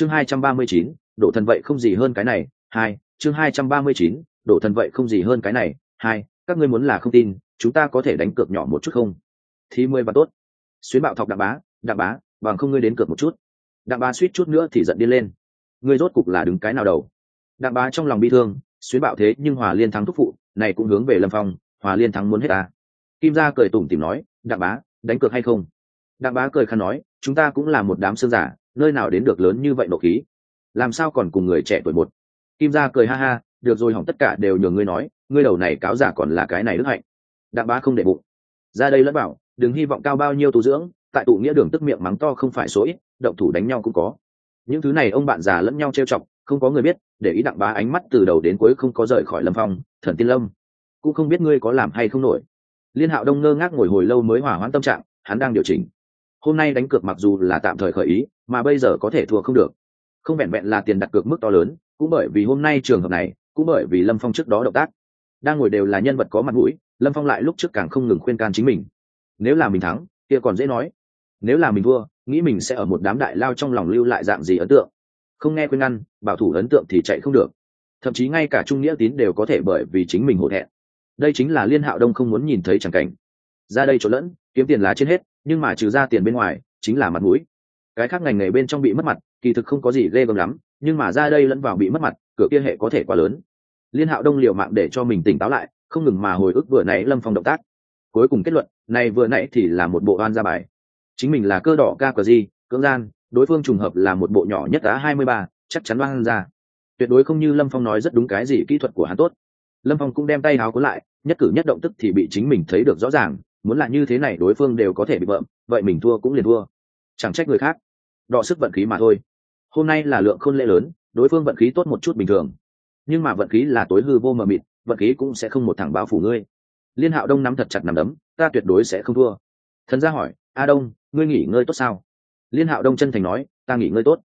chương hai trăm ba mươi chín độ thần vậy không gì hơn cái này, hai, chương hai trăm ba mươi chín độ thần vậy không gì hơn cái này, hai, các ngươi muốn là không tin, chúng ta có thể đánh cược nhỏ một chút không? Thì mười và tốt. Xuyến bạo thọc đạm bá đạm bá, bằng không ngươi đến cược một chút. Đạm bá suýt chút nữa thì giận điên lên. Ngươi rốt cục là đứng cái nào đầu? Đạm bá trong lòng bi thương, xuyến bạo thế nhưng hòa liên thắng thúc phụ, này cũng hướng về lâm phong, hòa liên thắng muốn hết ta. Kim gia cười tủm tìm nói đạm bá, đánh cược hay không? Đạm bá cười khăn nói, chúng ta cũng là một đám xương giả nơi nào đến được lớn như vậy nộ khí? Làm sao còn cùng người trẻ tuổi một? Kim gia cười ha ha, được rồi, hỏng tất cả đều nhường ngươi nói, ngươi đầu này cáo giả còn là cái này đức hạnh. Đặng bá không để bụng. Ra đây lẫn bảo, đừng hy vọng cao bao nhiêu tu dưỡng, tại tụ nghĩa đường tức miệng mắng to không phải số ít, động thủ đánh nhau cũng có. Những thứ này ông bạn già lẫn nhau trêu chọc, không có người biết, để ý đặng bá ánh mắt từ đầu đến cuối không có rời khỏi lâm phong, thần tiên lâm. Cũng không biết ngươi có làm hay không nổi. Liên hạo đông ngơ ngác ngồi hồi lâu mới hỏa hoãn tâm trạng, hắn đang điều chỉnh hôm nay đánh cược mặc dù là tạm thời khởi ý, mà bây giờ có thể thua không được. Không vẹn vẹn là tiền đặt cược mức to lớn, cũng bởi vì hôm nay trường hợp này, cũng bởi vì lâm phong trước đó động tác. Đang ngồi đều là nhân vật có mặt mũi, lâm phong lại lúc trước càng không ngừng khuyên can chính mình. Nếu là mình thắng, kia còn dễ nói. Nếu là mình thua, nghĩ mình sẽ ở một đám đại lao trong lòng lưu lại dạng gì ấn tượng. Không nghe khuyên ngăn, bảo thủ ấn tượng thì chạy không được. Thậm chí ngay cả trung nghĩa tín đều có thể bởi vì chính mình hổ thẹn. Đây chính là liên hạo đông không muốn nhìn thấy chẳng cảnh. Ra đây trộn lẫn, kiếm tiền lá trên hết nhưng mà trừ ra tiền bên ngoài, chính là mặt mũi. Cái khác ngành nghề bên trong bị mất mặt, kỳ thực không có gì ghê gớm lắm, nhưng mà ra đây lẫn vào bị mất mặt, cửa kia hệ có thể quá lớn. Liên hạo đông liều mạng để cho mình tỉnh táo lại, không ngừng mà hồi ức vừa nãy lâm phong động tác. Cuối cùng kết luận, này vừa nãy thì là một bộ oan ra bài. Chính mình là cơ đỏ ca cờ di cưỡng gian, đối phương trùng hợp là một bộ nhỏ nhất đá hai mươi ba, chắc chắn oan ra tuyệt đối không như lâm phong nói rất đúng cái gì kỹ thuật của hắn tốt. Lâm phong cũng đem tay háo cuốn lại, nhất cử nhất động tức thì bị chính mình thấy được rõ ràng muốn là như thế này đối phương đều có thể bị bợm, vậy mình thua cũng liền thua. Chẳng trách người khác. Đọ sức vận khí mà thôi. Hôm nay là lượng khôn lễ lớn, đối phương vận khí tốt một chút bình thường. Nhưng mà vận khí là tối hư vô mờ mịt, vận khí cũng sẽ không một thẳng báo phủ ngươi. Liên hạo đông nắm thật chặt nằm đấm, ta tuyệt đối sẽ không thua. Thần gia hỏi, a đông, ngươi nghỉ ngơi tốt sao? Liên hạo đông chân thành nói, ta nghỉ ngơi tốt.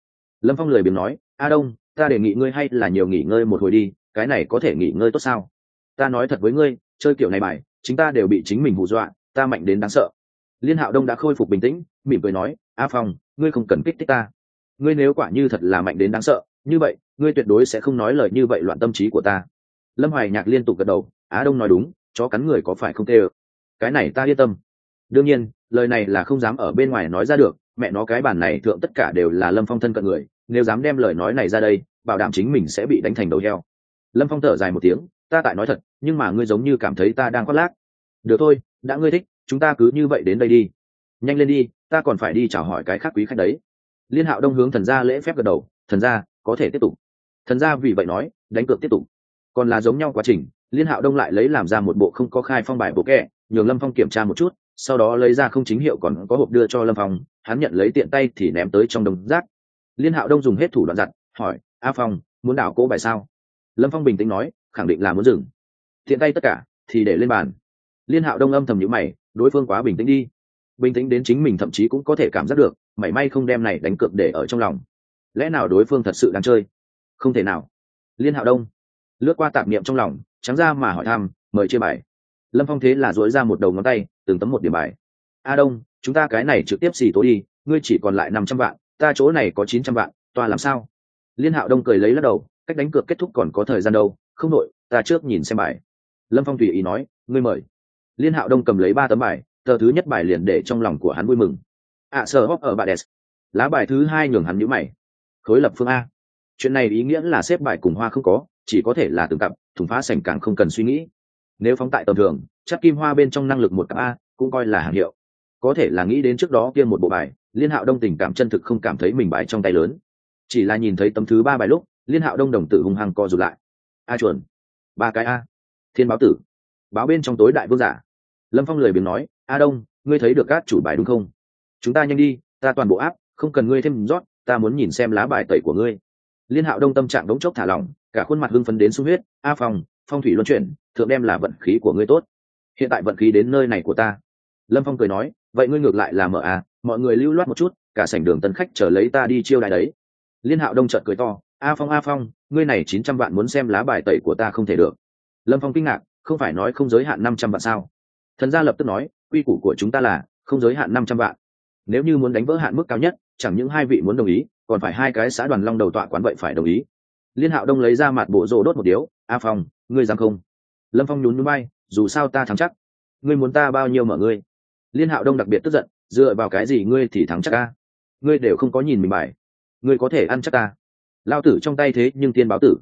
Lâm phong lười biếng nói, a đông, ta đề nghị ngươi hay là nhiều nghỉ ngơi một hồi đi, cái này có thể nghỉ ngơi tốt sao? Ta nói thật với ngươi, chơi kiểu này bài chúng ta đều bị chính mình hù dọa ta mạnh đến đáng sợ. Liên hạo đông đã khôi phục bình tĩnh, mỉm cười nói, a phong, ngươi không cần kích thích ta. Ngươi nếu quả như thật là mạnh đến đáng sợ, như vậy, ngươi tuyệt đối sẽ không nói lời như vậy loạn tâm trí của ta. Lâm hoài nhạc liên tục gật đầu, á đông nói đúng, chó cắn người có phải không tê ơ? Cái này ta yên tâm. Đương nhiên, lời này là không dám ở bên ngoài nói ra được, mẹ nó cái bản này thượng tất cả đều là lâm phong thân cận người, nếu dám đem lời nói này ra đây, bảo đảm chính mình sẽ bị đánh thành đầu heo. Lâm phong thở dài một tiếng, ta tại nói thật, nhưng mà ngươi giống như cảm thấy ta đang khoác lác. Được thôi đã ngươi thích, chúng ta cứ như vậy đến đây đi. Nhanh lên đi, ta còn phải đi chào hỏi cái khác quý khách đấy. Liên hạo đông hướng thần gia lễ phép gật đầu, thần gia, có thể tiếp tục. Thần gia vì vậy nói, đánh cược tiếp tục. Còn là giống nhau quá trình, liên hạo đông lại lấy làm ra một bộ không có khai phong bài bộ kẹ nhường lâm phong kiểm tra một chút, sau đó lấy ra không chính hiệu còn có hộp đưa cho lâm phong, hắn nhận lấy tiện tay thì ném tới trong đồng rác. Liên hạo đông dùng hết thủ đoạn giặt, hỏi, a phong, muốn đảo cỗ bài sao? Lâm phong bình tĩnh nói, khẳng định là muốn dừng. Tiện tay tất cả, thì để lên bàn liên hạo đông âm thầm nhữ mày đối phương quá bình tĩnh đi. Bình tĩnh đến chính mình thậm chí cũng có thể cảm giác được mảy may không đem này đánh cược để ở trong lòng. Lẽ nào đối phương thật sự đang chơi? Không thể nào. Liên hạo đông lướt qua tạp niệm trong lòng trắng ra mà hỏi thăm mời chia bài. Lâm phong thế là dối ra một đầu ngón tay từng tấm một điểm bài. A đông chúng ta cái này trực tiếp xì tố đi ngươi chỉ còn lại năm trăm vạn ta chỗ này có chín trăm vạn toa làm sao? Liên hạo đông cười lấy lắc đầu cách đánh cược kết thúc còn có thời gian đâu không nội, ta trước nhìn xem bài. Lâm phong tùy ý nói ngươi mời liên hạo đông cầm lấy ba tấm bài tờ thứ nhất bài liền để trong lòng của hắn vui mừng. Ạ à, sờ hóc ở bà đès lá bài thứ hai nhường hắn nhữ mày. Khối lập phương a. Chuyện này ý nghĩa là xếp bài cùng hoa không có chỉ có thể là từng cặp thùng phá sành càng không cần suy nghĩ. Nếu phóng tại tầm thường chắc kim hoa bên trong năng lực một cặp a cũng coi là hàng hiệu. Có thể là nghĩ đến trước đó kia một bộ bài liên hạo đông tình cảm chân thực không cảm thấy mình bài trong tay lớn. Chỉ là nhìn thấy tấm thứ ba bài lúc liên hạo đông đồng tử hung hăng co rụt lại. A chuẩn. Ba cái a. Thiên báo tử. Báo bên trong tối đại vương giả lâm phong lười biếng nói, a đông, ngươi thấy được các chủ bài đúng không? Chúng ta nhanh đi, ta toàn bộ áp, không cần ngươi thêm rót, ta muốn nhìn xem lá bài tẩy của ngươi. Liên hạo đông tâm trạng đống chốc thả lỏng, cả khuôn mặt hưng phấn đến sung huyết, a phong phong thủy luân chuyển, thượng đem là vận khí của ngươi tốt. Hiện tại vận khí đến nơi này của ta. Lâm phong cười nói, vậy ngươi ngược lại là mở à mọi người lưu loát một chút, cả sảnh đường tân khách chờ lấy ta đi chiêu đài đấy. Liên hạo đông trợn cười to, a phong a phong, ngươi này chín trăm vạn muốn xem lá bài tẩy của ta không thể được. Lâm phong kinh ngạc, không phải nói không giới hạn năm trăm vạn sao? Thần gia lập tức nói, quy củ của chúng ta là, không giới hạn năm trăm vạn. Nếu như muốn đánh vỡ hạn mức cao nhất, chẳng những hai vị muốn đồng ý, còn phải hai cái xã đoàn long đầu tọa quán vậy phải đồng ý. Liên hạo đông lấy ra mặt bộ rộ đốt một điếu, a phong, ngươi dám không? Lâm phong nhún núi bay dù sao ta thắng chắc. Ngươi muốn ta bao nhiêu mở ngươi? Liên hạo đông đặc biệt tức giận, dựa vào cái gì ngươi thì thắng chắc ta? Ngươi đều không có nhìn mình bài. Ngươi có thể ăn chắc ta. Lao tử trong tay thế nhưng tiên báo tử.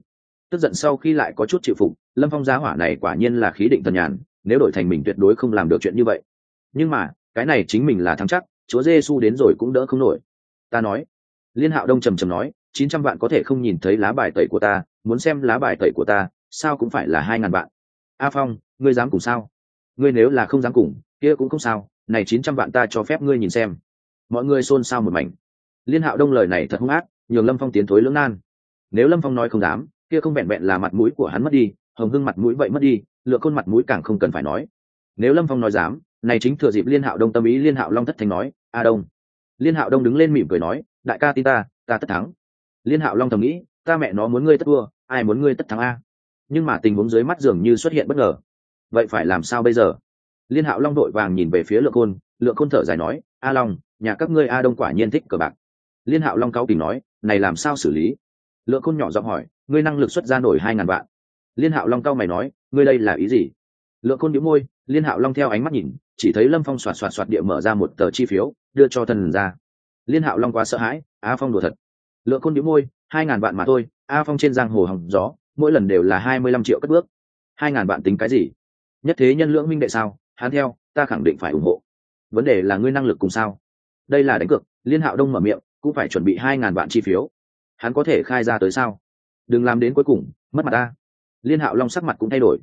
Tức giận sau khi lại có chút chịu phục, lâm phong giá hỏa này quả nhiên là khí định thần nhàn nếu đổi thành mình tuyệt đối không làm được chuyện như vậy. Nhưng mà, cái này chính mình là thắng chắc, chúa giê đến rồi cũng đỡ không nổi. Ta nói, liên hạo đông trầm trầm nói, chín trăm vạn có thể không nhìn thấy lá bài tẩy của ta, muốn xem lá bài tẩy của ta, sao cũng phải là hai ngàn vạn. A phong, ngươi dám cùng sao? Ngươi nếu là không dám cùng, kia cũng không sao, này chín trăm vạn ta cho phép ngươi nhìn xem. Mọi người xôn xao một mảnh. Liên hạo đông lời này thật hung ác, nhường lâm phong tiến thối lưỡng nan. Nếu lâm phong nói không dám, kia không vẹn vẹn là mặt mũi của hắn mất đi, hồng hưng mặt mũi vậy mất đi lựa khôn mặt mũi càng không cần phải nói. Nếu lâm phong nói dám, này chính thừa dịp liên hạo đông tâm ý liên hạo long thất thành nói, a đông. Liên hạo đông đứng lên mỉm cười nói, đại ca tin ta ta tất thắng. Liên hạo long thầm nghĩ, ta mẹ nó muốn ngươi tất thua, ai muốn ngươi tất thắng a? Nhưng mà tình huống dưới mắt dường như xuất hiện bất ngờ. Vậy phải làm sao bây giờ? Liên hạo long đội vàng nhìn về phía lượng khôn lượng khôn thở dài nói, a long, nhà các ngươi a đông quả nhiên thích cờ bạc. Liên hạo long cao tình nói, này làm sao xử lý? Lượng khôn nhỏ giọng hỏi, ngươi năng lực xuất ra nổi hai ngàn vạn liên hạo long cao mày nói, ngươi đây là ý gì? Lượng khôn đĩu môi, liên hạo long theo ánh mắt nhìn, chỉ thấy lâm phong xoạt xoạt xoạt địa mở ra một tờ chi phiếu, đưa cho thần ra liên hạo long quá sợ hãi, a phong đùa thật. Lượng khôn đĩu môi, hai ngàn vạn mà thôi, a phong trên giang hồ hồng gió, mỗi lần đều là hai mươi lăm triệu cất bước. Hai ngàn vạn tính cái gì? Nhất thế nhân lưỡng minh đệ sao? Hắn theo, ta khẳng định phải ủng hộ. Vấn đề là ngươi năng lực cùng sao? Đây là đánh cược. Liên hạo đông mở miệng, cũng phải chuẩn bị hai ngàn vạn chi phiếu. Hắn có thể khai ra tới sao? Đừng làm đến cuối cùng, mất mặt ta liên hạo long sắc mặt cũng thay đổi.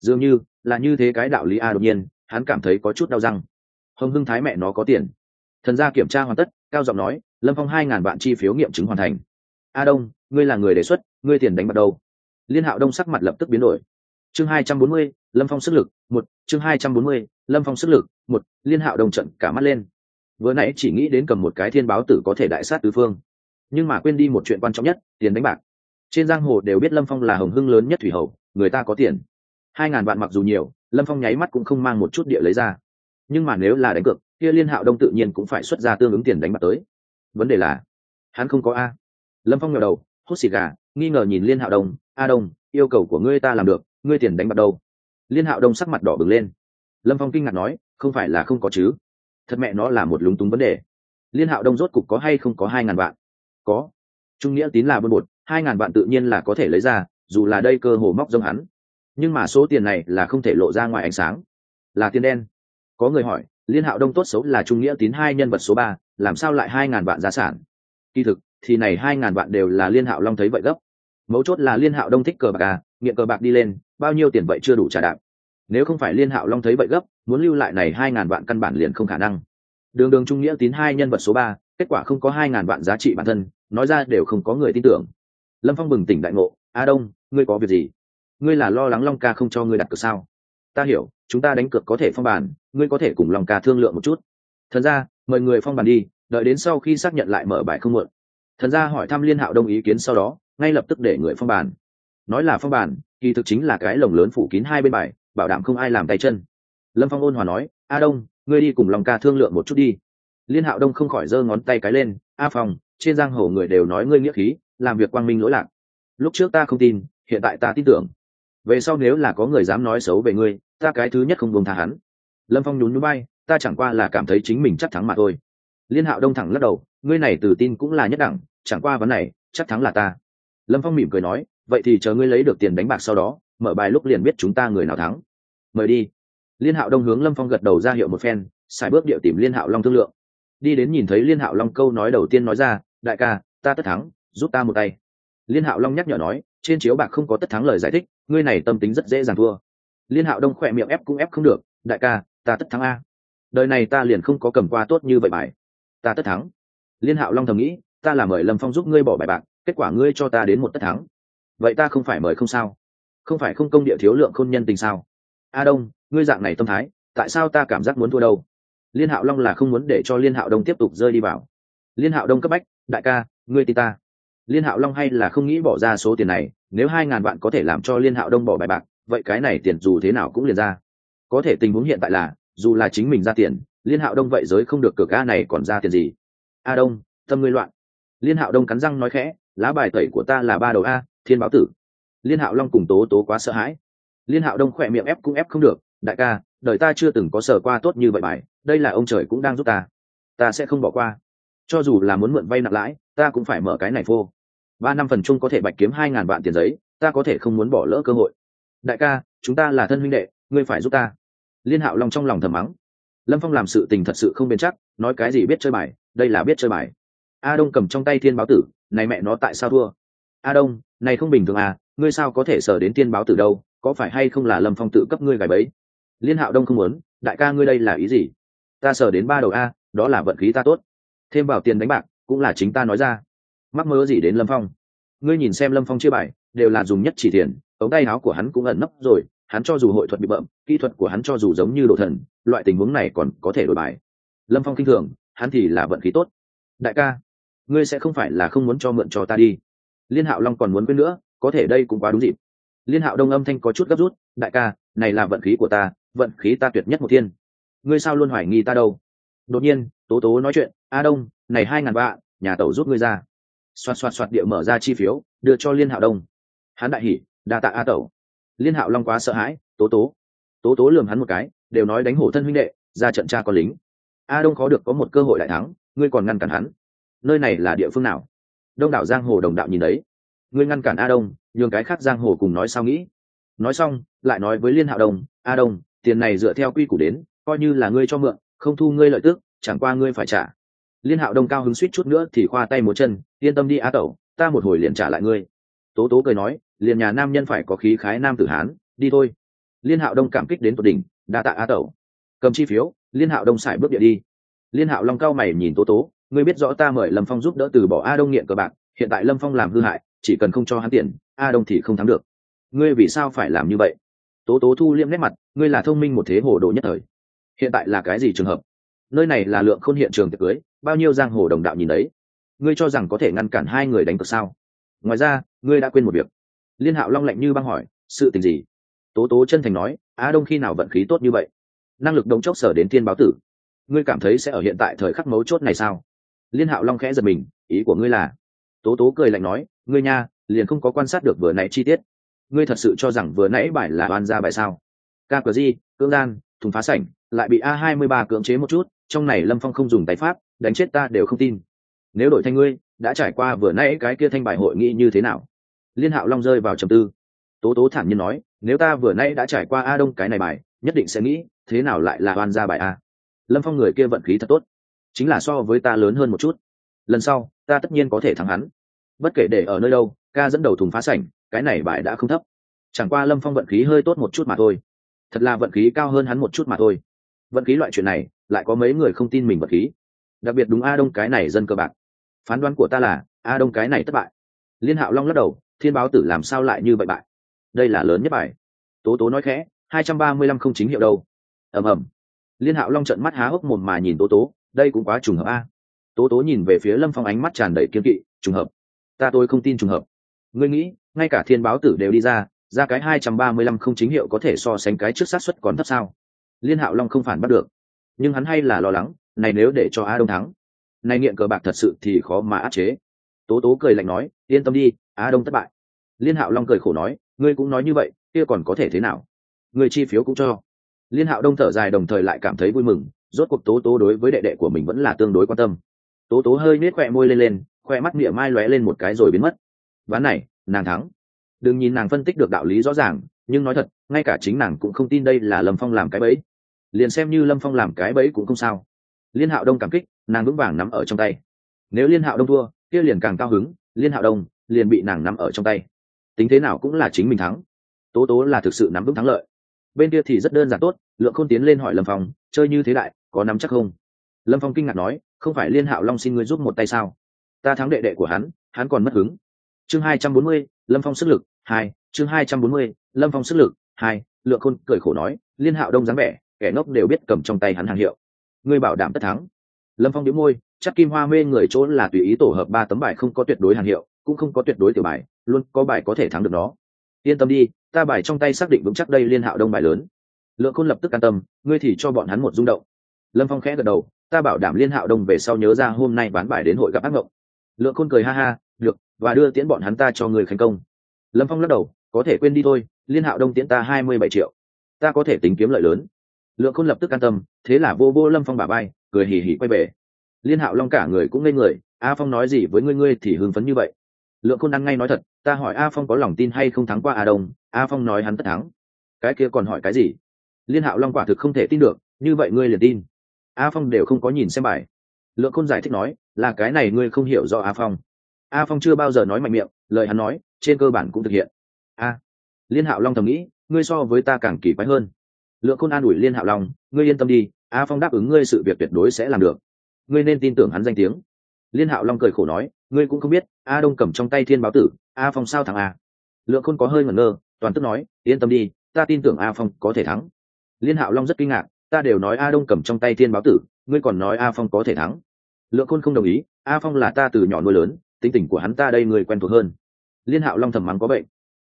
Dường như, là như thế cái đạo lý a đột nhiên, hắn cảm thấy có chút đau răng. Hồng hưng thái mẹ nó có tiền. Thần gia kiểm tra hoàn tất, cao giọng nói, lâm phong hai ngàn vạn chi phiếu nghiệm chứng hoàn thành. A đông, ngươi là người đề xuất, ngươi tiền đánh bắt đầu liên hạo đông sắc mặt lập tức biến đổi. Chương hai trăm bốn mươi, lâm phong sức lực, một, chương hai trăm bốn mươi, lâm phong sức lực, một, liên hạo đông trận cả mắt lên. Vừa nãy chỉ nghĩ đến cầm một cái thiên báo tử có thể đại sát tứ phương. Nhưng mà quên đi một chuyện quan trọng nhất, tiền đánh bạc trên giang hồ đều biết lâm phong là hồng hưng lớn nhất thủy hầu người ta có tiền. Hai ngàn vạn mặc dù nhiều, lâm phong nháy mắt cũng không mang một chút địa lấy ra. Nhưng mà nếu là đánh cược, kia liên hạo đông tự nhiên cũng phải xuất ra tương ứng tiền đánh bạc tới. Vấn đề là, hắn không có a. Lâm phong ngờ đầu hốt xì gà, nghi ngờ nhìn liên hạo đông, a đông, yêu cầu của ngươi ta làm được, ngươi tiền đánh bạc đâu? Liên hạo đông sắc mặt đỏ bừng lên. Lâm phong kinh ngạc nói, không phải là không có chứ. Thật mẹ nó là một lúng túng vấn đề. Liên hạo đông rốt cục có hay không có hai ngàn vạn? Có. Trung nghĩa tín là bơn bột hai ngàn vạn tự nhiên là có thể lấy ra, dù là đây cơ hồ móc giống hắn. Nhưng mà số tiền này là không thể lộ ra ngoài ánh sáng. Là tiền đen. Có người hỏi, liên hạo đông tốt xấu là trung nghĩa tín hai nhân vật số ba, làm sao lại hai ngàn vạn giá sản? Kỳ thực, thì này hai ngàn vạn đều là liên hạo long thấy vậy gấp. Mấu chốt là liên hạo đông thích cờ bạc à nghiện cờ bạc đi lên, bao nhiêu tiền vậy chưa đủ trả đạm nếu không phải liên hạo long thấy vậy gấp, muốn lưu lại này hai ngàn vạn căn bản liền không khả năng. Đường đường trung nghĩa tín hai nhân vật số ba, kết quả không có hai ngàn vạn giá trị bản thân, nói ra đều không có người tin tưởng lâm phong bừng tỉnh đại ngộ, a đông, ngươi có việc gì? Ngươi là lo lắng long ca không cho ngươi đặt cược sao? Ta hiểu, chúng ta đánh cược có thể phong bàn, ngươi có thể cùng long ca thương lượng một chút. Thật ra mời người phong bàn đi, đợi đến sau khi xác nhận lại mở bài không muộn. Thần gia hỏi thăm liên hạo đông ý kiến sau đó, ngay lập tức để người phong bàn. Nói là phong bàn, kỳ thực chính là cái lồng lớn phủ kín hai bên bài, bảo đảm không ai làm tay chân. Lâm phong ôn hòa nói, a đông, ngươi đi cùng lòng ca thương lượng một chút đi. Liên hạo đông không khỏi giơ ngón tay cái lên, a phong, trên giang hồ người đều nói ngươi nghĩa khí làm việc quang minh lỗi lạc. Lúc trước ta không tin, hiện tại ta tin tưởng. Về sau nếu là có người dám nói xấu về ngươi, ta cái thứ nhất không buông tha hắn. Lâm phong nhún núi bay ta chẳng qua là cảm thấy chính mình chắc thắng mà thôi. Liên hạo đông thẳng lắc đầu, ngươi này tự tin cũng là nhất đẳng, chẳng qua vấn này, chắc thắng là ta. Lâm phong mỉm cười nói, vậy thì chờ ngươi lấy được tiền đánh bạc sau đó, mở bài lúc liền biết chúng ta người nào thắng. Mời đi. Liên hạo đông hướng lâm phong gật đầu ra hiệu một phen, xài bước điệu tìm liên hạo long thương lượng. Đi đến nhìn thấy liên hạo long câu nói đầu tiên nói ra, đại ca, ta tất thắng giúp ta một tay. Liên hạo long nhắc nhở nói, trên chiếu bạc không có tất thắng lời giải thích, ngươi này tâm tính rất dễ dàng thua. Liên hạo đông khỏe miệng ép cũng ép không được, đại ca, ta tất thắng a. Đời này ta liền không có cầm qua tốt như vậy bài. Ta tất thắng. Liên hạo long thầm nghĩ, ta là mời lâm phong giúp ngươi bỏ bài bạc, kết quả ngươi cho ta đến một tất thắng. Vậy ta không phải mời không sao? Không phải không công địa thiếu lượng khôn nhân tình sao? A đông, ngươi dạng này tâm thái, tại sao ta cảm giác muốn thua đâu? Liên hạo long là không muốn để cho liên hạo đông tiếp tục rơi đi vào. Liên hạo đông cấp bách, đại ca, ngươi tin ta liên hạo long hay là không nghĩ bỏ ra số tiền này, nếu hai ngàn vạn có thể làm cho liên hạo đông bỏ bài bạc, vậy cái này tiền dù thế nào cũng liền ra. Có thể tình huống hiện tại là, dù là chính mình ra tiền, liên hạo đông vậy giới không được cửa ca này còn ra tiền gì? A đông, tâm ngươi loạn. Liên hạo đông cắn răng nói khẽ, lá bài tẩy của ta là ba đầu a, thiên báo tử. Liên hạo long cùng tố tố quá sợ hãi. Liên hạo đông khỏe miệng ép cũng ép không được, đại ca, đời ta chưa từng có sở qua tốt như vậy bài, đây là ông trời cũng đang giúp ta. Ta sẽ không bỏ qua. Cho dù là muốn mượn vay nặng lãi ta cũng phải mở cái này phô. Ba năm phần chung có thể bạch kiếm hai ngàn vạn tiền giấy, ta có thể không muốn bỏ lỡ cơ hội. Đại ca, chúng ta là thân huynh đệ, ngươi phải giúp ta. Liên hạo long trong lòng thầm mắng. Lâm phong làm sự tình thật sự không bền chắc, nói cái gì biết chơi bài, đây là biết chơi bài. A đông cầm trong tay thiên báo tử, này mẹ nó tại sao thua? A đông, này không bình thường à ngươi sao có thể sở đến thiên báo tử đâu, có phải hay không là lâm phong tự cấp ngươi gài bẫy? Liên hạo đông không muốn, đại ca ngươi đây là ý gì? Ta sở đến ba đầu a, đó là vận khí ta tốt. Thêm vào tiền đánh bạc cũng là chính ta nói ra. Mắc mơ gì đến lâm phong? Ngươi nhìn xem lâm phong chia bài, đều là dùng nhất chỉ tiền, ống tay áo của hắn cũng ẩn nấp rồi, hắn cho dù hội thuật bị bợm kỹ thuật của hắn cho dù giống như đồ thần, loại tình huống này còn có thể đổi bài. Lâm phong kinh thường, hắn thì là vận khí tốt. Đại ca, ngươi sẽ không phải là không muốn cho mượn cho ta đi. Liên hạo long còn muốn quên nữa, có thể đây cũng quá đúng dịp. Liên hạo đông âm thanh có chút gấp rút, đại ca, này là vận khí của ta, vận khí ta tuyệt nhất một thiên. Ngươi sao luôn hoài nghi ta đâu? Đột nhiên tố tố nói chuyện a đông này hai ngàn vạn, nhà tàu rút ngươi ra. Xoạt xoạt xoạt địa mở ra chi phiếu đưa cho liên hạo đông. Hắn đại hỉ đa tạ a tẩu. Liên hạo long quá sợ hãi tố tố. Tố tố lường hắn một cái đều nói đánh hổ thân huynh đệ ra trận cha có lính. A đông khó được có một cơ hội đại thắng ngươi còn ngăn cản hắn. Nơi này là địa phương nào? Đông đảo giang hồ đồng đạo nhìn đấy. Ngươi ngăn cản a đông nhường cái khác giang hồ cùng nói sao nghĩ. Nói xong lại nói với liên hạo đông a đông tiền này dựa theo quy củ đến coi như là ngươi cho mượn không thu ngươi lợi tức chẳng qua ngươi phải trả. Liên hạo đông cao hứng suýt chút nữa thì khoa tay một chân, yên tâm đi Á tẩu, ta một hồi liền trả lại ngươi. Tố tố cười nói, liền nhà nam nhân phải có khí khái nam tử hán, đi thôi. Liên hạo đông cảm kích đến tột đỉnh, đa tạ Á tẩu. Cầm chi phiếu, liên hạo đông xài bước địa đi. Liên hạo long cao mày nhìn tố tố, ngươi biết rõ ta mời lâm phong giúp đỡ từ bỏ a đông nghiện cờ bạc, hiện tại lâm phong làm hư hại, chỉ cần không cho hắn tiền, a đông thì không thắng được. Ngươi vì sao phải làm như vậy? Tố tố thu liêm nét mặt, ngươi là thông minh một thế hồ đồ nhất thời. Hiện tại là cái gì trường hợp? Nơi này là lượng khôn hiện trường tiệc cưới, bao nhiêu giang hồ đồng đạo nhìn đấy. Ngươi cho rằng có thể ngăn cản hai người đánh cược sao? Ngoài ra, ngươi đã quên một việc. Liên hạo long lạnh như băng hỏi, sự tình gì? Tố tố chân thành nói, á đông khi nào vận khí tốt như vậy? Năng lực đống chốc sở đến thiên báo tử. Ngươi cảm thấy sẽ ở hiện tại thời khắc mấu chốt này sao? Liên hạo long khẽ giật mình, ý của ngươi là? Tố tố cười lạnh nói, ngươi nha, liền không có quan sát được vừa nãy chi tiết. Ngươi thật sự cho rằng vừa nãy bài là oan ra bài sao? Ca cờ di, cưỡng gian, thùng phá sảnh, lại bị a hai mươi ba cưỡng chế một chút trong này lâm phong không dùng tay pháp, đánh chết ta đều không tin. Nếu đổi thanh ngươi, đã trải qua vừa nãy cái kia thanh bài hội nghị như thế nào? Liên hạo long rơi vào trầm tư. Tố tố thản nhiên nói, nếu ta vừa nãy đã trải qua a đông cái này bài, nhất định sẽ nghĩ, thế nào lại là oan ra bài a? Lâm phong người kia vận khí thật tốt. Chính là so với ta lớn hơn một chút. Lần sau, ta tất nhiên có thể thắng hắn. Bất kể để ở nơi đâu, ca dẫn đầu thùng phá sảnh, cái này bài đã không thấp. Chẳng qua lâm phong vận khí hơi tốt một chút mà thôi. Thật là vận khí cao hơn hắn một chút mà thôi. Vận khí loại chuyện này lại có mấy người không tin mình vật khí. Đặc biệt đúng a đông cái này dân cơ bạc. Phán đoán của ta là, a đông cái này thất bại. Liên hạo long lắc đầu, thiên báo tử làm sao lại như vậy bại? Đây là lớn nhất bài. Tố tố nói khẽ, hai trăm ba mươi lăm không chính hiệu đâu. Ầm ầm. Liên hạo long trận mắt há hốc mồm mà nhìn tố tố, đây cũng quá trùng hợp a. Tố tố nhìn về phía lâm phong ánh mắt tràn đầy kiếm kỵ, trùng hợp. Ta tôi không tin trùng hợp. Ngươi nghĩ, ngay cả thiên báo tử đều đi ra ra cái hai trăm ba mươi lăm không chính hiệu có thể so sánh cái trước sát xuất còn thấp sao? Liên hạo long không phản bắt được nhưng hắn hay là lo lắng, này nếu để cho a đông thắng, này nghiện cờ bạc thật sự thì khó mà áp chế. Tố tố cười lạnh nói, yên tâm đi, a đông thất bại. Liên hạo long cười khổ nói, ngươi cũng nói như vậy, kia còn có thể thế nào? Người chi phiếu cũng cho. Liên hạo đông thở dài đồng thời lại cảm thấy vui mừng, rốt cuộc tố tố đối với đệ đệ của mình vẫn là tương đối quan tâm. Tố tố hơi nết khoe môi lên lên khoe mắt miệng mai lóe lên một cái rồi biến mất. Ván này, nàng thắng. Đừng nhìn nàng phân tích được đạo lý rõ ràng, nhưng nói thật, ngay cả chính nàng cũng không tin đây là lâm phong làm cái bẫy liền xem như lâm phong làm cái bẫy cũng không sao. Liên hạo đông cảm kích, nàng vững vàng nắm ở trong tay. Nếu liên hạo đông thua, kia liền càng cao hứng, liên hạo đông liền bị nàng nắm ở trong tay. Tính thế nào cũng là chính mình thắng. Tố tố là thực sự nắm vững thắng lợi. Bên kia thì rất đơn giản tốt, lượng khôn tiến lên hỏi lâm phong, chơi như thế đại, có nắm chắc không? Lâm phong kinh ngạc nói, không phải liên hạo long xin ngươi giúp một tay sao? Ta thắng đệ đệ của hắn hắn còn mất hứng. Chương hai trăm bốn mươi, lâm phong sức lực, hai. Chương hai trăm bốn mươi, lâm phong sức lực, hai. Lượng khôn cười khổ nói, liên hạo đông dáng vẻ kẻ ngốc đều biết cầm trong tay hắn hàng hiệu. Ngươi bảo đảm tất thắng. Lâm phong đĩu môi, chắc kim hoa mê người chỗ là tùy ý tổ hợp ba tấm bài không có tuyệt đối hàng hiệu, cũng không có tuyệt đối tiểu bài, luôn có bài có thể thắng được nó. Yên tâm đi, ta bài trong tay xác định vững chắc đây liên hạo đông bài lớn. Lượng khôn lập tức an tâm, ngươi thì cho bọn hắn một rung động. Lâm phong khẽ gật đầu, ta bảo đảm liên hạo đông về sau nhớ ra hôm nay bán bài đến hội gặp ác mộng. Lượng khôn cười ha ha, được, và đưa tiễn bọn hắn ta cho người thành công. Lâm phong lắc đầu, có thể quên đi thôi, liên hạo đông tiễn ta hai mươi bảy triệu. Ta có thể tính kiếm lợi lớn lượng khôn lập tức an tâm, thế là vô vô lâm phong bà bay cười hì hì quay về. Liên hạo long cả người cũng ngây người, a phong nói gì với ngươi ngươi thì hưng phấn như vậy. Lượng khôn ăn ngay nói thật, ta hỏi a phong có lòng tin hay không thắng qua a đông, a phong nói hắn tất thắng. Cái kia còn hỏi cái gì? Liên hạo long quả thực không thể tin được, như vậy ngươi liền tin. A phong đều không có nhìn xem bài. Lượng khôn giải thích nói, là cái này ngươi không hiểu do a phong. A phong chưa bao giờ nói mạnh miệng, lời hắn nói, trên cơ bản cũng thực hiện. A. Liên hạo long thầm nghĩ, ngươi so với ta càng kỳ quái hơn lượng khôn an ủi liên hạo long, ngươi yên tâm đi, a phong đáp ứng ngươi sự việc tuyệt đối sẽ làm được. Ngươi nên tin tưởng hắn danh tiếng. Liên hạo long cười khổ nói, ngươi cũng không biết, a đông cầm trong tay thiên báo tử, a phong sao thắng a? Lượng khôn có hơi ngẩn ngơ, toàn tức nói, yên tâm đi, ta tin tưởng a phong có thể thắng. Liên hạo long rất kinh ngạc, ta đều nói a đông cầm trong tay thiên báo tử, ngươi còn nói a phong có thể thắng? Lượng khôn không đồng ý, a phong là ta từ nhỏ nuôi lớn, tính tình của hắn ta đây người quen thuộc hơn. Liên hạo long thầm mắng có bệnh,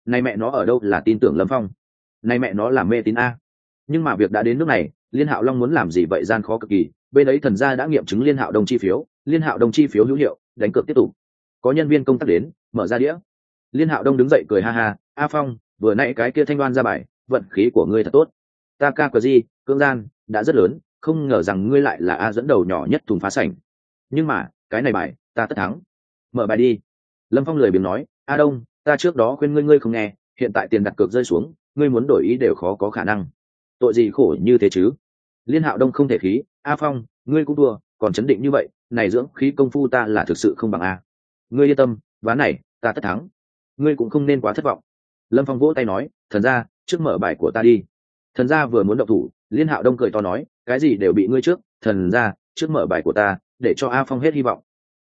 này mẹ nó ở đâu là tin tưởng lâm phong? Này mẹ nó là mê tín a nhưng mà việc đã đến nước này, liên hạo long muốn làm gì vậy gian khó cực kỳ. Bên ấy thần gia đã nghiệm chứng liên hạo đông chi phiếu, liên hạo đông chi phiếu hữu hiệu, đánh cược tiếp tục. Có nhân viên công tác đến, mở ra đĩa. Liên hạo đông đứng dậy cười ha ha, a phong, vừa nãy cái kia thanh đoan ra bài, vận khí của ngươi thật tốt. Ta ca cờ di cưỡng gian, đã rất lớn, không ngờ rằng ngươi lại là a dẫn đầu nhỏ nhất thùng phá sảnh. Nhưng mà, cái này bài, ta tất thắng. Mở bài đi. Lâm phong lười biếng nói, a đông, ta trước đó khuyên ngươi ngươi không nghe, hiện tại tiền đặt cược rơi xuống, ngươi muốn đổi ý đều khó có khả năng tội gì khổ như thế chứ? Liên hạo đông không thể khí a phong ngươi cũng đua, còn chấn định như vậy này dưỡng khí công phu ta là thực sự không bằng a. Ngươi yên tâm ván này ta tất thắng. Ngươi cũng không nên quá thất vọng. Lâm phong vỗ tay nói thần ra trước mở bài của ta đi. Thần ra vừa muốn động thủ liên hạo đông cười to nói cái gì đều bị ngươi trước thần ra trước mở bài của ta để cho a phong hết hy vọng.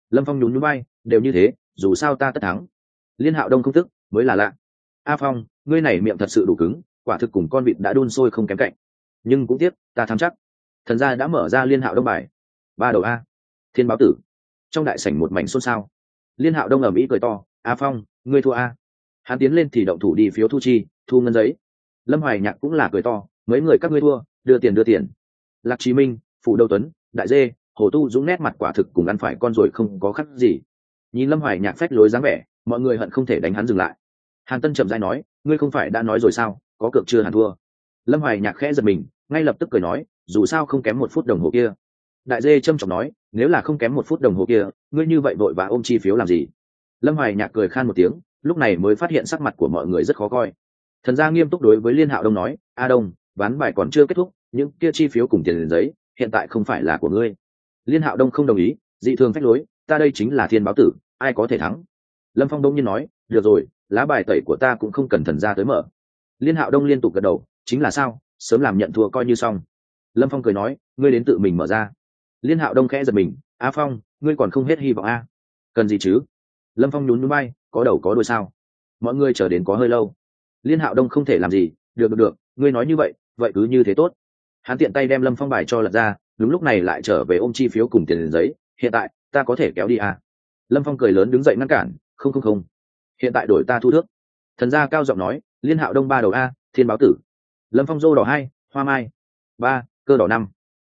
Lâm phong nhún nhún bay đều như thế dù sao ta tất thắng. Liên hạo đông không tức mới là lạ. A phong ngươi này miệng thật sự đủ cứng quả thực cùng con vịt đã đun sôi không kém cạnh. Nhưng cũng tiếp ta thám chắc. Thần gia đã mở ra liên hạo đông bài. Ba đầu a. Thiên báo tử. Trong đại sảnh một mảnh xôn xao. Liên hạo đông ở mỹ cười to, a phong, ngươi thua a. Hắn tiến lên thì động thủ đi phiếu thu chi, thu ngân giấy. Lâm hoài nhạc cũng là cười to, mấy người các ngươi thua, đưa tiền đưa tiền. Lạc chí minh phủ đâu tuấn, đại dê, hồ tu dũng nét mặt quả thực cùng ăn phải con rồi không có khắc gì. Nhìn lâm hoài nhạc phách lối dáng vẻ, mọi người hận không thể đánh hắn dừng lại. Hàn tân chậm dai nói, ngươi không phải đã nói rồi sao? Có cược chưa hẳn thua. Lâm hoài nhạc khẽ giật mình, ngay lập tức cười nói, dù sao không kém một phút đồng hồ kia. Đại dê trâm trọng nói, nếu là không kém một phút đồng hồ kia, ngươi như vậy vội và ôm chi phiếu làm gì? Lâm hoài nhạc cười khan một tiếng, lúc này mới phát hiện sắc mặt của mọi người rất khó coi. Thần gia nghiêm túc đối với liên hạo đông nói, a đông, ván bài còn chưa kết thúc, những kia chi phiếu cùng tiền giấy, hiện tại không phải là của ngươi. Liên hạo đông không đồng ý, dị thường phách lối, ta đây chính là thiên báo tử, ai có thể thắng? Lâm phong đông nhiên nói, được rồi, lá bài tẩy của ta cũng không cần thần gia tới mở liên hạo đông liên tục gật đầu, chính là sao? Sớm làm nhận thua coi như xong. Lâm phong cười nói, ngươi đến tự mình mở ra. Liên hạo đông khẽ giật mình, a phong, ngươi còn không hết hy vọng a? Cần gì chứ? Lâm phong nhún núi bay có đầu có đôi sao? Mọi người chờ đến có hơi lâu. Liên hạo đông không thể làm gì, được được được, ngươi nói như vậy vậy cứ như thế tốt. Hắn tiện tay đem lâm phong bài cho lật ra, đúng lúc này lại trở về ôm chi phiếu cùng tiền giấy, hiện tại, ta có thể kéo đi à. lâm phong cười lớn đứng dậy ngăn cản, không không không. Hiện tại đổi ta thu thước. Thần gia cao giọng nói liên hạo đông ba đầu a, thiên báo tử. Lâm phong dô đỏ hai, hoa mai. Ba, cơ đỏ năm.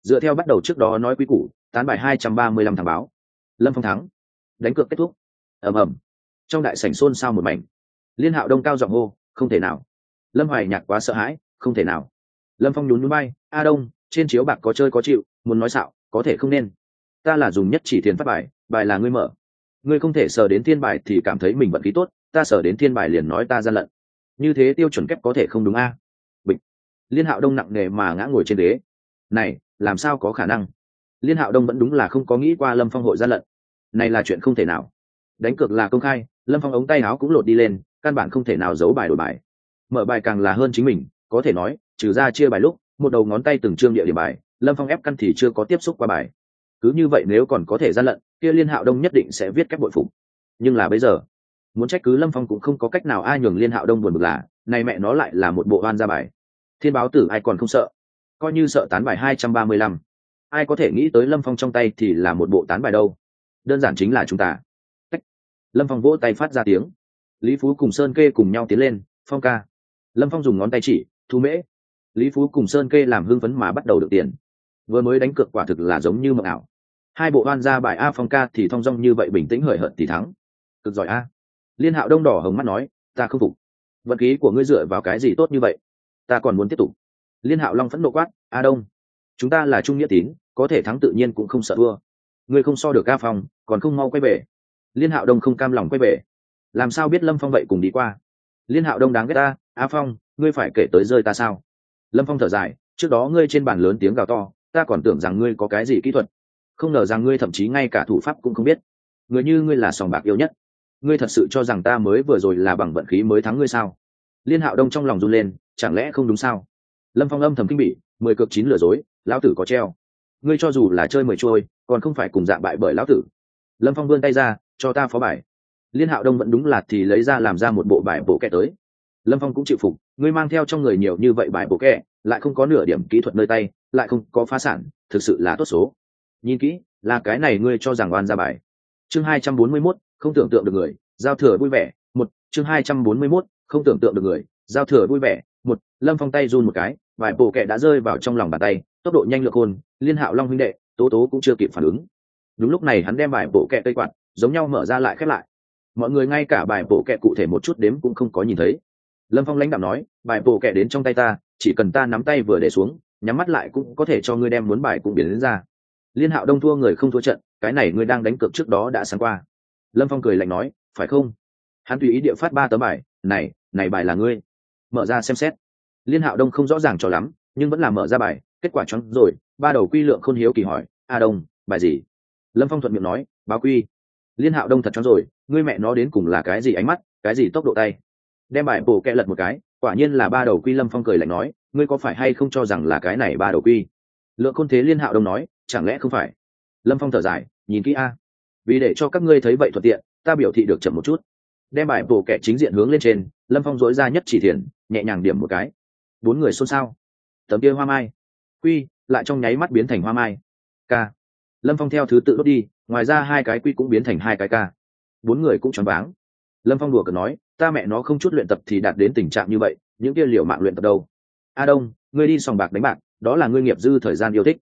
Dựa theo bắt đầu trước đó nói quý củ, tán bài hai trăm ba mươi lăm thằng báo. Lâm phong thắng. Đánh cược kết thúc. Ầm ầm. Trong đại sảnh xôn xao một mảnh. Liên hạo đông cao giọng hô, không thể nào. Lâm hoài nhạc quá sợ hãi, không thể nào. Lâm phong nhún núi bay a đông, trên chiếu bạc có chơi có chịu, muốn nói xạo, có thể không nên. Ta là dùng nhất chỉ tiền phát bài bài là ngươi mở. Ngươi không thể sờ đến thiên bài thì cảm thấy mình vận khí tốt, ta sờ đến thiên bài liền nói ta gian lận như thế tiêu chuẩn kép có thể không đúng a? Bịch. Liên hạo đông nặng nề mà ngã ngồi trên đế này, làm sao có khả năng? Liên hạo đông vẫn đúng là không có nghĩ qua lâm phong hội gian lận. Này là chuyện không thể nào. Đánh cược là công khai, lâm phong ống tay áo cũng lột đi lên, căn bản không thể nào giấu bài đổi bài. Mở bài càng là hơn chính mình, có thể nói, trừ ra chia bài lúc, một đầu ngón tay từng trương địa điểm bài, lâm phong ép căn thì chưa có tiếp xúc qua bài. Cứ như vậy nếu còn có thể gian lận, kia liên hạo đông nhất định sẽ viết cách bội phục. Nhưng là bây giờ muốn trách cứ lâm phong cũng không có cách nào ai nhường liên hạo đông buồn bực là, này mẹ nó lại là một bộ oan ra bài. Thiên báo tử ai còn không sợ? Coi như sợ tán bài hai trăm ba mươi lăm. Ai có thể nghĩ tới lâm phong trong tay thì là một bộ tán bài đâu? Đơn giản chính là chúng ta. Lâm phong vỗ tay phát ra tiếng. Lý phú cùng sơn kê cùng nhau tiến lên, phong ca. Lâm phong dùng ngón tay chỉ, thu mễ. Lý phú cùng sơn kê làm hưng phấn mà bắt đầu được tiền. Vừa mới đánh cược quả thực là giống như mộng ảo. Hai bộ oan ra bài a phong ca thì thong dong như vậy bình tĩnh hời hợt thì thắng. Cực giỏi a liên hạo đông đỏ hồng mắt nói, ta không phục. Vật khí của ngươi dựa vào cái gì tốt như vậy? Ta còn muốn tiếp tục. Liên hạo long phẫn nộ quát, a đông, chúng ta là trung nghĩa tín, có thể thắng tự nhiên cũng không sợ thua. Ngươi không so được ca phong, còn không mau quay về. Liên hạo đông không cam lòng quay về. Làm sao biết lâm phong vậy cùng đi qua? Liên hạo đông đáng ghét ta, a phong, ngươi phải kể tới rơi ta sao? Lâm phong thở dài, trước đó ngươi trên bàn lớn tiếng gào to, ta còn tưởng rằng ngươi có cái gì kỹ thuật. Không ngờ rằng ngươi thậm chí ngay cả thủ pháp cũng không biết. Người như ngươi là sòng bạc yêu nhất ngươi thật sự cho rằng ta mới vừa rồi là bằng vận khí mới thắng ngươi sao? Liên hạo đông trong lòng run lên, chẳng lẽ không đúng sao? Lâm phong âm thầm kinh bỉ, mười cực chín lừa dối, lão tử có treo. Ngươi cho dù là chơi mười trôi, còn không phải cùng dạng bại bởi lão tử. Lâm phong vươn tay ra, cho ta phó bài. Liên hạo đông vẫn đúng lạt thì lấy ra làm ra một bộ bài bộ kẻ tới. Lâm phong cũng chịu phục, ngươi mang theo trong người nhiều như vậy bài bộ kẻ lại không có nửa điểm kỹ thuật nơi tay, lại không có phá sản, thực sự là tốt số. Nhìn kỹ, là cái này ngươi cho rằng oan ra bài. Chương hai trăm bốn mươi mốt không tưởng tượng được người, giao thừa vui vẻ, một, chương hai trăm bốn mươi mốt, không tưởng tượng được người, giao thừa vui vẻ, một, lâm phong tay run một cái, vài bộ kẹ đã rơi vào trong lòng bàn tay, tốc độ nhanh lược hôn liên hạo long huynh đệ, tố tố cũng chưa kịp phản ứng. Đúng lúc này hắn đem bài bộ kẹ cây quạt, giống nhau mở ra lại khép lại. Mọi người ngay cả bài bộ kẹ cụ thể một chút đếm cũng không có nhìn thấy. Lâm phong lãnh đạo nói bài bộ kẹ đến trong tay ta, chỉ cần ta nắm tay vừa để xuống, nhắm mắt lại cũng có thể cho ngươi đem muốn bài cũng biến đến ra. Liên hạo đông thua người không thua trận, cái này ngươi đang đánh cược trước đó đã sáng qua lâm phong cười lạnh nói, phải không? Hắn tùy ý địa phát ba tấm bài. Này này bài là ngươi. Mở ra xem xét. Liên hạo đông không rõ ràng cho lắm, nhưng vẫn là mở ra bài. Kết quả chóng rồi, ba đầu quy lượng khôn hiếu kỳ hỏi, a đông, bài gì? Lâm phong thuận miệng nói, báo quy. Liên hạo đông thật chóng rồi, ngươi mẹ nó đến cùng là cái gì ánh mắt, cái gì tốc độ tay? Đem bài bổ kẹ lật một cái, quả nhiên là ba đầu quy lâm phong cười lạnh nói, ngươi có phải hay không cho rằng là cái này ba đầu quy? Lượng khôn thế liên hạo đông nói, chẳng lẽ không phải? Lâm phong thở dài, nhìn kỹ a vì để cho các ngươi thấy vậy thuận tiện, ta biểu thị được chậm một chút. Đem bài bổ kẻ chính diện hướng lên trên, lâm phong dối ra nhất chỉ thiền nhẹ nhàng điểm một cái. Bốn người xôn xao. Tấm kia hoa mai. Quy, lại trong nháy mắt biến thành hoa mai. K lâm phong theo thứ tự đốt đi, ngoài ra hai cái quy cũng biến thành hai cái k bốn người cũng choáng váng. Lâm phong đùa cờ nói, ta mẹ nó không chút luyện tập thì đạt đến tình trạng như vậy, những kia liệu mạng luyện tập đâu? A đông, ngươi đi sòng bạc đánh bạc, đó là ngươi nghiệp dư thời gian yêu thích.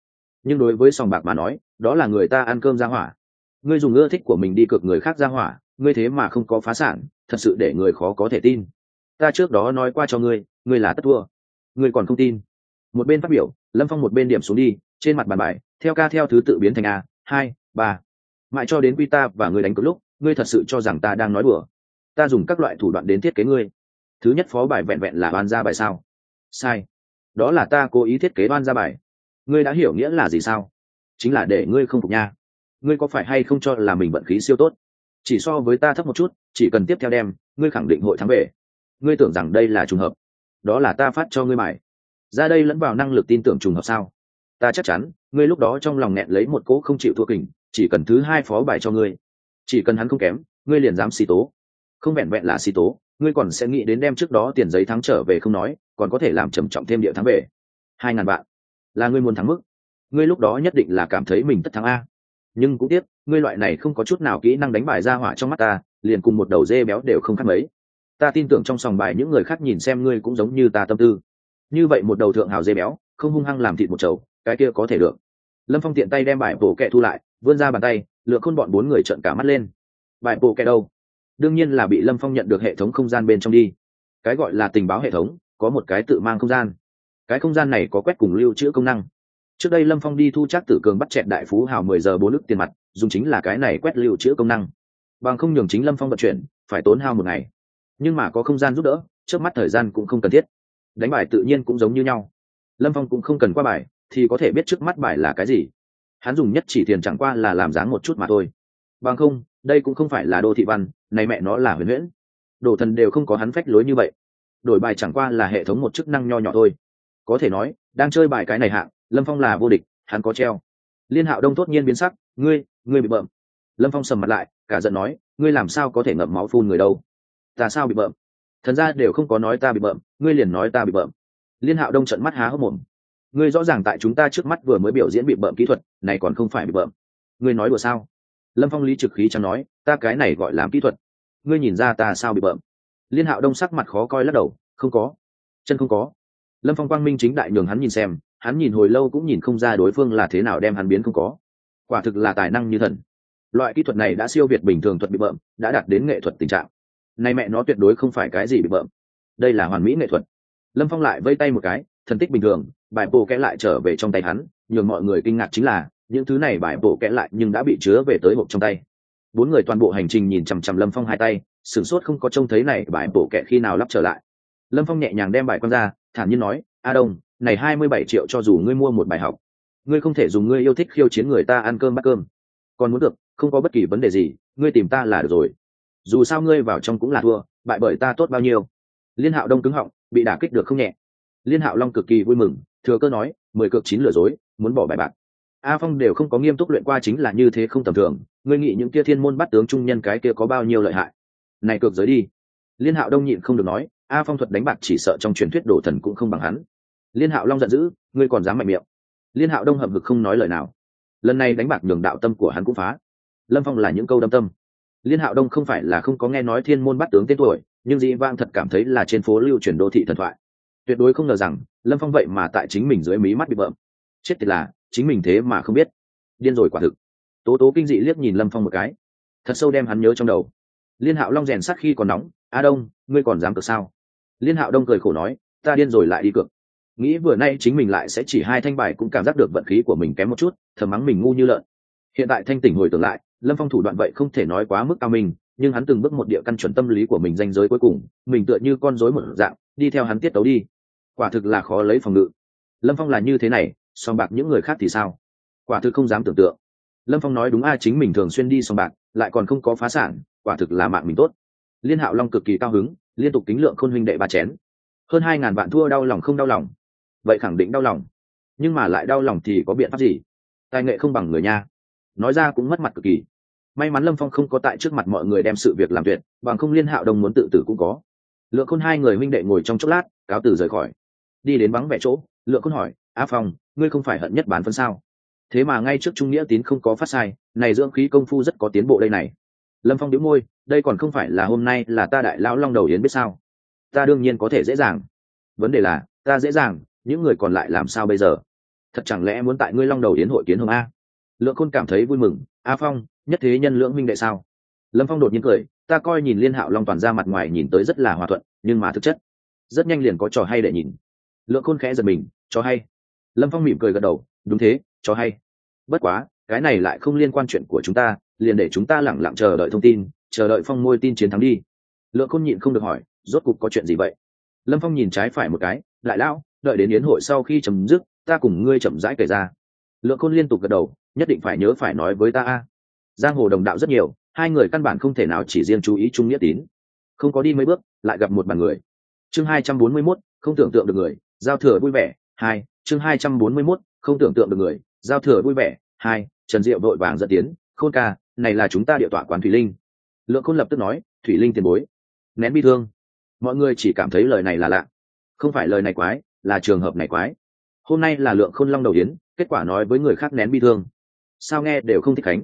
Nhưng đối với sòng bạc mà nói, đó là người ta ăn cơm ra hỏa ngươi dùng ưa thích của mình đi cược người khác ra hỏa, ngươi thế mà không có phá sản, thật sự để người khó có thể tin. Ta trước đó nói qua cho ngươi ngươi là tất thua. Ngươi còn không tin. Một bên phát biểu, lâm phong một bên điểm xuống đi, trên mặt bàn bài, theo ca theo thứ tự biến thành a, hai, ba. Mãi cho đến quy ta và ngươi đánh cược lúc, ngươi thật sự cho rằng ta đang nói bừa? ta dùng các loại thủ đoạn đến thiết kế ngươi. Thứ nhất phó bài vẹn vẹn là oan ra bài sao? Sai. Đó là ta cố ý thiết kế oan ra bài. Ngươi đã hiểu nghĩa là gì sao? Chính là để ngươi không phục nha ngươi có phải hay không cho là mình vận khí siêu tốt? Chỉ so với ta thấp một chút, chỉ cần tiếp theo đem, ngươi khẳng định hội thắng về. Ngươi tưởng rằng đây là trùng hợp. Đó là ta phát cho ngươi mải ra đây lẫn vào năng lực tin tưởng trùng hợp sao? Ta chắc chắn, ngươi lúc đó trong lòng nghẹn lấy một cỗ không chịu thua kình, chỉ cần thứ hai phó bài cho ngươi. Chỉ cần hắn không kém, ngươi liền dám xì tố. Không vẹn vẹn là xì tố, ngươi còn sẽ nghĩ đến đem trước đó tiền giấy thắng trở về không nói, còn có thể làm trầm trọng thêm địa thắng về. Hai ngàn vạn. Là ngươi muốn thắng mức. Ngươi lúc đó nhất định là cảm thấy mình tất thắng a nhưng cũng tiếc, ngươi loại này không có chút nào kỹ năng đánh bài ra hỏa trong mắt ta, liền cùng một đầu dê béo đều không khác mấy. Ta tin tưởng trong sòng bài những người khác nhìn xem ngươi cũng giống như ta tâm tư. Như vậy một đầu thượng hào dê béo, không hung hăng làm thịt một chầu, cái kia có thể được. Lâm phong tiện tay đem bài bổ kẹ thu lại, vươn ra bàn tay, lựa khôn bọn bốn người trợn cả mắt lên. Bài bổ kẹ đâu? Đương nhiên là bị lâm phong nhận được hệ thống không gian bên trong đi. Cái gọi là tình báo hệ thống, có một cái tự mang không gian. Cái không gian này có quét cùng lưu trữ công năng trước đây lâm phong đi thu chắc tử cường bắt chẹn đại phú hào mười giờ bốn lức tiền mặt, dùng chính là cái này quét lưu trữ công năng. Bằng không nhường chính lâm phong vận chuyển, phải tốn hao một ngày. Nhưng mà có không gian giúp đỡ, trước mắt thời gian cũng không cần thiết. Đánh bài tự nhiên cũng giống như nhau. Lâm phong cũng không cần qua bài, thì có thể biết trước mắt bài là cái gì. Hắn dùng nhất chỉ tiền chẳng qua là làm dáng một chút mà thôi. Bằng không, đây cũng không phải là đô thị văn, này mẹ nó là huyền huyễn. Đồ thần đều không có hắn phách lối như vậy. Đổi bài chẳng qua là hệ thống một chức năng nho nhỏ thôi. Có thể nói, đang chơi bài cái này hạng lâm phong là vô địch, hắn có treo. Liên hạo đông tốt nhiên biến sắc, ngươi ngươi bị bợm. Lâm phong sầm mặt lại, cả giận nói, ngươi làm sao có thể ngậm máu phun người đâu? Ta sao bị bợm? Thần ra đều không có nói ta bị bợm, ngươi liền nói ta bị bợm. Liên hạo đông trận mắt há hốc mồm. Ngươi rõ ràng tại chúng ta trước mắt vừa mới biểu diễn bị bợm kỹ thuật, này còn không phải bị bợm. Ngươi nói đùa sao? Lâm phong lý trực khí chẳng nói, ta cái này gọi làm kỹ thuật. Ngươi nhìn ra ta sao bị bợm? Liên hạo đông sắc mặt khó coi lắc đầu, không có. Chân không có. Lâm phong quang minh chính đại nhường hắn nhìn xem hắn nhìn hồi lâu cũng nhìn không ra đối phương là thế nào đem hắn biến không có. Quả thực là tài năng như thần. Loại kỹ thuật này đã siêu việt bình thường thuật bị bợm, đã đạt đến nghệ thuật tình trạng. Nay mẹ nó tuyệt đối không phải cái gì bị bợm. Đây là hoàn mỹ nghệ thuật. Lâm phong lại vây tay một cái, thần tích bình thường, bài bổ kẽ lại trở về trong tay hắn, nhường mọi người kinh ngạc chính là, những thứ này bài bổ kẽ lại nhưng đã bị chứa về tới hộp trong tay. Bốn người toàn bộ hành trình nhìn chằm chằm lâm phong hai tay, sửng sốt không có trông thấy này bài bổ kẽ khi nào lắp trở lại. Lâm phong nhẹ nhàng đem bài con ra, thản nhiên nói, a đông này hai mươi bảy triệu cho dù ngươi mua một bài học, ngươi không thể dùng ngươi yêu thích khiêu chiến người ta ăn cơm bát cơm. Còn muốn được, không có bất kỳ vấn đề gì, ngươi tìm ta là được rồi. Dù sao ngươi vào trong cũng là thua, bại bởi ta tốt bao nhiêu. Liên hạo đông cứng họng, bị đả kích được không nhẹ. Liên hạo long cực kỳ vui mừng, thừa cơ nói, mười cược chín lừa dối, muốn bỏ bài bạc. A phong đều không có nghiêm túc luyện qua chính là như thế không tầm thường, ngươi nghĩ những kia thiên môn bắt tướng trung nhân cái kia có bao nhiêu lợi hại? Này cược giới đi. Liên hạo đông nhịn không được nói, a phong thuật đánh bạc chỉ sợ trong truyền thuyết đổ thần cũng không bằng hắn liên hạo long giận dữ, ngươi còn dám mạnh miệng. Liên hạo đông hậm hực không nói lời nào. Lần này đánh bạc nhường đạo tâm của hắn cũng phá. Lâm phong là những câu đâm tâm. Liên hạo đông không phải là không có nghe nói thiên môn bắt tướng tên tuổi, nhưng dĩ vang thật cảm thấy là trên phố lưu truyền đô thị thần thoại. Tuyệt đối không ngờ rằng, lâm phong vậy mà tại chính mình dưới mí mắt bị bợm. Chết tiệt là, chính mình thế mà không biết. Điên rồi quả thực. Tố tố kinh dị liếc nhìn lâm phong một cái. Thật sâu đem hắn nhớ trong đầu. Liên hạo long rèn sắc khi còn nóng, a đông, ngươi còn dám cược sao? Liên hạo đông cười khổ nói, ta điên rồi lại đi cược nghĩ vừa nay chính mình lại sẽ chỉ hai thanh bài cũng cảm giác được vận khí của mình kém một chút, thầm mắng mình ngu như lợn. Hiện tại thanh tỉnh hồi tưởng lại, lâm phong thủ đoạn vậy không thể nói quá mức cao mình nhưng hắn từng bước một địa căn chuẩn tâm lý của mình danh giới cuối cùng, mình tựa như con rối một dạng, đi theo hắn tiết tấu đi. Quả thực là khó lấy phòng ngự. Lâm phong là như thế này, song bạc những người khác thì sao? Quả thực không dám tưởng tượng. Lâm phong nói đúng a, chính mình thường xuyên đi song bạc, lại còn không có phá sản, quả thực là mạng mình tốt. Liên hạo long cực kỳ cao hứng, liên tục tính lượng khôn huynh đệ ba chén. Hơn hai ngàn vạn thua đau lòng không đau lòng vậy khẳng định đau lòng. Nhưng mà lại đau lòng thì có biện pháp gì? Tài nghệ không bằng người nha. Nói ra cũng mất mặt cực kỳ. May mắn lâm phong không có tại trước mặt mọi người đem sự việc làm tuyệt, bằng không liên hạo đồng muốn tự tử cũng có. Lượng khôn hai người huynh đệ ngồi trong chốc lát, cáo từ rời khỏi. Đi đến vắng vẻ chỗ, lượng khôn hỏi, a phong, ngươi không phải hận nhất bán phân sao? Thế mà ngay trước trung nghĩa tín không có phát sai, này dưỡng khí công phu rất có tiến bộ đây này. Lâm phong đĩu môi, đây còn không phải là hôm nay là ta đại lão long đầu yến biết sao? Ta đương nhiên có thể dễ dàng. Vấn đề là, ta dễ dàng những người còn lại làm sao bây giờ? Thật chẳng lẽ muốn tại ngươi long đầu yến hội kiến hồng a? Lượng khôn cảm thấy vui mừng. A phong, nhất thế nhân lưỡng minh đệ sao? Lâm phong đột nhiên cười, ta coi nhìn liên hạo long toàn ra mặt ngoài nhìn tới rất là hòa thuận, nhưng mà thực chất, rất nhanh liền có trò hay để nhìn. Lượng khôn khẽ giật mình cho hay. Lâm phong mỉm cười gật đầu, đúng thế cho hay. Bất quá, cái này lại không liên quan chuyện của chúng ta, liền để chúng ta lẳng lặng chờ đợi thông tin, chờ đợi phong môi tin chiến thắng đi. Lượng khôn nhịn không được hỏi, rốt cục có chuyện gì vậy? Lâm phong nhìn trái phải một cái lại lão đợi đến yến hội sau khi chấm dứt ta cùng ngươi chậm rãi kể ra. Lượng khôn liên tục gật đầu nhất định phải nhớ phải nói với ta a. Giang hồ đồng đạo rất nhiều hai người căn bản không thể nào chỉ riêng chú ý chung nghĩa tín. Không có đi mấy bước lại gặp một bàn người. Chương hai trăm bốn mươi 241, không tưởng tượng được người giao thừa vui vẻ hai chương hai trăm bốn mươi 241, không tưởng tượng được người giao thừa vui vẻ hai trần diệu đội vàng dẫn tiến khôn ca này là chúng ta địa tọa quán thủy linh. Lượng khôn lập tức nói thủy linh tiền bối. Nén bi thương. Mọi người chỉ cảm thấy lời này là lạ. Không phải lời này quái là trường hợp này quái. Hôm nay là lượng khôn long đầu yến, kết quả nói với người khác nén bi thương. Sao nghe đều không thích khánh.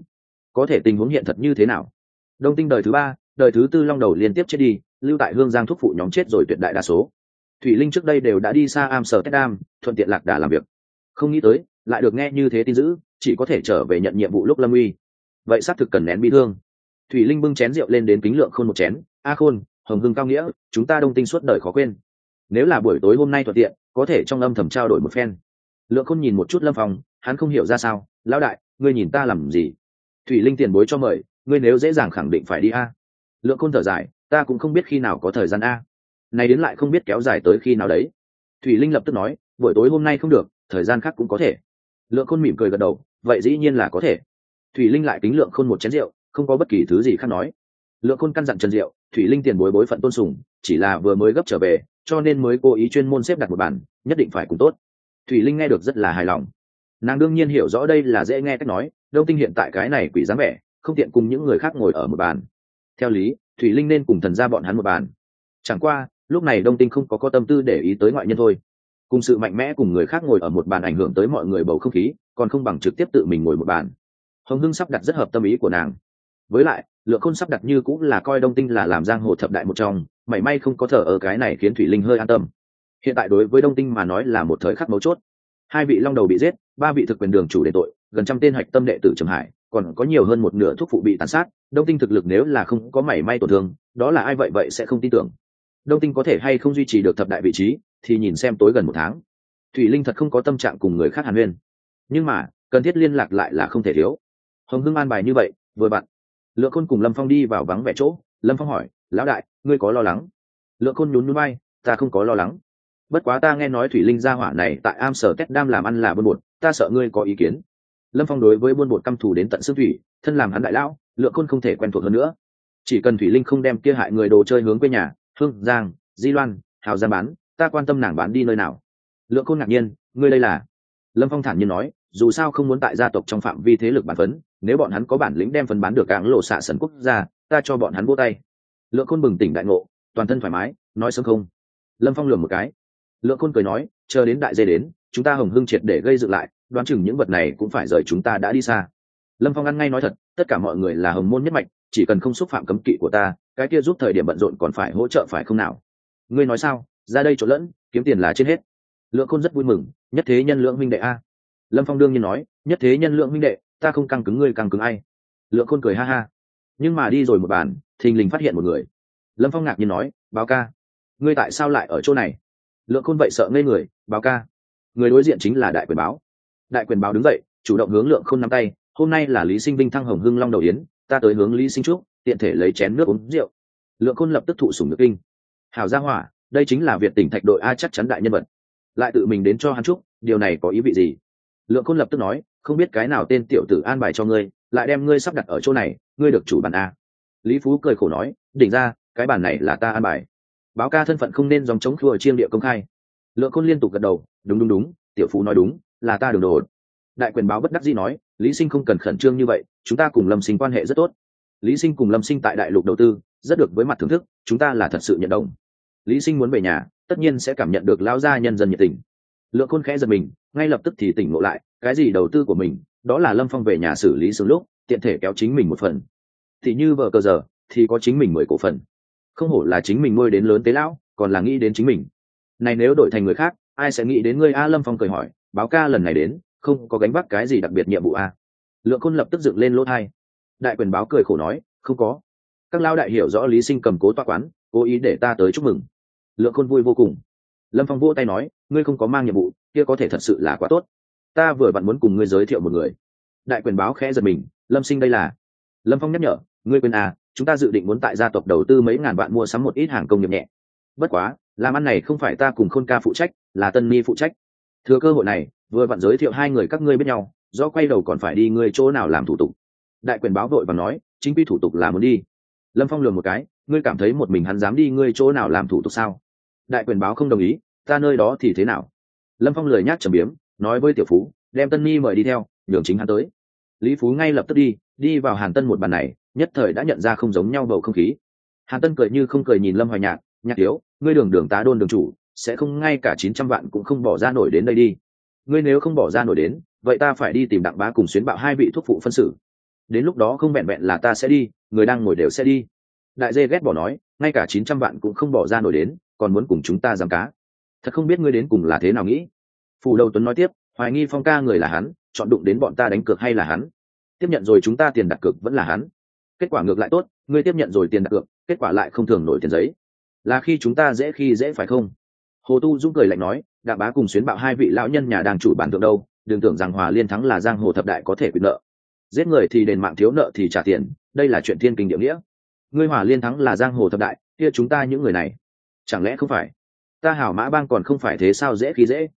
Có thể tình huống hiện thật như thế nào? Đông tinh đời thứ ba, đời thứ tư long đầu liên tiếp chết đi, lưu tại hương giang thúc phụ nhóm chết rồi tuyệt đại đa số. Thủy linh trước đây đều đã đi xa amsterdam, thuận tiện lạc đà làm việc. Không nghĩ tới, lại được nghe như thế tin dữ, chỉ có thể trở về nhận nhiệm vụ lúc lâm uy. Vậy xác thực cần nén bi thương. Thủy linh bưng chén rượu lên đến kính lượng khôn một chén. A khôn, hồng hưng cao nghĩa, chúng ta đông tinh suốt đời khó quên. Nếu là buổi tối hôm nay thuận tiện có thể trong âm thầm trao đổi một phen. Lượng khôn nhìn một chút lâm phòng hắn không hiểu ra sao, lão đại, ngươi nhìn ta làm gì? Thủy linh tiền bối cho mời, ngươi nếu dễ dàng khẳng định phải đi a. Lượng khôn thở dài, ta cũng không biết khi nào có thời gian a. Này đến lại không biết kéo dài tới khi nào đấy. Thủy linh lập tức nói, buổi tối hôm nay không được, thời gian khác cũng có thể. Lượng khôn mỉm cười gật đầu, vậy dĩ nhiên là có thể. Thủy linh lại tính lượng khôn một chén rượu, không có bất kỳ thứ gì khác nói. Lượng khôn căn dặn trần diệu, thủy linh tiền bối bối phận tôn sùng, chỉ là vừa mới gấp trở về cho nên mới cố ý chuyên môn xếp đặt một bản, nhất định phải cùng tốt. Thủy linh nghe được rất là hài lòng. Nàng đương nhiên hiểu rõ đây là dễ nghe cách nói, đông tinh hiện tại cái này quỷ dáng vẻ, không tiện cùng những người khác ngồi ở một bàn. Theo lý, thủy linh nên cùng thần ra bọn hắn một bàn. Chẳng qua, lúc này đông tinh không có có tâm tư để ý tới ngoại nhân thôi. Cùng sự mạnh mẽ cùng người khác ngồi ở một bàn ảnh hưởng tới mọi người bầu không khí, còn không bằng trực tiếp tự mình ngồi một bàn. Hồng hưng sắp đặt rất hợp tâm ý của nàng. Với lại, lượng khôn sắp đặt như cũng là coi đông tinh là làm giang hồ thập đại một trong mảy may không có thở ở cái này khiến thủy linh hơi an tâm. Hiện tại đối với đông tinh mà nói là một thời khắc mấu chốt. Hai vị long đầu bị giết, ba vị thực quyền đường chủ để tội, gần trăm tên hạch tâm đệ tử trầm hải, còn có nhiều hơn một nửa thuốc phụ bị tàn sát, đông tinh thực lực nếu là không có mảy may tổn thương, đó là ai vậy vậy sẽ không tin tưởng. Đông tinh có thể hay không duy trì được thập đại vị trí, thì nhìn xem tối gần một tháng. Thủy linh thật không có tâm trạng cùng người khác hàn huyên. Nhưng mà, cần thiết liên lạc lại là không thể thiếu. Hồng hưng an bài như vậy, vừa bạn. Lựa khôn cùng lâm phong đi vào vắng vẻ chỗ, lâm phong hỏi lão đại, ngươi có lo lắng? Lượng khôn nhún núi bay ta không có lo lắng. Bất quá ta nghe nói thủy linh gia hỏa này tại am sở tét đam làm ăn là buôn bột, ta sợ ngươi có ý kiến. Lâm phong đối với buôn bột căm thù đến tận xương thủy, thân làm hắn đại lão, lượng khôn không thể quen thuộc hơn nữa. Chỉ cần thủy linh không đem kia hại người đồ chơi hướng quê nhà, hương, giang, di loan, hào gian bán, ta quan tâm nàng bán đi nơi nào? Lượng khôn ngạc nhiên, ngươi đây là? Lâm phong thản nhiên nói, dù sao không muốn tại gia tộc trong phạm vi thế lực bản phấn, nếu bọn hắn có bản lĩnh đem phấn bán được cảng lộ xạ sần quốc gia, ta cho bọn hắn vô tay lượng khôn bừng tỉnh đại ngộ, toàn thân thoải mái, nói sớm không. Lâm phong lường một cái. Lượng khôn cười nói, chờ đến đại dê đến, chúng ta hồng hưng triệt để gây dựng lại, đoán chừng những vật này cũng phải rời chúng ta đã đi xa. Lâm phong ăn ngay nói thật, tất cả mọi người là hồng môn nhất mạch, chỉ cần không xúc phạm cấm kỵ của ta, cái kia giúp thời điểm bận rộn còn phải hỗ trợ phải không nào? Ngươi nói sao? Ra đây trộn lẫn, kiếm tiền là trên hết. Lượng khôn rất vui mừng, nhất thế nhân lượng minh đệ a. Lâm phong đương nhiên nói, nhất thế nhân lượng minh đệ, ta không căng cứng ngươi căng cứng ai. Lượng khôn cười ha ha nhưng mà đi rồi một bàn, thình lình phát hiện một người. Lâm phong ngạc nhiên nói, báo ca, ngươi tại sao lại ở chỗ này? Lượng khôn vậy sợ ngây người, báo ca, người đối diện chính là đại quyền báo. Đại quyền báo đứng dậy, chủ động hướng lượng khôn nắm tay, hôm nay là lý sinh vinh thăng hồng hưng long đầu yến, ta tới hướng lý sinh trúc tiện thể lấy chén nước uống rượu. Lượng khôn lập tức thụ sùng nước kinh. Hào gia hỏa, đây chính là Việt tỉnh thạch đội a chắc chắn đại nhân vật. Lại tự mình đến cho hắn trúc điều này có ý vị gì? Lượng khôn lập tức nói không biết cái nào tên tiểu tử an bài cho ngươi, lại đem ngươi sắp đặt ở chỗ này, ngươi được chủ bàn a. Lý phú cười khổ nói, đỉnh ra, cái bàn này là ta an bài. Báo ca thân phận không nên dòng chống khua chiêm địa công khai. Lượng khôn liên tục gật đầu, đúng đúng đúng, tiểu phú nói đúng, là ta đường đồ. Đại quyền báo bất đắc dĩ nói, lý sinh không cần khẩn trương như vậy, chúng ta cùng lâm sinh quan hệ rất tốt. Lý sinh cùng lâm sinh tại đại lục đầu tư, rất được với mặt thưởng thức, chúng ta là thật sự nhận đồng. Lý sinh muốn về nhà, tất nhiên sẽ cảm nhận được lao gia nhân dân nhiệt tình lượng khôn khẽ giật mình, ngay lập tức thì tỉnh ngộ lại, cái gì đầu tư của mình, đó là lâm phong về nhà xử lý sớm lúc, tiện thể kéo chính mình một phần. Thì như vợ cờ giờ, thì có chính mình mười cổ phần. Không hổ là chính mình nuôi đến lớn tế lão, còn là nghĩ đến chính mình. Này nếu đổi thành người khác, ai sẽ nghĩ đến ngươi a lâm phong cười hỏi, báo ca lần này đến, không có gánh vác cái gì đặc biệt nhiệm vụ a. Lượng khôn lập tức dựng lên lỗ thai. Đại quyền báo cười khổ nói, không có. Các lao đại hiểu rõ lý sinh cầm cố toa quán, cố ý để ta tới chúc mừng. Lượng khôn vui vô cùng lâm phong vỗ tay nói, ngươi không có mang nhiệm vụ, kia có thể thật sự là quá tốt. Ta vừa vặn muốn cùng ngươi giới thiệu một người. Đại quyền báo khẽ giật mình, lâm sinh đây là? Lâm phong nhắc nhở, ngươi quên à chúng ta dự định muốn tại gia tộc đầu tư mấy ngàn vạn mua sắm một ít hàng công nghiệp nhẹ. Bất quá, làm ăn này không phải ta cùng khôn ca phụ trách, là tân mi phụ trách. Thừa cơ hội này, vừa vặn giới thiệu hai người các ngươi biết nhau do quay đầu còn phải đi ngươi chỗ nào làm thủ tục. Đại quyền báo vội và nói, chính quy thủ tục là muốn đi. Lâm phong lường một cái, ngươi cảm thấy một mình hắn dám đi ngươi chỗ nào làm thủ tục sao? Đại quyền báo không đồng ý, ta nơi đó thì thế nào? Lâm phong lười nhác trầm biếm, nói với tiểu phú, đem tân nhi mời đi theo, nhường chính hắn tới. Lý phú ngay lập tức đi đi vào hàn tân một bàn này, nhất thời đã nhận ra không giống nhau bầu không khí. Hàn tân cười như không cười nhìn lâm hoài nhạc nhạc thiếu, ngươi đường đường tá đôn đường chủ, sẽ không ngay cả chín trăm vạn cũng không bỏ ra nổi đến đây đi. Ngươi nếu không bỏ ra nổi đến, vậy ta phải đi tìm đặng bá cùng xuyến bạo hai vị thuốc phụ phân xử. Đến lúc đó không vẹn vẹn là ta sẽ đi, người đang ngồi đều sẽ đi. Đại dê ghét bỏ nói, ngay cả chín trăm vạn cũng không bỏ ra nổi đến còn muốn cùng chúng ta giảm cá. Thật không biết ngươi đến cùng là thế nào nghĩ. Phủ đầu tuấn nói tiếp, hoài nghi phong ca người là hắn, chọn đụng đến bọn ta đánh cược hay là hắn? Tiếp nhận rồi chúng ta tiền đặt cược vẫn là hắn. Kết quả ngược lại tốt, ngươi tiếp nhận rồi tiền đặt cược, kết quả lại không thường nổi tiền giấy. Là khi chúng ta dễ khi dễ phải không? Hồ tu dũng cười lạnh nói, đạ bá cùng xuyến bạo hai vị lão nhân nhà đang chủ bản thượng đâu, đừng tưởng rằng hòa liên thắng là giang hồ thập đại có thể quyền nợ. Giết người thì đền mạng thiếu nợ thì trả tiền, đây là chuyện thiên kinh địa nghĩa. Ngươi hòa liên thắng là giang hồ thập đại, kia chúng ta những người này chẳng lẽ không phải? Ta hảo mã bang còn không phải thế sao dễ khi dễ?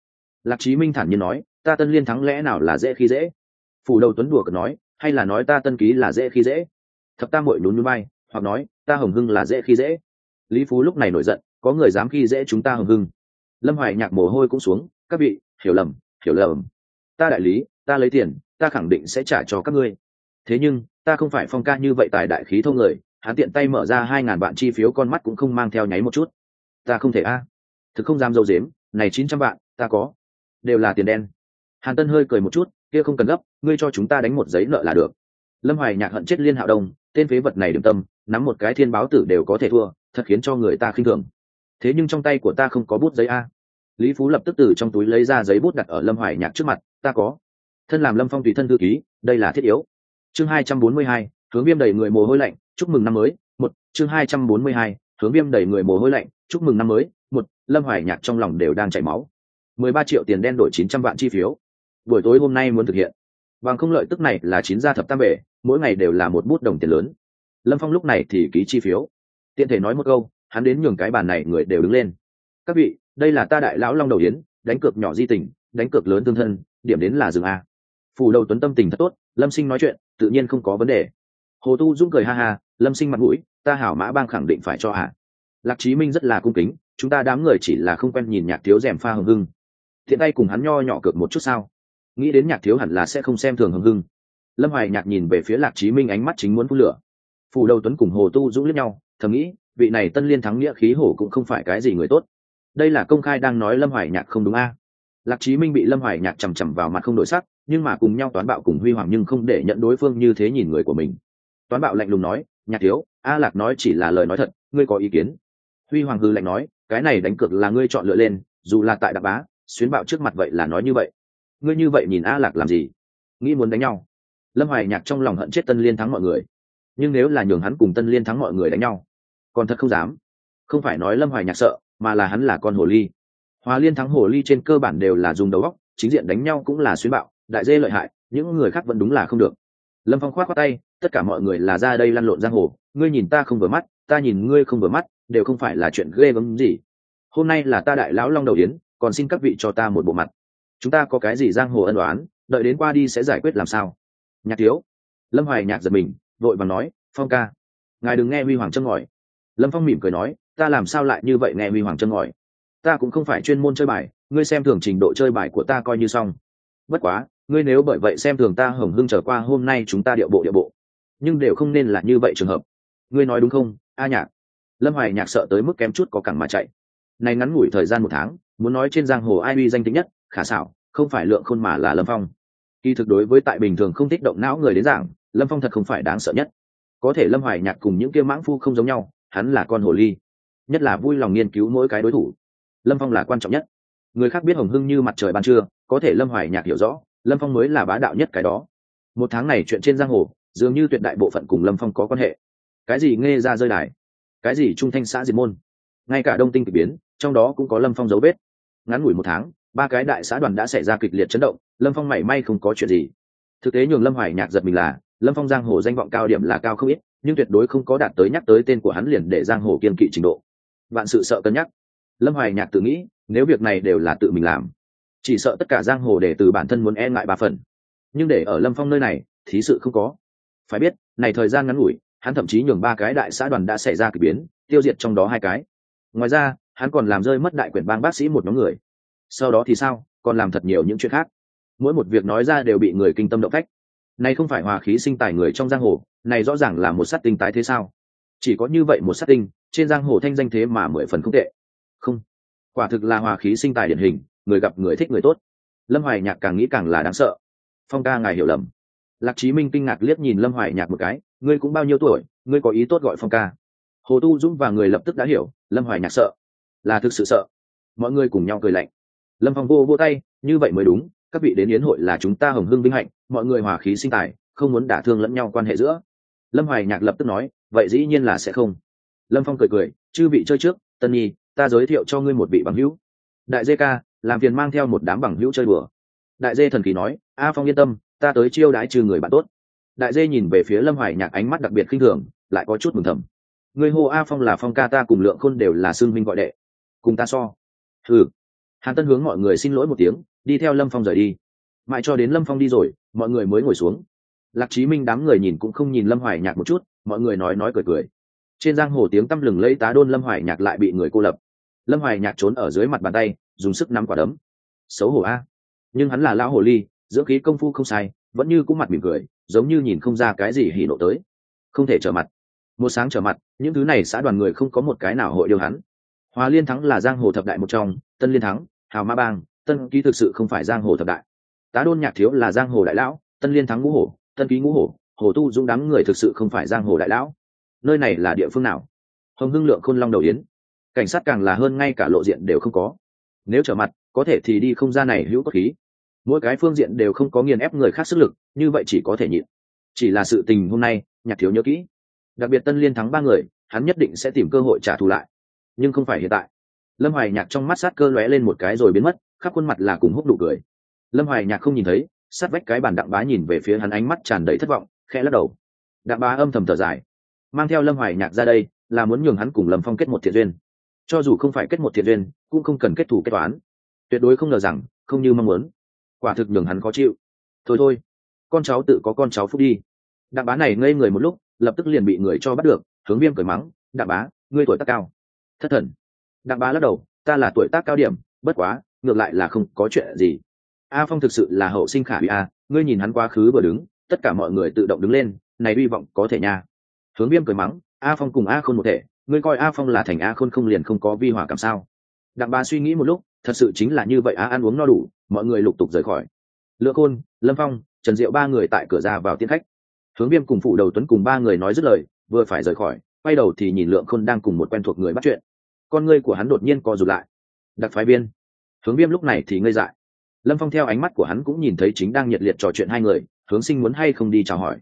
Lạc chí minh thản nhiên nói, ta tân liên thắng lẽ nào là dễ khi dễ? Phủ đầu tuấn đùa cợt nói, hay là nói ta tân ký là dễ khi dễ? Thập tam mội nhún núi bay hoặc nói, ta hồng hưng là dễ khi dễ. Lý phú lúc này nổi giận, có người dám khi dễ chúng ta hồng hưng. Lâm hoài nhạc mồ hôi cũng xuống, các vị, hiểu lầm hiểu lầm. Ta đại lý, ta lấy tiền, ta khẳng định sẽ trả cho các ngươi. Thế nhưng, ta không phải phong ca như vậy tài đại khí thông người hắn tiện tay mở ra hai ngàn vạn chi phiếu con mắt cũng không mang theo nháy một chút ta không thể a. Thực không dám dâu dếm, này chín trăm vạn, ta có. Đều là tiền đen. Hàn tân hơi cười một chút, kia không cần gấp, ngươi cho chúng ta đánh một giấy nợ là được. Lâm hoài nhạc hận chết liên hạo đông, tên phế vật này điểm tâm, nắm một cái thiên báo tử đều có thể thua, thật khiến cho người ta khinh thường. Thế nhưng trong tay của ta không có bút giấy a. Lý phú lập tức từ trong túi lấy ra giấy bút đặt ở lâm hoài nhạc trước mặt, ta có. Thân làm lâm phong tùy thân thư ký, đây là thiết yếu. Chương hai trăm bốn mươi hai, hướng viêm đầy người mồ hôi lạnh, chúc mừng năm mới, một, chương hai trăm bốn mươi hai hướng viêm đầy người mồ hôi lạnh, chúc mừng năm mới. Một, lâm hoài nhạc trong lòng đều đang chảy máu. mười ba triệu tiền đen đổi chín trăm vạn chi phiếu. Buổi tối hôm nay muốn thực hiện. Bằng không lợi tức này là chín gia thập tam bể, mỗi ngày đều là một bút đồng tiền lớn. Lâm phong lúc này thì ký chi phiếu. Tiện thể nói một câu, hắn đến nhường cái bàn này người đều đứng lên. Các vị, đây là ta đại lão long đầu yến, đánh cược nhỏ di tình, đánh cược lớn tương thân, điểm đến là rừng a. Phủ đầu tuấn tâm tình thật tốt, lâm sinh nói chuyện, tự nhiên không có vấn đề. Hồ tu dũng cười ha ha, lâm sinh mặt mũi ta hảo mã bang khẳng định phải cho hạ. Lạc chí minh rất là cung kính, chúng ta đám người chỉ là không quen nhìn nhạc thiếu rèm pha hồng hưng. Thiện tay cùng hắn nho nhỏ cược một chút sao? Nghĩ đến nhạc thiếu hẳn là sẽ không xem thường hồng hưng. Lâm hoài nhạc nhìn về phía lạc chí minh ánh mắt chính muốn phun lửa. Phủ đầu tuấn cùng hồ tu dũng lẫn nhau, thầm nghĩ, vị này tân liên thắng nghĩa khí hổ cũng không phải cái gì người tốt. Đây là công khai đang nói lâm hoài nhạc không đúng a. Lạc chí minh bị lâm hoài nhạc chằm chằm vào mặt không đổi sắc, nhưng mà cùng nhau toán bạo cùng huy hoàng nhưng không để nhận đối phương như thế nhìn người của mình toán bạo lạnh lùng nói, nhạc thiếu, a lạc nói chỉ là lời nói thật, ngươi có ý kiến? Huy hoàng hư lạnh nói, cái này đánh cược là ngươi chọn lựa lên, dù là tại đạp bá xuyến bạo trước mặt vậy là nói như vậy. Ngươi như vậy nhìn a lạc làm gì? Nghĩ muốn đánh nhau. Lâm hoài nhạc trong lòng hận chết tân liên thắng mọi người. Nhưng nếu là nhường hắn cùng tân liên thắng mọi người đánh nhau, còn thật không dám. Không phải nói lâm hoài nhạc sợ, mà là hắn là con hồ ly. Hòa liên thắng hồ ly trên cơ bản đều là dùng đầu góc chính diện đánh nhau cũng là xuyến bạo, đại dê lợi hại, những người khác vẫn đúng là không được. Lâm phong khoát khoát tay tất cả mọi người là ra đây lăn lộn giang hồ, ngươi nhìn ta không vừa mắt, ta nhìn ngươi không vừa mắt, đều không phải là chuyện ghê gớm gì. Hôm nay là ta đại lão long đầu yến, còn xin các vị cho ta một bộ mặt. Chúng ta có cái gì giang hồ ân đoán đợi đến qua đi sẽ giải quyết làm sao? Nhạc thiếu. Lâm hoài nhạc giật mình, vội vàng nói, phong ca, ngài đừng nghe huy hoàng chân ngòi. Lâm phong mỉm cười nói, ta làm sao lại như vậy nghe huy hoàng chân ngòi? Ta cũng không phải chuyên môn chơi bài, ngươi xem thường trình độ chơi bài của ta coi như xong. Bất quá, ngươi nếu bởi vậy xem thường ta hồng hưng trở qua hôm nay chúng ta điệu bộ điệu bộ nhưng đều không nên là như vậy trường hợp. Ngươi nói đúng không, a nhạc? Lâm hoài nhạc sợ tới mức kém chút có cẳng mà chạy. Này ngắn ngủi thời gian một tháng, muốn nói trên giang hồ ai uy danh tính nhất, khả xảo, không phải lượng khôn mà là lâm phong. Kỳ thực đối với tại bình thường không thích động não người đến giảng, lâm phong thật không phải đáng sợ nhất. Có thể lâm hoài nhạc cùng những kia mãng phu không giống nhau, hắn là con hồ ly. Nhất là vui lòng nghiên cứu mỗi cái đối thủ. Lâm phong là quan trọng nhất. Người khác biết hồng hưng như mặt trời ban trưa, có thể lâm hoài nhạc hiểu rõ, lâm phong mới là bá đạo nhất cái đó. Một tháng này chuyện trên giang hồ dường như tuyệt đại bộ phận cùng lâm phong có quan hệ. Cái gì nghe ra rơi đài? Cái gì trung thanh xã diệt môn? Ngay cả đông tinh k ị biến, trong đó cũng có lâm phong dấu vết. Ngắn ngủi một tháng, ba cái đại xã đoàn đã xảy ra kịch liệt chấn động, lâm phong mảy may không có chuyện gì. Thực tế nhường lâm hoài nhạc giật mình là, lâm phong giang hồ danh vọng cao điểm là cao không ít, nhưng tuyệt đối không có đạt tới nhắc tới tên của hắn liền để giang hồ kiên kỵ trình độ. Vạn sự sợ cân nhắc. Lâm hoài nhạc tự nghĩ, nếu việc này đều là tự mình làm, chỉ sợ tất cả giang hồ để từ bản thân muốn e ngại ba phần. Nhưng để ở lâm phong nơi này, thí sự không có phải biết, này thời gian ngắn ngủi, hắn thậm chí nhường ba cái đại xã đoàn đã xảy ra k ỳ biến, tiêu diệt trong đó hai cái. Ngoài ra, hắn còn làm rơi mất đại quyển bang bác sĩ một nhóm người. Sau đó thì sao? Còn làm thật nhiều những chuyện khác. Mỗi một việc nói ra đều bị người kinh tâm động phách. Này không phải hòa khí sinh tài người trong giang hồ, này rõ ràng là một sát tinh tái thế sao? Chỉ có như vậy một sát tinh, trên giang hồ thanh danh thế mà mười phần không tệ. Không. Quả thực là hòa khí sinh tài điển hình, người gặp người thích người tốt. Lâm hoài nhạc càng nghĩ càng là đáng sợ. Phong ca ngài hiểu lầm lạc chí minh kinh ngạc liếc nhìn lâm hoài nhạc một cái, ngươi cũng bao nhiêu tuổi? Ngươi có ý tốt gọi phong ca? Hồ tu dũng và người lập tức đã hiểu, lâm hoài nhạc sợ. Là thực sự sợ. Mọi người cùng nhau cười lạnh. Lâm phong vô vô tay, như vậy mới đúng, các vị đến yến hội là chúng ta hồng hưng vinh hạnh, mọi người hòa khí sinh tài, không muốn đả thương lẫn nhau quan hệ giữa. Lâm hoài nhạc lập tức nói, vậy dĩ nhiên là sẽ không. Lâm phong cười cười, chư vị chơi trước, tân nhi, ta giới thiệu cho ngươi một vị bằng hữu. Đại dê ca, làm phiền mang theo một đám bằng hữu chơi bừa đại dê thần kỳ nói, a phong yên tâm ta tới chiêu đãi trừ người bạn tốt. Đại dê nhìn về phía lâm hoài nhạc ánh mắt đặc biệt khinh thường, lại có chút mừng thầm. Người Hồ a phong là phong ca ta cùng lượng khôn đều là xương minh gọi đệ. Cùng ta so. Ừ hàn tân hướng mọi người xin lỗi một tiếng, đi theo lâm phong rời đi. Mãi cho đến lâm phong đi rồi, mọi người mới ngồi xuống. Lạc chí minh đám người nhìn cũng không nhìn lâm hoài nhạc một chút, mọi người nói nói cười cười. Trên giang hồ tiếng tăm lừng lấy tá đôn lâm hoài nhạc lại bị người cô lập. Lâm hoài nhạc trốn ở dưới mặt bàn tay, dùng sức nắm quả đấm. Xấu hổ a. Nhưng hắn là lão hồ ly dưỡng khí công phu không sai, vẫn như cũng mặt mỉm cười, giống như nhìn không ra cái gì hỉ nộ tới. Không thể trở mặt. Một sáng trở mặt, những thứ này xã đoàn người không có một cái nào hội điều hắn. Hòa liên thắng là giang hồ thập đại một trong, tân liên thắng, hào ma bang, tân ký thực sự không phải giang hồ thập đại. Tá đôn nhạc thiếu là giang hồ đại lão, tân liên thắng ngũ hổ, tân ký ngũ hổ, hồ tu dũng đắng người thực sự không phải giang hồ đại lão. Nơi này là địa phương nào? Hồng hưng lượng khôn long đầu yến. Cảnh sát càng là hơn ngay cả lộ diện đều không có. Nếu trở mặt, có thể thì đi không ra này hữu cốt khí mỗi cái phương diện đều không có nghiền ép người khác sức lực, như vậy chỉ có thể nhịn. Chỉ là sự tình hôm nay, nhạc thiếu nhớ kỹ. Đặc biệt tân liên thắng ba người, hắn nhất định sẽ tìm cơ hội trả thù lại. Nhưng không phải hiện tại. Lâm hoài nhạc trong mắt sát cơ lóe lên một cái rồi biến mất, khắp khuôn mặt là cùng húc đủ cười. Lâm hoài nhạc không nhìn thấy, sát vách cái bàn đặng bá nhìn về phía hắn ánh mắt tràn đầy thất vọng, khẽ lắc đầu. Đặng bá âm thầm thở dài. Mang theo lâm hoài nhạc ra đây, là muốn nhường hắn cùng lâm phong kết một thiện duyên. Cho dù không phải kết một thiện duyên, cũng không cần kết thù kết toán. Tuyệt đối không ngờ rằng, không như mong muốn quả thực nhường hắn khó chịu. Thôi thôi, con cháu tự có con cháu phúc đi. Đặng bá này ngây người một lúc, lập tức liền bị người cho bắt được, hướng viêm cởi mắng, đặng bá, ngươi tuổi tác cao. Thất thần. Đặng bá lắc đầu, ta là tuổi tác cao điểm, bất quá, ngược lại là không có chuyện gì. A phong thực sự là hậu sinh khả uy a, ngươi nhìn hắn quá khứ vừa đứng, tất cả mọi người tự động đứng lên, này hy vọng có thể nha. Hướng viêm cười mắng, a phong cùng a khôn một thể, ngươi coi a phong là thành a khôn không liền không có vi hỏa cảm sao? Đặng bá suy nghĩ một lúc thật sự chính là như vậy á, ăn uống no đủ, mọi người lục tục rời khỏi. Lựa khôn, lâm phong, trần diệu ba người tại cửa ra vào tiến khách. Hướng viêm cùng phụ đầu tuấn cùng ba người nói dứt lời, vừa phải rời khỏi, quay đầu thì nhìn lượng khôn đang cùng một quen thuộc người bắt chuyện. Con ngươi của hắn đột nhiên co rụt lại. Đặc phái viên. Hướng viêm lúc này thì ngây dại. Lâm phong theo ánh mắt của hắn cũng nhìn thấy chính đang nhiệt liệt trò chuyện hai người, hướng sinh muốn hay không đi chào hỏi.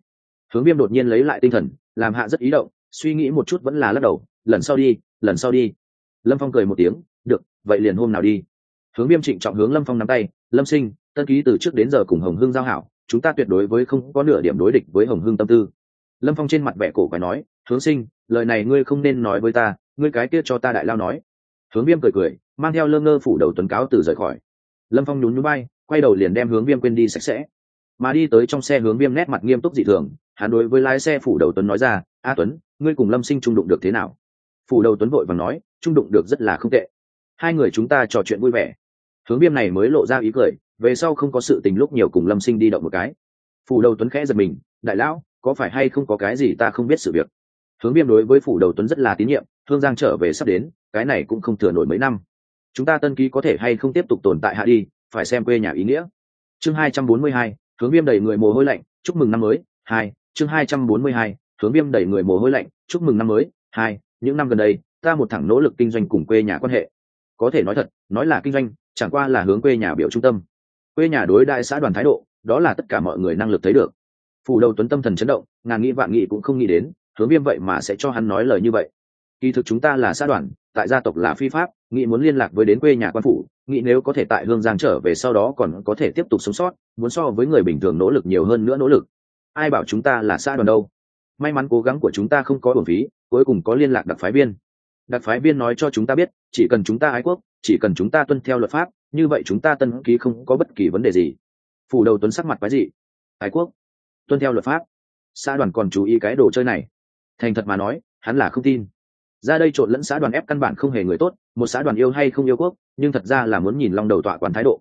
Hướng viêm đột nhiên lấy lại tinh thần, làm hạ rất ý động, suy nghĩ một chút vẫn là lắc đầu, lần sau đi, lần sau đi. Lâm phong cười một tiếng, được, vậy liền hôm nào đi hướng viêm trịnh trọng hướng lâm phong nắm tay, lâm sinh, tân ký từ trước đến giờ cùng hồng hưng giao hảo, chúng ta tuyệt đối với không có nửa điểm đối địch với hồng hưng tâm tư. Lâm phong trên mặt vẻ cổ phải nói, hướng sinh, lời này ngươi không nên nói với ta, ngươi cái kia cho ta đại lao nói. Hướng viêm cười cười, mang theo lơ ngơ phủ đầu tuấn cáo từ rời khỏi. Lâm phong nhún nhún bay quay đầu liền đem hướng viêm quên đi sạch sẽ. Mà đi tới trong xe hướng viêm nét mặt nghiêm túc dị thường, hắn đối với lái xe phủ đầu tuấn nói ra, a tuấn, ngươi cùng lâm sinh trung đụng được thế nào? Phủ đầu tuấn vội và nói trung đụng được rất là không tệ. Hai người chúng ta trò chuyện vui vẻ hướng viêm này mới lộ ra ý cười, về sau không có sự tình lúc nhiều cùng lâm sinh đi động một cái. Phủ đầu tuấn khẽ giật mình, đại lão, có phải hay không có cái gì ta không biết sự việc? Hướng viêm đối với phủ đầu tuấn rất là tín nhiệm, thương giang trở về sắp đến, cái này cũng không thừa nổi mấy năm. Chúng ta tân ký có thể hay không tiếp tục tồn tại hạ đi, phải xem quê nhà ý nghĩa. Chương hai trăm bốn mươi hai, hướng viêm đẩy người mồ hôi lạnh, chúc mừng năm mới, hai, chương hai trăm bốn mươi hai, hướng viêm đẩy người mồ hôi lạnh, chúc mừng năm mới, hai, những năm gần đây, ta một thẳng nỗ lực kinh doanh cùng quê nhà quan hệ. Có thể nói thật, nói là kinh doanh chẳng qua là hướng quê nhà biểu trung tâm. Quê nhà đối đại xã đoàn thái độ, đó là tất cả mọi người năng lực thấy được. Phủ đầu tuấn tâm thần chấn động, ngàn nghĩ vạn nghĩ cũng không nghĩ đến, hướng viêm vậy mà sẽ cho hắn nói lời như vậy. Kỳ thực chúng ta là xã đoàn, tại gia tộc là phi pháp, nghĩ muốn liên lạc với đến quê nhà quan phủ, nghĩ nếu có thể tại hương giang trở về sau đó còn có thể tiếp tục sống sót, muốn so với người bình thường nỗ lực nhiều hơn nữa nỗ lực. Ai bảo chúng ta là xã đoàn đâu? May mắn cố gắng của chúng ta không có bổn phí, cuối cùng có liên lạc đặc phái viên. Đặc phái viên nói cho chúng ta biết, chỉ cần chúng ta ái quốc chỉ cần chúng ta tuân theo luật pháp, như vậy chúng ta tân ký không có bất kỳ vấn đề gì. Phủ đầu tuấn sắc mặt quái gì ái quốc, tuân theo luật pháp. Xã đoàn còn chú ý cái đồ chơi này. Thành thật mà nói, hắn là không tin. Ra đây trộn lẫn xã đoàn ép căn bản không hề người tốt, một xã đoàn yêu hay không yêu quốc, nhưng thật ra là muốn nhìn long đầu tọa quán thái độ.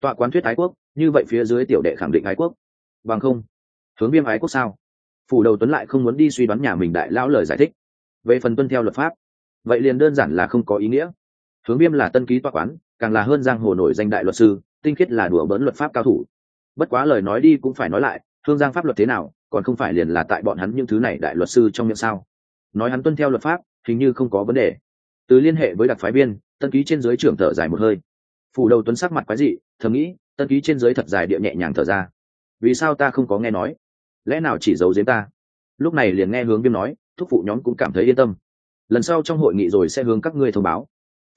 Tọa quán thuyết ái quốc, như vậy phía dưới tiểu đệ khẳng định ái quốc. Bằng không, hướng viêm ái quốc sao? Phủ đầu tuấn lại không muốn đi suy đoán nhà mình đại lão lời giải thích. Về phần tuân theo luật pháp, vậy liền đơn giản là không có ý nghĩa hướng viêm là tân ký tòa quán, càng là hơn giang hồ nổi danh đại luật sư, tinh khiết là đùa bỡn luật pháp cao thủ. Bất quá lời nói đi cũng phải nói lại, thương giang pháp luật thế nào, còn không phải liền là tại bọn hắn những thứ này đại luật sư trong miệng sao? Nói hắn tuân theo luật pháp, hình như không có vấn đề. Từ liên hệ với đặc phái viên, tân ký trên dưới trưởng thở dài một hơi. Phủ đầu tuấn sắc mặt quái dị, thầm nghĩ, tân ký trên dưới thật dài địa nhẹ nhàng thở ra. Vì sao ta không có nghe nói? Lẽ nào chỉ giấu giếm ta? Lúc này liền nghe hướng viêm nói, thúc phụ nhóm cũng cảm thấy yên tâm. Lần sau trong hội nghị rồi sẽ hướng các ngươi thông báo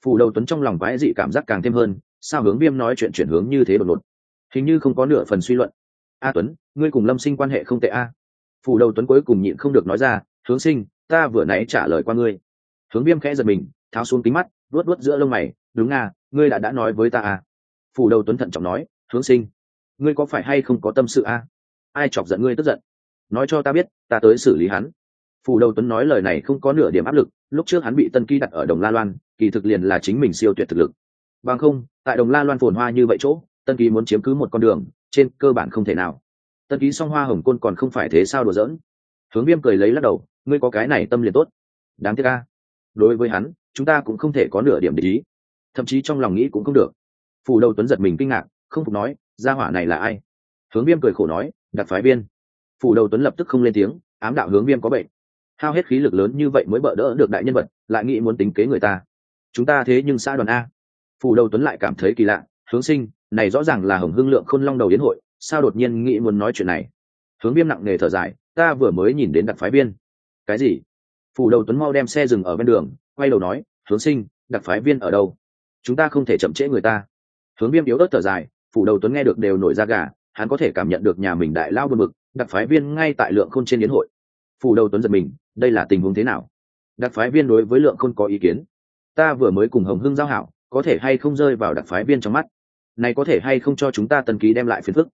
phủ đầu tuấn trong lòng quái dị cảm giác càng thêm hơn, sao hướng viêm nói chuyện chuyển hướng như thế đột ngột? Hình như không có nửa phần suy luận. A tuấn, ngươi cùng lâm sinh quan hệ không tệ a. Phủ đầu tuấn cuối cùng nhịn không được nói ra, hướng sinh, ta vừa nãy trả lời qua ngươi. Hướng viêm khẽ giật mình, tháo xuống kính mắt luốt luốt giữa lông mày, đúng à ngươi đã đã nói với ta à? Phủ đầu tuấn thận trọng nói, hướng sinh, ngươi có phải hay không có tâm sự à ai chọc giận ngươi tức giận? Nói cho ta biết, ta tới xử lý hắn phủ đầu tuấn nói lời này không có nửa điểm áp lực, lúc trước hắn bị tân ký đặt ở đồng la loan, kỳ thực liền là chính mình siêu tuyệt thực lực. Bằng không, tại đồng la loan phồn hoa như vậy chỗ, tân ký muốn chiếm cứ một con đường, trên cơ bản không thể nào. Tân ký song hoa hồng côn còn không phải thế sao đùa giỡn. Hướng viêm cười lấy lắc đầu, ngươi có cái này tâm liền tốt. Đáng tiếc ca đối với hắn, chúng ta cũng không thể có nửa điểm để ý. Thậm chí trong lòng nghĩ cũng không được. Phủ đầu tuấn giật mình kinh ngạc, không phục nói, gia hỏa này là ai? Hướng viêm cười khổ nói, đặc phái viên. Phủ đầu tuấn lập tức không lên tiếng, ám đạo hướng viêm có bệnh hao hết khí lực lớn như vậy mới bỡ đỡ được đại nhân vật, lại nghĩ muốn tính kế người ta. Chúng ta thế nhưng xã đoàn a. Phủ đầu tuấn lại cảm thấy kỳ lạ. Hướng sinh, này rõ ràng là hồng hưng lượng khôn long đầu yến hội, sao đột nhiên nghĩ muốn nói chuyện này? Hướng viêm nặng nề thở dài, ta vừa mới nhìn đến đặc phái viên. Cái gì? Phủ đầu tuấn mau đem xe dừng ở bên đường, quay đầu nói, hướng sinh, đặc phái viên ở đâu? Chúng ta không thể chậm trễ người ta. Hướng viêm yếu ớt thở dài, phủ đầu tuấn nghe được đều nổi ra gà, hắn có thể cảm nhận được nhà mình đại lao bật bực, đặc phái viên ngay tại lượng khôn trên yến hội. Phủ đầu tuấn giật mình đây là tình huống thế nào? Đặc phái viên đối với lượng khôn có ý kiến. Ta vừa mới cùng hồng hưng giao hảo, có thể hay không rơi vào đặc phái viên trong mắt? Này có thể hay không cho chúng ta tân ký đem lại phiền phức?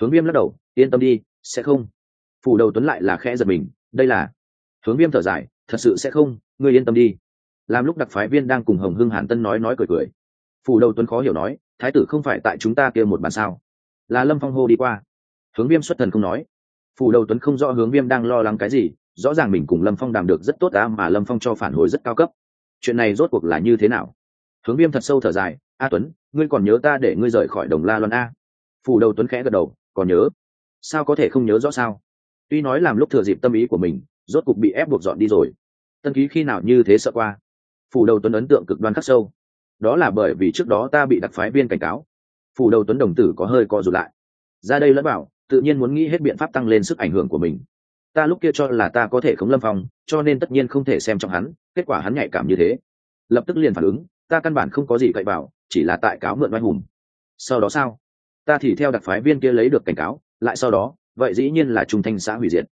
Hướng viêm lắc đầu, yên tâm đi, sẽ không. Phủ đầu tuấn lại là khẽ giật mình, đây là. Hướng viêm thở dài, thật sự sẽ không, ngươi yên tâm đi. Làm lúc đặc phái viên đang cùng hồng hưng hàn tân nói nói cười cười. Phủ đầu tuấn khó hiểu nói, thái tử không phải tại chúng ta kia một bàn sao? Là lâm phong hô đi qua. Hướng viêm xuất thần không nói. Phủ đầu tuấn không rõ hướng viêm đang lo lắng cái gì rõ ràng mình cùng lâm phong đàm được rất tốt đã mà lâm phong cho phản hồi rất cao cấp. Chuyện này rốt cuộc là như thế nào? Hướng viêm thật sâu thở dài, a tuấn, ngươi còn nhớ ta để ngươi rời khỏi đồng la loan a? Phủ đầu tuấn khẽ gật đầu, còn nhớ. Sao có thể không nhớ rõ sao? Tuy nói làm lúc thừa dịp tâm ý của mình, rốt cục bị ép buộc dọn đi rồi. Tân ký khi nào như thế sợ qua? Phủ đầu tuấn ấn tượng cực đoan khắc sâu. Đó là bởi vì trước đó ta bị đặc phái viên cảnh cáo. Phủ đầu tuấn đồng tử có hơi co rụt lại. Ra đây lẫn bảo tự nhiên muốn nghĩ hết biện pháp tăng lên sức ảnh hưởng của mình ta lúc kia cho là ta có thể khống lâm phong, cho nên tất nhiên không thể xem trong hắn, kết quả hắn nhạy cảm như thế. Lập tức liền phản ứng, ta căn bản không có gì cậy bảo chỉ là tại cáo mượn oai hùng. Sau đó sao? Ta thì theo đặc phái viên kia lấy được cảnh cáo, lại sau đó, vậy dĩ nhiên là trung thanh xã hủy diệt.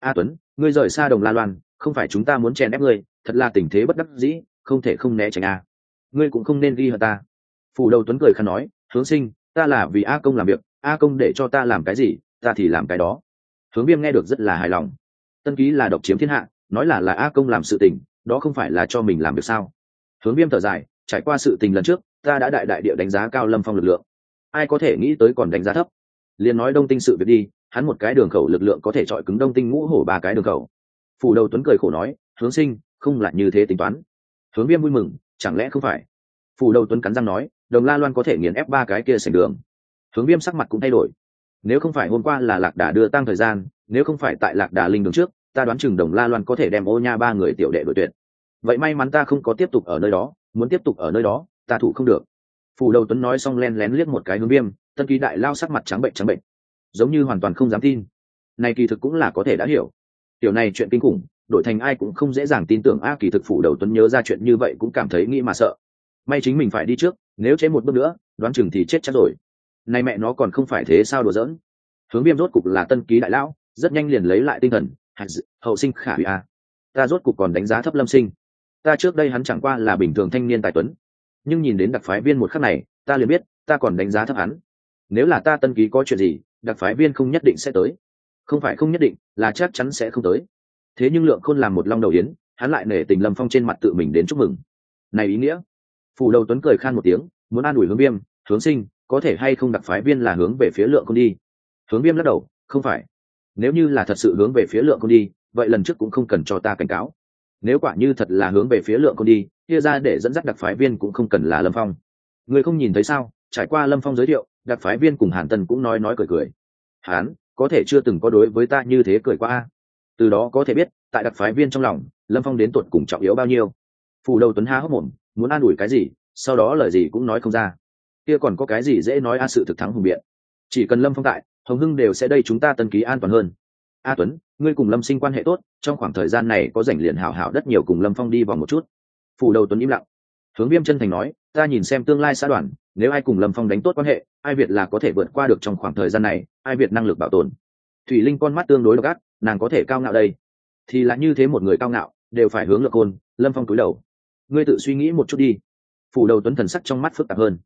A tuấn, ngươi rời xa đồng la loan, không phải chúng ta muốn chèn ép ngươi, thật là tình thế bất đắc dĩ, không thể không né tránh a. Ngươi cũng không nên ghi hận ta. Phủ đầu tuấn cười khăn nói, hướng sinh, ta là vì a công làm việc, a công để cho ta làm cái gì, ta thì làm cái đó hướng viêm nghe được rất là hài lòng. Tân ký là độc chiếm thiên hạ, nói là là a công làm sự tình, đó không phải là cho mình làm việc sao? Hướng viêm thở dài, trải qua sự tình lần trước, ta đã đại đại địa đánh giá cao lâm phong lực lượng. Ai có thể nghĩ tới còn đánh giá thấp? Liền nói đông tinh sự việc đi, hắn một cái đường khẩu lực lượng có thể chọi cứng đông tinh ngũ hổ ba cái đường khẩu. Phủ đầu tuấn cười khổ nói, hướng sinh, không lại như thế tính toán. Hướng viêm vui mừng, chẳng lẽ không phải? Phủ đầu tuấn cắn răng nói, đồng la loan có thể nghiền ép ba cái kia sành đường. Hướng viêm sắc mặt cũng thay đổi nếu không phải hôm qua là lạc đà đưa tăng thời gian, nếu không phải tại lạc đà linh đường trước, ta đoán chừng đồng la loan có thể đem ô nha ba người tiểu đệ đội tuyệt. Vậy may mắn ta không có tiếp tục ở nơi đó, muốn tiếp tục ở nơi đó, ta thủ không được. Phủ đầu tuấn nói xong len lén liếc một cái hướng viêm, tân kỳ đại lao sắc mặt trắng bệnh trắng bệnh. Giống như hoàn toàn không dám tin. Này kỳ thực cũng là có thể đã hiểu. Tiểu này chuyện kinh khủng, đổi thành ai cũng không dễ dàng tin tưởng a kỳ thực phủ đầu tuấn nhớ ra chuyện như vậy cũng cảm thấy nghĩ mà sợ. May chính mình phải đi trước, nếu chế một bước nữa, đoán chừng thì chết chắc rồi nay mẹ nó còn không phải thế sao đùa giỡn? Hướng viêm rốt cục là tân ký đại lão, rất nhanh liền lấy lại tinh thần. Hậu sinh khả hủy a ta rốt cục còn đánh giá thấp lâm sinh. Ta trước đây hắn chẳng qua là bình thường thanh niên tài tuấn. Nhưng nhìn đến đặc phái viên một khắc này, ta liền biết, ta còn đánh giá thấp hắn. Nếu là ta tân ký có chuyện gì, đặc phái viên không nhất định sẽ tới. Không phải không nhất định, là chắc chắn sẽ không tới. Thế nhưng lượng khôn làm một long đầu yến, hắn lại nể tình lâm phong trên mặt tự mình đến chúc mừng. Này ý nghĩa. Phủ đầu tuấn cười khan một tiếng, muốn an ủi hướng viêm, hướng sinh có thể hay không đặc phái viên là hướng về phía lượng khôn đi? Hướng viêm lắc đầu, không phải. Nếu như là thật sự hướng về phía lượng khôn đi, vậy lần trước cũng không cần cho ta cảnh cáo. Nếu quả như thật là hướng về phía lượng khôn đi, kia ra để dẫn dắt đặc phái viên cũng không cần là lâm phong. Người không nhìn thấy sao? Trải qua lâm phong giới thiệu, đặc phái viên cùng hàn tân cũng nói nói cười cười. Hán, có thể chưa từng có đối với ta như thế cười qua từ đó có thể biết, tại đặc phái viên trong lòng, lâm phong đến tột cùng trọng yếu bao nhiêu. Phù đầu tuấn há hốc mồm, muốn an ủi cái gì, sau đó lời gì cũng nói không ra kia còn có cái gì dễ nói a sự thực thắng hùng biện. Chỉ cần lâm phong tại, hồng hưng đều sẽ đây chúng ta tân ký an toàn hơn. A tuấn, ngươi cùng lâm sinh quan hệ tốt, trong khoảng thời gian này có rảnh liền hảo hảo đất nhiều cùng lâm phong đi vào một chút. Phủ đầu tuấn im lặng. Hướng viêm chân thành nói, ta nhìn xem tương lai xã đoàn, nếu ai cùng lâm phong đánh tốt quan hệ, ai việt là có thể vượt qua được trong khoảng thời gian này, ai việt năng lực bảo tồn. Thủy linh con mắt tương đối độc ác, nàng có thể cao ngạo đây. Thì là như thế một người cao ngạo, đều phải hướng lược côn lâm phong túi đầu. Ngươi tự suy nghĩ một chút đi. Phủ đầu tuấn thần sắc trong mắt phức tạp hơn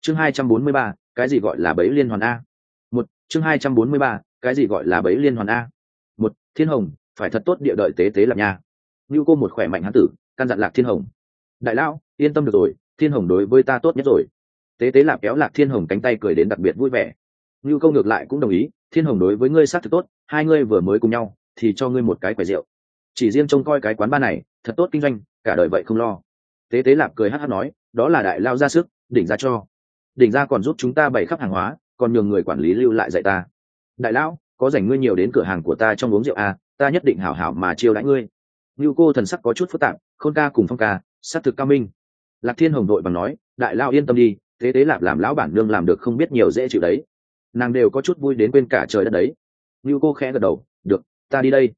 chương hai trăm bốn mươi ba, cái gì gọi là bẫy liên hoàn a? Một, chương hai trăm bốn mươi ba, cái gì gọi là bẫy liên hoàn a? Một, thiên hồng, phải thật tốt địa đợi tế tế làm nha. Như cô một khỏe mạnh hán tử, căn dặn lạc thiên hồng. Đại lão, yên tâm được rồi, thiên hồng đối với ta tốt nhất rồi. Tế tế lạp kéo lạc thiên hồng cánh tay cười đến đặc biệt vui vẻ. Như câu ngược lại cũng đồng ý, thiên hồng đối với ngươi s á t thực tốt, hai ngươi vừa mới cùng nhau, thì cho ngươi một cái quẻ rượu. Chỉ riêng trông coi cái quán ba này, thật tốt kinh doanh, cả đời vậy không lo. Tế tế lạp cười hát hát nói, đó là đại lao ra sức, đỉnh ra cho đỉnh ra còn giúp chúng ta bày khắp hàng hóa còn nhường người quản lý lưu lại dạy ta. Đại lão có dành ngươi nhiều đến cửa hàng của ta trong uống rượu à, ta nhất định hảo hảo mà chiêu đãi ngươi. Như cô thần sắc có chút phức tạp khôn ca cùng phong ca s á c thực cao minh. Lạc thiên hồng đội bằng nói đại lao yên tâm đi thế tế lạp làm lão bản nương làm được không biết nhiều dễ chịu đấy. Nàng đều có chút vui đến quên cả trời đất đấy. Như cô khẽ gật đầu được ta đi đây.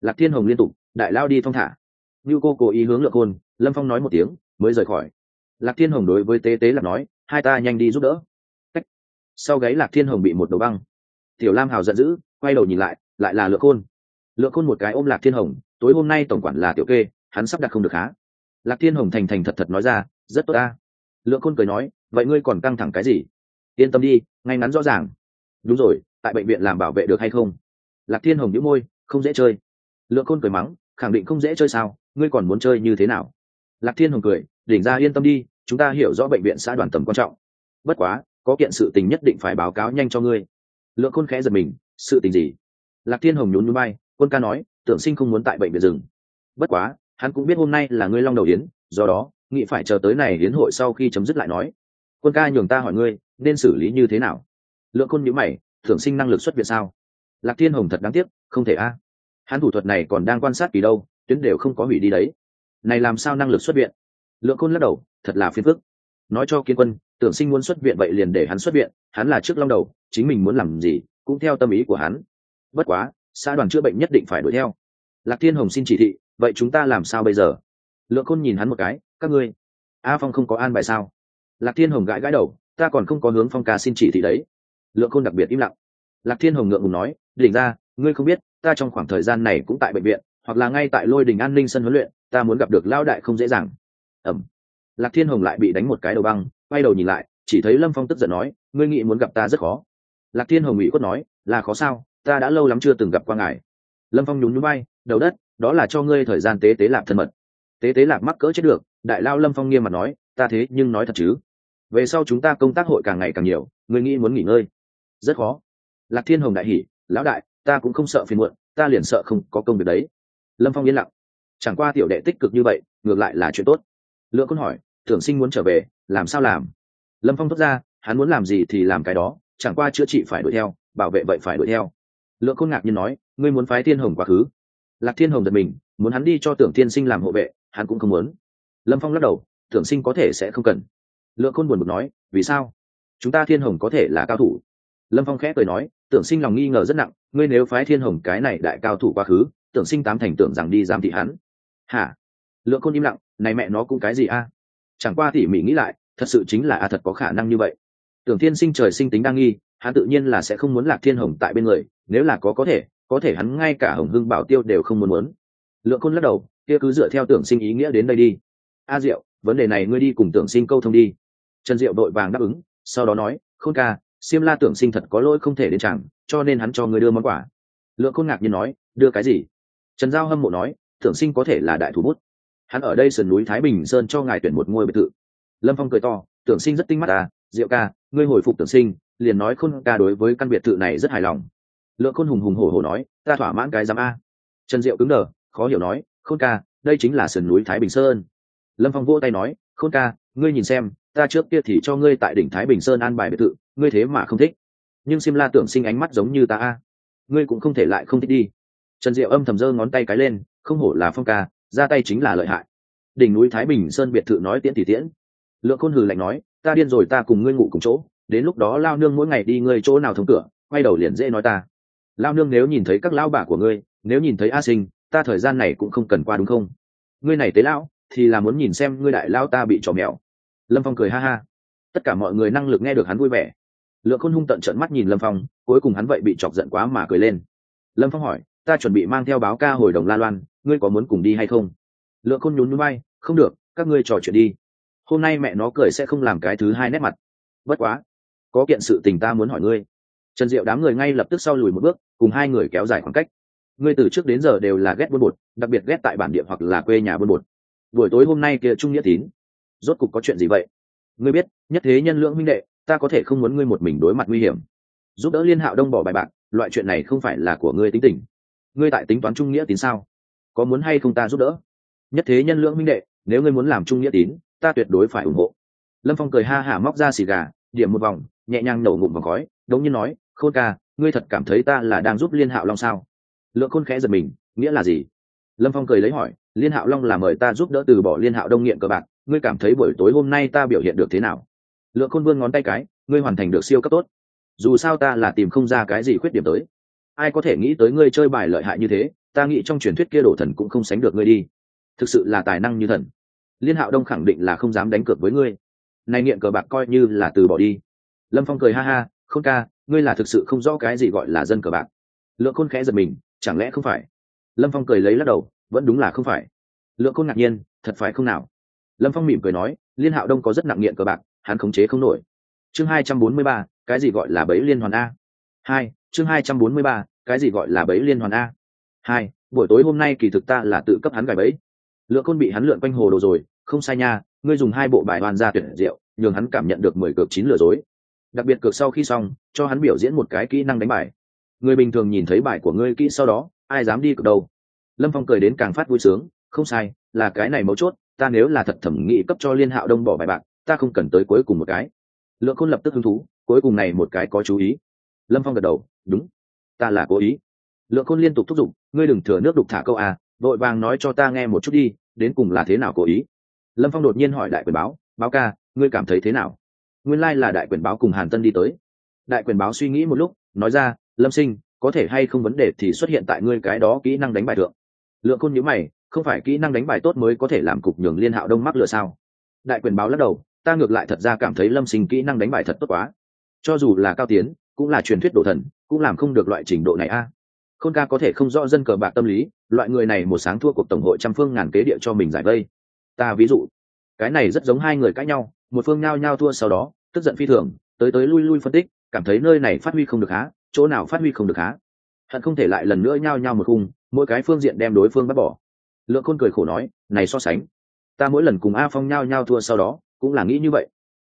Lạc thiên hồng liên tục đại lao đi thong thả. Như cô cố ý hướng lượng khôn lâm phong nói một tiếng mới rời khỏi. Lạc thiên hồng đối với tế tế lạp nói hai ta nhanh đi giúp đỡ. Cách. sau gáy lạc thiên hồng bị một đầu băng. Tiểu lam hào giận dữ, quay đầu nhìn lại lại là lượng khôn. Lượng khôn một cái ôm lạc thiên hồng, tối hôm nay tổng quản là tiểu kê, hắn sắp đặt không được há lạc thiên hồng thành thành thật thật nói ra, rất tốt ta. Lượng khôn cười nói, vậy ngươi còn căng thẳng cái gì? Yên tâm đi, ngay ngắn rõ ràng. Đúng rồi, tại bệnh viện làm bảo vệ được hay không? Lạc thiên hồng nhíu môi, không dễ chơi. Lượng khôn cười mắng, khẳng định không dễ chơi sao, ngươi còn muốn chơi như thế nào? Lạc thiên hồng cười, đỉnh ra yên tâm đi chúng ta hiểu rõ bệnh viện xã đoàn tầm quan trọng. Bất quá, có kiện sự tình nhất định phải báo cáo nhanh cho ngươi. Lượng khôn khẽ giật mình, sự tình gì? Lạc thiên hồng nhún núi bay quân ca nói, tưởng sinh không muốn tại bệnh viện rừng bất quá, hắn cũng biết hôm nay là ngươi long đầu yến, do đó nghị phải chờ tới này hiến hội sau khi chấm dứt lại nói. Quân ca nhường ta hỏi ngươi, nên xử lý như thế nào? Lượng khôn nhữ mày, tưởng sinh năng lực xuất viện sao? Lạc thiên hồng thật đáng tiếc, không thể a. À. Hắn thủ thuật này còn đang quan sát kỳ đâu, tuyến đều không có hủy đi đấy. Này làm sao năng lực xuất viện? Lượng khôn lắc đầu thật là phiền phức. Nói cho kiến quân, tưởng sinh muốn xuất viện vậy liền để hắn xuất viện, hắn là trước long đầu, chính mình muốn làm gì, cũng theo tâm ý của hắn. Bất quá, xã đoàn chữa bệnh nhất định phải đuổi theo. Lạc thiên hồng xin chỉ thị, vậy chúng ta làm sao bây giờ? Lượng khôn nhìn hắn một cái, các ngươi, a phong không có an bài sao? Lạc thiên hồng gãi gãi đầu, ta còn không có hướng phong ca xin chỉ thị đấy. Lượng khôn đặc biệt im lặng. Lạc thiên hồng ngượng ngùng nói, đỉnh ra, ngươi không biết, ta trong khoảng thời gian này cũng tại bệnh viện, hoặc là ngay tại lôi đình an ninh sân huấn luyện, ta muốn gặp được lao đại không dễ dàng. Ẩm lạc thiên hồng lại bị đánh một cái đầu băng, quay đầu nhìn lại, chỉ thấy lâm phong tức giận nói, ngươi nghĩ muốn gặp ta rất khó. Lạc thiên hồng ủy khuất nói, là khó sao, ta đã lâu lắm chưa từng gặp qua ngài. Lâm phong nhún núi bay đầu đất, đó là cho ngươi thời gian tế tế lạc thân mật. Tế tế lạc mắc cỡ chết được, đại lao lâm phong nghiêm mặt nói, ta thế nhưng nói thật chứ. Về sau chúng ta công tác hội càng ngày càng nhiều, ngươi nghĩ muốn nghỉ ngơi. Rất khó. Lạc thiên hồng đại hỉ, lão đại, ta cũng không sợ phiền muộn, ta liền sợ không có công việc đấy. Lâm phong yên lặng, chẳng qua tiểu đệ tích cực như vậy, ngược lại là chuyện tốt. Lượng quân hỏi tưởng sinh muốn trở về, làm sao làm? Lâm phong thốt ra, hắn muốn làm gì thì làm cái đó, chẳng qua chữa trị phải đuổi theo, bảo vệ vậy phải đuổi theo. Lượng khôn ngạc nhiên nói, ngươi muốn phái thiên hồng quá khứ. Lạc thiên hồng giật mình, muốn hắn đi cho tưởng thiên sinh làm hộ vệ, hắn cũng không muốn. Lâm phong lắc đầu, tưởng sinh có thể sẽ không cần. Lượng khôn buồn bực nói, vì sao? Chúng ta thiên hồng có thể là cao thủ. Lâm phong khẽ cười nói, tưởng sinh lòng nghi ngờ rất nặng, ngươi nếu phái thiên hồng cái này đại cao thủ quá khứ, tưởng sinh tám thành tưởng rằng đi giám thị hắn. Hả? Lượng khôn im lặng, này mẹ nó cũng cái gì a? Chẳng qua tỉ mỉ nghĩ lại, thật sự chính là a thật có khả năng như vậy. Tưởng thiên sinh trời sinh tính đang nghi, hắn tự nhiên là sẽ không muốn lạc thiên hồng tại bên người, nếu là có có thể có thể hắn ngay cả hồng hưng bảo tiêu đều không muốn muốn. Lượng côn lắc đầu, kia cứ dựa theo tưởng sinh ý nghĩa đến đây đi. A diệu, vấn đề này ngươi đi cùng tưởng sinh câu thông đi. Trần diệu đội vàng đáp ứng, sau đó nói, khôn ca xiêm la tưởng sinh thật có lỗi không thể đến chẳng, cho nên hắn cho người đưa món quà. Lượng khôn ngạc nhiên nói, đưa cái gì? Trần giao hâm mộ nói, tưởng sinh có thể là đại thủ bút hắn ở đây sườn núi thái bình sơn cho ngài tuyển một ngôi biệt thự. Lâm phong cười to, tưởng sinh rất tinh mắt à diệu ca, ngươi hồi phục tưởng sinh, liền nói khôn ca đối với căn biệt thự này rất hài lòng. Lượng khôn hùng hùng hổ hổ nói, ta thỏa mãn cái giám a. Trần diệu cứng đờ, khó hiểu nói, khôn ca, đây chính là sườn núi thái bình sơn. Lâm phong vỗ tay nói, khôn ca, ngươi nhìn xem, ta trước kia thì cho ngươi tại đỉnh thái bình sơn an bài biệt thự, ngươi thế mà không thích. Nhưng sim la tưởng sinh ánh mắt giống như ta a. Ngươi cũng không thể lại không thích đi. Trần diệu âm thầm giơ ngón tay cái lên, không hổ là phong ca ra tay chính là lợi hại. Đỉnh núi thái bình sơn biệt thự nói tiễn thì tiễn. Lượng khôn hừ lạnh nói, ta điên rồi, ta cùng ngươi ngủ cùng chỗ, đến lúc đó lao nương mỗi ngày đi ngươi chỗ nào thông cửa, quay đầu liền dễ nói ta. Lao nương nếu nhìn thấy các lão bà của ngươi, nếu nhìn thấy a sinh, ta thời gian này cũng không cần qua đúng không? Ngươi này tế lão, thì là muốn nhìn xem ngươi đại lao ta bị trò mèo. Lâm phong cười ha ha. Tất cả mọi người năng lực nghe được hắn vui vẻ. Lượng khôn hung tận trợn mắt nhìn lâm phong, cuối cùng hắn vậy bị chọc giận quá mà cười lên. Lâm phong hỏi, ta chuẩn bị mang theo báo ca hồi đồng la loan ngươi có muốn cùng đi hay không? Lượng khôn nhún núi bay không được, các ngươi trò chuyện đi. Hôm nay mẹ nó cười sẽ không làm cái thứ hai nét mặt. Bất quá, có kiện sự tình ta muốn hỏi ngươi. Trần diệu đám người ngay lập tức sau lùi một bước, cùng hai người kéo dài khoảng cách. Ngươi từ trước đến giờ đều là ghét buôn bột, đặc biệt ghét tại bản địa hoặc là quê nhà buôn bột. Buổi tối hôm nay kia trung nghĩa tín, rốt cục có chuyện gì vậy? Ngươi biết, nhất thế nhân lượng minh đệ, ta có thể không muốn ngươi một mình đối mặt nguy hiểm. Giúp đỡ liên hạo đông bỏ bài bạc, loại chuyện này không phải là của ngươi tính tình. Ngươi tại tính toán trung nghĩa tín sao? Có muốn hay không ta giúp đỡ? Nhất thế nhân lượng minh đệ, nếu ngươi muốn làm trung nghĩa tín, ta tuyệt đối phải ủng hộ. Lâm phong cười ha hả móc ra xì gà, điểm một vòng, nhẹ nhàng nổ ngụm vào khói đống nhiên nói, khôn ca, ngươi thật cảm thấy ta là đang giúp liên hạo long sao? Lượng khôn khẽ giật mình, nghĩa là gì? Lâm phong cười lấy hỏi, liên hạo long là mời ta giúp đỡ từ bỏ liên hạo đông nghiện cờ bạc, ngươi cảm thấy buổi tối hôm nay ta biểu hiện được thế nào? Lượng khôn vươn ngón tay cái, ngươi hoàn thành được siêu cấp tốt. Dù sao ta là tìm không ra cái gì khuyết điểm tới. Ai có thể nghĩ tới ngươi chơi bài lợi hại như thế ta nghĩ trong truyền thuyết kia đổ thần cũng không sánh được ngươi đi. Thực sự là tài năng như thần. Liên hạo đông khẳng định là không dám đánh cược với ngươi. Này nghiện cờ bạc coi như là từ bỏ đi. Lâm phong cười ha ha không ca, ngươi là thực sự không rõ cái gì gọi là dân cờ bạc. Lượng khôn khẽ giật mình, chẳng lẽ không phải? Lâm phong cười lấy lắc đầu, vẫn đúng là không phải. Lượng khôn ngạc nhiên, thật phải không nào? Lâm phong mỉm cười nói, liên hạo đông có rất nặng nghiện cờ bạc, hắn khống chế không nổi. Chương hai trăm bốn mươi ba, cái gì gọi là bẫy liên hoàn a? Hai, chương hai trăm bốn mươi ba, cái gì gọi là bẫy liên hoàn a? Hai, buổi tối hôm nay kỳ thực ta là tự cấp hắn gài bẫy. Lượng côn bị hắn lượn quanh hồ đồ rồi, không sai nha, ngươi dùng hai bộ bài đoan ra tuyển rượu nhường hắn cảm nhận được mười cược chín lừa dối. Đặc biệt cược sau khi xong, cho hắn biểu diễn một cái kỹ năng đánh bài. Người bình thường nhìn thấy bài của ngươi kỹ sau đó, ai dám đi cược đâu. Lâm phong cười đến càng phát vui sướng, không sai, là cái này mấu chốt, ta nếu là thật thẩm nghị cấp cho liên hạo đông bỏ bài bạc, ta không cần tới cuối cùng một cái. Lượng khôn lập tức hứng thú, cuối cùng này một cái có chú ý. Lâm phong gật đầu, đúng, ta là cố ý lượng khôn liên tục thúc giục, ngươi đừng thừa nước đục thả câu à vội vàng nói cho ta nghe một chút đi, đến cùng là thế nào cố ý? Lâm phong đột nhiên hỏi đại quyền báo báo ca, ngươi cảm thấy thế nào? Nguyên lai、like、là đại quyền báo cùng hàn tân đi tới. Đại quyền báo suy nghĩ một lúc, nói ra, lâm sinh, có thể hay không vấn đề thì xuất hiện tại ngươi cái đó kỹ năng đánh bài thượng. Lượng khôn nhữ mày, không phải kỹ năng đánh bài tốt mới có thể làm cục nhường liên hạo đông mắc lựa sao? Đại quyền báo lắc đầu, ta ngược lại thật ra cảm thấy lâm sinh kỹ năng đánh bài thật tốt quá. Cho dù là cao tiến, cũng là truyền thuyết đồ thần, cũng làm không được loại trình độ này a khôn ca có thể không rõ dân cờ bạc tâm lý, loại người này một sáng thua cuộc tổng hội trăm phương ngàn kế địa cho mình giải vây. Ta ví dụ, cái này rất giống hai người cãi nhau, một phương nhao nhao thua sau đó, tức giận phi thường, tới tới lui lui phân tích, cảm thấy nơi này phát huy không được há, chỗ nào phát huy không được há. Hận không thể lại lần nữa nhao nhao một khung, mỗi cái phương diện đem đối phương bắt bỏ. Lượng khôn cười khổ nói, này so sánh, ta mỗi lần cùng a phong nhao nhao thua sau đó, cũng là nghĩ như vậy.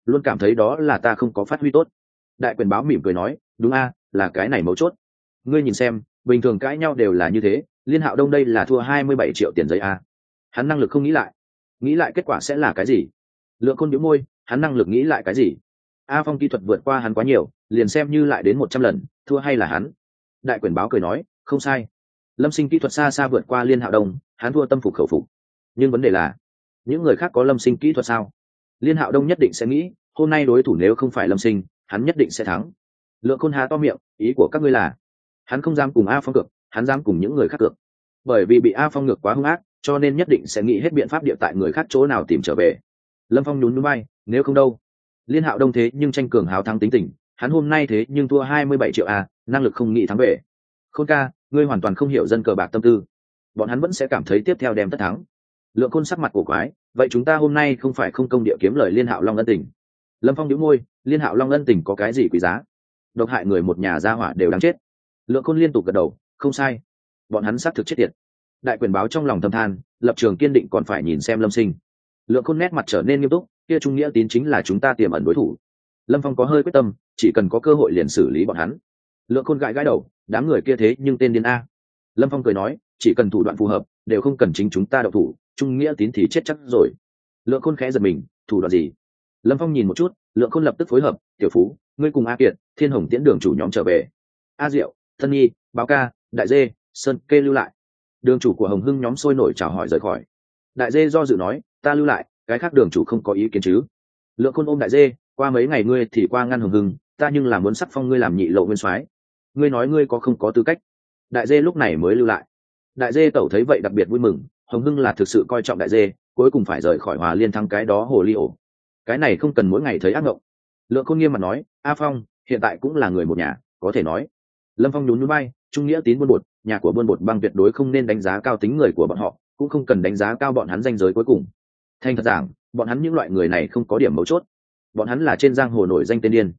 Luôn cảm thấy đó là ta không có phát huy tốt. Đại quyền báo mỉm cười nói, đúng a, là cái này mấu chốt. Ngươi nhìn xem bình thường cãi nhau đều là như thế, liên hạo đông đây là thua hai mươi bảy triệu tiền giấy a. Hắn năng lực không nghĩ lại. Nghĩ lại kết quả sẽ là cái gì? Lượng côn nhíu môi, hắn năng lực nghĩ lại cái gì? A phong kỹ thuật vượt qua hắn quá nhiều, liền xem như lại đến một trăm lần, thua hay là hắn? Đại quyền báo cười nói, không sai. Lâm sinh kỹ thuật xa xa vượt qua liên hạo đông, hắn thua tâm phục khẩu phục. Nhưng vấn đề là, những người khác có lâm sinh kỹ thuật sao? Liên hạo đông nhất định sẽ nghĩ, hôm nay đối thủ nếu không phải lâm sinh, hắn nhất định sẽ thắng. Lượng khôn há to miệng, ý của các ngươi là hắn không dám cùng a phong cược, hắn dám cùng những người khác cược. Bởi vì bị a phong ngược quá hung ác, cho nên nhất định sẽ nghĩ hết biện pháp địa tại người khác chỗ nào tìm trở về. Lâm phong nhún núi bay, nếu không đâu? Liên hạo đông thế nhưng tranh cường hào thắng tính tình, hắn hôm nay thế nhưng thua hai mươi bảy triệu a, năng lực không nghĩ thắng về. Khôn ca, ngươi hoàn toàn không hiểu dân cờ bạc tâm tư. Bọn hắn vẫn sẽ cảm thấy tiếp theo đem tất thắng. Lượng khôn sắc mặt của quái, vậy chúng ta hôm nay không phải không công địa kiếm lời liên hạo long ân tình? Lâm phong đĩu môi, liên hạo long ân tình có cái gì quý giá? Độc hại người một nhà gia hỏa đều đáng chết lượng khôn liên tục gật đầu, không sai. Bọn hắn xác thực chết tiệt. Đại quyền báo trong lòng thâm than, lập trường kiên định còn phải nhìn xem lâm sinh. Lượng khôn nét mặt trở nên nghiêm túc, kia trung nghĩa tín chính là chúng ta tiềm ẩn đối thủ. Lâm phong có hơi quyết tâm, chỉ cần có cơ hội liền xử lý bọn hắn. Lượng khôn gãi gãi đầu, đám người kia thế nhưng tên điên a. Lâm phong cười nói, chỉ cần thủ đoạn phù hợp, đều không cần chính chúng ta đậu thủ, trung nghĩa tín thì chết chắc rồi. Lượng khôn khẽ giật mình, thủ đoạn gì? Lâm phong nhìn một chút, lượng khôn lập tức phối hợp, tiểu phú, ngươi cùng a kiệt, thiên hồng tiễn đường chủ nhóm trở về. A diệu thân nhi, báo ca, đại dê, sơn, kê lưu lại. Đường chủ của hồng hưng nhóm sôi nổi chào hỏi rời khỏi. Đại dê do dự nói, ta lưu lại, cái khác đường chủ không có ý kiến chứ? Lượng khôn ôm đại dê, qua mấy ngày ngươi thì qua ngăn hồng hưng, ta nhưng là muốn sắc phong ngươi làm nhị lộ nguyên soái. Ngươi nói ngươi có không có tư cách? Đại dê lúc này mới lưu lại. Đại dê tẩu thấy vậy đặc biệt vui mừng, hồng hưng là thực sự coi trọng đại dê, cuối cùng phải rời khỏi hòa liên thắng cái đó hồ ly ổ. Cái này không cần mỗi ngày thấy ác ngộng. Lượng khôn nghiêm mặt nói, a phong, hiện tại cũng là người một nhà, có thể nói lâm phong nhún núi bay trung nghĩa tín buôn bột, nhà của buôn bột băng tuyệt đối không nên đánh giá cao tính người của bọn họ, cũng không cần đánh giá cao bọn hắn danh giới cuối cùng. Thành thật giảng, bọn hắn những loại người này không có điểm mấu chốt. Bọn hắn là trên giang hồ nổi danh tên điên.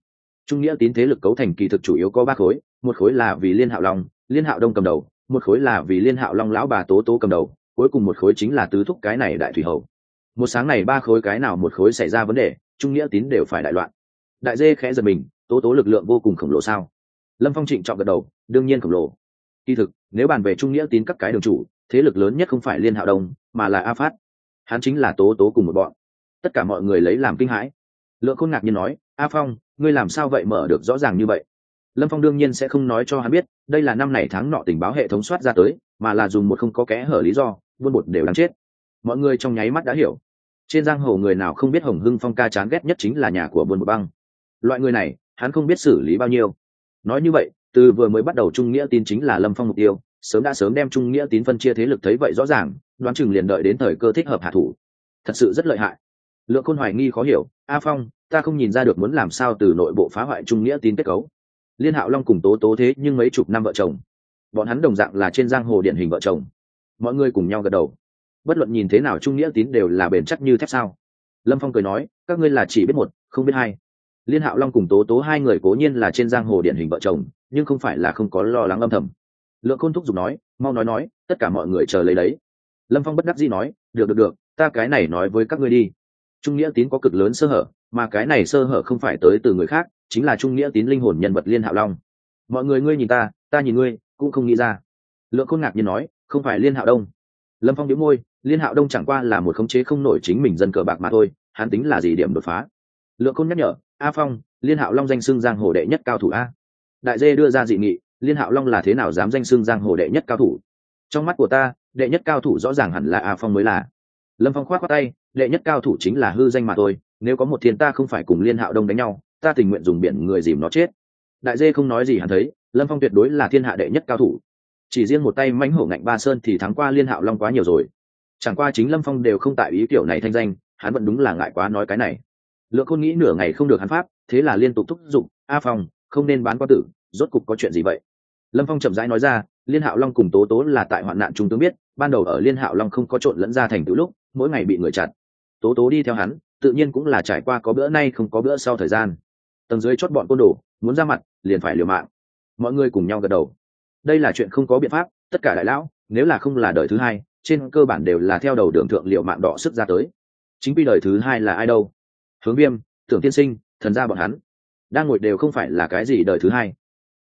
Trung nghĩa tín thế lực cấu thành kỳ thực chủ yếu có ba khối, một khối là vì liên hạo long, liên hạo đông cầm đầu, một khối là vì liên hạo long lão bà tố tố cầm đầu, cuối cùng một khối chính là tứ thúc cái này đại thủy hầu. Một sáng này ba khối cái nào một khối xảy ra vấn đề, trung nghĩa tín đều phải đại loạn. Đại dê khẽ giật mình, tố tố lực lượng vô cùng khổng lồ sao? Lâm phong trịnh chọn gật đầu, đương nhiên khổng lồ. Kỳ thực, nếu bàn về trung nghĩa tín các cái đường chủ, thế lực lớn nhất không phải liên hạo đông, mà là a phát. Hắn chính là tố tố cùng một bọn. Tất cả mọi người lấy làm kinh hãi. Lượng khôn ngạc nhiên nói, a phong, ngươi làm sao vậy mở được rõ ràng như vậy? Lâm phong đương nhiên sẽ không nói cho hắn biết, đây là năm này tháng nọ tình báo hệ thống soát ra tới, mà là dùng một không có kẽ hở lý do, buôn bột đều đáng chết. Mọi người trong nháy mắt đã hiểu. Trên giang hồ người nào không biết hồng hưng phong ca chán ghét nhất chính là nhà của buôn bột băng. Loại người này, hắn không biết xử lý bao nhiêu nói như vậy, từ vừa mới bắt đầu trung nghĩa tín chính là lâm phong mục tiêu, sớm đã sớm đem trung nghĩa tín phân chia thế lực thấy vậy rõ ràng, đoán chừng liền đợi đến thời cơ thích hợp hạ thủ. Thật sự rất lợi hại. Lượng khôn hoài nghi khó hiểu, a phong, ta không nhìn ra được muốn làm sao từ nội bộ phá hoại trung nghĩa tín kết cấu. Liên hạo long cùng tố tố thế nhưng mấy chục năm vợ chồng. Bọn hắn đồng dạng là trên giang hồ điển hình vợ chồng. Mọi người cùng nhau gật đầu. Bất luận nhìn thế nào trung nghĩa tín đều là bền chắc như thép sao. Lâm phong cười nói, các ngươi là chỉ biết một, không biết hai liên hạo long cùng tố tố hai người cố nhiên là trên giang hồ điển hình vợ chồng, nhưng không phải là không có lo lắng âm thầm. Lượng khôn thúc giục nói, mau nói nói, tất cả mọi người chờ lấy đấy. Lâm phong bất đắc dĩ nói, được được được, ta cái này nói với các ngươi đi. Trung nghĩa tín có cực lớn sơ hở, mà cái này sơ hở không phải tới từ người khác, chính là trung nghĩa tín linh hồn nhân vật liên hạo long. Mọi người ngươi nhìn ta ta nhìn ngươi, cũng không nghĩ ra. Lượng khôn ngạc nhiên nói, không phải liên hạo đông. Lâm phong đĩu môi, liên hạo đông chẳng qua là một khống chế không nổi chính mình dân cờ bạc mà thôi, hắn tính là gì điểm đột phá? Lượng khôn nhắc nhở a phong, liên hạo long danh xưng giang hồ đệ nhất cao thủ a. Đại dê đưa ra dị nghị, liên hạo long là thế nào dám danh xưng giang hồ đệ nhất cao thủ? Trong mắt của ta, đệ nhất cao thủ rõ ràng hẳn là a phong mới là. Lâm phong khoát khoát tay, đệ nhất cao thủ chính là hư danh mà thôi, nếu có một thiên ta không phải cùng liên hạo đông đánh nhau, ta tình nguyện dùng biển người dìm nó chết. Đại dê không nói gì hắn thấy, lâm phong tuyệt đối là thiên hạ đệ nhất cao thủ. Chỉ riêng một tay mãnh hổ ngạnh ba sơn thì thắng qua liên hạo long quá nhiều rồi. Chẳng qua chính lâm phong đều không tại ý kiểu này thanh danh, hắn vẫn đúng là ngại quá nói cái này lượng khôn nghĩ nửa ngày không được hắn pháp, thế là liên tục thúc giục, a phong, không nên bán qua tử, rốt cục có chuyện gì vậy? Lâm phong chậm rãi nói ra, liên hạo long cùng tố tố là tại hoạn nạn chúng tướng biết, ban đầu ở liên hạo long không có trộn lẫn ra thành từ lúc, mỗi ngày bị người chặt tố tố đi theo hắn, tự nhiên cũng là trải qua có bữa nay không có bữa sau thời gian. Tầng dưới chót bọn côn đồ, muốn ra mặt, liền phải liều mạng. Mọi người cùng nhau gật đầu. Đây là chuyện không có biện pháp, tất cả đại lão, nếu là không là đời thứ hai, trên cơ bản đều là theo đầu đường thượng liệu mạng đỏ sức ra tới. Chính vì đời thứ hai là ai đâu? Hướng viêm, tưởng tiên sinh, thần ra bọn hắn. Đang ngồi đều không phải là cái gì đời thứ hai.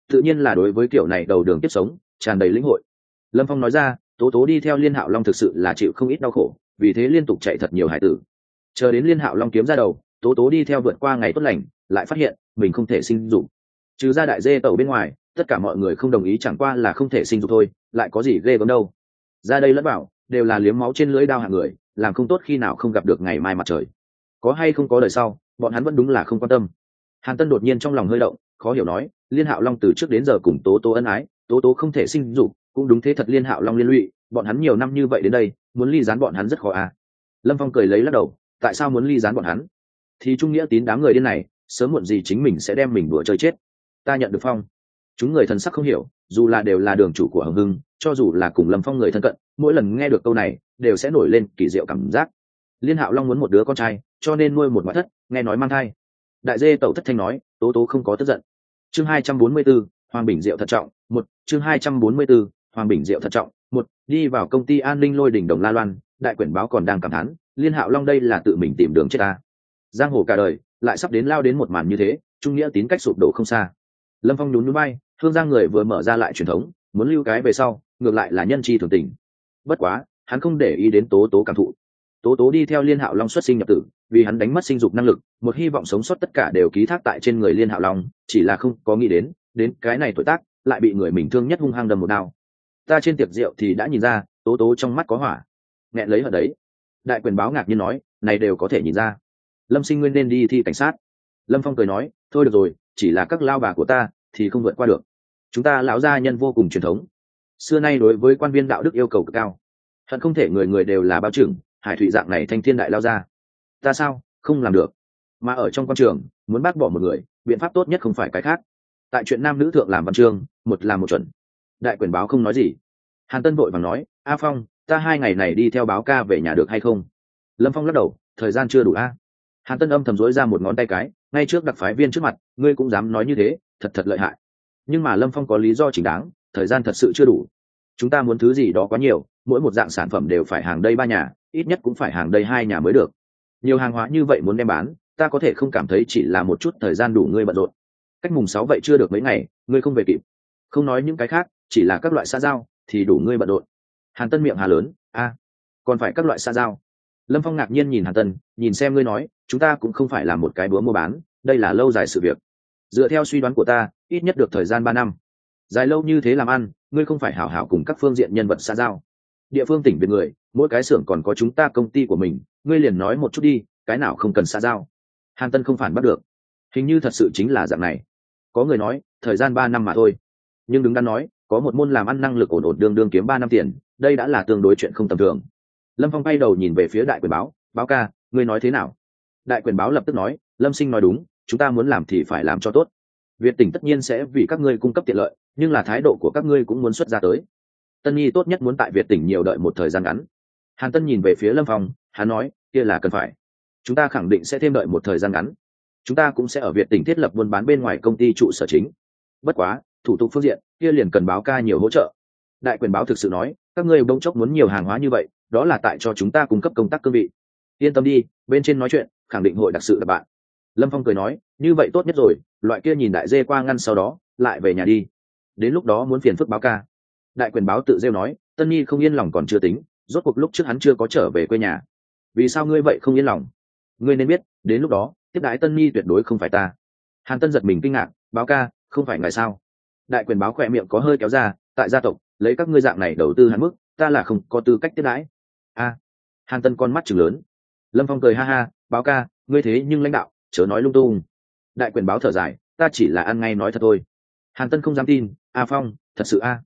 Tự nhiên là đối với kiểu này đầu đường tiếp sống, tràn đầy lĩnh hội. Lâm phong nói ra, tố tố đi theo liên hạo long thực sự là chịu không ít đau khổ, vì thế liên tục chạy thật nhiều hải tử. Chờ đến liên hạo long kiếm ra đầu, tố tố đi theo vượt qua ngày tốt lành, lại phát hiện, mình không thể sinh dục. Trừ ra đại dê tẩu bên ngoài, tất cả mọi người không đồng ý chẳng qua là không thể sinh dục thôi, lại có gì ghê gớm đâu. Ra đây lẫn bảo đều là liếm máu trên lưỡi đao hạng người, làm không tốt khi nào không gặp được ngày mai mặt trời có hay không có đời sau, bọn hắn vẫn đúng là không quan tâm. Hàn tân đột nhiên trong lòng hơi động, khó hiểu nói, liên hạo long từ trước đến giờ cùng tố tố ân ái, tố tố không thể sinh dục, cũng đúng thế thật liên hạo long liên lụy, bọn hắn nhiều năm như vậy đến đây, muốn ly dán bọn hắn rất khó à. Lâm phong cười lấy lắc đầu, tại sao muốn ly dán bọn hắn? Thì trung nghĩa tín đám người điên này, sớm muộn gì chính mình sẽ đem mình đùa chơi chết. Ta nhận được phong. Chúng người thần sắc không hiểu, dù là đều là đường chủ của hồng hưng, cho dù là cùng lâm phong người thân cận, mỗi lần nghe được câu này, đều sẽ nổi lên kỳ diệu cảm giác. Liên hạo long muốn một đứa con trai cho nên nuôi một ngoại thất nghe nói mang thai. Đại dê tẩu thất thanh nói tố tố không có tức giận. Chương hai trăm bốn mươi 244, hoàng bình diệu thận trọng một chương hai trăm bốn mươi 244, hoàng bình diệu thận trọng một đi vào công ty an ninh lôi đỉnh đồng la loan đại quyển báo còn đang cảm thán liên hạo long đây là tự mình tìm đường chết ta. Giang hồ cả đời lại sắp đến lao đến một màn như thế trung nghĩa tín cách sụp đổ không xa. Lâm phong nhún núi bay thương giang người vừa mở ra lại truyền thống muốn lưu cái về sau ngược lại là nhân chi thường tình. Bất quá hắn không để ý đến tố tố cảm thụ. Tố tố đi theo liên hạo long xuất sinh nhập tử vì hắn đánh mất sinh dục năng lực, một hy vọng sống sót tất cả đều ký thác tại trên người liên hạo long, chỉ là không có nghĩ đến đến cái này tuổi tác, lại bị người mình thương nhất hung hăng đầm một đao. Ta trên tiệc rượu thì đã nhìn ra, tố tố trong mắt có hỏa. Nghẹn lấy ở đấy. Đại quyền báo ngạc nhiên nói, này đều có thể nhìn ra. Lâm sinh nguyên nên đi thi cảnh sát. Lâm phong cười nói, thôi được rồi, chỉ là các lao bà của ta thì không vượt qua được. Chúng ta lão gia nhân vô cùng truyền thống. Xưa nay đối với quan viên đạo đức yêu cầu cực cao. Hận không thể người người đều là bao trưởng, hải thụy dạng này thanh thiên đại lao ra ta sao? Không làm được. Mà ở trong quan trường, muốn bác bỏ một người, biện pháp tốt nhất không phải cái khác. Tại chuyện nam nữ thượng làm văn chương, một làm một chuẩn. Đại quyền báo không nói gì. Hàn tân vội và nói, a phong, ta hai ngày này đi theo báo ca về nhà được hay không? Lâm phong lắc đầu, thời gian chưa đủ a. Hàn tân âm thầm dối ra một ngón tay cái, ngay trước đặc phái viên trước mặt, ngươi cũng dám nói như thế, thật thật lợi hại. Nhưng mà lâm phong có lý do chính đáng, thời gian thật sự chưa đủ. Chúng ta muốn thứ gì đó quá nhiều, mỗi một dạng sản phẩm đều phải hàng đây ba nhà, ít nhất cũng phải hàng đây hai nhà mới được nhiều hàng hóa như vậy muốn đem bán, ta có thể không cảm thấy chỉ là một chút thời gian đủ ngươi bận rộn. Cách mùng sáu vậy chưa được mấy ngày, ngươi không về kịp. Không nói những cái khác, chỉ là các loại xa giao, thì đủ ngươi bận rộn. Hàn tân miệng hà lớn, a, còn phải các loại xa giao. Lâm phong ngạc nhiên nhìn hàn tân, nhìn xem ngươi nói, chúng ta cũng không phải là một cái búa mua bán, đây là lâu dài sự việc. Dựa theo suy đoán của ta, ít nhất được thời gian ba năm. Dài lâu như thế làm ăn, ngươi không phải hảo hảo cùng các phương diện nhân vật xa giao. Địa phương tỉnh về người, mỗi cái xưởng còn có chúng ta công ty của mình ngươi liền nói một chút đi, cái nào không cần xa giao? Hàn tân không phản bắt được. Hình như thật sự chính là dạng này. Có người nói, thời gian ba năm mà thôi. Nhưng đứng đắn nói, có một môn làm ăn năng lực ổn ổn đương đương kiếm ba năm tiền, đây đã là tương đối chuyện không tầm thường. Lâm phong bay đầu nhìn về phía đại quyền báo báo ca, ngươi nói thế nào? Đại quyền báo lập tức nói, lâm sinh nói đúng, chúng ta muốn làm thì phải làm cho tốt. Việt tỉnh tất nhiên sẽ vì các ngươi cung cấp tiện lợi, nhưng là thái độ của các ngươi cũng muốn xuất ra tới. Tân nhi tốt nhất muốn tại việt tỉnh nhiều đợi một thời gian ngắn. Hàn tân nhìn về phía lâm phong hắn nói, kia là cần phải. Chúng ta khẳng định sẽ thêm đợi một thời gian ngắn. Chúng ta cũng sẽ ở việt tỉnh thiết lập buôn bán bên ngoài công ty trụ sở chính. Bất quá, thủ tục phương diện, kia liền cần báo ca nhiều hỗ trợ. Đại quyền báo thực sự nói, các ngươi bỗng chốc muốn nhiều hàng hóa như vậy, đó là tại cho chúng ta cung cấp công tác cương vị. Yên tâm đi, bên trên nói chuyện, khẳng định hội đặc sự là bạn. Lâm phong cười nói, như vậy tốt nhất rồi, loại kia nhìn đại dê qua ngăn sau đó, lại về nhà đi. Đến lúc đó muốn phiền phức báo ca. Đại quyền báo tự rêu nói, tân nhi không yên lòng còn chưa tính, rốt cuộc lúc trước hắn chưa có trở về quê nhà vì sao ngươi vậy không yên lòng? Ngươi nên biết, đến lúc đó, tiếp đái tân nhi tuyệt đối không phải ta. Hàn tân giật mình kinh ngạc, báo ca, không phải ngài sao? Đại quyền báo khỏe miệng có hơi kéo ra, tại gia tộc, lấy các ngươi dạng này đầu tư hạn mức ta là không có tư cách tiếp đãi. A. Hàn tân con mắt chừng lớn. Lâm phong cười ha ha, báo ca, ngươi thế nhưng lãnh đạo, chớ nói lung tung. Đại quyền báo thở dài, ta chỉ là ăn ngay nói thật thôi. Hàn tân không dám tin, a phong, thật sự a?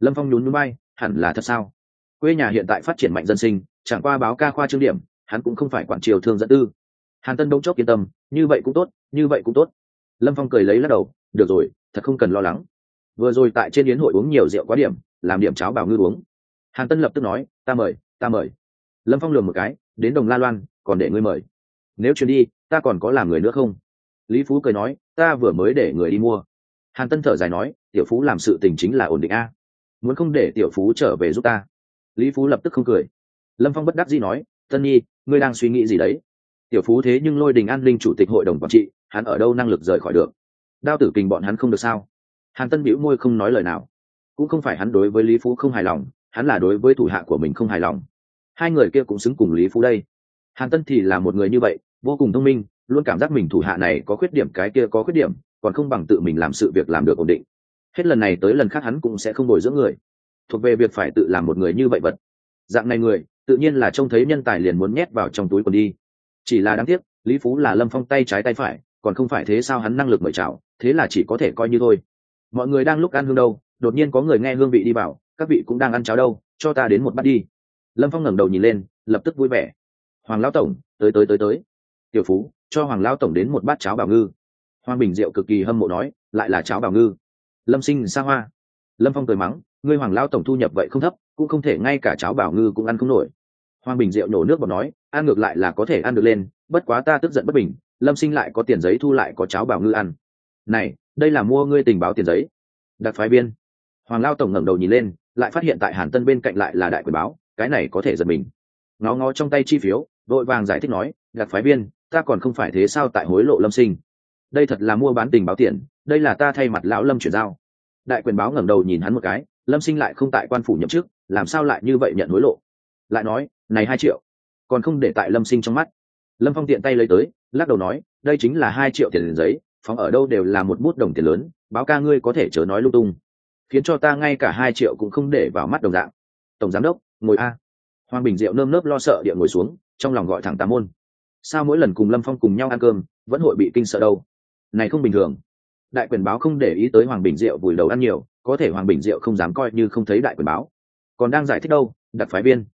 Lâm phong nhún núi bay hẳn là thật sao? Quê nhà hiện tại phát triển mạnh dân sinh, chẳng qua báo ca khoa trương điểm hắn cũng không phải quản triều thương dẫn tư. Hàn tân đông chốc yên tâm, như vậy cũng tốt, như vậy cũng tốt. Lâm phong cười lấy lắc đầu, được rồi, thật không cần lo lắng. Vừa rồi tại trên yến hội uống nhiều rượu quá điểm, làm điểm cháo bào ngư uống. Hàn tân lập tức nói, ta mời ta mời. Lâm phong lường một cái, đến đồng la loan, còn để ngươi mời. Nếu chuyến đi, ta còn có làm người nữa không? Lý phú cười nói, ta vừa mới để người đi mua. Hàn tân thở dài nói, tiểu phú làm sự tình chính là ổn định a. Muốn không để tiểu phú trở về giúp ta. Lý phú lập tức không cười. Lâm phong bất đắc dĩ nói, tân nhi ngươi đang suy nghĩ gì đấy? Tiểu phú thế nhưng lôi đình an ninh chủ tịch hội đồng quản trị, hắn ở đâu năng lực rời khỏi được? Đao tử kình bọn hắn không được sao? Hàn tân bĩu môi không nói lời nào. Cũng không phải hắn đối với lý phú không hài lòng, hắn là đối với thủ hạ của mình không hài lòng. Hai người kia cũng xứng cùng lý phú đây. Hàn tân thì là một người như vậy, vô cùng thông minh, luôn cảm giác mình thủ hạ này có khuyết điểm, cái kia có khuyết điểm, còn không bằng tự mình làm sự việc làm được ổn định. Hết lần này tới lần khác hắn cũng sẽ không bồi dưỡng người. Thuộc về việc phải tự làm một người như vậy vật. Dạng này người tự nhiên là trông thấy nhân tài liền muốn nhét vào trong túi quần đi. Chỉ là đáng tiếc, lý phú là lâm phong tay trái tay phải, còn không phải thế sao hắn năng lực mời chào, thế là chỉ có thể coi như thôi. Mọi người đang lúc ăn hương đâu, đột nhiên có người nghe hương vị đi bảo, các vị cũng đang ăn cháo đâu, cho ta đến một bát đi. Lâm phong ngẩng đầu nhìn lên, lập tức vui vẻ. Hoàng lão tổng, tới tới tới tới. Tiểu phú, cho hoàng lão tổng đến một bát cháo bảo ngư. Hoàng bình diệu cực kỳ hâm mộ nói, lại là cháo bảo ngư. Lâm sinh xa hoa. Lâm phong cười mắng ngươi hoàng lao tổng thu nhập vậy không thấp, cũng không thể ngay cả cháo bảo ngư cũng ăn không nổi. Hoàng bình diệu nổ nước vào nói ăn ngược lại là có thể ăn được lên, bất quá ta tức giận bất bình, lâm sinh lại có tiền giấy thu lại có cháo bảo ngư ăn. Này, đây là mua ngươi tình báo tiền giấy. Đặc phái biên. Hoàng lao tổng ngẩng đầu nhìn lên, lại phát hiện tại hàn tân bên cạnh lại là đại quyền báo, cái này có thể giật mình. Ngó ngó trong tay chi phiếu, đội vàng giải thích nói đặc phái biên, ta còn không phải thế sao tại hối lộ lâm sinh? Đây thật là mua bán tình báo tiền, đây là ta thay mặt lão lâm chuyển giao. Đại quyền báo ngẩng đầu nhìn hắn một cái lâm sinh lại không tại quan phủ nhậm chức, làm sao lại như vậy nhận hối lộ? Lại nói, này hai triệu, còn không để tại lâm sinh trong mắt. Lâm phong tiện tay lấy tới, lắc đầu nói, đây chính là hai triệu tiền giấy, phóng ở đâu đều là một bút đồng tiền lớn, báo ca ngươi có thể chớ nói lung tung. Khiến cho ta ngay cả hai triệu cũng không để vào mắt đồng dạng. Tổng giám đốc, ngồi a. Hoàng bình diệu nơm nớp lo sợ địa ngồi xuống, trong lòng gọi thẳng tám môn. Sao mỗi lần cùng lâm phong cùng nhau ăn cơm, vẫn hội bị kinh sợ đâu? Này không bình thường. Đại quyền báo không để ý tới hoàng bình diệu vùi đầu ăn nhiều có thể hoàng bình diệu không dám coi như không thấy đại quyền báo. Còn đang giải thích đâu đặc phái viên.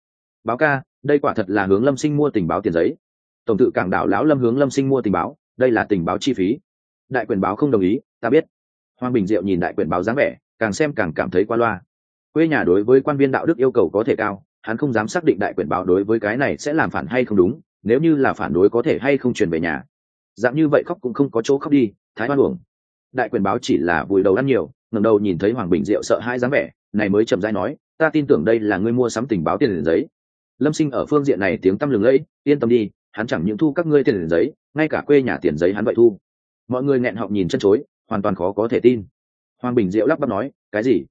Báo ca, đây quả thật là hướng lâm sinh mua tình báo tiền giấy. Tổng tự cảng đảo lão lâm hướng lâm sinh mua tình báo, đây là tình báo chi phí. Đại quyền báo không đồng ý, ta biết. Hoàng bình diệu nhìn đại quyền báo dáng vẻ, càng xem càng cảm thấy qua loa. Quê nhà đối với quan viên đạo đức yêu cầu có thể cao, hắn không dám xác định đại quyền báo đối với cái này sẽ làm phản hay không đúng, nếu như là phản đối có thể hay không truyền về nhà. Dạng như vậy khóc cũng không có chỗ khóc đi, thái hoan uổng. Đại quyền báo chỉ là vùi đầu ăn nhiều ngẩng đầu nhìn thấy hoàng bình diệu sợ hãi dáng vẻ, này mới chậm rãi nói, ta tin tưởng đây là ngươi mua sắm tình báo tiền liền giấy. Lâm sinh ở phương diện này tiếng tăm lừng lẫy, yên tâm đi, hắn chẳng những thu các ngươi tiền liền giấy, ngay cả quê nhà tiền giấy hắn vậy thu. Mọi người nghẹn họng nhìn chân chối, hoàn toàn khó có thể tin. Hoàng bình diệu lắp bắp nói, cái gì?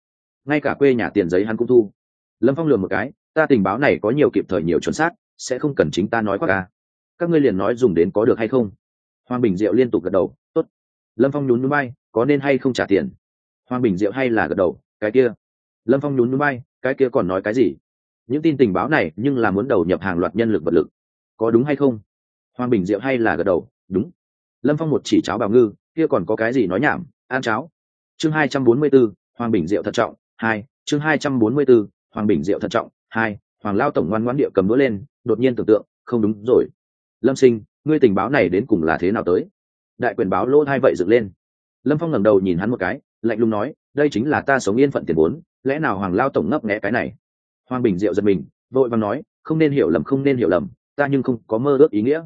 Ngay cả quê nhà tiền giấy hắn cũng thu. Lâm phong lường một cái, ta tình báo này có nhiều kịp thời nhiều chuẩn xác, sẽ không cần chính ta nói qua ca các ngươi liền nói dùng đến có được hay không? Hoàng bình diệu liên tục gật đầu t ố t lâm phong nhún núi bay có nên hay không trả tiền? Hoàng bình diệu hay là gật đầu, cái kia. Lâm phong nhún núi bay cái kia còn nói cái gì? Những tin tình báo này nhưng là muốn đầu nhập hàng loạt nhân lực vật lực. Có đúng hay không? Hoàng bình diệu hay là gật đầu, đúng. Lâm phong một chỉ cháo bào ngư, kia còn có cái gì nói nhảm, ăn cháo? Chương hai trăm bốn mươi b ố hoàng bình diệu thận trọng, hai, chương hai trăm bốn mươi b ố hoàng bình diệu thận trọng, hai, hoàng lao tổng ngoan ngoãn địa cầm đũa lên, đột nhiên tưởng tượng, không đúng rồi. Lâm sinh, ngươi tình báo này đến cùng là thế nào tới? Đại quyền báo lỗ hai vậy dựng lên. Lâm phong ngẩng đầu nhìn hắn một cái lạnh lùng nói, đây chính là ta sống yên phận tiền vốn, lẽ nào hoàng lao tổng ngấp nghẽ cái này? Hoàng bình diệu giật mình, vội vàng nói, không nên hiểu lầm, không nên hiểu lầm, ta nhưng không có mơ ước ý nghĩa.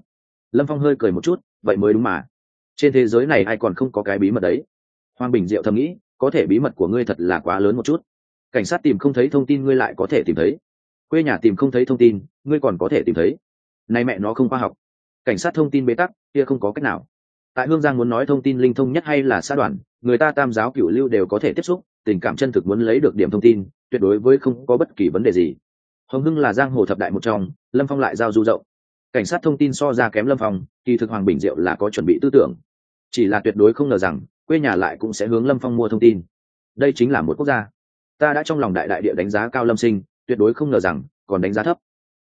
Lâm phong hơi cười một chút, vậy mới đúng mà. Trên thế giới này ai còn không có cái bí mật đấy? Hoàng bình diệu thầm nghĩ, có thể bí mật của ngươi thật là quá lớn một chút. Cảnh sát tìm không thấy thông tin ngươi lại có thể tìm thấy. Quê nhà tìm không thấy thông tin, ngươi còn có thể tìm thấy. Nay mẹ nó không khoa học. Cảnh sát thông tin bế tắc, kia không có cách nào tại hương giang muốn nói thông tin linh thông nhất hay là xã đoàn, người ta tam giáo cửu lưu đều có thể tiếp xúc, tình cảm chân thực muốn lấy được điểm thông tin, tuyệt đối với không có bất kỳ vấn đề gì. Hồng hưng là giang hồ thập đại một trong, lâm phong lại giao du rộng. Cảnh sát thông tin so ra kém lâm phong, kỳ thực hoàng bình diệu là có chuẩn bị tư tưởng. Chỉ là tuyệt đối không ngờ rằng, quê nhà lại cũng sẽ hướng lâm phong mua thông tin. Đây chính là một quốc gia. Ta đã trong lòng đại đại địa đánh giá cao lâm sinh, tuyệt đối không ngờ rằng, còn đánh giá thấp.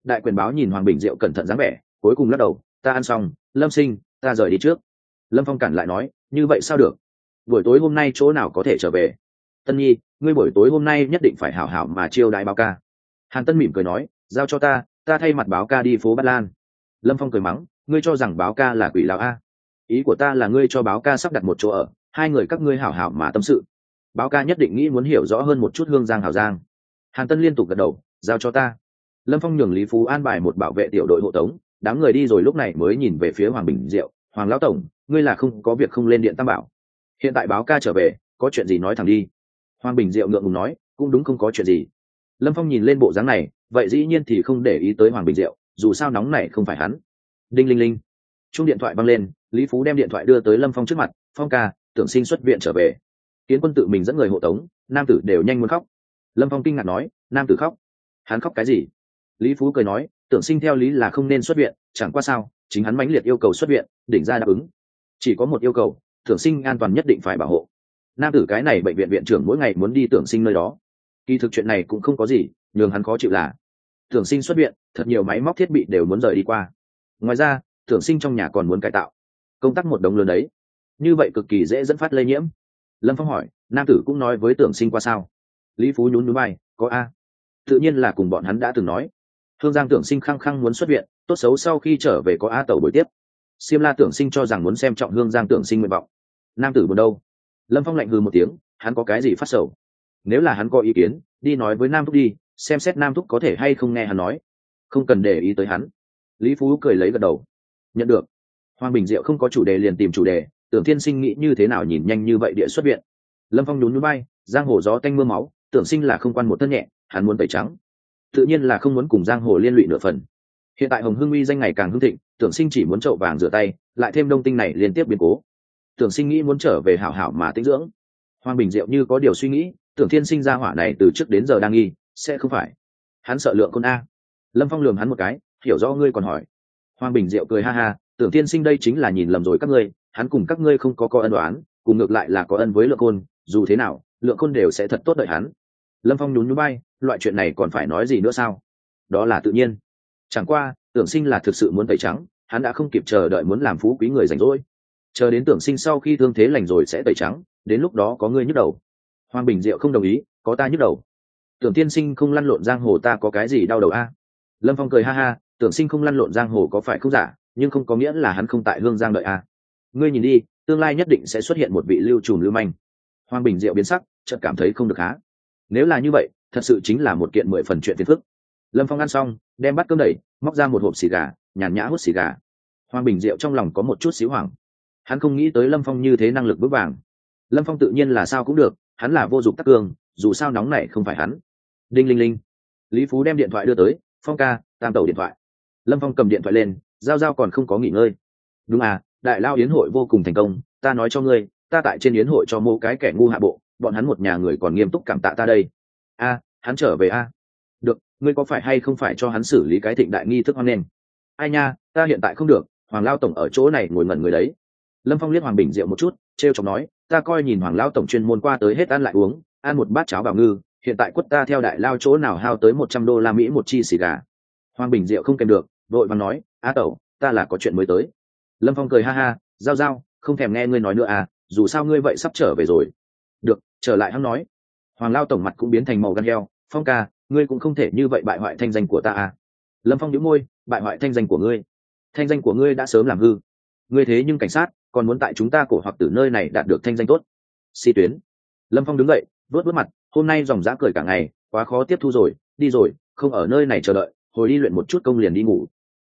Đại quyền báo nhìn hoàng bình diệu cẩn thận dáng vẻ, cuối cùng lắc đầu, ta ăn xong, lâm sinh, ta rời đi trước lâm phong cản lại nói, như vậy sao được? Buổi tối hôm nay chỗ nào có thể trở về? Tân nhi, ngươi buổi tối hôm nay nhất định phải hảo hảo mà chiêu đại báo ca. Hàn tân mỉm cười nói, giao cho ta ta thay mặt báo ca đi phố bát lan. Lâm phong cười mắng, ngươi cho rằng báo ca là quỷ lão a? Ý của ta là ngươi cho báo ca sắp đặt một chỗ ở, hai người các ngươi hảo hảo mà tâm sự. Báo ca nhất định nghĩ muốn hiểu rõ hơn một chút hương giang hảo giang. Hàn tân liên tục gật đầu, giao cho ta. Lâm phong nhường lý phú an bài một bảo vệ tiểu đội hộ tống, đám người đi rồi lúc này mới nhìn về phía hoàng bình diệu hoàng lão tổng, ngươi là không có việc không lên điện tam bảo. Hiện tại báo ca trở về, có chuyện gì nói thẳng đi. Hoàng bình diệu ngượng ngùng nói, cũng đúng không có chuyện gì. Lâm phong nhìn lên bộ dáng này, vậy dĩ nhiên thì không để ý tới hoàng bình diệu, dù sao nóng này không phải hắn. Đinh linh linh. Chung điện thoại văng lên, lý phú đem điện thoại đưa tới lâm phong trước mặt, phong ca, tưởng sinh xuất viện trở về. Kiến quân tự mình dẫn người hộ tống, nam tử đều nhanh muốn khóc. Lâm phong kinh ngạc nói, nam tử khóc? Hắn khóc cái gì? Lý phú cười nói, tưởng sinh theo lý là không nên xuất viện, chẳng qua sao? Chính hắn mãnh liệt yêu cầu xuất viện, đỉnh ra đáp ứng. Chỉ có một yêu cầu tưởng sinh an toàn nhất định phải bảo hộ. Nam tử cái này bệnh viện viện trưởng mỗi ngày muốn đi tưởng sinh nơi đó. Kỳ thực chuyện này cũng không có gì, nhường hắn khó chịu là tưởng sinh xuất viện, thật nhiều máy móc thiết bị đều muốn rời đi qua. Ngoài ra tưởng sinh trong nhà còn muốn cải tạo. Công tác một đống lớn đấy. Như vậy cực kỳ dễ dẫn phát lây nhiễm. Lâm phong hỏi, nam tử cũng nói với tưởng sinh qua sao? Lý phú nhún núi bay, có a. Tự nhiên là cùng bọn hắn đã từng nói hương giang tưởng sinh khăng khăng muốn xuất viện, tốt xấu sau khi trở về có a tẩu buổi tiếp. Siêm la tưởng sinh cho rằng muốn xem trọng hương giang tưởng sinh nguyện vọng. Nam tử buồn đâu? Lâm phong lạnh hư một tiếng, hắn có cái gì phát sầu? Nếu là hắn có ý kiến, đi nói với nam thúc đi, xem xét nam thúc có thể hay không nghe hắn nói. Không cần để ý tới hắn. Lý phú cười lấy gật đầu. Nhận được. Hoàng bình diệu không có chủ đề liền tìm chủ đề, tưởng thiên sinh nghĩ như thế nào nhìn nhanh như vậy địa xuất viện. Lâm phong nhún nhún bay giang hồ gió tanh mưa máu, tưởng sinh là không quan một thân nhẹ, hắn muốn tẩy trắng tự nhiên là không muốn cùng giang hồ liên lụy nửa phần. Hiện tại hồng hưng uy danh ngày càng hưng thịnh, tưởng sinh chỉ muốn trậu vàng rửa tay, lại thêm đông tinh này liên tiếp biến cố. Tưởng sinh nghĩ muốn trở về hảo hảo mà tinh dưỡng. Hoàng bình diệu như có điều suy nghĩ, tưởng thiên sinh ra hỏa này từ trước đến giờ đang nghi, sẽ không phải. Hắn sợ lượng con a. Lâm phong lường hắn một cái, hiểu rõ ngươi còn hỏi. Hoàng bình diệu cười ha ha, tưởng thiên sinh đây chính là nhìn lầm rồi các ngươi, hắn cùng các ngươi không có có ân đoán, cùng ngược lại là có ân với lượng côn, dù thế nào, lượng côn đều sẽ thật tốt đợi hắn. Lâm phong nhún núi bay loại chuyện này còn phải nói gì nữa sao? Đó là tự nhiên. Chẳng qua, tưởng sinh là thực sự muốn tẩy trắng, hắn đã không kịp chờ đợi muốn làm phú quý người rảnh rỗi. Chờ đến tưởng sinh sau khi thương thế lành rồi sẽ tẩy trắng, đến lúc đó có ngươi nhức đầu. Hoàng bình diệu không đồng ý, có ta nhức đầu. Tưởng tiên sinh không lăn lộn giang hồ ta có cái gì đau đầu a? Lâm phong cười ha ha, tưởng sinh không lăn lộn giang hồ có phải không giả, nhưng không có nghĩa là hắn không tại hương giang đợi a. Ngươi nhìn đi, tương lai nhất định sẽ xuất hiện một vị lưu trùm lưu manh. Hoàng bình diệu biến sắc, chợt cảm thấy không được há. Nếu là như vậy thật sự chính là một kiện mười phần chuyện phiền phức. Lâm phong ăn xong, đem bắt cơm đẩy, móc ra một hộp xì gà, nhàn nhã hút xì gà. Hoàng bình diệu trong lòng có một chút xíu hoảng. Hắn không nghĩ tới lâm phong như thế năng lực vững vàng. Lâm phong tự nhiên là sao cũng được, hắn là vô dụng tắc cương, dù sao nóng này không phải hắn. Đinh linh linh. Lý phú đem điện thoại đưa tới, phong ca, tam tàu điện thoại. Lâm phong cầm điện thoại lên, giao giao còn không có nghỉ ngơi. Đúng à đại lao yến hội vô cùng thành công, ta nói cho ngươi, ta tại trên yến hội cho mô cái kẻ ngu hạ bộ, bọn hắn một nhà người còn nghiêm túc cảm tạ ta đây a, hắn trở về a. Được, ngươi có phải hay không phải cho hắn xử lý cái thịnh đại nghi thức hoan nghênh? Ai nha, ta hiện tại không được, hoàng lao tổng ở chỗ này ngồi ngẩn người đấy. Lâm phong liếc hoàng bình rượu một chút t r e o chọc nói, ta coi nhìn hoàng lao tổng chuyên môn qua tới hết ăn lại uống, ăn một bát cháo bảo ngư, hiện tại quất ta theo đại lao chỗ nào hao tới một trăm đô la mỹ một chi xì gà. Hoàng bình diệu không kèm được, vội và nói, a tẩu, ta là có chuyện mới tới. Lâm phong cười ha ha, giao giao, không thèm nghe ngươi nói nữa à dù sao ngươi vậy sắp trở về rồi. Được, trở lại hắn nói hoàng lao tổng mặt cũng biến thành màu gan heo phong ca, ngươi cũng không thể như vậy bại hoại thanh danh của ta à? Lâm phong nhíu môi, bại hoại thanh danh của ngươi. Thanh danh của ngươi đã sớm làm hư. Ngươi thế nhưng cảnh sát, còn muốn tại chúng ta cổ hoặc từ nơi này đạt được thanh danh tốt. Si tuyến. Lâm phong đứng dậy, vớt vớt mặt, hôm nay dòng giã cười cả ngày, quá khó tiếp thu rồi, đi rồi, không ở nơi này chờ đợi, hồi đi luyện một chút công liền đi ngủ.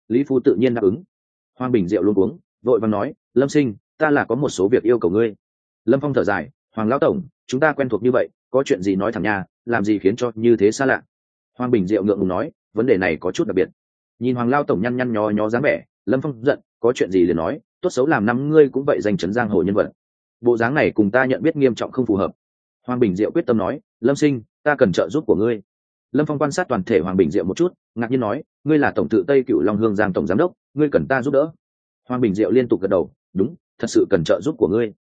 Lý phu tự nhiên đáp ứng. Hoàng bình diệu luôn uống, vội vàng nói, lâm sinh, ta là có một số việc yêu cầu ngươi. Lâm phong thở dài, hoàng lão tổng, chúng ta quen thuộc như vậy có chuyện gì nói thẳng nha, làm gì khiến cho như thế xa lạ? Hoàng bình diệu ngượng ngùng nói, vấn đề này có chút đặc biệt. Nhìn hoàng lao tổng nhăn nhăn nhó nhó dáng vẻ, lâm phong giận, có chuyện gì liền nói, tốt xấu làm năm ngươi cũng vậy danh chấn giang hồ nhân vật. Bộ dáng này cùng ta nhận biết nghiêm trọng không phù hợp. Hoàng bình diệu quyết tâm nói, lâm sinh, ta cần trợ giúp của ngươi. Lâm phong quan sát toàn thể hoàng bình diệu một chút, ngạc nhiên nói, ngươi là tổng tự tây cựu long hương giang tổng giám đốc, ngươi cần ta giúp đỡ. Hoàng bình diệu liên tục gật đầu, đúng, thật sự cần trợ giúp của ngươi.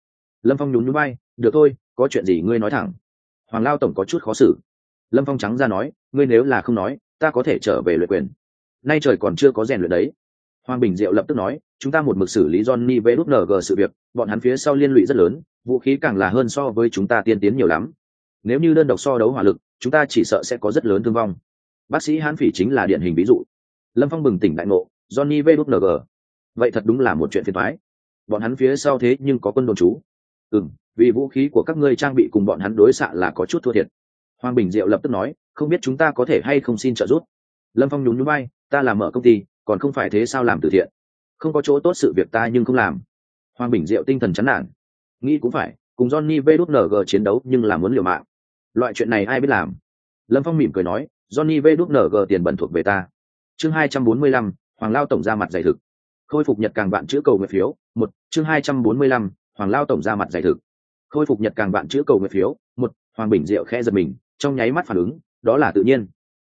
Lâm phong nhún nhún bay được thôi, có chuyện gì ngươi nói thẳng hoàng lao tổng có chút khó xử. Lâm phong trắng ra nói, ngươi nếu là không nói, ta có thể trở về luyện quyền. Nay trời còn chưa có rèn luyện đấy. Hoàng bình diệu lập tức nói, chúng ta một mực xử lý johnny vng sự việc, bọn hắn phía sau liên lụy rất lớn, vũ khí càng là hơn so với chúng ta tiên tiến nhiều lắm. Nếu như đơn độc so đấu hỏa lực, chúng ta chỉ sợ sẽ có rất lớn thương vong. Bác sĩ hán phỉ chính là điển hình ví dụ. Lâm phong bừng tỉnh đại ngộ, johnny vng vậy thật đúng là một chuyện phiền thoái bọn hắn phía sau thế nhưng có quân đồn trú. ừ vì vũ khí của các ngươi trang bị cùng bọn hắn đối xạ là có chút thua thiệt. Hoàng bình diệu lập tức nói, không biết chúng ta có thể hay không xin trợ giúp. Lâm phong nhún núi bay ta làm mở công ty, còn không phải thế sao làm từ thiện. Không có chỗ tốt sự việc ta nhưng không làm. Hoàng bình diệu tinh thần chán nản. Nghĩ cũng phải, cùng johnny vng chiến đấu nhưng là muốn liều mạng. Loại chuyện này ai biết làm? Lâm phong mỉm cười nói, johnny vng tiền bẩn thuộc về ta. Chương hai trăm bốn mươi lăm, hoàng lao tổng ra mặt giải thực. Khôi phục nhật càng bạn chữ cầu nguyện phiếu, một, chương hai trăm bốn mươi lăm, hoàng lao tổng ra mặt giải thực khôi phục nhật càng bạn chữ cầu nguyện phiếu, một, hoàng bình diệu khẽ giật mình, trong nháy mắt phản ứng, đó là tự nhiên.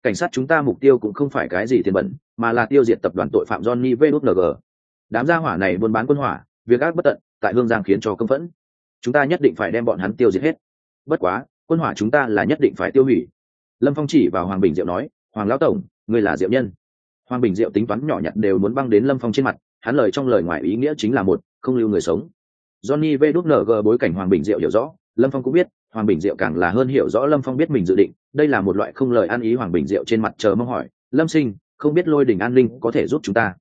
Cảnh sát chúng ta mục tiêu cũng không phải cái gì tiền bẩn, mà là tiêu diệt tập đoàn tội phạm johnny vng đám gia hỏa này buôn bán quân hỏa, việc ác bất tận, tại hương giang khiến cho công phẫn. Chúng ta nhất định phải đem bọn hắn tiêu diệt hết. Bất quá, quân hỏa chúng ta là nhất định phải tiêu hủy. Lâm phong chỉ vào hoàng bình diệu nói, hoàng lão tổng, ngươi là diệu nhân. Hoàng bình diệu tính toán nhỏ nhặt đều muốn băng đến lâm phong trên mặt, hắn lời trong lời ngoài ý nghĩa chính là một, không lưu người sống johnny vng bối cảnh hoàng bình diệu hiểu rõ, lâm phong cũng biết, hoàng bình diệu càng là hơn hiểu rõ lâm phong biết mình dự định. Đây là một loại không lời ăn ý hoàng bình diệu trên mặt chờ mong hỏi, lâm sinh, không biết lôi đình an ninh có thể giúp chúng ta?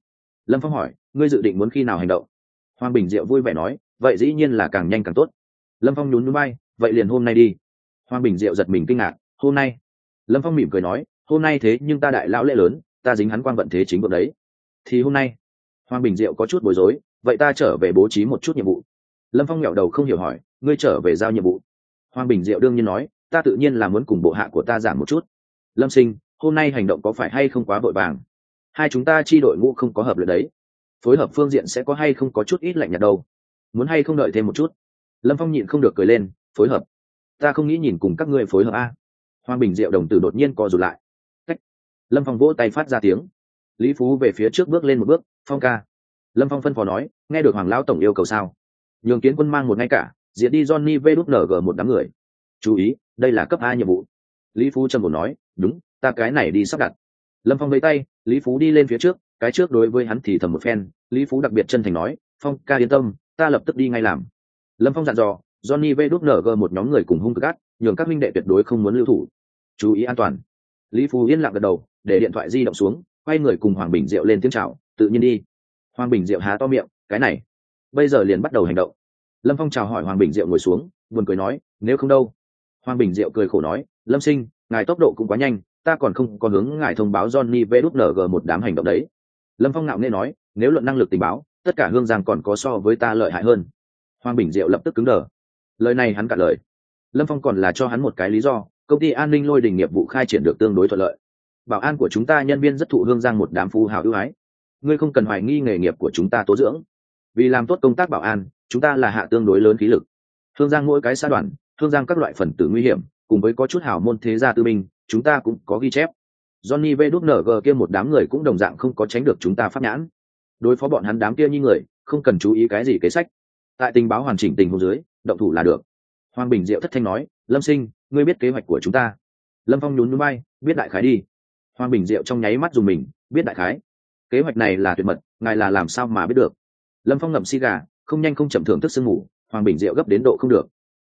Lâm phong hỏi, ngươi dự định muốn khi nào hành động? Hoàng bình diệu vui vẻ nói, vậy dĩ nhiên là càng nhanh càng tốt. Lâm phong nhún nhún bay vậy liền hôm nay đi. Hoàng bình diệu giật mình kinh ngạc, hôm nay? Lâm phong mỉm cười nói, hôm nay thế nhưng ta đại lão lễ lớn, ta dính hắn quan vận thế chính vượng đấy. Thì hôm nay? Hoàng bình diệu có chút bối rối, vậy ta trở về bố trí một chút nhiệm vụ lâm phong nghẹo đầu không hiểu hỏi, ngươi trở về giao nhiệm vụ? Hoàng bình diệu đương nhiên nói, ta tự nhiên là muốn cùng bộ hạ của ta giảm một chút. Lâm sinh, hôm nay hành động có phải hay không quá vội vàng? Hai chúng ta chi đội ngũ không có hợp luyện đấy. Phối hợp phương diện sẽ có hay không có chút ít lạnh nhạt đâu. Muốn hay không đợi thêm một chút? Lâm phong nhịn không được cười lên, phối hợp? Ta không nghĩ nhìn cùng các ngươi phối hợp a. Hoàng bình diệu đồng tử đột nhiên co rụt lại. Cách. lâm phong vỗ tay phát ra tiếng. Lý phú về phía trước bước lên một bước, phong ca. Lâm phong phân phó nói, nghe được hoàng lão tổng yêu cầu sao? Nhường kiến quân mang một ngay cả, diệt đi johnny vng một đám người. Chú ý, đây là cấp a nhiệm vụ. Lý phú trầm bổ nói, đúng, ta cái này đi sắp đặt. Lâm phong lấy tay, lý phú đi lên phía trước, cái trước đối với hắn thì thầm một phen. Lý phú đặc biệt chân thành nói, phong, ca yên tâm, ta lập tức đi ngay làm. Lâm phong dặn dò, johnny vng một nhóm người cùng hung cực gắt, nhường các minh đệ tuyệt đối không muốn lưu thủ. Chú ý an toàn. Lý phú yên lặng gật đầu, để điện thoại di động xuống, quay người cùng hoàng bình diệu lên tiếng c h à o tự nhiên đi. Hoàng bình diệu há to miệng, cái này bây giờ liền bắt đầu hành động. Lâm phong chào hỏi hoàng bình diệu ngồi xuống, buồn cười nói, nếu không đâu? Hoàng bình diệu cười khổ nói, lâm sinh, ngài tốc độ cũng quá nhanh, ta còn không có hướng ngài thông báo johnny vng một đám hành động đấy. Lâm phong ngạo nghe nói, nếu luận năng lực tình báo, tất cả hương giang còn có so với ta lợi hại hơn. Hoàng bình diệu lập tức cứng đờ. Lời này hắn cạn lời. Lâm phong còn là cho hắn một cái lý do, công ty an ninh lôi đình nghiệp vụ khai triển được tương đối thuận lợi. Bảo an của chúng ta nhân viên rất thụ hương giang một đám phú hào ưu ái. Ngươi không cần hoài nghi nghề nghiệp của chúng ta tố dưỡng vì làm tốt công tác bảo an, chúng ta là hạ tương đối lớn khí lực. Thương giang mỗi cái xã đoàn thương giang các loại phần tử nguy hiểm, cùng với có chút hảo môn thế gia tư minh chúng ta cũng có ghi chép. Johnny vng kia một đám người cũng đồng dạng không có tránh được chúng ta pháp nhãn. Đối phó bọn hắn đám kia như người, không cần chú ý cái gì kế sách. Tại tình báo hoàn chỉnh tình huống dưới, động thủ là được. Hoàng bình diệu thất thanh nói, lâm sinh, ngươi biết kế hoạch của chúng ta. Lâm phong nhún núi bay biết đại khái đi. Hoàng bình diệu trong nháy mắt dùng mình, biết đại khái. Kế hoạch này là tuyệt mật, ngài là làm sao mà biết được? Lâm phong ngậm xi gà, không nhanh không chậm thưởng thức sương mù, hoàng bình diệu gấp đến độ không được.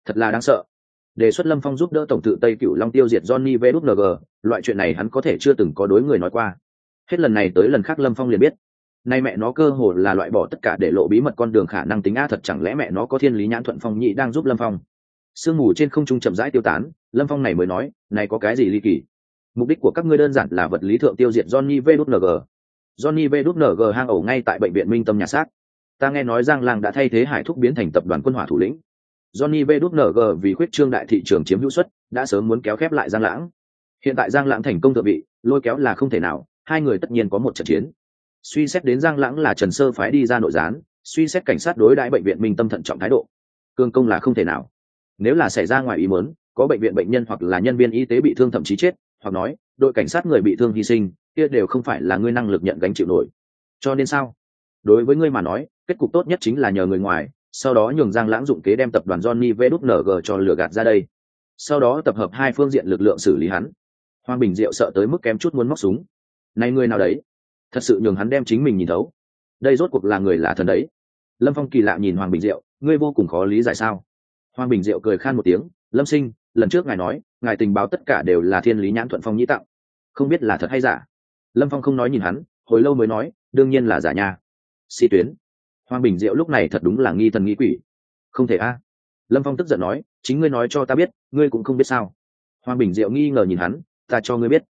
Thật là đáng sợ. Đề xuất lâm phong giúp đỡ tổng tự tây cựu long tiêu diệt johnny vng loại chuyện này hắn có thể chưa từng có đối người nói qua. Hết lần này tới lần khác lâm phong liền biết. Nay mẹ nó cơ hồ là loại bỏ tất cả để lộ bí mật con đường khả năng tính a thật chẳng lẽ mẹ nó có thiên lý nhãn thuận phong nhị đang giúp lâm phong. Sương mù trên không trung chậm rãi tiêu tán, lâm phong này mới nói, này có cái gì ly kỳ? Mục đích của các ngươi đơn giản là vật lý thượng tiêu diệt johnny vng johnny vng hang ổ ngay tại bệnh viện minh tâm nhà xác ta nghe nói giang lang đã thay thế hải thúc biến thành tập đoàn quân hỏa thủ lĩnh. Johnny vng vì khuyết trương đại thị trường chiếm hữu suất, đã sớm muốn kéo khép lại giang lãng hiện tại giang lãng thành công thượng vị, lôi kéo là không thể nào, hai người tất nhiên có một trận chiến. Suy xét đến giang lãng là trần sơ phái đi ra nội gián, suy xét cảnh sát đối đãi bệnh viện minh tâm thận trọng thái độ. Cương công là không thể nào. Nếu là xảy ra ngoài ý muốn, có bệnh viện bệnh nhân hoặc là nhân viên y tế bị thương thậm chí chết, hoặc nói, đội cảnh sát người bị thương hy sinh, kia đều không phải là ngươi năng lực nhận gánh chịu nổi. Cho nên sao? Đối với ngươi mà nói kết cục tốt nhất chính là nhờ người ngoài, sau đó nhường giang lãng dụng kế đem tập đoàn johnny vng cho lửa gạt ra đây. Sau đó tập hợp hai phương diện lực lượng xử lý hắn. Hoàng bình diệu sợ tới mức kém chút muốn móc súng. Này người nào đấy? Thật sự nhường hắn đem chính mình nhìn thấu. Đây rốt cuộc là người lạ thần đấy. Lâm phong kỳ lạ nhìn hoàng bình diệu, ngươi vô cùng khó lý giải sao? Hoàng bình diệu cười khan một tiếng, lâm sinh, lần trước ngài nói, ngài tình báo tất cả đều là thiên lý nhãn thuận phong nhĩ tặng. Không biết là thật hay giả? Lâm phong không nói nhìn hắn, hồi lâu mới nói, đương nhiên là giả nha. Si tuyến hoàng bình diệu lúc này thật đúng là nghi thần nghi quỷ. Không thể a. Lâm phong tức giận nói, chính ngươi nói cho ta biết, ngươi cũng không biết sao. Hoàng bình diệu nghi ngờ nhìn hắn, ta cho ngươi biết.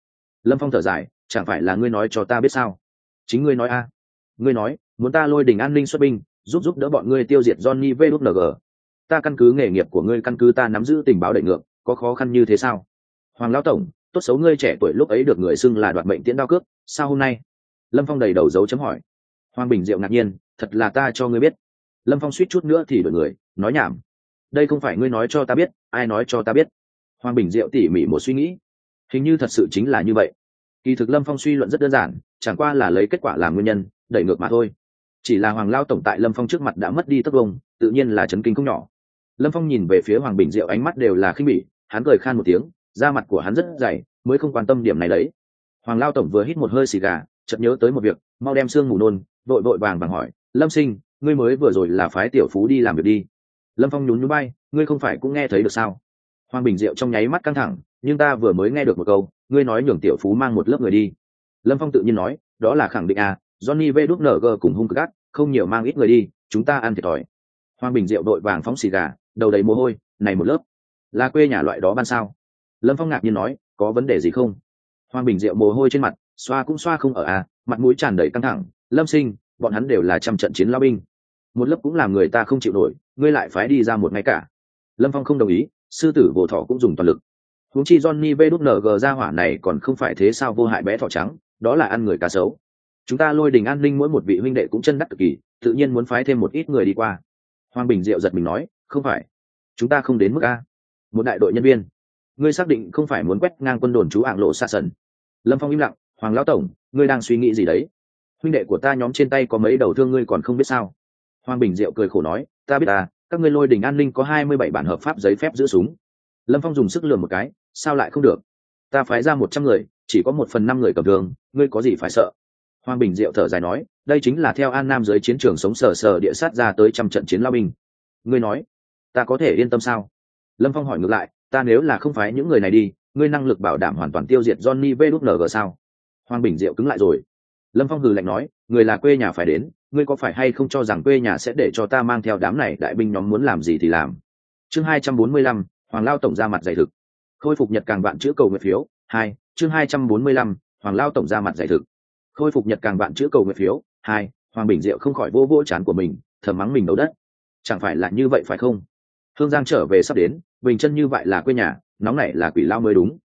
Lâm phong thở dài, chẳng phải là ngươi nói cho ta biết sao? Chính ngươi nói a. Ngươi nói, muốn ta lôi đình an ninh xuất binh, giúp giúp đỡ bọn ngươi tiêu diệt johnny vng ta căn cứ nghề nghiệp của ngươi căn cứ ta nắm giữ tình báo đẩy ngược có khó khăn như thế sao? Hoàng lão tổng, tốt xấu ngươi trẻ tuổi lúc ấy được người xưng là đoạt mệnh tiễn đao cướp sao hôm nay? Lâm phong đầy đầu dấu chấm hỏi hoàng bình diệu ngạc nhiên, thật là ta cho ngươi biết. Lâm phong suýt chút nữa thì đổi người, nói nhảm, đây không phải ngươi nói cho ta biết, ai nói cho ta biết? Hoàng bình diệu tỉ mỉ một suy nghĩ, hình như thật sự chính là như vậy. Kỳ thực lâm phong suy luận rất đơn giản, chẳng qua là lấy kết quả làm nguyên nhân, đẩy ngược mà thôi. Chỉ là hoàng lao tổng tại lâm phong trước mặt đã mất đi tất vông tự nhiên là chấn kinh không nhỏ. Lâm phong nhìn về phía hoàng bình diệu ánh mắt đều là khinh bỉ, hắn cười khan một tiếng, da mặt của hắn rất dày, mới không quan tâm điểm này đấy. Hoàng lao tổng vừa hít một hơi xì gà, chợt nhớ tới một việc, mau đem xương mù nôn vội vội vàng vàng hỏi, lâm sinh, ngươi mới vừa rồi là phái tiểu phú đi làm việc đi. Lâm phong nhún núi bay ngươi không phải cũng nghe thấy được sao? Hoàng bình diệu trong nháy mắt căng thẳng, nhưng ta vừa mới nghe được một câu, ngươi nói nhường tiểu phú mang một lớp người đi. Lâm phong tự nhiên nói, đó là khẳng định à johnny v đúc ng cùng hung gắt không nhiều mang ít người đi, chúng ta ăn thiệt thòi. Hoàng bình diệu đội vàng phóng xì gà, đầu đầy mồ hôi, này một lớp, là quê nhà loại đó ban sao? Lâm phong ngạc nhiên nói, có vấn đề gì không? Hoàng bình diệu mồ hôi trên mặt, xoa cũng xoa không ở à mặt mũi tràn đầy căng thẳng lâm sinh, bọn hắn đều là trăm trận chiến lao binh. Một lớp cũng làm người ta không chịu nổi, ngươi lại phái đi ra một ngày cả. Lâm phong không đồng ý, sư tử vỗ thọ cũng dùng toàn lực. Huống chi johnny v đúc ng ra hỏa này còn không phải thế sao vô hại bé thọ trắng, đó là ăn người cá sấu. Chúng ta lôi đình an ninh mỗi một vị huynh đệ cũng chân đắc cực kỳ, tự nhiên muốn phái thêm một ít người đi qua. Hoàng bình diệu giật mình nói, không phải. Chúng ta không đến mức a. Một đại đội nhân viên. Ngươi xác định không phải muốn quét ngang quân đồn chú ạng lộ xa sần. Lâm phong im lặng, hoàng lão tổng, ngươi đang suy nghĩ gì đấy? Huynh đệ của ta nhóm trên tay có mấy đầu thương ngươi còn không biết sao? Hoàng bình diệu cười khổ nói, ta biết à các ngươi lôi đình an ninh có hai mươi bảy bản hợp pháp giấy phép giữ súng. Lâm phong dùng sức lừa một cái, sao lại không được? Ta phái ra một trăm người, chỉ có một phần năm người cầm thường ngươi có gì phải sợ? Hoàng bình diệu thở dài nói, đây chính là theo an nam dưới chiến trường sống sờ sờ địa sát ra tới trăm trận chiến lao binh. Ngươi nói, ta có thể yên tâm sao? Lâm phong hỏi ngược lại, ta nếu là không phái những người này đi, ngươi năng lực bảo đảm hoàn toàn tiêu diệt johnny vng sao? Hoàng bình diệu cứng lại rồi lâm phong hừ lạnh nói, người là quê nhà phải đến, ngươi có phải hay không cho rằng quê nhà sẽ để cho ta mang theo đám này đại binh nhóm muốn làm gì thì làm? Chương hai trăm bốn mươi lăm, hoàng lao tổng ra mặt giải thực. Khôi phục nhật càng vạn chữ cầu nguyện phiếu, hai, chương hai trăm bốn mươi lăm, hoàng lao tổng ra mặt giải thực. Khôi phục nhật càng vạn chữ cầu nguyện phiếu, hai, hoàng bình diệu không khỏi vô vỗ chán của mình, thầm mắng mình đấu đất. Chẳng phải là như vậy phải không? Hương giang trở về sắp đến, bình chân như vậy là quê nhà, nóng này là quỷ lao mới đúng.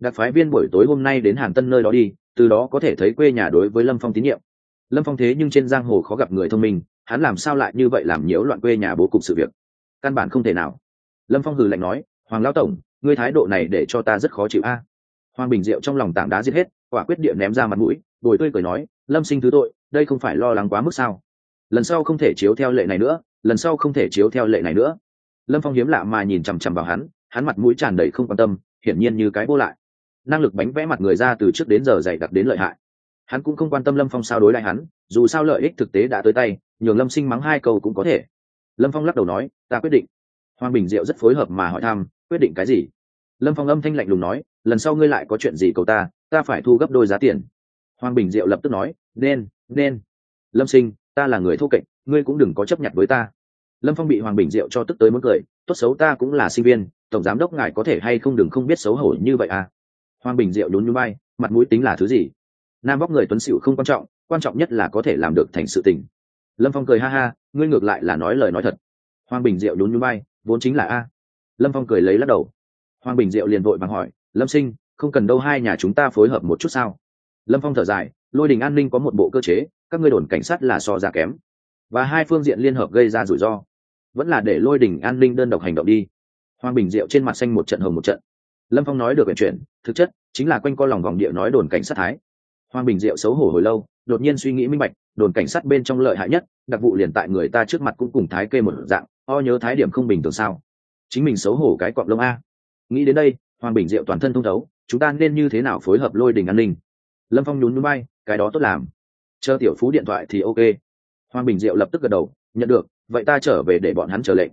Đặc phái viên buổi tối hôm nay đến hàn tân nơi đó đi từ đó có thể thấy quê nhà đối với lâm phong tín nhiệm. Lâm phong thế nhưng trên giang hồ khó gặp người thông minh, hắn làm sao lại như vậy làm nhiễu loạn quê nhà bố cục sự việc? Căn bản không thể nào. Lâm phong hừ lạnh nói, hoàng lão tổng, ngươi thái độ này để cho ta rất khó chịu a. Hoàng bình diệu trong lòng tảng đá giết hết, quả quyết địa ném ra mặt mũi, bồi tươi cười nói, lâm sinh thứ tội, đây không phải lo lắng quá mức sao? Lần sau không thể chiếu theo lệ này nữa, lần sau không thể chiếu theo lệ này nữa. Lâm phong hiếm lạ mà nhìn chằm chằm vào hắn hắn mặt mũi tràn đầy không quan tâm, hiển nhiên như cái vô lại năng lực bánh vẽ mặt người ra từ trước đến giờ dày đặc đến lợi hại. Hắn cũng không quan tâm lâm phong sao đối lại hắn, dù sao lợi ích thực tế đã tới tay, nhường lâm sinh mắng hai câu cũng có thể. Lâm phong lắc đầu nói, ta quyết định. Hoàng bình diệu rất phối hợp mà hỏi thăm, quyết định cái gì? Lâm phong âm thanh lạnh lùng nói, lần sau ngươi lại có chuyện gì cầu ta ta phải thu gấp đôi giá tiền. Hoàng bình diệu lập tức nói, nên nên. Lâm sinh, ta là người thô kệch, ngươi cũng đừng có chấp nhận với ta. Lâm phong bị hoàng bình diệu cho tức tới muốn cười, tốt xấu ta cũng là sinh viên, tổng giám đốc ngài có thể hay không đừng không biết xấu hổ như vậy à? Hoàng bình diệu nhún nhún bay mặt mũi tính là thứ gì? Nam vóc người tuấn xịu không quan trọng quan trọng nhất là có thể làm được thành sự tình. Lâm phong cười ha ha, ngươi ngược lại là nói lời nói thật. Hoàng bình diệu nhún nhún bay vốn chính là a. Lâm phong cười lấy lắc đầu. Hoàng bình diệu liền vội vàng hỏi, lâm sinh, không cần đâu hai nhà chúng ta phối hợp một chút sao? Lâm phong thở dài, lôi đình an ninh có một bộ cơ chế, các ngươi đồn cảnh sát là so ra kém. Và hai phương diện liên hợp gây ra rủi ro. Vẫn là để lôi đình an ninh đơn độc hành động đi. Hoàng bình diệu trên mặt xanh một trận hồng một trận lâm phong nói được vận chuyện thực chất chính là quanh co lòng vòng địa nói đồn cảnh sát thái. Hoàng bình diệu xấu hổ hồi lâu, đột nhiên suy nghĩ minh bạch, đồn cảnh sát bên trong lợi hại nhất, đặc vụ liền tại người ta trước mặt cũng cùng thái kê một dạng, o nhớ thái điểm không bình thường sao? Chính mình xấu hổ cái cọp lông a. Nghĩ đến đây, hoàng bình diệu toàn thân thông thấu, chúng ta nên như thế nào phối hợp lôi đình an ninh? Lâm phong nhún núi bay cái đó tốt làm. Chờ tiểu phú điện thoại thì ok. Hoàng bình diệu lập tức gật đầu, nhận được, vậy ta trở về để bọn hắn chờ lệnh.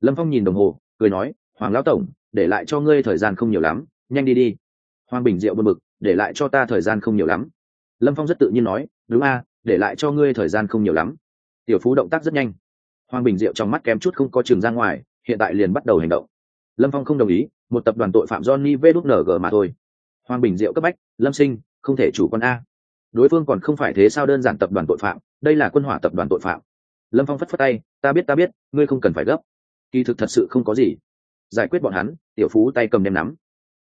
Lâm phong nhìn đồng hồ, cười nói, hoàng lão tổng để lại cho ngươi thời gian không nhiều lắm, nhanh đi đi. Hoàng bình diệu bật mực để lại cho ta thời gian không nhiều lắm. Lâm phong rất tự nhiên nói, đúng a, để lại cho ngươi thời gian không nhiều lắm. Tiểu phú động tác rất nhanh. Hoàng bình diệu trong mắt kém chút không có trường ra ngoài, hiện tại liền bắt đầu hành động. Lâm phong không đồng ý, một tập đoàn tội phạm johnny G mà thôi. Hoàng bình diệu cấp bách, lâm sinh, không thể chủ quan a. Đối phương còn không phải thế sao đơn giản tập đoàn tội phạm, đây là quân hỏa tập đoàn tội phạm. Lâm phong phất phất tay, ta biết ta biết, ngươi không cần phải gấp. Kỳ thực thật sự không có gì giải quyết bọn hắn, tiểu phú tay cầm đem nắm.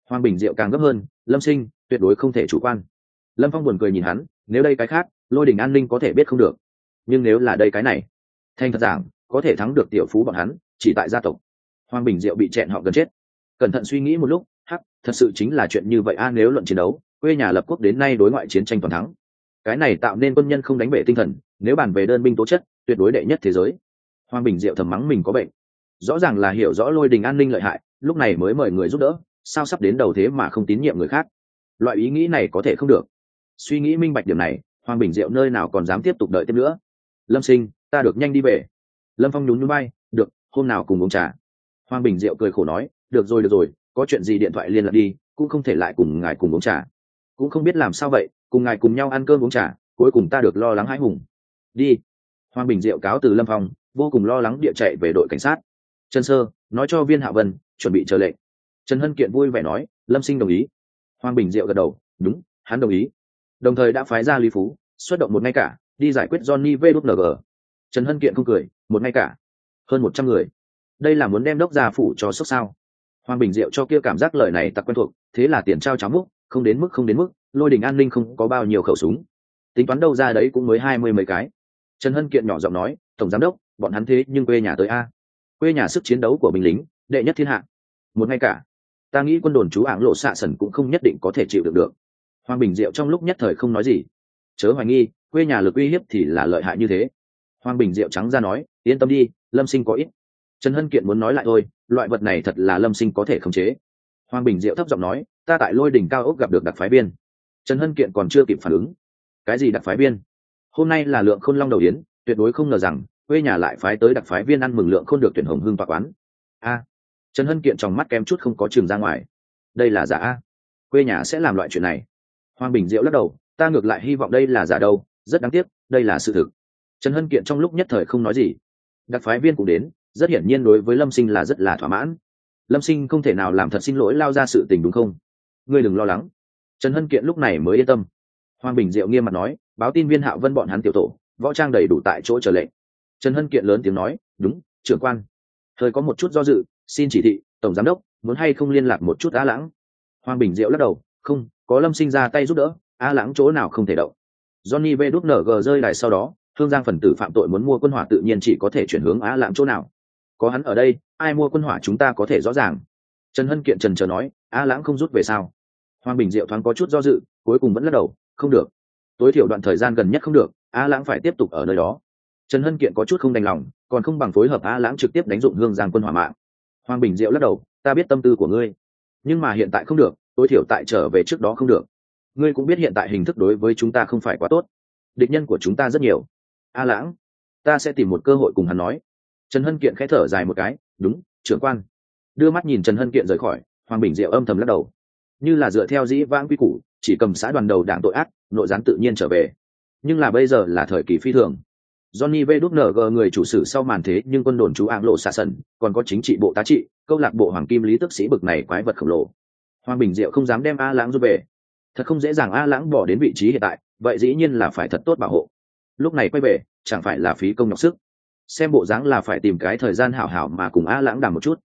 Hoàng bình diệu càng gấp hơn, lâm sinh, tuyệt đối không thể chủ quan. Lâm phong buồn cười nhìn hắn, nếu đây cái khác, lôi đình an ninh có thể biết không được. Nhưng nếu là đây cái này thanh thật giảng, có thể thắng được tiểu phú bọn hắn, chỉ tại gia tộc. Hoàng bình diệu bị chẹn họ gần chết. Cẩn thận suy nghĩ một lúc, hắc, thật sự chính là chuyện như vậy a, nếu luận chiến đấu, quê nhà lập quốc đến nay đối ngoại chiến tranh toàn thắng. Cái này tạo nên quân nhân không đánh bể tinh thần, nếu bàn về đơn binh tố chất, tuyệt đối đệ nhất thế giới. Hoàng bình diệu thầm mắng mình có bệnh rõ ràng là hiểu rõ lôi đình an ninh lợi hại, lúc này mới mời người giúp đỡ, sao sắp đến đầu thế mà không tín nhiệm người khác. Loại ý nghĩ này có thể không được. Suy nghĩ minh bạch điểm này, hoàng bình diệu nơi nào còn dám tiếp tục đợi tiếp nữa. Lâm sinh, ta được nhanh đi về. Lâm phong nhún núi bay được, hôm nào cùng uống trà. Hoàng bình diệu cười khổ nói, được rồi được rồi, có chuyện gì điện thoại liên lạc đi, cũng không thể lại cùng ngài cùng uống trà. Cũng không biết làm sao vậy, cùng ngài cùng nhau ăn cơm uống trà, cuối cùng ta được lo lắng hãi hùng. Đi. Hoàng bình diệu cáo từ lâm phong, vô cùng lo lắng địa chạy về đội cảnh sát trần sơ, nói cho viên hạ vân, chuẩn bị chờ lệnh. Trần hân kiện vui vẻ nói, lâm sinh đồng ý. Hoàng bình diệu gật đầu, đúng, hắn đồng ý. Đồng thời đã phái ra lý phú, xuất động một ngay cả, đi giải quyết johnny vđng trần hân kiện không cười, một ngay cả. Hơn một trăm người. Đây là muốn đem đốc gia phủ cho sốc sao? Hoàng bình diệu cho kia cảm giác lời này tặc quen thuộc, thế là tiền trao cháo múc, không đến mức không đến mức, lôi đình an ninh không có bao nhiêu khẩu súng. Tính toán đâu ra đấy cũng mới hai mươi mấy cái. Trần hân kiện nhỏ giọng nói, tổng giám đốc, bọn hắn thế nhưng quê nhà tới a quê nhà sức chiến đấu của binh lính, đệ nhất thiên hạ. Một ngay cả, ta nghĩ quân đồn chú ảng lộ xạ sần cũng không nhất định có thể chịu được được. Hoàng bình diệu trong lúc nhất thời không nói gì. Chớ hoài nghi, quê nhà lực uy hiếp thì là lợi hại như thế. Hoàng bình diệu trắng ra nói, yên tâm đi, lâm sinh có ít. Trần hân kiện muốn nói lại thôi, loại vật này thật là lâm sinh có thể khống chế. Hoàng bình diệu thấp giọng nói, ta tại lôi đỉnh cao ốc gặp được đặc phái viên. Trần hân kiện còn chưa kịp phản ứng. Cái gì đặc phái viên? Hôm nay là lượng khôn long đầu yến, tuyệt đối không ngờ rằng quê nhà lại phái tới đặc phái viên ăn mừng lượng khôn được tuyển hồng hương tọa quán. A. Trần hân kiện trong mắt kém chút không có trường ra ngoài. Đây là giả a. Quê nhà sẽ làm loại chuyện này. Hoàng bình diệu lắc đầu, ta ngược lại hy vọng đây là giả đâu, rất đáng tiếc, đây là sự thực. Trần hân kiện trong lúc nhất thời không nói gì. Đặc phái viên cũng đến, rất hiển nhiên đối với lâm sinh là rất là thỏa mãn. Lâm sinh không thể nào làm thật xin lỗi lao ra sự tình đúng không? Ngươi đừng lo lắng. Trần hân kiện lúc này mới yên tâm. Hoàng bình diệu nghiêm mặt nói, báo tin viên hạo vân bọn hắn tiểu tổ, võ trang đầy đủ tại chỗ trở lệnh trần hân kiện lớn tiếng nói, đúng, trưởng quan. Thời có một chút do dự, xin chỉ thị, tổng giám đốc, muốn hay không liên lạc một chút á lãng? Hoàng bình diệu lắc đầu, không, có lâm sinh ra tay giúp đỡ á lãng chỗ nào không thể động. Johnny v đúc nở g rơi đài sau đó thương giang phần tử phạm tội muốn mua quân hỏa tự nhiên chỉ có thể chuyển hướng á lãng chỗ nào. Có hắn ở đây, ai mua quân hỏa chúng ta có thể rõ ràng. Trần hân kiện trần chờ nói á lãng không rút về sao? Hoàng bình diệu thoáng có chút do dự, cuối cùng vẫn lắc đầu, không được. Tối thiểu đoạn thời gian gần nhất không được á lãng phải tiếp tục ở nơi đó trần hân kiện có chút không đành lòng, còn không bằng phối hợp A lãng trực tiếp đánh dụng hương giang quân hỏa mạng. Hoàng bình diệu lắc đầu, ta biết tâm tư của ngươi, nhưng mà hiện tại không được, tối thiểu tại trở về trước đó không được. Ngươi cũng biết hiện tại hình thức đối với chúng ta không phải quá tốt. Địch nhân của chúng ta rất nhiều. A lãng, ta sẽ tìm một cơ hội cùng hắn nói. Trần hân kiện khẽ thở dài một cái, đúng, trưởng quan. Đưa mắt nhìn trần hân kiện rời khỏi, hoàng bình diệu âm thầm lắc đầu. Như là dựa theo dĩ vãng quy củ, chỉ cầm xã đoàn đầu đảng tội ác, nội gián tự nhiên trở về. Nhưng là bây giờ là thời kỳ phi thường. Johnny V. G người chủ sử sau màn thế nhưng quân đồn chú áng lộ xạ sần, còn có chính trị bộ tá trị, câu lạc bộ hoàng kim lý tức sĩ bực này quái vật khổng lồ. Hoàng Bình Diệu không dám đem A Lãng rút về. Thật không dễ dàng A Lãng bỏ đến vị trí hiện tại, vậy dĩ nhiên là phải thật tốt bảo hộ. Lúc này quay về, chẳng phải là phí công nhọc sức. Xem bộ dáng là phải tìm cái thời gian hảo hảo mà cùng A Lãng đàm một chút.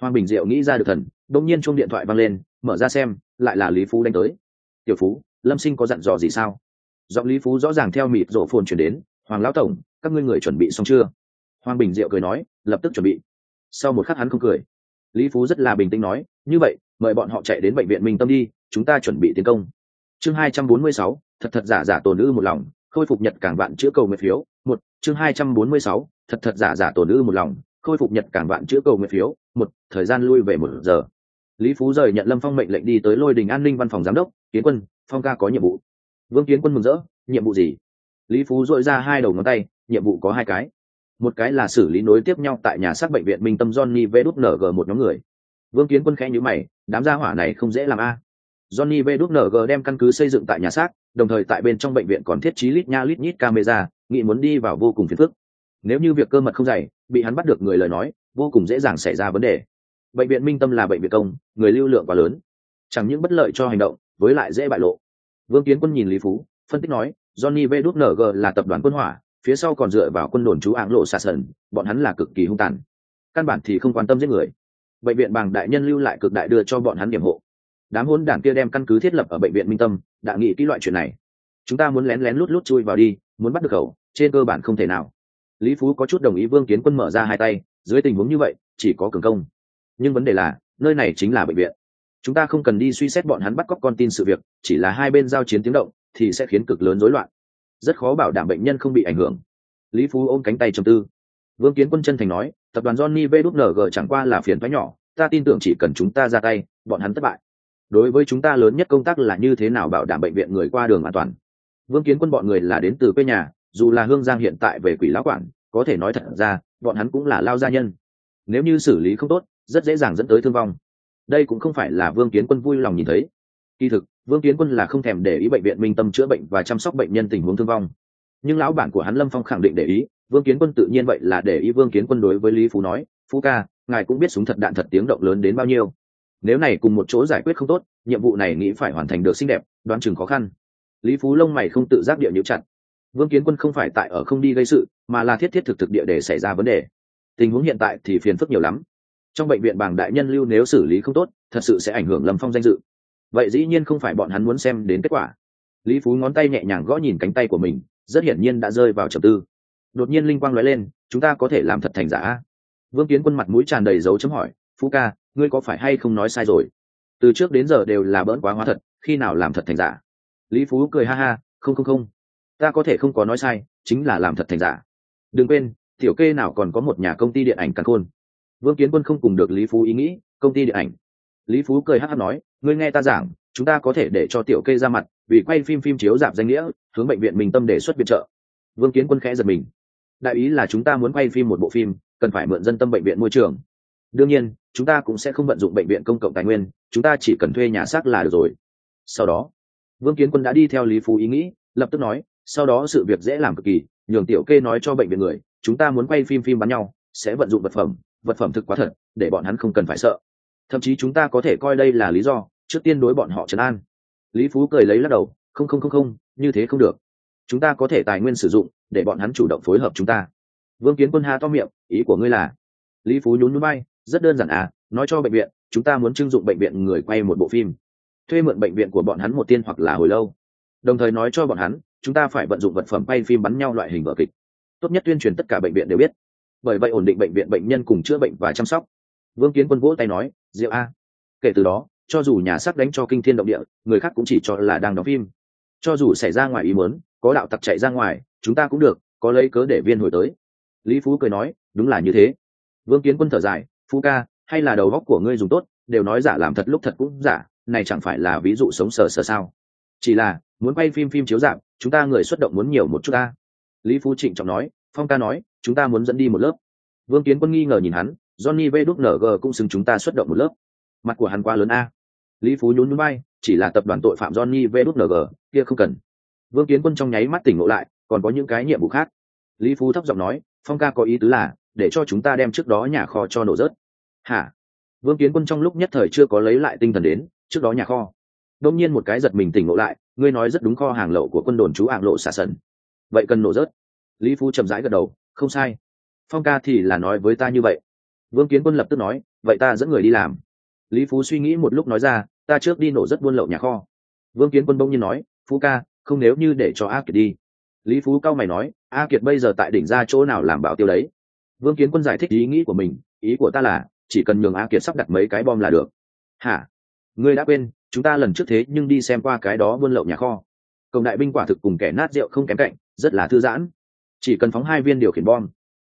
Hoàng Bình Diệu nghĩ ra được thần, đột nhiên chuông điện thoại vang lên, mở ra xem, lại là Lý Phú đánh tới. "Tiểu Phú, Lâm Sinh có dặn dò gì sao?" Giọng Lý Phú rõ ràng theo mịt rộ phồn truyền đến, "Hoàng lão tổng, các ngươi người chuẩn bị xong chưa? Hoàng bình diệu cười nói lập tức chuẩn bị. Sau một khắc hắn không cười. Lý phú rất là bình tĩnh nói như vậy mời bọn họ chạy đến bệnh viện minh tâm đi chúng ta chuẩn bị tiến công. Chương hai trăm bốn mươi sáu thật thật giả giả tồn ư một lòng khôi phục nhật cảng vạn chữa cầu nguyện phiếu. Một chương hai trăm bốn mươi sáu thật thật giả giả tồn ư một lòng khôi phục nhật cảng vạn chữa cầu nguyện phiếu. Một thời gian lui về một giờ. Lý phú rời nhận lâm phong mệnh lệnh đi tới lôi đình an ninh văn phòng giám đốc kiến quân phong ca có nhiệm vụ. Vương kiến quân mừng rỡ nhiệm vụ gì? Lý phú dội ra hai đầu ngón tay, nhiệm vụ có hai cái. Một cái là xử lý nối tiếp nhau tại nhà xác bệnh viện minh tâm johnny v đút ng một nhóm người. Vương kiến quân khẽ nhữ mày, đám gia hỏa này không dễ làm a. Johnny v đút ng đem căn cứ xây dựng tại nhà xác, đồng thời tại bên trong bệnh viện còn thiết trí lít nha lít nhít camera nghị muốn đi vào vô cùng phiền phức. Nếu như việc cơ mật không dày, bị hắn bắt được người lời nói, vô cùng dễ dàng xảy ra vấn đề. Bệnh viện minh tâm là bệnh viện công, người lưu lượng quá lớn. Chẳng những bất lợi cho hành động, với lại dễ bại lộ. Vương kiến quân nhìn lý phú, phân tích nói johnny v đút ng là tập đoàn quân hỏa, phía sau còn dựa vào quân đồn chú áng lộ xà sần, bọn hắn là cực kỳ hung tàn. Căn bản thì không quan tâm giết người. Bệnh viện bằng đại nhân lưu lại cực đại đưa cho bọn hắn điểm hộ. Đám hôn đảng kia đem căn cứ thiết lập ở bệnh viện minh tâm, đã nghĩ kỹ loại chuyện này. Chúng ta muốn lén lén lút lút chui vào đi, muốn bắt được khẩu trên cơ bản không thể nào. Lý phú có chút đồng ý vương kiến quân mở ra hai tay, dưới tình huống như vậy, chỉ có cường công. Nhưng vấn đề là, nơi này chính là bệnh viện. Chúng ta không cần đi suy xét bọn hắn bắt cóc con tin sự việc, chỉ là hai bên giao chiến tiếng động thì sẽ khiến cực lớn rối loạn. Rất khó bảo đảm bệnh nhân không bị ảnh hưởng. Lý phú ôm cánh tay trầm tư. Vương kiến quân chân thành nói, tập đoàn johnny vng chẳng qua là phiền thoái nhỏ, ta tin tưởng chỉ cần chúng ta ra tay, bọn hắn thất bại. Đối với chúng ta lớn nhất công tác là như thế nào bảo đảm bệnh viện người qua đường an toàn. Vương kiến quân bọn người là đến từ quê nhà, dù là hương giang hiện tại về quỷ lão quản, có thể nói thật ra, bọn hắn cũng là lao gia nhân. Nếu như xử lý không tốt, rất dễ dàng dẫn tới thương vong. Đây cũng không phải là vương kiến quân vui lòng nhìn thấy kỳ thực, vương kiến quân là không thèm để ý bệnh viện minh tâm chữa bệnh và chăm sóc bệnh nhân tình huống thương vong. Nhưng lão bản của hắn lâm phong khẳng định để ý, vương kiến quân tự nhiên vậy là để ý vương kiến quân đối với lý phú nói, phú ca, ngài cũng biết súng thật đạn thật tiếng động lớn đến bao nhiêu. Nếu này cùng một chỗ giải quyết không tốt, nhiệm vụ này nghĩ phải hoàn thành được xinh đẹp, đoán chừng khó khăn. Lý phú lông mày không tự giác địa nhiễu chặt. Vương kiến quân không phải tại ở không đi gây sự, mà là thiết thiết thực thực địa để xảy ra vấn đề. Tình huống hiện tại thì phiền phức nhiều lắm. Trong bệnh viện bảng đại nhân lưu nếu xử lý không tốt, thật sự sẽ ảnh hưởng lâm phong danh dự vậy dĩ nhiên không phải bọn hắn muốn xem đến kết quả. Lý phú ngón tay nhẹ nhàng gõ nhìn cánh tay của mình, rất hiển nhiên đã rơi vào trầm tư. Đột nhiên linh quang nói lên, chúng ta có thể làm thật thành giả. Vương kiến quân mặt mũi tràn đầy dấu chấm hỏi, phú ca, ngươi có phải hay không nói sai rồi? Từ trước đến giờ đều là bỡn quá hóa thật, khi nào làm thật thành giả? Lý phú cười ha ha, không không không. Ta có thể không có nói sai, chính là làm thật thành giả. Đừng quên, tiểu kê nào còn có một nhà công ty điện ảnh càng khôn. Vương kiến quân không cùng được lý phú ý nghĩ, công ty điện ảnh lý phú cười hắc hắc nói, ngươi nghe ta giảng, chúng ta có thể để cho tiểu kê ra mặt, vì quay phim phim chiếu giảm danh nghĩa, hướng bệnh viện mình tâm đề xuất viện trợ. Vương kiến quân khẽ giật mình. Đại ý là chúng ta muốn quay phim một bộ phim, cần phải mượn dân tâm bệnh viện môi trường. Đương nhiên, chúng ta cũng sẽ không vận dụng bệnh viện công cộng tài nguyên, chúng ta chỉ cần thuê nhà xác là được rồi. Sau đó, vương kiến quân đã đi theo lý phú ý nghĩ, lập tức nói, sau đó sự việc dễ làm cực kỳ, nhường tiểu kê nói cho bệnh viện người, chúng ta muốn quay phim phim bắn nhau, sẽ vận dụng vật phẩm vật phẩm thực quá thật, để bọn hắn không cần phải sợ thậm chí chúng ta có thể coi đây là lý do, trước tiên đối bọn họ trấn an. Lý phú cười lấy lắc đầu, không không không không, như thế không được. Chúng ta có thể tài nguyên sử dụng, để bọn hắn chủ động phối hợp chúng ta. Vương kiến quân ha to miệng, ý của ngươi là? Lý phú nhún núi bay rất đơn giản à nói cho bệnh viện, chúng ta muốn trưng dụng bệnh viện người quay một bộ phim. Thuê mượn bệnh viện của bọn hắn một tiên hoặc là hồi lâu. Đồng thời nói cho bọn hắn, chúng ta phải vận dụng vật phẩm quay phim bắn nhau loại hình vở kịch. Tốt nhất tuyên truyền tất cả bệnh viện đều biết. Bởi vậy ổn định bệnh viện bệnh nhân cùng chữa bệnh và chăm sóc. Vương kiến quân vỗ tay nói diệu a. Kể từ đó cho dù nhà sắc đánh cho kinh thiên động địa người khác cũng chỉ cho là đang đóng phim. Cho dù xảy ra ngoài ý muốn có đạo tặc chạy ra ngoài chúng ta cũng được có lấy cớ để viên hồi tới. Lý phú cười nói đúng là như thế. Vương kiến quân thở dài phú ca hay là đầu góc của ngươi dùng tốt đều nói giả làm thật lúc thật cũng giả này chẳng phải là ví dụ sống sờ sờ sao? Chỉ là muốn quay phim phim chiếu giảm, chúng ta người xuất động muốn nhiều một chút ta lý phú trịnh trọng nói phong ca nói chúng ta muốn dẫn đi một lớp. Vương kiến quân nghi ngờ nhìn hắn johnny vđng cũng xứng chúng ta xuất động một lớp. Mặt của hắn quá lớn a. Lý phú nhún nhún bay chỉ là tập đoàn tội phạm johnny vđng kia không cần. Vương kiến quân trong nháy mắt tỉnh ngộ lại, còn có những cái nhiệm vụ khác. Lý phú thấp giọng nói, phong ca có ý tứ là, để cho chúng ta đem trước đó nhà kho cho nổ rớt. Hả? Vương kiến quân trong lúc nhất thời chưa có lấy lại tinh thần đến, trước đó nhà kho. Đông nhiên một cái giật mình tỉnh ngộ lại, ngươi nói rất đúng kho hàng lậu của quân đồn chú ảng lộ xả sần. Vậy cần nổ rớt. Lý phú chậm rãi gật đầu, không sai. Phong ca thì là nói với ta như vậy vương kiến quân lập tức nói, vậy ta dẫn người đi làm. Lý phú suy nghĩ một lúc nói ra, ta trước đi nổ rất buôn lậu nhà kho. Vương kiến quân bỗng nhiên nói, phú ca, không nếu như để cho a kiệt đi. Lý phú cao mày nói, a kiệt bây giờ tại đỉnh ra chỗ nào làm bảo tiêu đấy? Vương kiến quân giải thích ý nghĩ của mình, ý của ta là, chỉ cần nhường a kiệt sắp đặt mấy cái bom là được. Hả? Ngươi đã quên, chúng ta lần trước thế nhưng đi xem qua cái đó buôn lậu nhà kho. Cộng đại binh quả thực cùng kẻ nát rượu không kém cạnh, rất là thư giãn. Chỉ cần phóng hai viên điều khiển bom,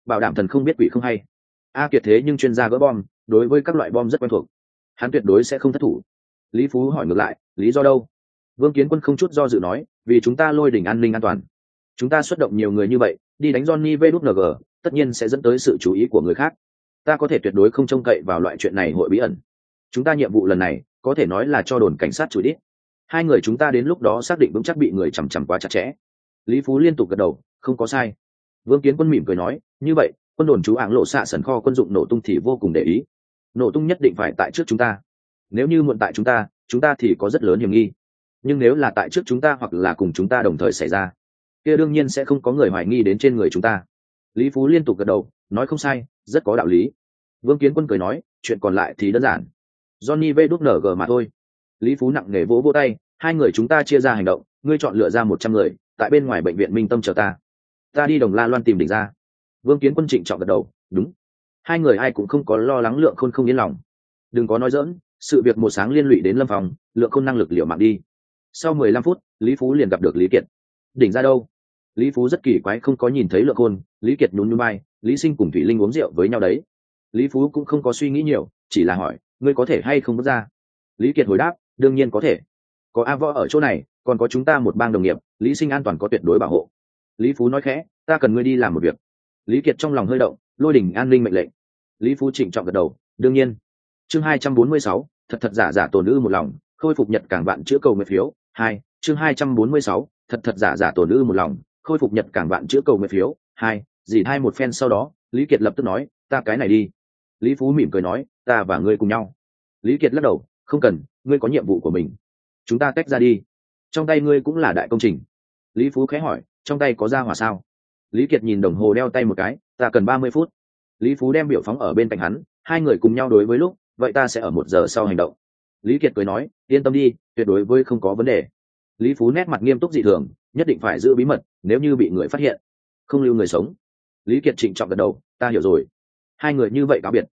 bảo đảm thần không biết quỷ không hay a kiệt thế nhưng chuyên gia gỡ bom đối với các loại bom rất quen thuộc. Hắn tuyệt đối sẽ không thất thủ. Lý phú hỏi ngược lại lý do đâu? Vương kiến quân không chút do dự nói vì chúng ta lôi đỉnh an ninh an toàn. Chúng ta xuất động nhiều người như vậy đi đánh johnny G, tất nhiên sẽ dẫn tới sự chú ý của người khác. Ta có thể tuyệt đối không trông cậy vào loại chuyện này hội bí ẩn. Chúng ta nhiệm vụ lần này có thể nói là cho đồn cảnh sát chửi đít hai người chúng ta đến lúc đó xác định vững chắc bị người chằm chằm quá chặt chẽ. Lý phú liên tục gật đầu không có sai. Vương kiến quân mỉm cười nói như vậy quân đồn chú áng lộ xạ sần kho quân dụng nổ tung thì vô cùng để ý. Nổ tung nhất định phải tại trước chúng ta. Nếu như muộn tại chúng ta chúng ta thì có rất lớn hiểm nghi. Nhưng nếu là tại trước chúng ta hoặc là cùng chúng ta đồng thời xảy ra, kia đương nhiên sẽ không có người hoài nghi đến trên người chúng ta. Lý phú liên tục gật đầu, nói không sai, rất có đạo lý. Vương kiến quân cười nói, chuyện còn lại thì đơn giản. Johnny vê đút nở gờ mà thôi. Lý phú nặng nề vỗ vỗ tay, hai người chúng ta chia ra hành động, ngươi chọn lựa ra một trăm người, tại bên ngoài bệnh viện minh tâm chờ ta. Ta đi đồng la loan tìm đỉnh ra vương kiến quân trịnh chọn gật đầu, đúng. Hai người ai cũng không có lo lắng lượng khôn không yên lòng. Đừng có nói dỡn sự việc một sáng liên lụy đến lâm phòng lượng khôn năng lực liệu mạng đi. Sau mười lăm phút, lý phú liền gặp được lý kiệt. Đỉnh ra đâu? Lý phú rất kỳ quái không có nhìn thấy lượng khôn, lý kiệt nhún nhún bay lý sinh cùng thủy linh uống rượu với nhau đấy. Lý phú cũng không có suy nghĩ nhiều, chỉ là hỏi, ngươi có thể hay không bước ra? Lý kiệt hồi đáp, đương nhiên có thể. Có a võ ở chỗ này, còn có chúng ta một bang đồng nghiệp, lý sinh an toàn có tuyệt đối bảo hộ. Lý phú nói khẽ, ta cần ngươi đi làm một việc lý kiệt trong lòng hơi động, lôi đỉnh an ninh mệnh lệnh. Lý phú trịnh trọng gật đầu, đương nhiên. Chương hai trăm bốn mươi sáu, thật thật giả giả tổn ư một lòng, khôi phục nhật cảng bạn chữa cầu nguyện phiếu. Hai, chương hai trăm bốn mươi sáu, thật thật giả giả tổn ư một lòng, khôi phục nhật cảng bạn chữa cầu nguyện phiếu. Hai, dì hai một phen sau đó, lý kiệt lập tức nói, ta cái này đi. Lý phú mỉm cười nói, ta và ngươi cùng nhau. Lý kiệt lắc đầu, không cần, ngươi có nhiệm vụ của mình. Chúng ta tách ra đi. Trong tay ngươi cũng là đại công trình. Lý phú khẽ hỏi, trong tay có ra hỏa sao? Lý kiệt nhìn đồng hồ đeo tay một cái, ta cần ba mươi phút. Lý phú đem biểu phóng ở bên cạnh hắn, hai người cùng nhau đối với lúc, vậy ta sẽ ở một giờ sau hành động. Lý kiệt cười nói, yên tâm đi, tuyệt đối với không có vấn đề. Lý phú nét mặt nghiêm túc dị thường, nhất định phải giữ bí mật, nếu như bị người phát hiện, không lưu người sống. Lý kiệt trịnh trọng gật đầu, ta hiểu rồi. Hai người như vậy cáo biệt.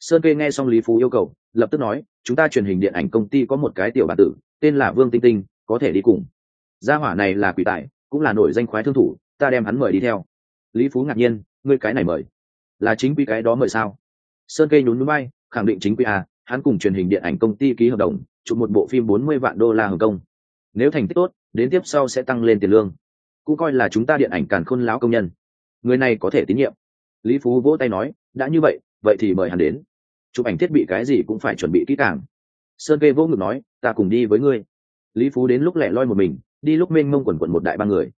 Sơn kê nghe xong lý phú yêu cầu, lập tức nói, chúng ta truyền hình điện ảnh công ty có một cái tiểu bản tử, tên là vương tinh tinh, có thể đi cùng. Gia hỏa này là quỷ tài, cũng là nổi danh khoái thương thủ ta đem hắn mời đi theo. Lý phú ngạc nhiên, ngươi cái này mời, là chính quy cái đó mời sao? Sơn kê nhún núi bay, khẳng định chính quy à hắn cùng truyền hình điện ảnh công ty ký hợp đồng, chụp một bộ phim bốn mươi vạn đô la hồng kông. Nếu thành tích tốt, đến tiếp sau sẽ tăng lên tiền lương. Cũng coi là chúng ta điện ảnh càn khôn láo công nhân. Người này có thể tín nhiệm. Lý phú vỗ tay nói, đã như vậy vậy thì mời hắn đến. Chụp ảnh thiết bị cái gì cũng phải chuẩn bị kỹ càng. Sơn kê vỗ ngực nói, ta cùng đi với ngươi. Lý phú đến lúc lẻ loi một mình, đi lúc mênh mông quần quần một đại ba người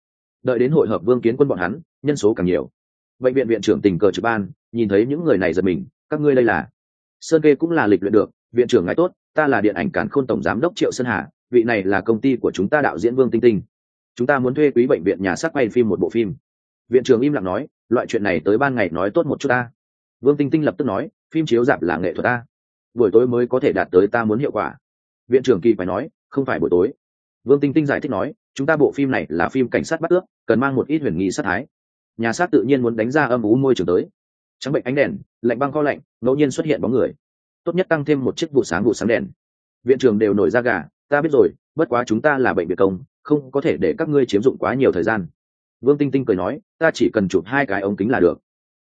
đợi đến hội hợp vương kiến quân bọn hắn, nhân số càng nhiều. Bệnh viện viện trưởng tình cờ trực ban, nhìn thấy những người này giật mình, các ngươi đây là. Sơn kê cũng là lịch luyện được, viện trưởng ngài tốt, ta là điện ảnh cản khôn tổng giám đốc triệu sơn hà, vị này là công ty của chúng ta đạo diễn vương tinh tinh. Chúng ta muốn thuê quý bệnh viện nhà sắc quay phim một bộ phim. Viện trưởng im lặng nói, loại chuyện này tới ban ngày nói tốt một chút ta. Vương tinh tinh lập tức nói, phim chiếu dạp là nghệ thuật ta. Buổi tối mới có thể đạt tới ta muốn hiệu quả. Viện trưởng kỳ phải nói, không phải buổi tối. Vương tinh tinh giải thích nói chúng ta bộ phim này là phim cảnh sát bắt ước, cần mang một ít huyền nghi sát thái. Nhà sát tự nhiên muốn đánh ra âm ú môi trường tới. Trắng bệnh ánh đèn, lạnh băng kho lạnh, ngẫu nhiên xuất hiện bóng người. Tốt nhất tăng thêm một chiếc vụ sáng vụ sáng đèn. Viện trường đều nổi ra gà, ta biết rồi, bất quá chúng ta là bệnh viện công, không có thể để các ngươi chiếm dụng quá nhiều thời gian. Vương tinh tinh cười nói, ta chỉ cần chụp hai cái ống kính là được.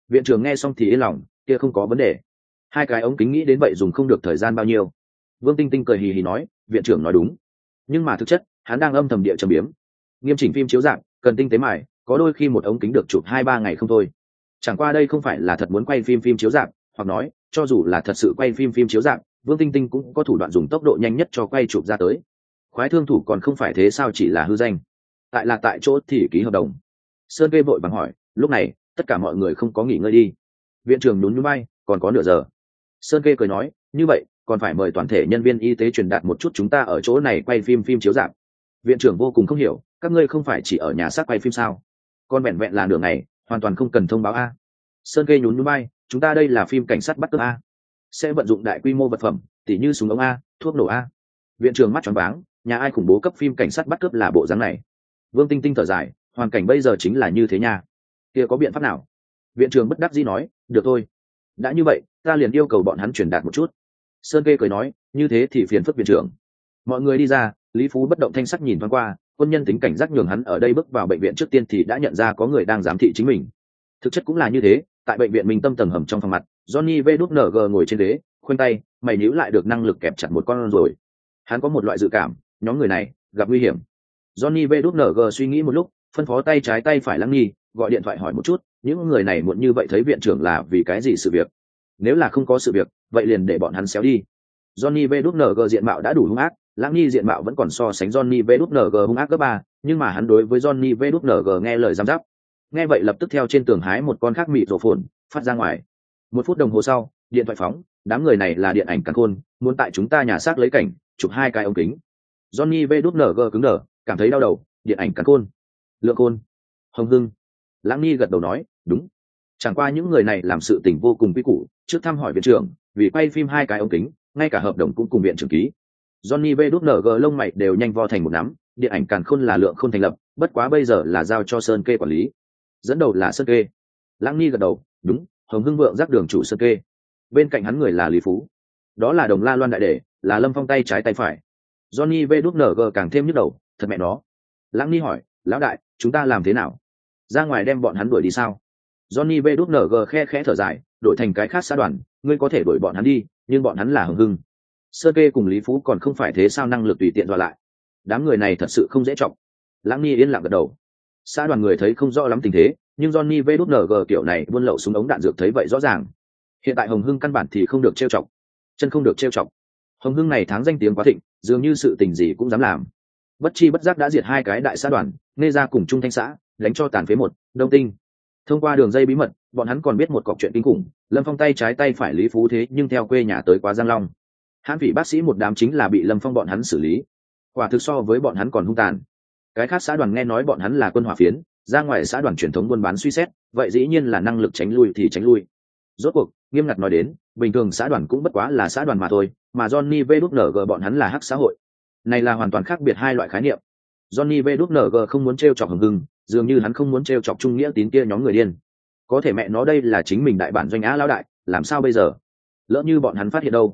Viện trưởng nghe xong thì yên lòng, kia không có vấn đề. Hai cái ống kính nghĩ đến vậy dùng không được thời gian bao nhiêu. Vương tinh tinh cười hì hì nói, viện trưởng nói đúng. Nhưng mà thực chất hắn đang âm thầm địa trầm biếm. Nghiêm chỉnh phim chiếu dạng, cần tinh tế mài, có đôi khi một ống kính được chụp hai ba ngày không thôi. Chẳng qua đây không phải là thật muốn quay phim phim chiếu dạng, hoặc nói, cho dù là thật sự quay phim phim chiếu dạng, vương tinh tinh cũng có thủ đoạn dùng tốc độ nhanh nhất cho quay chụp ra tới. Khoái thương thủ còn không phải thế sao chỉ là hư danh. Tại là tại chỗ thì ký hợp đồng. Sơn kê vội bằng hỏi, lúc này, tất cả mọi người không có nghỉ ngơi đi. Viện trưởng nhún nhún bay, còn có nửa giờ. Sơn kê cười nói, như vậy, còn phải mời toàn thể nhân viên y tế truyền đạt một chút chúng ta ở chỗ này quay phim phim chiếu dạng viện trưởng vô cùng không hiểu các ngươi không phải chỉ ở nhà xác quay phim sao? Con vẹn vẹn là đường này, hoàn toàn không cần thông báo a. Sơn kê nhún núi bay chúng ta đây là phim cảnh sát bắt cướp a. Sẽ vận dụng đại quy mô vật phẩm tỉ như súng ống a thuốc nổ a. Viện trưởng mắt tròn váng nhà ai khủng bố cấp phim cảnh sát bắt cướp là bộ dáng này. Vương tinh tinh thở dài hoàn cảnh bây giờ chính là như thế nha. Kia có biện pháp nào? Viện trưởng bất đắc dĩ nói được thôi. Đã như vậy ta liền yêu cầu bọn hắn truyền đạt một chút. Sơn kê cười nói như thế thì phiền phức viện trưởng. Mọi người đi ra lý phú bất động thanh sắc nhìn thoáng qua, quân nhân tính cảnh giác nhường hắn ở đây bước vào bệnh viện trước tiên thì đã nhận ra có người đang giám thị chính mình. Thực chất cũng là như thế, tại bệnh viện minh tâm tầng hầm trong phòng mặt, johnny v đút ng ngồi trên ghế, khoanh tay, mày níu lại được năng lực kẹp chặt một con rồi. Hắn có một loại dự cảm, nhóm người này gặp nguy hiểm. Johnny v đút ng suy nghĩ một lúc, phân phó tay trái tay phải lắng nghi, gọi điện thoại hỏi một chút, những người này muộn như vậy thấy viện trưởng là vì cái gì sự việc? Nếu là không có sự việc, vậy liền để bọn hắn xéo đi. Johnny v đút ng diện mạo đã đủ hung ác lãng nhi diện mạo vẫn còn so sánh johnny v đút ng hung ác cấp ba, nhưng mà hắn đối với johnny v đút ng nghe lời giám giáp. Nghe vậy lập tức theo trên tường hái một con khác mị rổ phồn, phát ra ngoài. Một phút đồng hồ sau, điện thoại phóng, đám người này là điện ảnh càng khôn, muốn tại chúng ta nhà xác lấy cảnh, chụp hai cái ống kính. Johnny v đút ng cứng đờ, cảm thấy đau đầu, điện ảnh càng khôn. Lượng khôn. Hồng hưng. Lãng nhi gật đầu nói, đúng. Chẳng qua những người này làm sự tình vô cùng quy củ, trước thăm hỏi viện trưởng, vì quay phim hai cái ống kính, ngay cả hợp đồng cũng cùng viện trưởng ký johnny v đút ng lông mày đều nhanh vo thành một nắm, điện ảnh càn khôn là lượng không thành lập, bất quá bây giờ là giao cho sơn kê quản lý. Dẫn đầu là sơn kê. Lãng Nhi gật đầu, đúng, hồng hưng vượng giác đường chủ sơn kê. Bên cạnh hắn người là lý phú. Đó là đồng la loan đại đệ, là lâm phong tay trái tay phải. Johnny v đút ng càng thêm nhức đầu, thật mẹ nó. Lãng Nhi hỏi, lão đại, chúng ta làm thế nào? Ra ngoài đem bọn hắn đuổi đi sao? Johnny v đút ng khe khẽ thở dài, đổi thành cái khác xã đoàn, ngươi có thể đuổi bọn hắn đi, nhưng bọn hắn là Hồng hưng sơ kê cùng lý phú còn không phải thế sao năng lực tùy tiện dọa lại. Đám người này thật sự không dễ trọng lãng ni yên lặng gật đầu. Xã đoàn người thấy không rõ lắm tình thế, nhưng johnny vê đút ng kiểu này buôn lậu súng ống đạn dược thấy vậy rõ ràng. Hiện tại hồng hưng căn bản thì không được trêu chọc. Chân không được trêu chọc. Hồng hưng này tháng danh tiếng quá thịnh, dường như sự tình gì cũng dám làm. Bất chi bất giác đã diệt hai cái đại xã đoàn nghe ra cùng trung thanh xã, đánh cho tàn phế một, đông tinh. Thông qua đường dây bí mật, bọn hắn còn biết một cọc chuyện kinh khủng, lâm phong tay trái tay phải lý phú thế nhưng theo quê nhà tới quá giang long hãn vị bác sĩ một đám chính là bị lâm phong bọn hắn xử lý. Quả thực so với bọn hắn còn hung tàn. Cái khác xã đoàn nghe nói bọn hắn là quân hỏa phiến, ra ngoài xã đoàn truyền thống buôn bán suy xét, vậy dĩ nhiên là năng lực tránh lui thì tránh lui. Rốt cuộc, nghiêm ngặt nói đến, bình thường xã đoàn cũng bất quá là xã đoàn mà thôi, mà johnny v đúc ng bọn hắn là hắc xã hội. Này là hoàn toàn khác biệt hai loại khái niệm. Johnny v đúc ng không muốn t r e o chọc hừng hừng dường như hắn không muốn t r e o chọc trung nghĩa tín kia nhóm người điên. Có thể mẹ nó đây là chính mình đại bản doanh á lao đại, làm sao bây giờ? Lỡ như bọn hắn phát hiện đâu?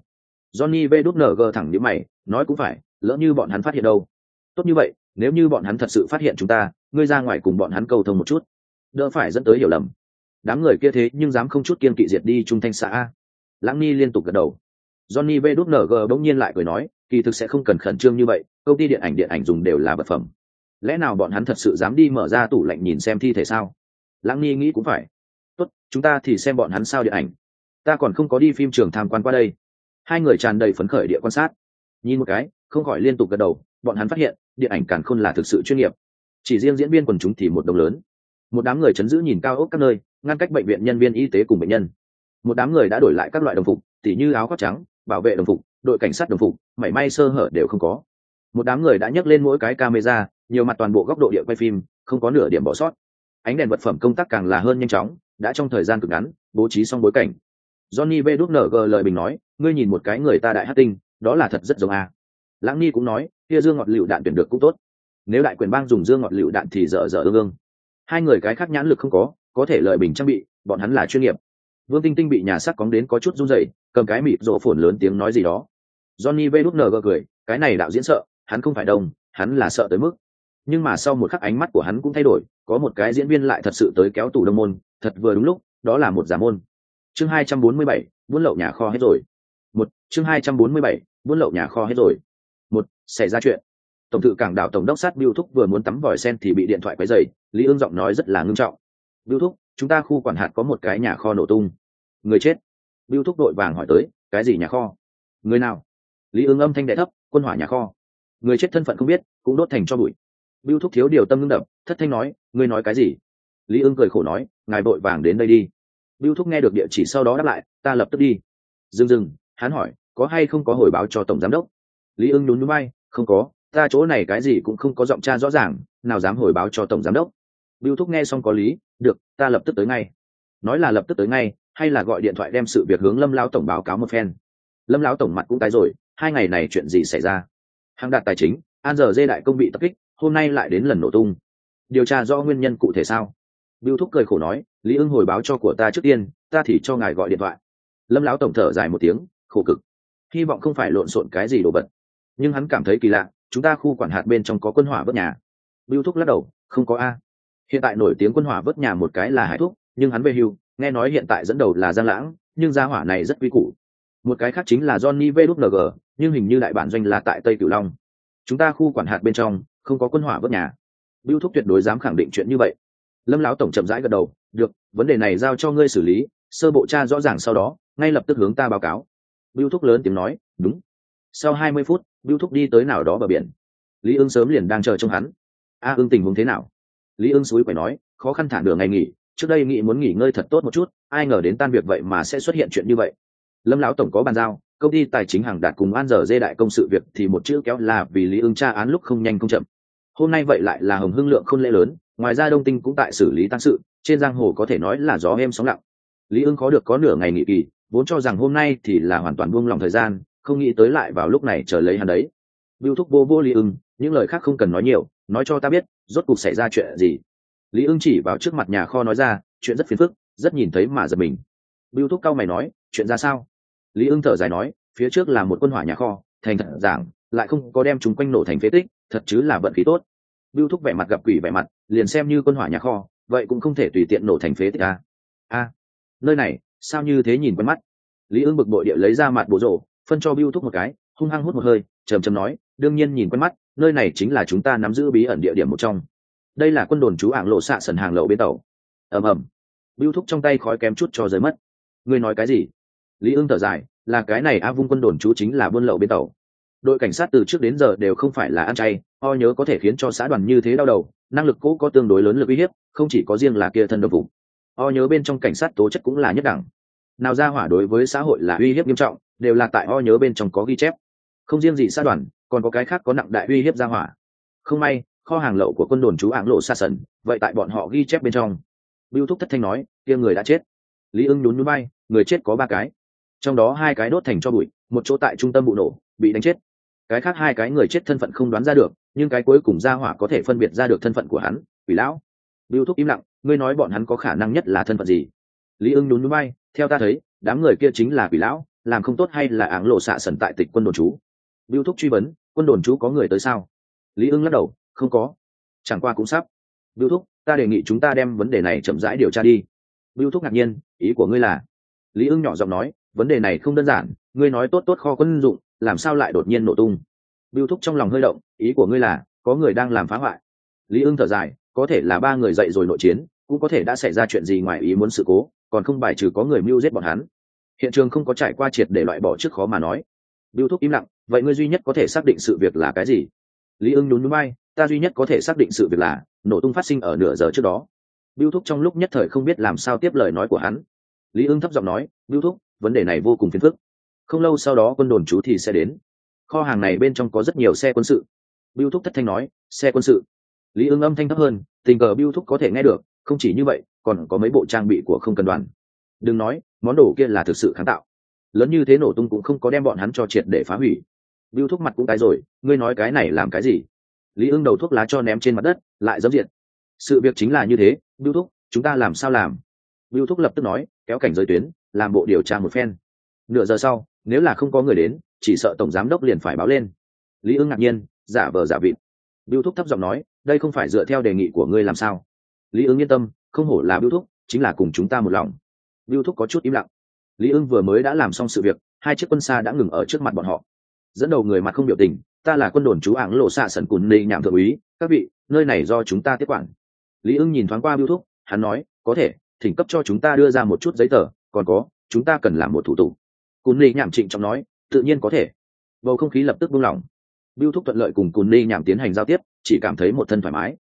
Johnny v đúc ng thẳng nhíu mày, nói cũng phải, lỡ như bọn hắn phát hiện đâu. Tốt như vậy, nếu như bọn hắn thật sự phát hiện chúng ta, ngươi ra ngoài cùng bọn hắn cầu thông một chút. Đỡ phải dẫn tới hiểu lầm. Đám người kia thế nhưng dám không chút kiên kỵ diệt đi trung thanh xã lãng ni liên tục gật đầu. Johnny v đúc ng bỗng nhiên lại cười nói, kỳ thực sẽ không cần khẩn trương như vậy, công ty điện ảnh điện ảnh dùng đều là vật phẩm. Lẽ nào bọn hắn thật sự dám đi mở ra tủ lạnh nhìn xem thi thể sao? Lãng ni nghĩ cũng phải. Tốt, chúng ta thì xem bọn hắn sao điện ảnh. Ta còn không có đi phim trường tham quan qua đây hai người tràn đầy phấn khởi địa quan sát. Nhìn một cái, không khỏi liên tục gật đầu, bọn hắn phát hiện, điện ảnh càn khôn là thực sự chuyên nghiệp. Chỉ riêng diễn viên quần chúng thì một đồng lớn. Một đám người chấn giữ nhìn cao ốc các nơi, ngăn cách bệnh viện nhân viên y tế cùng bệnh nhân. Một đám người đã đổi lại các loại đồng phục, tỉ như áo khoác trắng, bảo vệ đồng phục, đội cảnh sát đồng phục, mảy may sơ hở đều không có. Một đám người đã nhấc lên mỗi cái camera, nhiều mặt toàn bộ góc độ địa quay phim, không có nửa điểm bỏ sót. Ánh đèn vật phẩm công tác càng là hơn nhanh chóng, đã trong thời gian cực ngắn, bố trí xong bối cảnh johnny v đút gờ lời bình nói, ngươi nhìn một cái người ta đại hát tinh, đó là thật rất giống a. Lãng ni cũng nói, kia dương ngọt lựu đạn tuyển được cũng tốt. Nếu đại quyền bang dùng dương ngọt lựu đạn thì dở dở ương ương. Hai người cái khác nhãn lực không có có thể lợi bình trang bị, bọn hắn là chuyên nghiệp. Vương tinh tinh bị nhà sắc cóng đến có chút run rẩy, cầm cái mịt rộ phồn lớn tiếng nói gì đó. Johnny v đút gờ cười, cái này đạo diễn sợ, hắn không phải đông, hắn là sợ tới mức. Nhưng mà sau một khắc ánh mắt của hắn cũng thay đổi, có một cái diễn viên lại thật sự tới kéo tủ đông môn, thật vừa đúng lúc, đó là một giả môn chương hai trăm bốn mươi bảy, buôn lậu nhà kho hết rồi. Một, chương hai trăm bốn mươi bảy, buôn lậu nhà kho hết rồi. Một, xảy ra chuyện. Tổng thự cảng đảo tổng đốc sát biêu thúc vừa muốn tắm vòi sen thì bị điện thoại quấy dày lý ương giọng nói rất là ngưng trọng. Biêu thúc, chúng ta khu quản hạt có một cái nhà kho nổ tung. Người chết? Biêu thúc đội vàng hỏi tới. Cái gì nhà kho? Người nào? Lý ương âm thanh đệ thấp. Quân hỏa nhà kho. Người chết thân phận không biết, cũng đốt thành cho bụi. Biêu thúc thiếu điều tâm ngưng đập, thất thanh nói. Ngươi nói cái gì? Lý ương cười khổ nói. Ngài vội vàng đến đây đi biêu thúc nghe được địa chỉ sau đó đáp lại, ta lập tức đi. Dừng dừng. Hắn hỏi, có hay không có hồi báo cho tổng giám đốc? Lý ưng nhún núi bay không có, ta chỗ này cái gì cũng không có giọng tra rõ ràng, nào dám hồi báo cho tổng giám đốc? Biêu thúc nghe xong có lý, được, ta lập tức tới ngay. Nói là lập tức tới ngay, hay là gọi điện thoại đem sự việc hướng lâm lão tổng báo cáo một phen. Lâm lão tổng mặt cũng tái rồi, hai ngày này chuyện gì xảy ra? Hàng đạt tài chính, an giờ dê đại công bị tập kích, hôm nay lại đến lần nổ tung. Điều tra rõ nguyên nhân cụ thể sao? Bưu thúc cười khổ nói, lý ưng hồi báo cho của ta trước tiên, ta thì cho ngài gọi điện thoại. Lâm lão tổng thở dài một tiếng, khổ cực. Hy vọng không phải lộn xộn cái gì đồ vật. Nhưng hắn cảm thấy kỳ lạ, chúng ta khu quản hạt bên trong có quân hỏa vớt nhà. Bưu thúc lắc đầu, không có a. Hiện tại nổi tiếng quân hỏa vớt nhà một cái là hải thúc, nhưng hắn về hưu, nghe nói hiện tại dẫn đầu là giang lãng, nhưng gia hỏa này rất quy củ. Một cái khác chính là johnny vng nhưng hình như đại bản doanh là tại tây cửu long. Chúng ta khu quản hạt bên trong, không có quân hỏa vớt nhà. Bưu thúc tuyệt đối dám khẳng định chuyện như vậy lâm lão tổng chậm rãi gật đầu, được, vấn đề này giao cho ngươi xử lý, sơ bộ tra rõ ràng sau đó, ngay lập tức hướng ta báo cáo. Biêu thúc lớn tiếng nói, đúng. Sau hai mươi phút biêu thúc đi tới nào đó bờ biển. Lý ưng sớm liền đang chờ trông hắn. A ưng tình huống thế nào? Lý ưng suối quẩy nói, khó khăn thản đường ngày nghỉ, trước đây nghĩ muốn nghỉ ngơi thật tốt một chút, ai ngờ đến tan việc vậy mà sẽ xuất hiện chuyện như vậy. Lâm lão tổng có bàn giao, công ty tài chính hàng đạt cùng an giờ dê đại công sự việc thì một chữ kéo là vì lý ưng tra án lúc không nhanh không chậm hôm nay vậy lại là hồng hưng lượng không lễ lớn, ngoài ra đông tinh cũng tại xử lý tăng sự, trên giang hồ có thể nói là gió êm sóng lặng. Lý ưng khó được có nửa ngày nghỉ kỳ, vốn cho rằng hôm nay thì là hoàn toàn buông lòng thời gian, không nghĩ tới lại vào lúc này chờ lấy hắn đấy. Biêu thúc vô vô lý ưng, những lời khác không cần nói nhiều, nói cho ta biết, rốt cuộc xảy ra chuyện gì? Lý ưng chỉ vào trước mặt nhà kho nói ra, chuyện rất phiền phức, rất nhìn thấy mà giật mình. Biêu thúc cao mày nói, chuyện ra sao? Lý ưng thở dài nói, phía trước là một quân hỏa nhà kho, thành thật giảng lại không có đem chúng quanh nổ thành phế tích, thật chứ là vận khí tốt. Bưu thúc vẻ mặt gặp quỷ vẻ mặt, liền xem như quân hỏa nhà kho, vậy cũng không thể tùy tiện nổ thành phế tích a a nơi này, sao như thế nhìn quen mắt? Lý ưng bực bội địa lấy ra mặt bộ rổ, phân cho biêu thúc một cái, hung hăng hút một hơi, trầm trầm nói, đương nhiên nhìn quen mắt, nơi này chính là chúng ta nắm giữ bí ẩn địa điểm một trong. Đây là quân đồn chú ảng lộ xạ sần hàng lậu bến tàu. Ầm ầm. Biêu thúc trong tay khói kém chút cho rơi mất. Ngươi nói cái gì? Lý ưng thở dài, là cái này a vung quân đồn chú chính là buôn lậu bến tàu đội cảnh sát từ trước đến giờ đều không phải là ăn chay, o nhớ có thể khiến cho xã đoàn như thế đau đầu, năng lực cũ có tương đối lớn lực uy hiếp, không chỉ có riêng là kia thân độc vụ o nhớ bên trong cảnh sát tố chất cũng là nhất đẳng. Nào ra hỏa đối với xã hội là uy hiếp nghiêm trọng, đều là tại o nhớ bên trong có ghi chép. Không riêng gì xã đoàn, còn có cái khác có nặng đại uy hiếp ra hỏa. Không may, kho hàng lậu của quân đồn chú áng lộ xa sần, vậy tại bọn họ ghi chép bên trong. Biêu thúc thất thanh nói, kia người đã chết. Lý ưng nhún núi bay người chết có ba cái. Trong đó hai cái đốt thành cho bụi, một chỗ tại trung tâm vụ nổ, bị đánh chết cái khác hai cái người chết thân phận không đoán ra được, nhưng cái cuối cùng ra hỏa có thể phân biệt ra được thân phận của hắn, quỷ lão. Biêu thúc im lặng, ngươi nói bọn hắn có khả năng nhất là thân phận gì? Lý ưng nhún núi bay theo ta thấy, đám người kia chính là quỷ lão, làm không tốt hay là áng lộ xạ sần tại tịch quân đồn chú biêu thúc truy vấn, quân đồn chú có người tới sao? Lý ưng lắc đầu, không có. Chẳng qua cũng sắp. Biêu thúc, ta đề nghị chúng ta đem vấn đề này chậm rãi điều tra đi. Biêu thúc ngạc nhiên, ý của ngươi là? Lý ưng nhỏ giọng nói, vấn đề này không đơn giản, ngươi nói tốt tốt kho quân dụng làm sao lại đột nhiên nổ tung? Biêu thúc trong lòng hơi động, ý của ngươi là, có người đang làm phá hoại. Lý ưng thở dài, có thể là ba người dậy rồi nội chiến, cũng có thể đã xảy ra chuyện gì ngoài ý muốn sự cố, còn không bài trừ có người mưu giết bọn hắn. Hiện trường không có trải qua triệt để loại bỏ trước khó mà nói. Biêu thúc im lặng, vậy ngươi duy nhất có thể xác định sự việc là cái gì? Lý ưng nhún núi bay ta duy nhất có thể xác định sự việc là, nổ tung phát sinh ở nửa giờ trước đó. Biêu thúc trong lúc nhất thời không biết làm sao tiếp lời nói của hắn. Lý ưng thấp giọng nói, biêu thúc, vấn đề này vô cùng phiền phức không lâu sau đó quân đồn chú thì sẽ đến. Kho hàng này bên trong có rất nhiều xe quân sự. Biêu thúc thất thanh nói, xe quân sự? Lý ưng âm thanh thấp hơn, tình cờ biêu thúc có thể nghe được, không chỉ như vậy, còn có mấy bộ trang bị của không cần đoàn. Đừng nói, món đồ kia là thực sự kháng tạo. Lớn như thế nổ tung cũng không có đem bọn hắn cho triệt để phá hủy. Biêu thúc mặt cũng tái rồi, ngươi nói cái này làm cái gì? Lý ưng đầu thuốc lá cho ném trên mặt đất, lại dẫm diện. Sự việc chính là như thế, biêu thúc, chúng ta làm sao làm? Biêu thúc lập tức nói, kéo cảnh giới tuyến, làm bộ điều tra một phen. Nửa giờ sau nếu là không có người đến, chỉ sợ tổng giám đốc liền phải báo lên. Lý ưng ngạc nhiên, giả vờ giả vịt. Biêu thúc thấp giọng nói, đây không phải dựa theo đề nghị của ngươi làm sao? Lý ưng yên tâm, không hổ là biêu thúc, chính là cùng chúng ta một lòng. Biêu thúc có chút im lặng. Lý ưng vừa mới đã làm xong sự việc, hai chiếc quân xa đã ngừng ở trước mặt bọn họ. Dẫn đầu người mặt không biểu tình, ta là quân đồn chú ảng lộ xạ sần cùn nị nhảm thượng úy, các vị, nơi này do chúng ta tiếp quản. Lý ưng nhìn thoáng qua biêu thúc, hắn nói, có thể, thỉnh cấp cho chúng ta đưa ra một chút giấy tờ, còn có, chúng ta cần làm một thủ tục cùn ly nhảm trịnh trọng nói, tự nhiên có thể. Bầu không khí lập tức buông lỏng. Biêu thúc thuận lợi cùng cùn ly nhảm tiến hành giao tiếp, chỉ cảm thấy một thân thoải mái.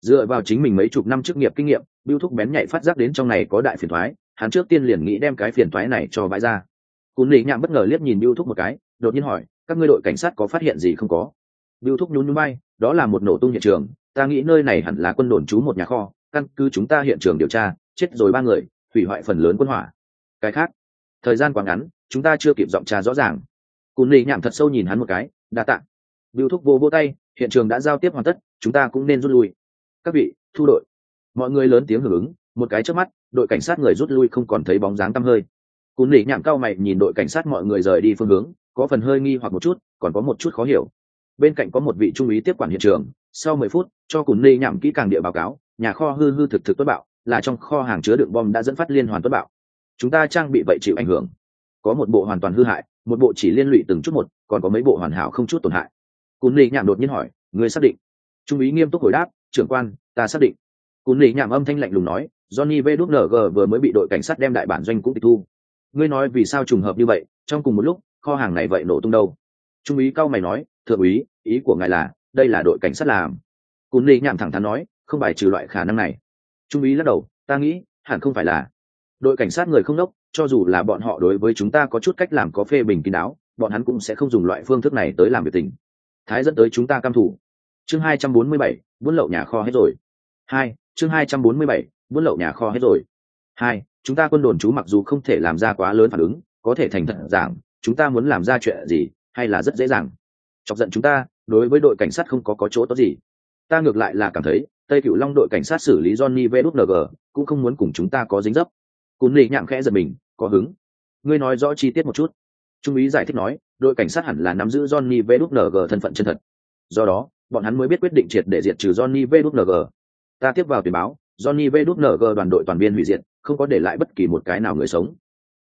Dựa vào chính mình mấy chục năm chức nghiệp kinh nghiệm biêu thúc bén nhạy phát giác đến trong này có đại phiền thoái hắn trước tiên liền nghĩ đem cái phiền thoái này cho vãi ra. Cùn ly nhảm bất ngờ liếc nhìn biêu thúc một cái, đột nhiên hỏi, các ngươi đội cảnh sát có phát hiện gì không có? Biêu thúc nhún nhún bay, đó là một nổ tung hiện trường, ta nghĩ nơi này hẳn là quân đồn trú một nhà kho, căn cứ chúng ta hiện trường điều tra, chết rồi ba người, hủy hoại phần lớn quân hỏa. Cái khác, thời gian quá ngắn chúng ta chưa kịp giọng trà rõ ràng. Cún nị nhảm thật sâu nhìn hắn một cái, đa tạ. Biêu thúc vô vô tay, hiện trường đã giao tiếp hoàn tất, chúng ta cũng nên rút lui. Các vị, thu đội. Mọi người lớn tiếng hưởng ứng, một cái trước mắt, đội cảnh sát người rút lui không còn thấy bóng dáng tăm hơi. Cún lì nhảm cao mày nhìn đội cảnh sát mọi người rời đi phương hướng, có phần hơi nghi hoặc một chút, còn có một chút khó hiểu. Bên cạnh có một vị trung úy tiếp quản hiện trường, sau mười phút, cho Cún lì nhảm kỹ càng địa báo cáo, nhà kho hư hư thực thực tuất bạo, là trong kho hàng chứa đựng bom đã dẫn phát liên hoàn tuất bạo. Chúng ta trang bị vậy chịu ảnh hưởng có một bộ hoàn toàn hư hại, một bộ chỉ liên lụy từng chút một, còn có mấy bộ hoàn hảo không chút tổn hại. Cún lì nhảm đột nhiên hỏi người xác định? Trung úy nghiêm túc hồi đáp, trưởng quan, ta xác định. Cún lì nhảm âm thanh lạnh lùng nói, johnny vđng vừa mới bị đội cảnh sát đem đại bản doanh cũng tịch thu. Ngươi nói vì sao trùng hợp như vậy, trong cùng một lúc, kho hàng này vậy nổ tung đâu? Trung úy cao mày nói, thượng úy, ý của ngài là, đây là đội cảnh sát làm. Cún lì nhảm thẳng thắn nói, không bài trừ loại khả năng này. Trung úy lắc đầu, ta nghĩ, hẳn không phải là. Đội cảnh sát người không đốc cho dù là bọn họ đối với chúng ta có chút cách làm có phê bình kín đáo, bọn hắn cũng sẽ không dùng loại phương thức này tới làm việc tình. Thái dẫn tới chúng ta cam thủ. Chương hai trăm bốn mươi bảy, buôn lậu nhà kho hết rồi. Hai, chương hai trăm bốn mươi bảy, buôn lậu nhà kho hết rồi. Hai, chúng ta quân đồn chú mặc dù không thể làm ra quá lớn phản ứng, có thể thành thật giảng, chúng ta muốn làm ra chuyện gì, hay là rất dễ dàng? Chọc giận chúng ta, đối với đội cảnh sát không có có chỗ tốt gì? Ta ngược lại là cảm thấy, tây cựu long đội cảnh sát xử lý johnny vng cũng không muốn cùng chúng ta có dính dấp cún lì nhạm khẽ giật mình, có hứng. Ngươi nói rõ chi tiết một chút. Trung úy giải thích nói, đội cảnh sát hẳn là nắm giữ johnny v đúc ng thân phận chân thật. Do đó, bọn hắn mới biết quyết định triệt để diệt trừ johnny v đúc ng ta tiếp vào tuyển báo, johnny v đúc ng đoàn đội toàn viên hủy diệt, không có để lại bất kỳ một cái nào người sống.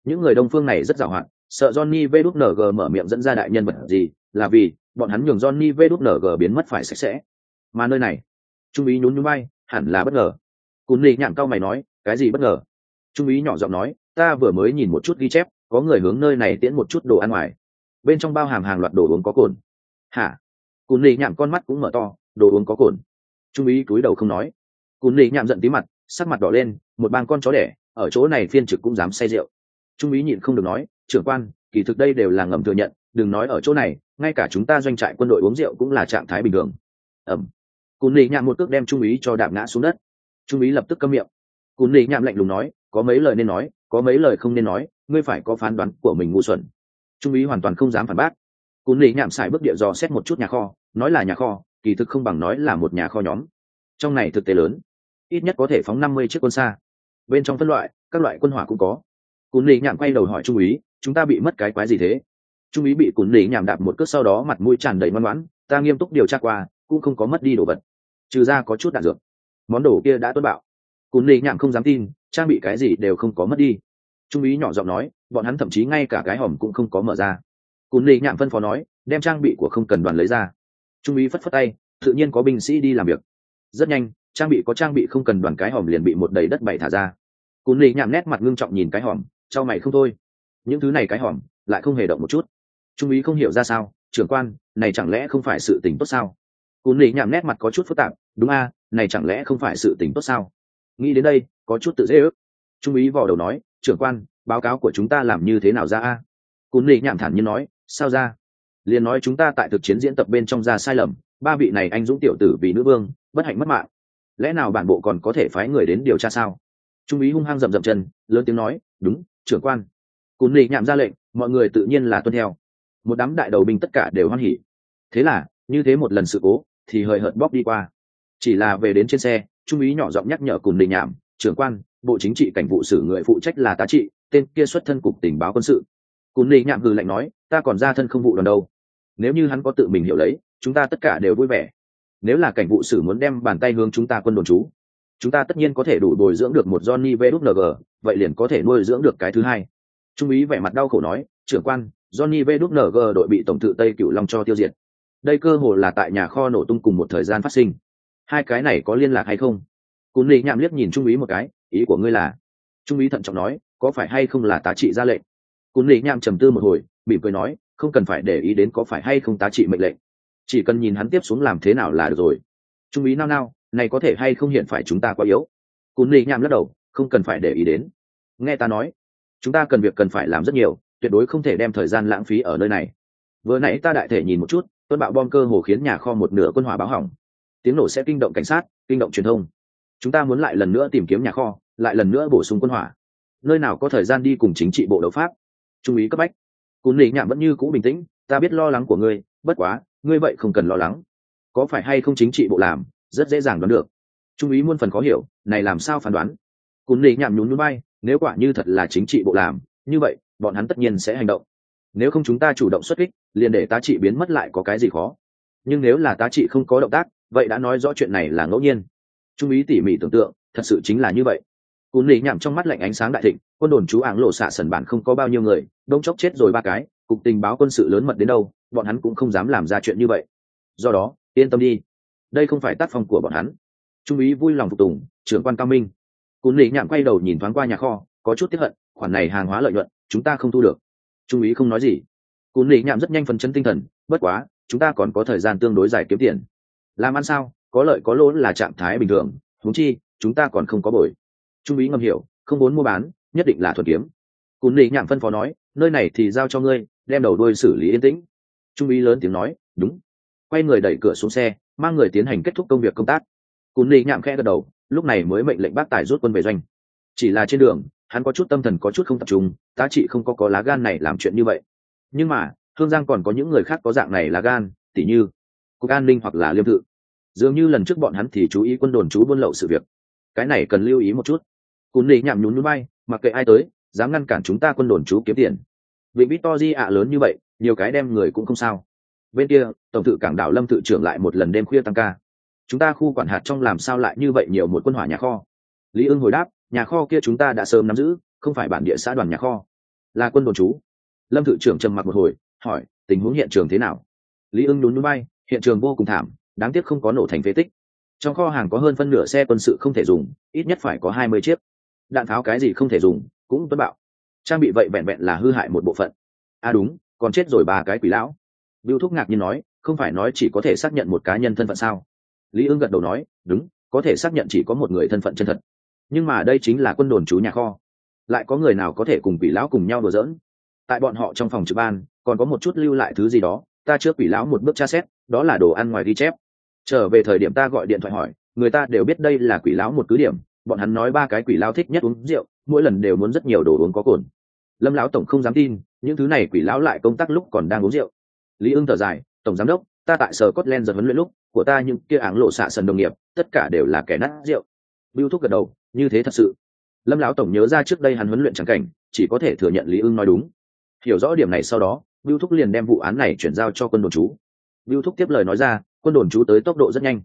Những người đông phương này rất giàu hạn, sợ johnny v đúc ng mở miệng dẫn ra đại nhân vật gì, là vì bọn hắn nhường johnny v đúc ng biến mất phải sạch sẽ. Mà nơi này, trung úy nhún nhún bay, hẳn là bất ngờ. Cún lì nhảm cao mày nói, cái gì bất ngờ? Trung úy nhỏ giọng nói, ta vừa mới nhìn một chút ghi chép, có người hướng nơi này tiễn một chút đồ ăn ngoài. Bên trong bao hàng hàng loạt đồ uống có cồn. Hả? Cún lì nhảm con mắt cũng mở to, đồ uống có cồn? Trung úy cúi đầu không nói. Cún lì nhảm giận tí mặt, sắc mặt đỏ lên, một bang con chó đẻ, ở chỗ này phiên trực cũng dám say rượu. Trung úy nhịn không được nói, trưởng quan, kỳ thực đây đều là ngầm thừa nhận, đừng nói ở chỗ này, ngay cả chúng ta doanh trại quân đội uống rượu cũng là trạng thái bình thường. Ẩm. Cún lì nhảm một cước đem trung úy cho đạp ngã xuống đất. Trung úy lập tức câm miệng cún lì nhảm lạnh lùng nói, có mấy lời nên nói, có mấy lời không nên nói, ngươi phải có phán đoán của mình ngu xuẩn. Trung úy hoàn toàn không dám phản bác. Cún lì nhảm xài bước địa dò xét một chút nhà kho, nói là nhà kho, kỳ thực không bằng nói là một nhà kho nhóm. Trong này thực tế lớn, ít nhất có thể phóng năm mươi chiếc quân xa. Bên trong phân loại, các loại quân hỏa cũng có. Cún lì nhảm quay đầu hỏi trung úy, chúng ta bị mất cái quái gì thế? Trung úy bị cún lì nhảm đạp một cước sau đó mặt mũi tràn đầy ngoan ngoãn, ta nghiêm túc điều tra qua, cũng không có mất đi đồ vật. Trừ ra có chút đạn dược. Món đồ kia đã tuất bạo cún lì nhảm không dám tin, trang bị cái gì đều không có mất đi. Trung úy nhỏ giọng nói, bọn hắn thậm chí ngay cả cái hòm cũng không có mở ra. Cún lì nhảm phân phó nói, đem trang bị của không cần đoàn lấy ra. Trung úy phất phất tay, tự nhiên có binh sĩ đi làm việc. Rất nhanh, trang bị có trang bị không cần đoàn cái hòm liền bị một đầy đất bày thả ra. Cún lì nhảm nét mặt ngưng trọng nhìn cái hòm, trao mày không thôi. Những thứ này cái hòm, lại không hề động một chút. Trung úy không hiểu ra sao, trưởng quan, này chẳng lẽ không phải sự tình tốt sao? Cún lì nhảm nét mặt có chút phức tạp, đúng a, này chẳng lẽ không phải sự tình tốt sao? Nghĩ đến đây, có chút tự dễ ước. Trung úy vò đầu nói, trưởng quan, báo cáo của chúng ta làm như thế nào ra a? Cún lì nhảm thản như nói, sao ra? Liền nói, chúng ta tại thực chiến diễn tập bên trong ra sai lầm, ba vị này anh dũng tiểu tử vì nữ vương, bất hạnh mất mạng. Lẽ nào bản bộ còn có thể phái người đến điều tra sao? Trung úy hung hăng rậm rậm chân, lớn tiếng nói, đúng, trưởng quan. Cún lì nhảm ra lệnh, mọi người tự nhiên là tuân theo. Một đám đại đầu binh tất cả đều hoan hỉ. Thế là, như thế một lần sự cố, thì hời hợt bóc đi qua. Chỉ là về đến trên xe trung úy nhỏ giọng nhắc nhở cùng đình nhảm trưởng quan bộ chính trị cảnh vụ xử người phụ trách là tá trị tên kia xuất thân cục tình báo quân sự. Cùng đình nhảm hừ lạnh nói ta còn ra thân không vụ đoàn đâu. Nếu như hắn có tự mình hiểu lấy chúng ta tất cả đều vui vẻ. Nếu là cảnh vụ xử muốn đem bàn tay hướng chúng ta quân đồn trú, chúng ta tất nhiên có thể đủ bồi dưỡng được một johnny vng vậy liền có thể nuôi dưỡng được cái thứ hai. Trung úy vẻ mặt đau khổ nói trưởng quan johnny vng đội bị tổng tự tây cựu long cho tiêu diệt. Đây cơ hồ là tại nhà kho nổ tung cùng một thời gian phát sinh hai cái này có liên lạc hay không? Cún lì nhạm liếc nhìn trung úy một cái, ý của ngươi là? Trung úy thận trọng nói, có phải hay không là tá trị ra lệnh? Cún lì nhạm trầm tư một hồi, mỉm cười nói, không cần phải để ý đến có phải hay không tá trị mệnh lệnh. Chỉ cần nhìn hắn tiếp xuống làm thế nào là được rồi. Trung úy nao nao, này có thể hay không hiện phải chúng ta quá yếu? Cún lì nhạm lắc đầu, không cần phải để ý đến. Nghe ta nói, chúng ta cần việc cần phải làm rất nhiều, tuyệt đối không thể đem thời gian lãng phí ở nơi này. Vừa nãy ta đại thể nhìn một chút tuân bạo bom cơ hồ khiến nhà kho một nửa quân hỏa báo hỏng tiếng nổ sẽ kinh động cảnh sát, kinh động truyền thông. Chúng ta muốn lại lần nữa tìm kiếm nhà kho, lại lần nữa bổ sung quân hỏa. Nơi nào có thời gian đi cùng chính trị bộ đấu pháp? Trung ý cấp bách. Cún lì nhạm vẫn như cũ bình tĩnh, ta biết lo lắng của ngươi, bất quá, ngươi vậy không cần lo lắng. Có phải hay không chính trị bộ làm, rất dễ dàng đoán được. Trung ý muôn phần khó hiểu, này làm sao phán đoán? Cún lì nhạm nhún núi bay nếu quả như thật là chính trị bộ làm, như vậy, bọn hắn tất nhiên sẽ hành động. Nếu không chúng ta chủ động xuất kích, liền để tá trị biến mất lại có cái gì khó. Nhưng nếu là tá trị không có động tác vậy đã nói rõ chuyện này là ngẫu nhiên. Trung ý tỉ mỉ tưởng tượng, thật sự chính là như vậy. Cún lì nhảm trong mắt lạnh ánh sáng đại thịnh, quân đồn chú áng lộ xạ sần bản không có bao nhiêu người, đông chốc chết rồi ba cái, cục tình báo quân sự lớn mật đến đâu, bọn hắn cũng không dám làm ra chuyện như vậy. Do đó, yên tâm đi. Đây không phải tác phong của bọn hắn. Trung ý vui lòng phục tùng, trưởng quan cao minh. Cún lì nhảm quay đầu nhìn thoáng qua nhà kho, có chút tiếp hận, khoản này hàng hóa lợi nhuận, chúng ta không thu được. Trung ý không nói gì. Cún lì nhảm rất nhanh phấn chấn tinh thần, bất quá, chúng ta còn có thời gian tương đối dài kiếm tiền làm ăn sao? Có lợi có lỗ là trạng thái bình thường. Thúng chi, chúng ta còn không có bồi. Trung úy ngầm hiểu, không muốn mua bán, nhất định là thuật kiếm. Cún lý nhảm phân phó nói, nơi này thì giao cho ngươi, đem đầu đuôi xử lý yên tĩnh. Trung úy lớn tiếng nói, đúng. Quay người đẩy cửa xuống xe, mang người tiến hành kết thúc công việc công tác. Cún lý nhảm khẽ gật đầu, lúc này mới mệnh lệnh bác tài rút quân về doanh. Chỉ là trên đường, hắn có chút tâm thần có chút không tập trung, tá trị không có có lá gan này làm chuyện như vậy. Nhưng mà, hương giang còn có những người khác có dạng này lá gan, tỉ như cục an ninh hoặc là liêm thự dường như lần trước bọn hắn thì chú ý quân đồn chú buôn lậu sự việc. Cái này cần lưu ý một chút. Cún lì nhảm nhún núi bay, mặc kệ ai tới, dám ngăn cản chúng ta quân đồn chú kiếm tiền. Vị bít to di ạ lớn như vậy, nhiều cái đem người cũng không sao. Bên kia, tổng thự cảng đảo lâm thự trưởng lại một lần đêm khuya tăng ca. Chúng ta khu quản hạt trong làm sao lại như vậy nhiều một quân hỏa nhà kho? Lý ưng hồi đáp, nhà kho kia chúng ta đã sớm nắm giữ, không phải bản địa xã đoàn nhà kho. Là quân đồn chú. Lâm thự trưởng trầm mặc một hồi, hỏi, tình huống hiện trường thế nào? Lý ưng nhún núi bay, hiện trường vô cùng thảm đáng tiếc không có nổ thành phế tích trong kho hàng có hơn phân nửa xe quân sự không thể dùng ít nhất phải có hai mươi chiếc đạn tháo cái gì không thể dùng cũng tuấn bạo trang bị vậy vẹn vẹn là hư hại một bộ phận à đúng còn chết rồi ba cái quỷ lão Bill Thúc ngạc nhiên nói, không phải nói chỉ có thể xác nhận một cá nhân thân phận sao? Lý Ưng gật đầu nói, đúng, có thể xác nhận chỉ có một người thân phận chân thật. Nhưng mà đây chính là quân đồn chú nhà kho. Lại có người nào có thể cùng quỷ lão cùng nhau đùa giỡn? Tại bọn họ trong phòng trực ban, còn có một chút lưu lại thứ gì đó, ta trước quỷ lão một bước tra xét, đó là đồ ăn ngoài ghi chép. Trở về thời điểm ta gọi điện thoại hỏi, người ta đều biết đây là quỷ lão một cứ điểm, bọn hắn nói ba cái quỷ lão thích nhất uống rượu, mỗi lần đều muốn rất nhiều đồ uống có cồn. Lâm lão tổng không dám tin, những thứ này quỷ lão lại công tác lúc còn đang uống rượu lý ưng thở dài tổng giám đốc ta tại sở cotland giờ huấn luyện lúc của ta những kia áng lộ xạ sần đồng nghiệp tất cả đều là kẻ nát rượu bưu thúc gật đầu như thế thật sự lâm lão tổng nhớ ra trước đây hắn huấn luyện trắng cảnh chỉ có thể thừa nhận lý ưng nói đúng hiểu rõ điểm này sau đó bưu thúc liền đem vụ án này chuyển giao cho quân đồn chú. Bưu thúc tiếp lời nói ra, quân đồn chú tới tốc độ rất nhanh.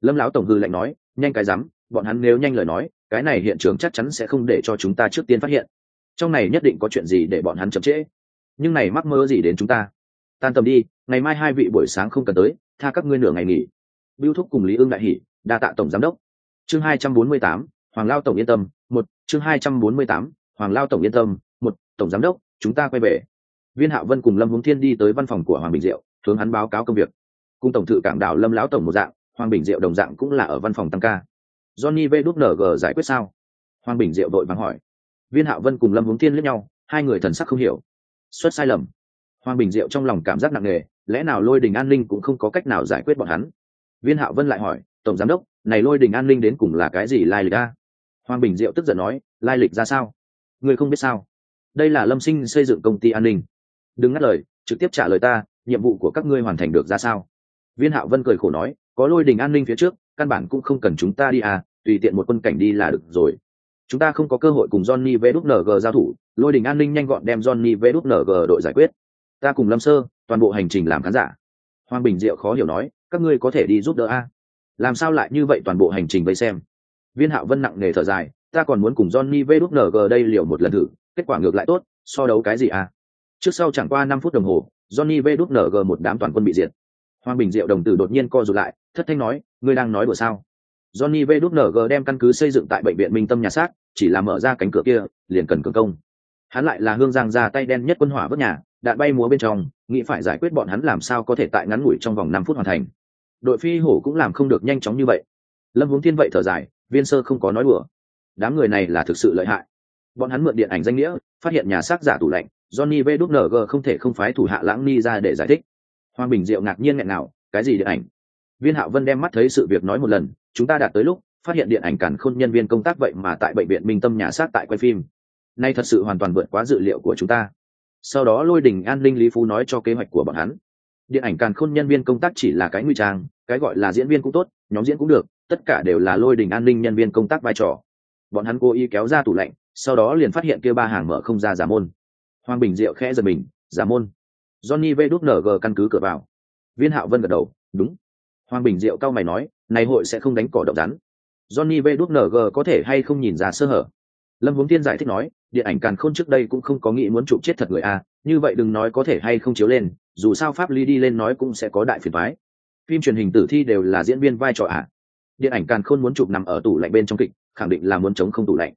Lâm lão tổng hư lạnh nói, nhanh cái rắm, bọn hắn nếu nhanh lời nói, cái này hiện trường chắc chắn sẽ không để cho chúng ta trước tiên phát hiện. Trong này nhất định có chuyện gì để bọn hắn chậm trễ. Nhưng này mắc mơ gì đến chúng ta? Tan tầm đi, ngày mai hai vị buổi sáng không cần tới, tha các ngươi nửa ngày nghỉ. Biêu thúc cùng lý Ưng đại hỷ đa tạ tổng giám đốc. Chương hai trăm bốn mươi tám, hoàng lao tổng yên tâm, một, chương hai trăm bốn mươi tám, hoàng lao tổng yên tâm, một, tổng giám đốc, chúng ta quay về viên hạo vân cùng lâm hướng thiên đi tới văn phòng của hoàng bình diệu, hướng hắn báo cáo công việc. Cùng tổng thự cảng đảo lâm lão tổng một dạng, hoàng bình diệu đồng dạng cũng là ở văn phòng tăng ca. Johnny v đúc ng giải quyết sao? Hoàng bình diệu đội vắng hỏi. Viên hạo vân cùng lâm hướng thiên lẫn nhau, hai người thần sắc không hiểu. Xuất sai lầm. Hoàng bình diệu trong lòng cảm giác nặng nề, lẽ nào lôi đình an ninh cũng không có cách nào giải quyết bọn hắn? Viên hạo vân lại hỏi, tổng giám đốc, này lôi đình an ninh đến cùng là cái gì lai lịch ra? hoàng bình diệu tức giận nói, lai lịch ra sao? Ngươi không biết sao? Đây là lâm sinh xây dựng công ty an ninh đừng ngắt lời, trực tiếp trả lời ta, nhiệm vụ của các ngươi hoàn thành được ra sao? Viên hạo vân cười khổ nói, có lôi đình an ninh phía trước, căn bản cũng không cần chúng ta đi à tùy tiện một quân cảnh đi là được rồi. Chúng ta không có cơ hội cùng johnny vđng giao thủ, lôi đình an ninh nhanh gọn đem johnny vđng đội giải quyết. Ta cùng lâm sơ, toàn bộ hành trình làm khán giả. Hoàng bình diệu khó hiểu nói, các ngươi có thể đi giúp đỡ a? Làm sao lại như vậy toàn bộ hành trình vây xem? Viên hạo vân nặng nề thở dài, ta còn muốn cùng johnny vđng đây liệu một lần thử, kết quả ngược lại tốt, so đấu cái gì à? Trước sau chẳng qua năm phút đồng hồ, johnny vđng một đám toàn quân bị diệt. Hoàng bình diệu đồng tử đột nhiên co rụt lại, thất thanh nói, ngươi đang nói đùa sao? Johnny vng đem căn cứ xây dựng tại bệnh viện minh tâm nhà xác, chỉ là mở ra cánh cửa kia, liền cần cường công. Hắn lại là hương giang ra tay đen nhất quân hỏa vớt nhà, đạn bay múa bên trong, nghĩ phải giải quyết bọn hắn làm sao có thể tại ngắn ngủi trong vòng năm phút hoàn thành. Đội phi hổ cũng làm không được nhanh chóng như vậy. Lâm huống thiên vậy thở dài, viên sơ không có nói đùa. Đám người này là thực sự lợi hại. Bọn hắn mượn điện ảnh danh nghĩa, phát hiện nhà xác giả tủ lạnh johnny vng không thể không phái thủ hạ lãng ni ra để giải thích. Hoàng bình diệu ngạc nhiên nghẹn nào cái gì điện ảnh? Viên hạo vân đem mắt thấy sự việc nói một lần, chúng ta đạt tới lúc, phát hiện điện ảnh cản khôn nhân viên công tác vậy mà tại bệnh viện minh tâm nhà xác tại quay phim. Nay thật sự hoàn toàn vượt quá dự liệu của chúng ta. Sau đó lôi đình an Linh lý phú nói cho kế hoạch của bọn hắn. Điện ảnh càn khôn nhân viên công tác chỉ là cái nguy trang, cái gọi là diễn viên cũng tốt, nhóm diễn cũng được, tất cả đều là lôi đình an Linh nhân viên công tác vai trò. Bọn hắn cố ý kéo ra tủ lạnh, sau đó liền phát hiện kia ba hàng mở không ra giả môn hoàng bình diệu khẽ giật mình, giả môn. Johnny v đúc ng căn cứ cửa vào. Viên hạo vân gật đầu, đúng. Hoàng bình diệu cao mày nói, này hội sẽ không đánh cỏ động rắn. Johnny v đúc ng có thể hay không nhìn ra sơ hở? Lâm huống tiên giải thích nói, điện ảnh càn khôn trước đây cũng không có nghĩ muốn chụp chết thật người a, như vậy đừng nói có thể hay không chiếu lên, dù sao pháp ly đi lên nói cũng sẽ có đại phiền thoái phim truyền hình tử thi đều là diễn viên vai trò ạ điện ảnh càn khôn muốn chụp nằm ở tủ lạnh bên trong kịch, khẳng định là muốn chống không tủ lạnh.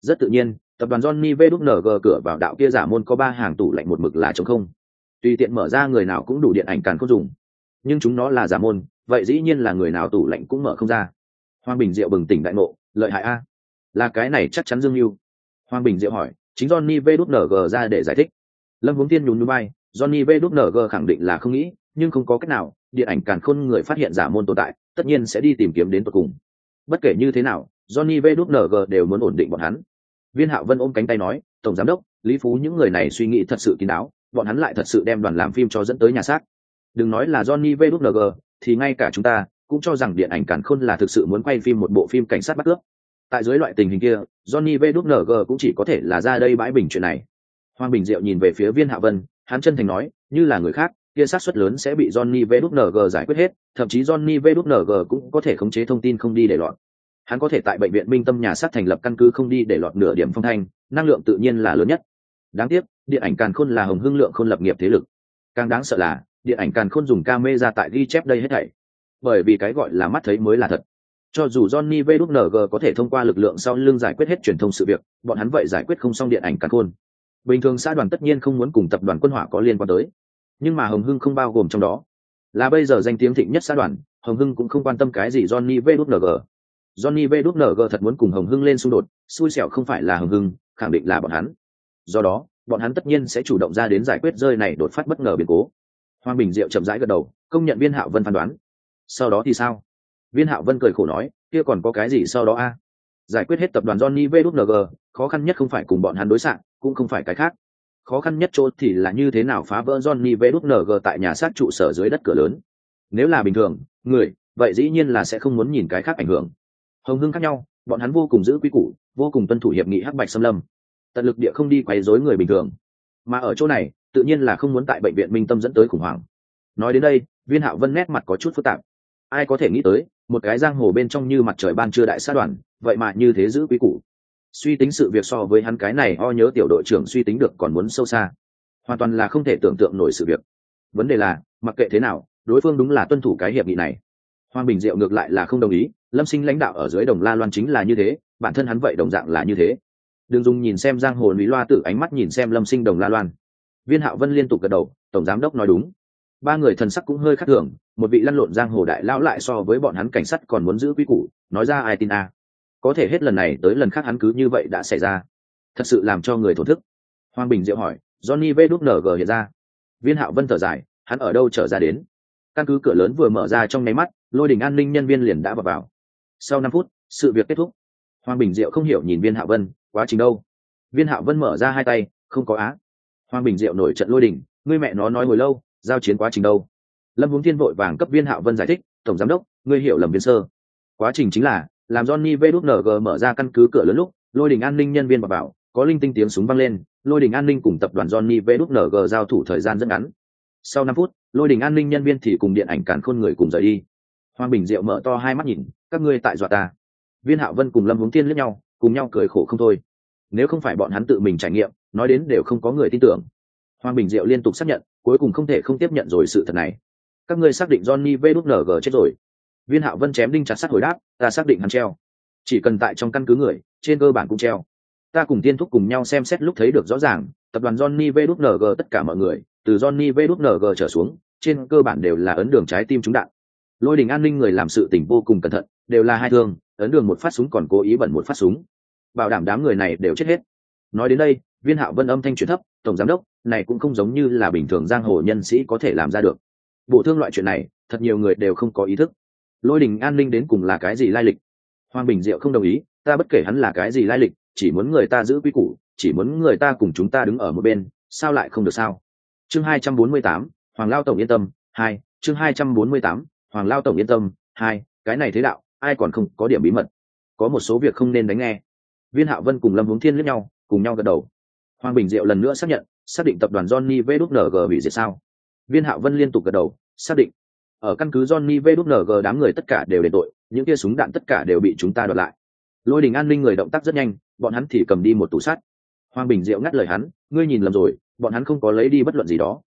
Rất tự nhiên tập đoàn johnny vđng cửa vào đạo kia giả môn có ba hàng tủ lạnh một mực là chống không. Tùy tiện mở ra người nào cũng đủ điện ảnh càn không dùng. Nhưng chúng nó là giả môn, vậy dĩ nhiên là người nào tủ lạnh cũng mở không ra. Hoàng bình diệu bừng tỉnh đại ngộ, lợi hại a. Là cái này chắc chắn dương mưu hoàng bình diệu hỏi, chính johnny vđng ra để giải thích. Lâm hướng tiên nhún núi bay johnny vđng khẳng định là không nghĩ, nhưng không có cách nào, điện ảnh càn khôn người phát hiện giả môn tồn tại, tất nhiên sẽ đi tìm kiếm đến tận cùng. Bất kể như thế nào, johnny vđng đều muốn ổn định bọn hắn viên hạo vân ôm cánh tay nói, tổng giám đốc, lý phú những người này suy nghĩ thật sự kín đáo, bọn hắn lại thật sự đem đoàn làm phim cho dẫn tới nhà xác. Đừng nói là johnny vđng thì ngay cả chúng ta cũng cho rằng điện ảnh cản khôn là thực sự muốn quay phim một bộ phim cảnh sát bắt cướp. Tại dưới loại tình hình kia, johnny vđng cũng chỉ có thể là ra đây bãi bình chuyện này. Hoàng bình diệu nhìn về phía viên hạ vân, hắn chân thành nói, như là người khác, kia sát suất lớn sẽ bị johnny vđng giải quyết hết, thậm chí johnny vđng cũng có thể khống chế thông tin không đi để loạn hắn có thể tại bệnh viện minh tâm nhà sát thành lập căn cứ không đi để lọt nửa điểm phong thanh năng lượng tự nhiên là lớn nhất đáng tiếc điện ảnh càn khôn là hồng hưng lượng khôn lập nghiệp thế lực càng đáng sợ là điện ảnh càn khôn dùng camera tại ghi chép đây hết thảy bởi vì cái gọi là mắt thấy mới là thật cho dù Johnny VWNG có thể thông qua lực lượng sau lưng giải quyết hết truyền thông sự việc, bọn hắn vậy giải quyết không xong điện ảnh càn khôn. Bình thường xã đoàn tất nhiên không muốn cùng tập đoàn quân hỏa có liên quan tới, nhưng mà Hồng Hưng không bao gồm trong đó. Là bây giờ danh tiếng thịnh nhất xã đoàn, Hồng Hưng cũng không quan tâm cái gì Johnny VWNG. Johnny VWNG thật muốn cùng Hồng Hưng lên xung đột, xui xẻo không phải là Hồng Hưng, khẳng định là bọn hắn. Do đó, bọn hắn tất nhiên sẽ chủ động ra đến giải quyết rơi này đột phát bất ngờ biến cố. Hoàng Bình Diệu chậm rãi gật đầu, công nhận Viên Hạo Vân phán đoán. Sau đó thì sao? viên hạo vân cười khổ nói kia còn có cái gì sau đó a giải quyết hết tập đoàn johnny vwng khó khăn nhất không phải cùng bọn hắn đối xạ cũng không phải cái khác khó khăn nhất chỗ thì là như thế nào phá vỡ johnny vwng tại nhà sát trụ sở dưới đất cửa lớn nếu là bình thường người vậy dĩ nhiên là sẽ không muốn nhìn cái khác ảnh hưởng hồng hưng khác nhau, bọn hắn vô cùng giữ quy củ, vô cùng tuân thủ hiệp nghị hắc bạch xâm lâm. Tận lực địa không đi quấy rối người bình thường. Mà ở chỗ này, tự nhiên là không muốn tại bệnh viện minh tâm dẫn tới khủng hoảng. Nói đến đây, viên hạo vân nét mặt có chút phức tạp. Ai có thể nghĩ tới, một cái giang hồ bên trong như mặt trời ban chưa đại sát đoàn, vậy mà như thế giữ quý củ. Suy tính sự việc so với hắn cái này o nhớ tiểu đội trưởng suy tính được còn muốn sâu xa. Hoàn toàn là không thể tưởng tượng nổi sự việc. Vấn đề là, mặc kệ thế nào, đối phương đúng là tuân thủ cái hiệp nghị này. Hoàng bình diệu ngược lại là không đồng ý lâm sinh lãnh đạo ở dưới đồng la loan chính là như thế, bản thân hắn vậy đồng dạng là như thế. Đừng dùng nhìn xem giang hồ lý loa tự ánh mắt nhìn xem lâm sinh đồng la loan. Viên hạo vân liên tục gật đầu, tổng giám đốc nói đúng. Ba người thần sắc cũng hơi khác thường, một vị lăn lộn giang hồ đại lão lại so với bọn hắn cảnh sát còn muốn giữ quy củ, nói ra ai tin a. Có thể hết lần này tới lần khác hắn cứ như vậy đã xảy ra. Thật sự làm cho người thổn thức. Hoàng bình diệu hỏi, johnny v đúc ng hiện ra? Viên hạo vân thở dài, hắn ở đâu trở ra đến? Căn cứ cửa lớn vừa mở ra trong nháy mắt, lôi đình an ninh nhân viên liền đã vào vào sau năm phút, sự việc kết thúc. Hoàng bình diệu không hiểu nhìn viên hạ vân, quá trình đâu? Viên hạ vân mở ra hai tay, không có á. Hoàng bình diệu nổi trận lôi đình, ngươi mẹ nó nói hồi lâu, giao chiến quá trình đâu? Lâm hướng thiên vội vàng cấp viên hạ vân giải thích, tổng giám đốc, ngươi hiểu lầm viên sơ. Quá trình chính là, làm johnny vđng mở ra căn cứ cửa lớn lúc, lôi đình an ninh nhân viên bảo bảo, có linh tinh tiếng súng vang lên, lôi đình an ninh cùng tập đoàn johnny vđng giao thủ thời gian rất ngắn. Sau năm phút, lôi đình an ninh nhân viên thì cùng điện ảnh cản khôn người cùng rời đi hoàng bình diệu mở to hai mắt nhìn, các ngươi tại dọa ta. Viên hạo vân cùng lâm hướng tiên lẫn nhau, cùng nhau cười khổ không thôi. Nếu không phải bọn hắn tự mình trải nghiệm, nói đến đều không có người tin tưởng. Hoàng bình diệu liên tục xác nhận, cuối cùng không thể không tiếp nhận rồi sự thật này. Các ngươi xác định johnny vng chết rồi. Viên hạo vân chém đinh chặt sắt hồi đáp, ta xác định hắn treo. Chỉ cần tại trong căn cứ người, trên cơ bản cũng treo. Ta cùng tiên thúc cùng nhau xem xét lúc thấy được rõ ràng, tập đoàn johnny vng tất cả mọi người, từ johnny vng trở xuống, trên cơ bản đều là ấn đường trái tim trúng đạn lôi đình an ninh người làm sự tình vô cùng cẩn thận, đều là hai thương, ấn đường một phát súng còn cố ý bẩn một phát súng. Bảo đảm đám người này đều chết hết. Nói đến đây, viên hạo vân âm thanh chuyển thấp, tổng giám đốc, này cũng không giống như là bình thường giang hồ nhân sĩ có thể làm ra được. Bộ thương loại chuyện này, thật nhiều người đều không có ý thức. Lôi đình an ninh đến cùng là cái gì lai lịch? Hoàng bình diệu không đồng ý, ta bất kể hắn là cái gì lai lịch, chỉ muốn người ta giữ quy củ, chỉ muốn người ta cùng chúng ta đứng ở một bên, sao lại không được sao? Chương hai trăm bốn mươi tám, hoàng lao tổng yên tâm, hai, chương hai trăm bốn mươi tám hoàng lao tổng yên tâm, hai, cái này thế đạo, ai còn không có điểm bí mật. Có một số việc không nên đánh nghe. Viên hạo vân cùng lâm hướng thiên lướt nhau, cùng nhau gật đầu. Hoàng bình diệu lần nữa xác nhận, xác định tập đoàn johnny vng hủy diệt sao? Viên hạo vân liên tục gật đầu, xác định. Ở căn cứ johnny vng đám người tất cả đều để tội, những kia súng đạn tất cả đều bị chúng ta đoạt lại. Lôi đình an ninh người động tác rất nhanh, bọn hắn thì cầm đi một tủ sắt. Hoàng bình diệu ngắt lời hắn, ngươi nhìn lầm rồi, bọn hắn không có lấy đi bất luận gì đó.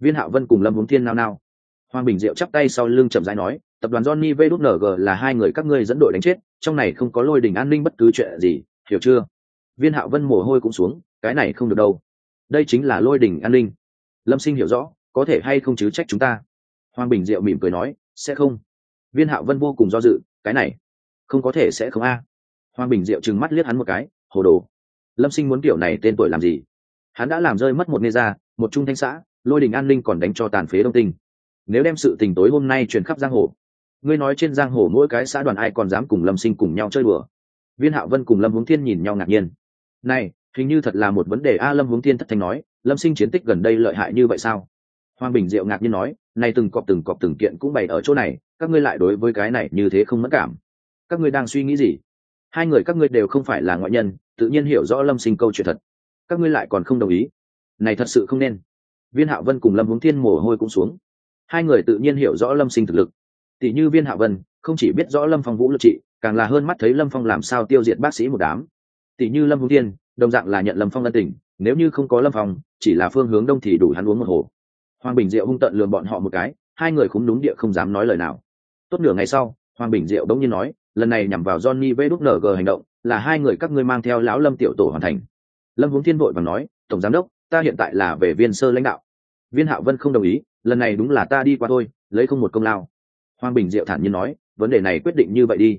Viên hạo vân cùng lâm hướng thiên nao nao hoàng bình diệu chắp tay sau lưng chậm rãi nói, tập đoàn johnny vng là hai người các ngươi dẫn đội đánh chết, trong này không có lôi đình an ninh bất cứ chuyện gì, hiểu chưa? Viên hạo vân mồ hôi cũng xuống, cái này không được đâu. Đây chính là lôi đình an ninh. Lâm sinh hiểu rõ, có thể hay không chứ trách chúng ta? Hoàng bình diệu mỉm cười nói, sẽ không. Viên hạo vân vô cùng do dự, cái này, không có thể sẽ không a. Hoàng bình diệu trừng mắt liếc hắn một cái, hồ đồ, lâm sinh muốn kiểu này tên tuổi làm gì? Hắn đã làm rơi mất một nê gia, một trung thanh xã, lôi đình an ninh còn đánh cho tàn phế đông tinh nếu đem sự tình tối hôm nay truyền khắp giang hồ. Ngươi nói trên giang hồ mỗi cái xã đoàn ai còn dám cùng lâm sinh cùng nhau chơi bừa viên hạo vân cùng lâm hướng thiên nhìn nhau ngạc nhiên. Này, hình như thật là một vấn đề a, lâm hướng thiên thất thanh nói, lâm sinh chiến tích gần đây lợi hại như vậy sao? Hoàng bình diệu ngạc nhiên nói, này từng cọp từng cọp từng kiện cũng bày ở chỗ này, các ngươi lại đối với cái này như thế không mất cảm. Các ngươi đang suy nghĩ gì? Hai người các ngươi đều không phải là ngoại nhân, tự nhiên hiểu rõ lâm sinh câu chuyện thật. Các ngươi lại còn không đồng ý. Này thật sự không nên. Viên hạo vân cùng lâm hướng thiên mồ hôi cũng xuống hai người tự nhiên hiểu rõ lâm sinh thực lực. Tỷ như viên hạ vân, không chỉ biết rõ lâm phong vũ lực trị, càng là hơn mắt thấy lâm phong làm sao tiêu diệt bác sĩ một đám. Tỷ như lâm hướng thiên, đồng dạng là nhận lâm phong ân tình, nếu như không có lâm phong, chỉ là phương hướng đông thì đủ hắn uống một hồ. Hoàng bình diệu hung tận lường bọn họ một cái, hai người cũng đúng địa không dám nói lời nào. Tốt nửa ngày sau, hoàng bình diệu đống nhiên nói, lần này nhằm vào johnny vng hành động, là hai người các ngươi mang theo lão lâm tiểu tổ hoàn thành. Lâm hướng thiên vội và nói, tổng giám đốc, ta hiện tại là về viên sơ lãnh đạo viên hạo vân không đồng ý, lần này đúng là ta đi qua thôi, lấy không một công lao. Hoàng bình diệu thản nhiên nói, vấn đề này quyết định như vậy đi.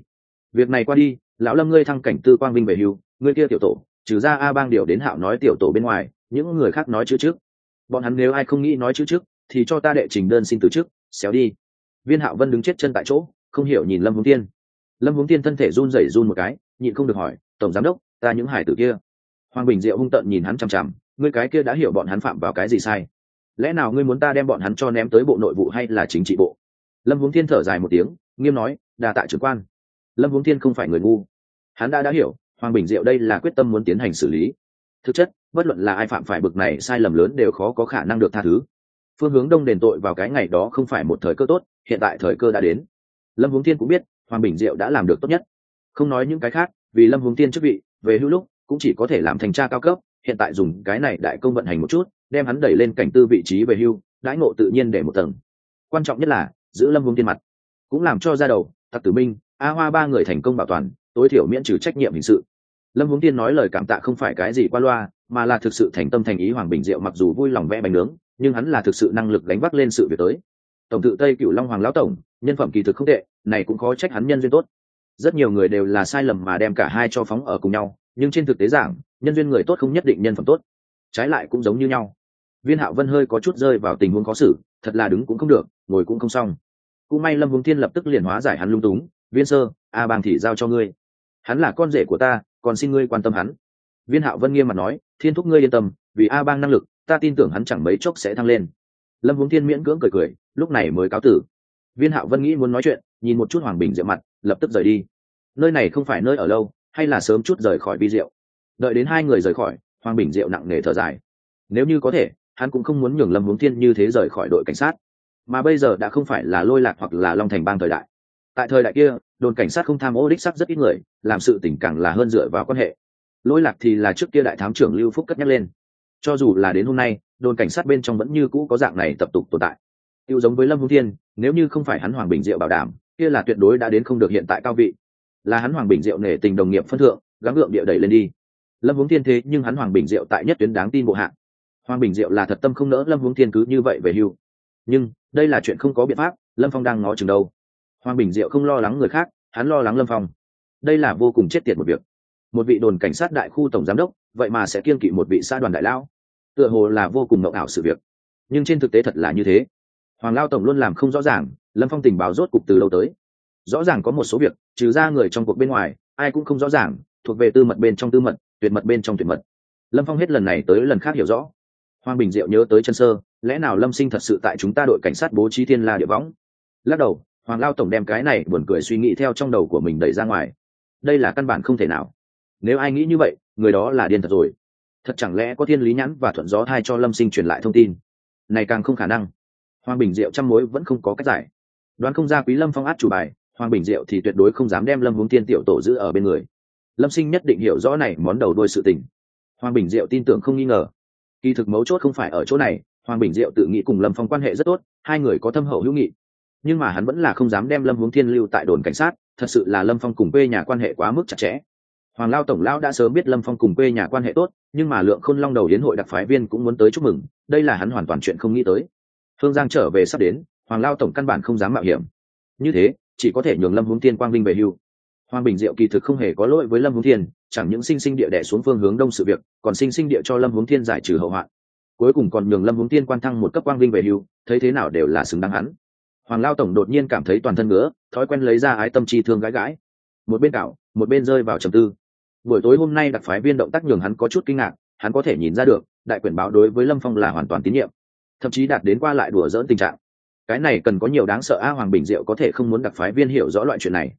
Việc này qua đi, lão lâm ngươi thăng cảnh tư quang vinh về hưu, ngươi kia tiểu tổ, trừ ra a bang điều đến hạo nói tiểu tổ bên ngoài, những người khác nói chữ trước. Bọn hắn nếu ai không nghĩ nói chữ trước, thì cho ta đệ trình đơn xin từ chức xéo đi. Viên hạo vân đứng chết chân tại chỗ, không hiểu nhìn lâm hướng tiên lâm hướng tiên thân thể run rẩy run một cái, nhịn không được hỏi, tổng giám đốc, ta những hải tử kia? Hoàng bình diệu hung tợn nhìn hắn chằm chằm, ngươi cái kia đã hiểu bọn hắn phạm vào cái gì sai? Lẽ nào ngươi muốn ta đem bọn hắn cho ném tới bộ nội vụ hay là chính trị bộ? Lâm huống thiên thở dài một tiếng, nghiêm nói, đà tại trưởng quan. Lâm huống thiên không phải người ngu. Hắn đã đã hiểu, hoàng bình diệu đây là quyết tâm muốn tiến hành xử lý. Thực chất, bất luận là ai phạm phải bực này sai lầm lớn đều khó có khả năng được tha thứ. Phương hướng đông đền tội vào cái ngày đó không phải một thời cơ tốt, hiện tại thời cơ đã đến. Lâm huống thiên cũng biết, hoàng bình diệu đã làm được tốt nhất. Không nói những cái khác, vì lâm huống thiên chức vị, về hữu lúc, cũng chỉ có thể làm thành tra cao cấp hiện tại dùng cái này đại công vận hành một chút, đem hắn đẩy lên cảnh tư vị trí về hưu, đãi ngộ tự nhiên để một tầng. Quan trọng nhất là, giữ lâm vương tiên mặt. Cũng làm cho ra đầu, tặc tử minh, a hoa ba người thành công bảo toàn, tối thiểu miễn trừ trách nhiệm hình sự. Lâm hướng tiên nói lời cảm tạ không phải cái gì qua loa, mà là thực sự thành tâm thành ý hoàng bình diệu mặc dù vui lòng vẽ bánh nướng, nhưng hắn là thực sự năng lực đánh vác lên sự việc tới. Tổng tự tây cựu long hoàng lão tổng, nhân phẩm kỳ thực không tệ, này cũng khó trách hắn nhân duyên tốt. Rất nhiều người đều là sai lầm mà đem cả hai cho phóng ở cùng nhau nhưng trên thực tế giảng, nhân duyên người tốt không nhất định nhân phẩm tốt. Trái lại cũng giống như nhau. Viên hạo vân hơi có chút rơi vào tình huống khó xử, thật là đứng cũng không được, ngồi cũng không xong. Cũng may lâm hướng thiên lập tức liền hóa giải hắn lung túng, viên sơ, a bang thì giao cho ngươi. Hắn là con rể của ta, còn xin ngươi quan tâm hắn. Viên hạo vân nghiêm mặt nói, thiên thúc ngươi yên tâm, vì a bang năng lực, ta tin tưởng hắn chẳng mấy chốc sẽ thăng lên. Lâm hướng thiên miễn cưỡng cười cười, lúc này mới cáo tử. Viên hạo vân nghĩ muốn nói chuyện, nhìn một chút hoàng bình diệu mặt, lập tức rời đi. Nơi này không phải nơi ở lâu hay là sớm chút rời khỏi vi diệu? Đợi đến hai người rời khỏi, hoàng bình diệu nặng nề thở dài. Nếu như có thể, hắn cũng không muốn nhường lâm hướng thiên như thế rời khỏi đội cảnh sát. Mà bây giờ đã không phải là lôi lạc hoặc là long thành bang thời đại. Tại thời đại kia, đồn cảnh sát không tham ô đích sắc rất ít người, làm sự tình càng là hơn dựa vào quan hệ. Lỗi lạc thì là trước kia đại thám trưởng lưu phúc cất nhắc lên. Cho dù là đến hôm nay, đồn cảnh sát bên trong vẫn như cũ có dạng này tập tục tồn tại. Tiêu giống với lâm hung thiên, nếu như không phải hắn hoàng bình diệu bảo đảm, kia là tuyệt đối đã đến không được hiện tại cao vị là hắn hoàng bình diệu nể tình đồng nghiệp phân thượng, gắng gượng địa đẩy lên đi. Lâm hướng thiên thế nhưng hắn hoàng bình diệu tại nhất tuyến đáng tin bộ hạng. Hoàng bình diệu là thật tâm không nỡ lâm hướng thiên cứ như vậy về hưu. Nhưng, đây là chuyện không có biện pháp, lâm phong đang ngó chừng đâu. Hoàng bình diệu không lo lắng người khác, hắn lo lắng lâm phong. Đây là vô cùng chết tiệt một việc. Một vị đồn cảnh sát đại khu tổng giám đốc, vậy mà sẽ kiên kỵ một vị xã đoàn đại lão. Tựa hồ là vô cùng ngậu ảo sự việc. Nhưng trên thực tế thật là như thế. Hoàng lao tổng luôn làm không rõ ràng, lâm phong tình báo rốt cục từ lâu tới rõ ràng có một số việc, trừ ra người trong cuộc bên ngoài, ai cũng không rõ ràng, thuộc về tư mật bên trong tư mật, tuyệt mật bên trong tuyệt mật. Lâm phong hết lần này tới lần khác hiểu rõ. Hoàng bình diệu nhớ tới chân sơ, lẽ nào lâm sinh thật sự tại chúng ta đội cảnh sát bố trí thiên la địa võng? Lắc đầu, hoàng lao tổng đem cái này buồn cười suy nghĩ theo trong đầu của mình đẩy ra ngoài. Đây là căn bản không thể nào. Nếu ai nghĩ như vậy, người đó là điên thật rồi. Thật chẳng lẽ có thiên lý nhãn và thuận gió thai cho lâm sinh truyền lại thông tin? Này càng không khả năng. Hoàng bình diệu trăm mối vẫn không có cách giải. Đoán không ra quý lâm phong át chủ bài hoàng bình diệu thì tuyệt đối không dám đem lâm hướng tiên tiểu tổ giữ ở bên người. Lâm sinh nhất định hiểu rõ này món đầu đôi sự tình. Hoàng bình diệu tin tưởng không nghi ngờ. Kỳ thực mấu chốt không phải ở chỗ này, hoàng bình diệu tự nghĩ cùng lâm phong quan hệ rất tốt, hai người có thâm hậu hữu nghị. Nhưng mà hắn vẫn là không dám đem lâm hướng thiên lưu tại đồn cảnh sát, thật sự là lâm phong cùng quê nhà quan hệ quá mức chặt chẽ. Hoàng lao tổng lao đã sớm biết lâm phong cùng quê nhà quan hệ tốt, nhưng mà lượng khôn long đầu đến hội đặc phái viên cũng muốn tới chúc mừng, đây là hắn hoàn toàn chuyện không nghĩ tới. Hương giang trở về sắp đến, hoàng lao tổng căn bản không dám mạo hiểm. Như thế chỉ có thể nhường lâm hướng thiên quang vinh về hưu. Hoàng bình diệu kỳ thực không hề có lỗi với lâm hướng thiên, chẳng những sinh sinh địa đẻ xuống phương hướng đông sự việc, còn sinh sinh địa cho lâm hướng thiên giải trừ hậu hoạn. Cuối cùng còn nhường lâm hướng thiên quan thăng một cấp quang vinh về hưu, thấy thế nào đều là xứng đáng hắn. Hoàng lao tổng đột nhiên cảm thấy toàn thân ngứa, thói quen lấy ra ái tâm chi thương gãi gãi. Một bên cạo, một bên rơi vào trầm tư. Buổi tối hôm nay đặc phái viên động tác nhường hắn có chút kinh ngạc, hắn có thể nhìn ra được, đại quyền báo đối với lâm phong là hoàn toàn tín nhiệm. Thậm chí đạt đến qua lại đùa dỡn tình trạng cái này cần có nhiều đáng sợ a hoàng bình diệu có thể không muốn đặc phái viên hiểu rõ loại chuyện này.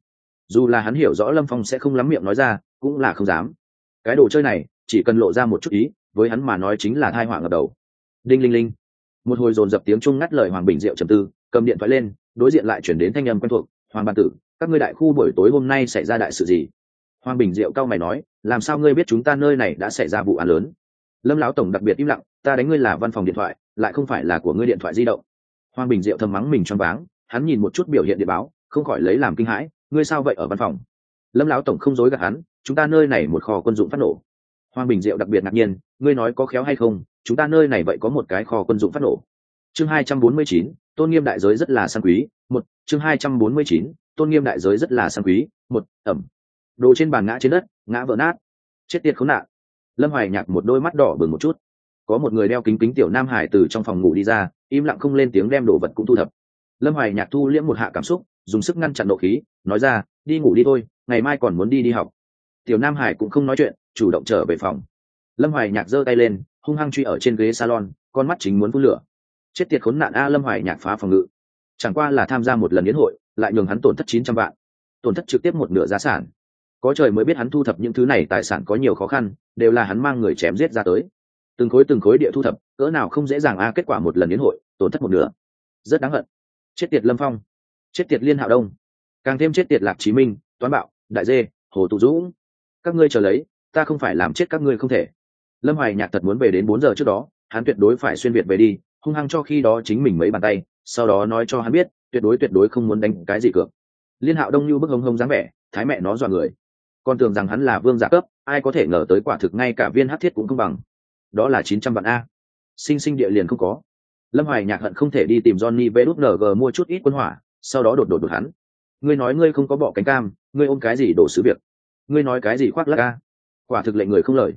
Dù là hắn hiểu rõ lâm phong sẽ không lắm miệng nói ra, cũng là không dám. Cái đồ chơi này, chỉ cần lộ ra một chút ý, với hắn mà nói chính là thai họa ngập đầu. Đinh linh linh. Một hồi dồn dập tiếng chung ngắt lời hoàng bình diệu trầm tư, cầm điện thoại lên, đối diện lại chuyển đến thanh âm quen thuộc, hoàng bàn tử, các ngươi đại khu buổi tối hôm nay xảy ra đại sự gì? Hoàng bình diệu cao mày nói, làm sao ngươi biết chúng ta nơi này đã xảy ra vụ án lớn? Lâm lão tổng đặc biệt im lặng, ta đánh ngươi là văn phòng điện thoại, lại không phải là của ngươi điện thoại di động hoàng bình diệu thầm mắng mình trong váng, hắn nhìn một chút biểu hiện địa báo, không khỏi lấy làm kinh hãi, ngươi sao vậy ở văn phòng? Lâm lão tổng không dối gạt hắn, chúng ta nơi này một kho quân dụng phát nổ. Hoàng bình diệu đặc biệt ngạc nhiên, ngươi nói có khéo hay không, chúng ta nơi này vậy có một cái kho quân dụng phát nổ. Chương hai trăm bốn mươi chín, tôn nghiêm đại giới rất là sang quý, một, chương hai trăm bốn mươi chín, tôn nghiêm đại giới rất là sang quý, một, ẩm. Đồ trên bàn ngã trên đất, ngã vỡ nát. Chết tiệt khốn nạn. Lâm hoài nhạc một đôi mắt đỏ bừng một chút có một người đeo kính kính tiểu nam hải từ trong phòng ngủ đi ra, im lặng không lên tiếng đem đồ vật cũng thu thập. Lâm hoài nhạc thu liễm một hạ cảm xúc, dùng sức ngăn chặn độ khí, nói ra, đi ngủ đi thôi, ngày mai còn muốn đi đi học. Tiểu nam hải cũng không nói chuyện, chủ động trở về phòng. Lâm hoài nhạc giơ tay lên, hung hăng truy ở trên ghế salon, con mắt chính muốn phun lửa. Chết tiệt khốn nạn a lâm hoài nhạc phá phòng ngự. Chẳng qua là tham gia một lần yến hội, lại nhường hắn tổn thất chín trăm vạn. Tổn thất trực tiếp một nửa giá sản. Có trời mới biết hắn thu thập những thứ này tài sản có nhiều khó khăn, đều là hắn mang người chém giết ra tới từng khối từng khối địa thu thập, cỡ nào không dễ dàng a, kết quả một lần yến hội, tổn thất một nửa. Rất đáng hận. Chết tiệt lâm phong. Chết tiệt liên hạo đông. Càng thêm chết tiệt lạc chí minh, toán bạo, đại dê, hồ tụ dũng. Các ngươi chờ lấy, ta không phải làm chết các ngươi không thể. Lâm hoài nhạc thật muốn về đến bốn giờ trước đó, hắn tuyệt đối phải xuyên việt về đi, hung hăng cho khi đó chính mình mấy bàn tay, sau đó nói cho hắn biết, tuyệt đối tuyệt đối không muốn đánh cái gì cược. Liên hạo đông như bức hông hông dáng vẻ, thái mẹ nó dọa người. Còn tưởng rằng hắn là vương giả cấp, ai có thể ngờ tới quả thực ngay cả viên hát thiết cũng không bằng đó là chín trăm vạn a. Sinh sinh địa liền không có. Lâm hoài nhạc hận không thể đi tìm johnny vnng mua chút ít quân hỏa, sau đó đột đột đột hắn. Ngươi nói ngươi không có bỏ cánh cam, ngươi ôm cái gì đổ xứ việc? Ngươi nói cái gì khoác lắc ca quả thực lệnh người không lời.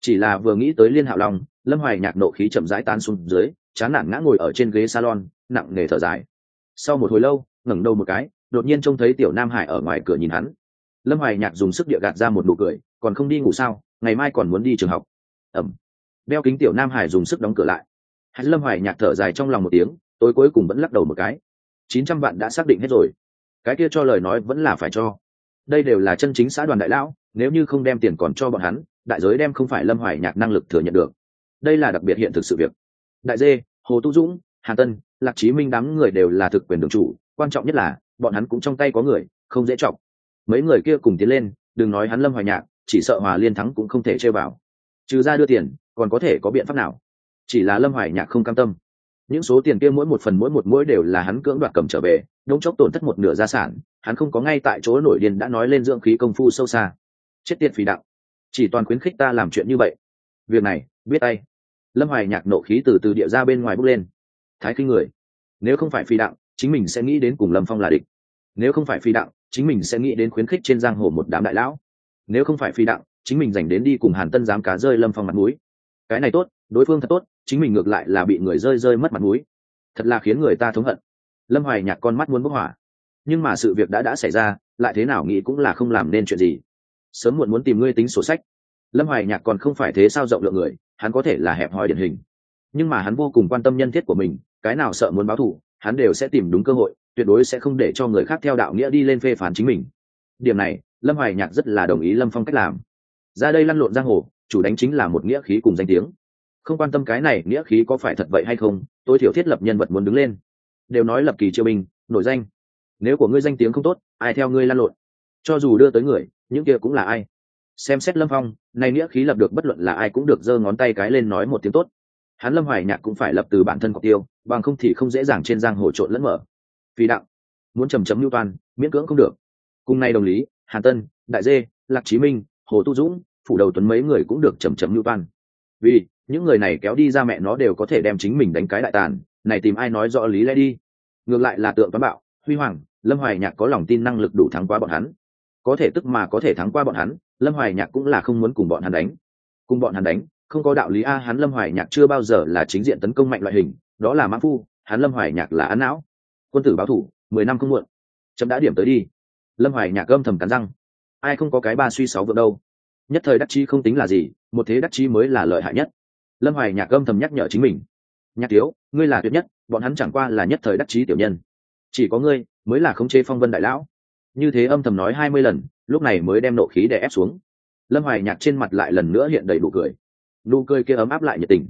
Chỉ là vừa nghĩ tới liên hạo long, lâm hoài nhạc nộ khí chậm rãi tan xuống dưới, chán nản ngã ngồi ở trên ghế salon, nặng nề thở dài. Sau một hồi lâu, ngẩng đầu một cái, đột nhiên trông thấy tiểu nam hải ở ngoài cửa nhìn hắn. Lâm hoài nhạc dùng sức địa gạt ra một nụ cười, còn không đi ngủ sao? Ngày mai còn muốn đi trường học. Ẩm đeo kính tiểu nam hải dùng sức đóng cửa lại. Hắn lâm hoài nhạc thở dài trong lòng một tiếng, tối cuối cùng vẫn lắc đầu một cái. Chín trăm vạn đã xác định hết rồi. Cái kia cho lời nói vẫn là phải cho. Đây đều là chân chính xã đoàn đại lão, nếu như không đem tiền còn cho bọn hắn, đại giới đem không phải lâm hoài nhạc năng lực thừa nhận được. Đây là đặc biệt hiện thực sự việc. Đại dê, hồ tu dũng, hà tân, lạc chí minh đám người đều là thực quyền đường chủ, quan trọng nhất là, bọn hắn cũng trong tay có người, không dễ chọc. Mấy người kia cùng tiến lên, đừng nói hắn lâm hoài nhạc, chỉ sợ hòa liên thắng cũng không thể chơi vào. Trừ ra đưa tiền còn có thể có biện pháp nào? Chỉ là lâm hoài nhạc không cam tâm. Những số tiền kia mỗi một phần mỗi một mỗi đều là hắn cưỡng đoạt cầm trở về đông chốc tổn thất một nửa gia sản, hắn không có ngay tại chỗ nổi điên đã nói lên dưỡng khí công phu sâu xa. Chết tiệt phí đạo. Chỉ toàn khuyến khích ta làm chuyện như vậy. Việc này, biết tay. Lâm hoài nhạc nộ khí từ từ địa ra bên ngoài bước lên. Thái kinh người. Nếu không phải phi đạo, chính mình sẽ nghĩ đến cùng lâm phong là địch. Nếu không phải phi đạo, chính mình sẽ nghĩ đến khuyến khích trên giang hồ một đám đại lão. Nếu không phải phi đạo, chính mình dành đến đi cùng hàn tân dám cá rơi lâm phong mặt mũi cái này tốt, đối phương thật tốt, chính mình ngược lại là bị người rơi rơi mất mặt mũi. Thật là khiến người ta thống hận. Lâm hoài nhạc con mắt muốn bốc hỏa. Nhưng mà sự việc đã đã xảy ra, lại thế nào nghĩ cũng là không làm nên chuyện gì. Sớm muộn muốn tìm ngươi tính sổ sách. Lâm hoài nhạc còn không phải thế sao rộng lượng người, hắn có thể là hẹp hòi điển hình. Nhưng mà hắn vô cùng quan tâm nhân thiết của mình, cái nào sợ muốn báo thù, hắn đều sẽ tìm đúng cơ hội, tuyệt đối sẽ không để cho người khác theo đạo nghĩa đi lên phê phán chính mình. Điểm này, lâm hoài nhạc rất là đồng ý lâm phong cách làm. Ra đây lăn lộn giang hồ chủ đánh chính là một nghĩa khí cùng danh tiếng. Không quan tâm cái này nghĩa khí có phải thật vậy hay không tôi thiểu thiết lập nhân vật muốn đứng lên. Đều nói lập kỳ triều binh, nổi danh. Nếu của ngươi danh tiếng không tốt, ai theo ngươi lan lộn? Cho dù đưa tới người, những kia cũng là ai? Xem xét lâm phong, này nghĩa khí lập được bất luận là ai cũng được giơ ngón tay cái lên nói một tiếng tốt. Hắn lâm hoài nhạc cũng phải lập từ bản thân cọc tiêu, bằng không thì không dễ dàng trên giang hồ trộn lẫn mở. Vì đạo, muốn trầm chấm lưu toàn miễn cưỡng không được. Cùng nay đồng lý, hàn tân, đại dê, lạc chí minh, hồ tu dũng phủ đầu tuấn mấy người cũng được chầm chấm lưu toan. Vì, những người này kéo đi ra mẹ nó đều có thể đem chính mình đánh cái đại tàn, này tìm ai nói rõ lý lẽ đi. Ngược lại là tượng toán bạo, huy hoàng, lâm hoài nhạc có lòng tin năng lực đủ thắng qua bọn hắn. Có thể tức mà có thể thắng qua bọn hắn, lâm hoài nhạc cũng là không muốn cùng bọn hắn đánh. Cùng bọn hắn đánh, không có đạo lý a, hắn lâm hoài nhạc chưa bao giờ là chính diện tấn công mạnh loại hình, đó là mã phu, hắn lâm hoài nhạc là án não. Quân tử báo thủ, mười năm không muộn. Chấm đã điểm tới đi. Lâm hoài nhạc gâm thầm cắn răng. Ai không có cái ba suy sáu vượng đâu nhất thời đắc chi không tính là gì, một thế đắc chi mới là lợi hại nhất. Lâm hoài nhạc âm thầm nhắc nhở chính mình. Nhạc thiếu, ngươi là tuyệt nhất, bọn hắn chẳng qua là nhất thời đắc chí tiểu nhân. Chỉ có ngươi, mới là khống chế phong vân đại lão. Như thế âm thầm nói hai mươi lần, lúc này mới đem nộ khí đè ép xuống. Lâm hoài nhạc trên mặt lại lần nữa hiện đầy đủ cười. Nụ cười kia ấm áp lại nhiệt tình.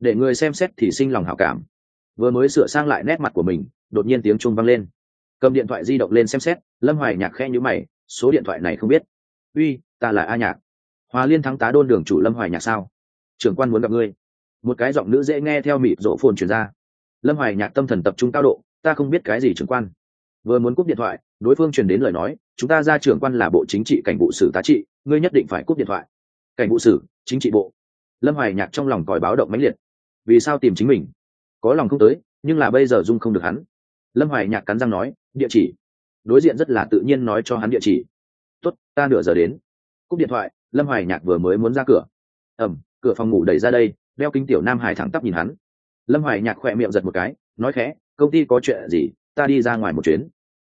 Để người xem xét thì sinh lòng hảo cảm. Vừa mới sửa sang lại nét mặt của mình, đột nhiên tiếng chuông vang lên. Cầm điện thoại di động lên xem xét, lâm hoài nhạc khe nhữ mày, số điện thoại này không biết. Uy, ta là a nhạc hòa liên thắng tá đôn đường chủ lâm hoài nhạc sao? Trưởng quan muốn gặp ngươi. Một cái giọng nữ dễ nghe theo mịt rộ phồn truyền ra. Lâm hoài nhạc tâm thần tập trung cao độ, ta không biết cái gì trưởng quan. Vừa muốn cúp điện thoại, đối phương truyền đến lời nói, chúng ta ra trưởng quan là bộ chính trị cảnh vụ sử tá trị, ngươi nhất định phải cúp điện thoại. Cảnh vụ sử, chính trị bộ. Lâm hoài nhạc trong lòng còi báo động mãnh liệt. Vì sao tìm chính mình? Có lòng không tới, nhưng là bây giờ dung không được hắn. Lâm hoài nhạc cắn răng nói, địa chỉ. Đối diện rất là tự nhiên nói cho hắn địa chỉ. Tốt, ta nửa giờ đến. Cúp điện thoại lâm hoài nhạc vừa mới muốn ra cửa. Ẩm cửa phòng ngủ đẩy ra đây, đeo kính tiểu nam hải thẳng tắp nhìn hắn. Lâm hoài nhạc khỏe miệng giật một cái, nói khẽ, công ty có chuyện gì, ta đi ra ngoài một chuyến.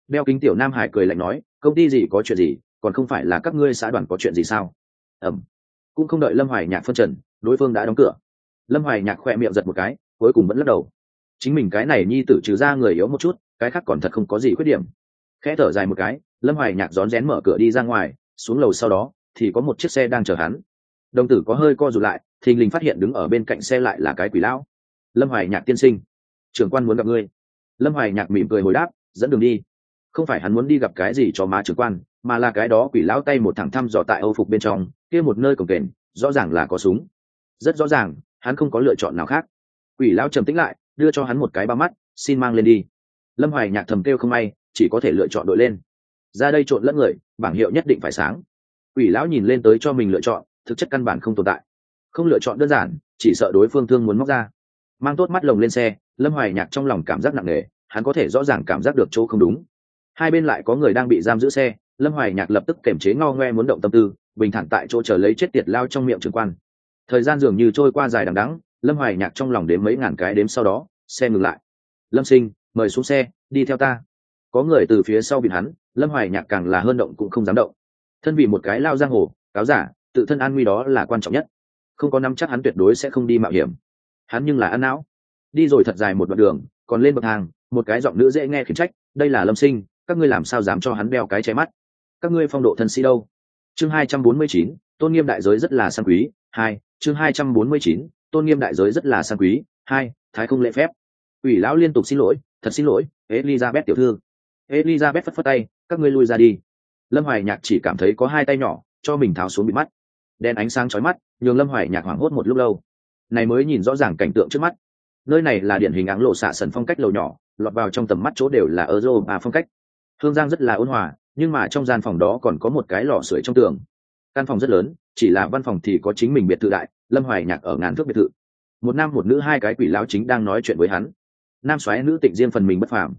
Đeo kính tiểu nam hải cười lạnh nói, công ty gì có chuyện gì, còn không phải là các ngươi xã đoàn có chuyện gì sao? Ẩm cũng không đợi lâm hoài nhạc phân trần, đối phương đã đóng cửa. Lâm hoài nhạc khỏe miệng giật một cái, cuối cùng vẫn lắc đầu. Chính mình cái này nhi tử trừ ra người yếu một chút, cái khác còn thật không có gì khuyết điểm. Khẽ thở dài một cái, lâm hoài nhạc rón rén mở cửa đi ra ngoài, xuống lầu sau đó thì có một chiếc xe đang chở hắn. Đồng tử có hơi co rụt lại, thình lình phát hiện đứng ở bên cạnh xe lại là cái quỷ lão. Lâm hoài nhạc tiên sinh, trưởng quan muốn gặp ngươi. Lâm hoài nhạc mỉm cười hồi đáp, dẫn đường đi. Không phải hắn muốn đi gặp cái gì cho má trưởng quan, mà là cái đó quỷ lão tay một thẳng thăm dò tại âu phục bên trong, kia một nơi cổng kềnh rõ ràng là có súng. Rất rõ ràng, hắn không có lựa chọn nào khác. Quỷ lão trầm tĩnh lại, đưa cho hắn một cái ba mắt, xin mang lên đi. Lâm hoài nhạc thầm kêu không may, chỉ có thể lựa chọn đội lên. Ra đây trộn lẫn người, bảng hiệu nhất định phải sáng quỷ lão nhìn lên tới cho mình lựa chọn, thực chất căn bản không tồn tại. Không lựa chọn đơn giản, chỉ sợ đối phương thương muốn móc ra. Mang tốt mắt lồng lên xe, lâm hoài nhạc trong lòng cảm giác nặng nề, hắn có thể rõ ràng cảm giác được chỗ không đúng. Hai bên lại có người đang bị giam giữ xe, lâm hoài nhạc lập tức kềm chế ngao ngoe muốn động tâm tư, bình thản tại chỗ chờ lấy chết tiệt lao trong miệng trường quan. Thời gian dường như trôi qua dài đằng đắng lâm hoài nhạc trong lòng đếm mấy ngàn cái đếm sau đó, xe ngừng lại. Lâm sinh, mời xuống xe, đi theo ta. Có người từ phía sau bịt hắn, lâm hoài nhạc càng là hơn động cũng không dám động thân vì một cái lao giang hồ, cáo giả, tự thân an nguy đó là quan trọng nhất. Không có nắm chắc hắn tuyệt đối sẽ không đi mạo hiểm. Hắn nhưng là ăn não. Đi rồi thật dài một đoạn đường, còn lên bậc hàng một cái giọng nữ dễ nghe khiển trách, đây là lâm sinh, các ngươi làm sao dám cho hắn đeo cái che mắt? Các ngươi phong độ thân sĩ đâu? Chương hai trăm bốn mươi chín, tôn nghiêm đại giới rất là sang quý, hai, chương hai trăm bốn mươi chín, tôn nghiêm đại giới rất là sang quý, hai, thái không lễ phép. Ủy lão liên tục xin lỗi, thật xin lỗi, elizabeth tiểu thư. Elizabeth phất phất tay, các ngươi lui ra đi lâm hoài nhạc chỉ cảm thấy có hai tay nhỏ, cho mình tháo xuống bị mắt. Đen ánh sáng chói mắt, nhường lâm hoài nhạc hoảng hốt một lúc lâu. Này mới nhìn rõ ràng cảnh tượng trước mắt. Nơi này là điển hình áng lộ xạ sần phong cách lầu nhỏ, lọt vào trong tầm mắt chỗ đều là europa phong cách. Hương giang rất là ôn hòa, nhưng mà trong gian phòng đó còn có một cái lò sưởi trong tường. Căn phòng rất lớn, chỉ là văn phòng thì có chính mình biệt thự đại, lâm hoài nhạc ở ngàn thước biệt thự. Một nam một nữ hai cái quỷ lão chính đang nói chuyện với hắn. Nam xoáy nữ tịnh riêng phần mình bất phàm.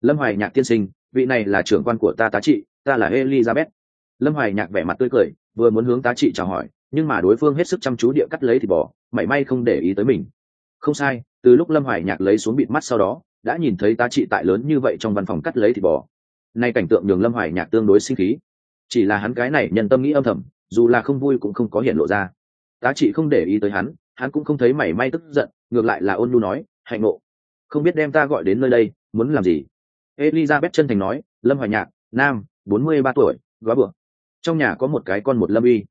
Lâm hoài nhạc tiên sinh vị này là trưởng quan của ta tá trị, ta là elizabeth. Lâm hoài nhạc vẻ mặt tươi cười, vừa muốn hướng tá trị chào hỏi, nhưng mà đối phương hết sức chăm chú địa cắt lấy thịt bò mảy may không để ý tới mình. Không sai, từ lúc lâm hoài nhạc lấy xuống bịt mắt sau đó, đã nhìn thấy tá trị tại lớn như vậy trong văn phòng cắt lấy thịt bò nay cảnh tượng nhường lâm hoài nhạc tương đối sinh khí. Chỉ là hắn cái này nhân tâm nghĩ âm thầm, dù là không vui cũng không có hiện lộ ra. Tá trị không để ý tới hắn hắn cũng không thấy mảy may tức giận, ngược lại là ôn lu nói, hạnh nộ không biết đem ta gọi đến nơi đây, muốn làm gì? Elizabeth chân thành nói, lâm hoài nhạc, nam, bốn mươi ba tuổi góa bựa trong nhà có một cái con một lâm uy.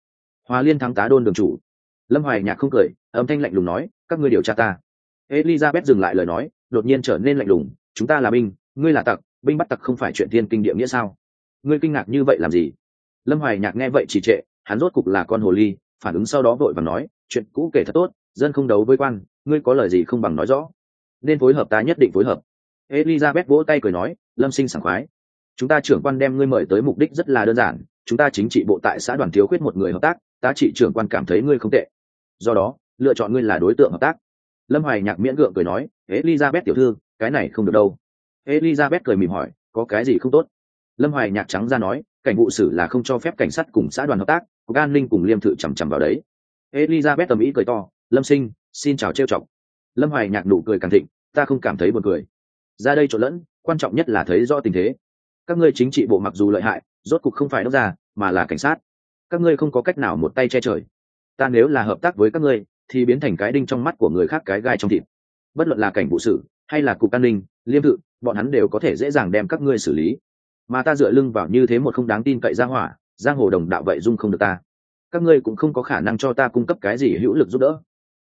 Hòa liên thắng tá đôn đường chủ. Lâm hoài nhạc không cười, âm thanh lạnh lùng nói, các ngươi điều tra ta. Elizabeth dừng lại lời nói, đột nhiên trở nên lạnh lùng, chúng ta là binh, ngươi là tặc, binh bắt tặc không phải chuyện thiên kinh địa nghĩa sao? Ngươi kinh ngạc như vậy làm gì? Lâm hoài nhạc nghe vậy chỉ trệ, hắn rốt cục là con hồ ly, phản ứng sau đó vội và nói, chuyện cũ kể thật tốt, dân không đấu với quan, ngươi có lời gì không bằng nói rõ. Nên phối hợp ta nhất định phối hợp elizabeth vỗ tay cười nói, lâm sinh sảng khoái. Chúng ta trưởng quan đem ngươi mời tới mục đích rất là đơn giản, chúng ta chính trị bộ tại xã đoàn thiếu khuyết một người hợp tác, ta trị trưởng quan cảm thấy ngươi không tệ. Do đó, lựa chọn ngươi là đối tượng hợp tác. Lâm hoài nhạc miễn gượng cười nói, elizabeth tiểu thư, cái này không được đâu. Elizabeth cười mỉm hỏi, có cái gì không tốt? Lâm hoài nhạc trắng ra nói, cảnh vụ xử là không cho phép cảnh sát cùng xã đoàn hợp tác, cục an ninh cùng liêm thự chằm chằm vào đấy. Elizabeth tầm ý cười to, lâm sinh, xin chào trêu chọc. Lâm hoài nhạc nụ cười càng thịnh, ta không cảm thấy buồn cười ra đây trộn lẫn, quan trọng nhất là thấy rõ tình thế. Các ngươi chính trị bộ mặc dù lợi hại, rốt cục không phải đốc gia, mà là cảnh sát. Các ngươi không có cách nào một tay che trời. Ta nếu là hợp tác với các ngươi, thì biến thành cái đinh trong mắt của người khác cái gai trong thịt. Bất luận là cảnh vụ sự, hay là cục an ninh, liêm tự bọn hắn đều có thể dễ dàng đem các ngươi xử lý. Mà ta dựa lưng vào như thế một không đáng tin cậy ra hỏa, giang hồ đồng đạo vậy dung không được ta. Các ngươi cũng không có khả năng cho ta cung cấp cái gì hữu lực giúp đỡ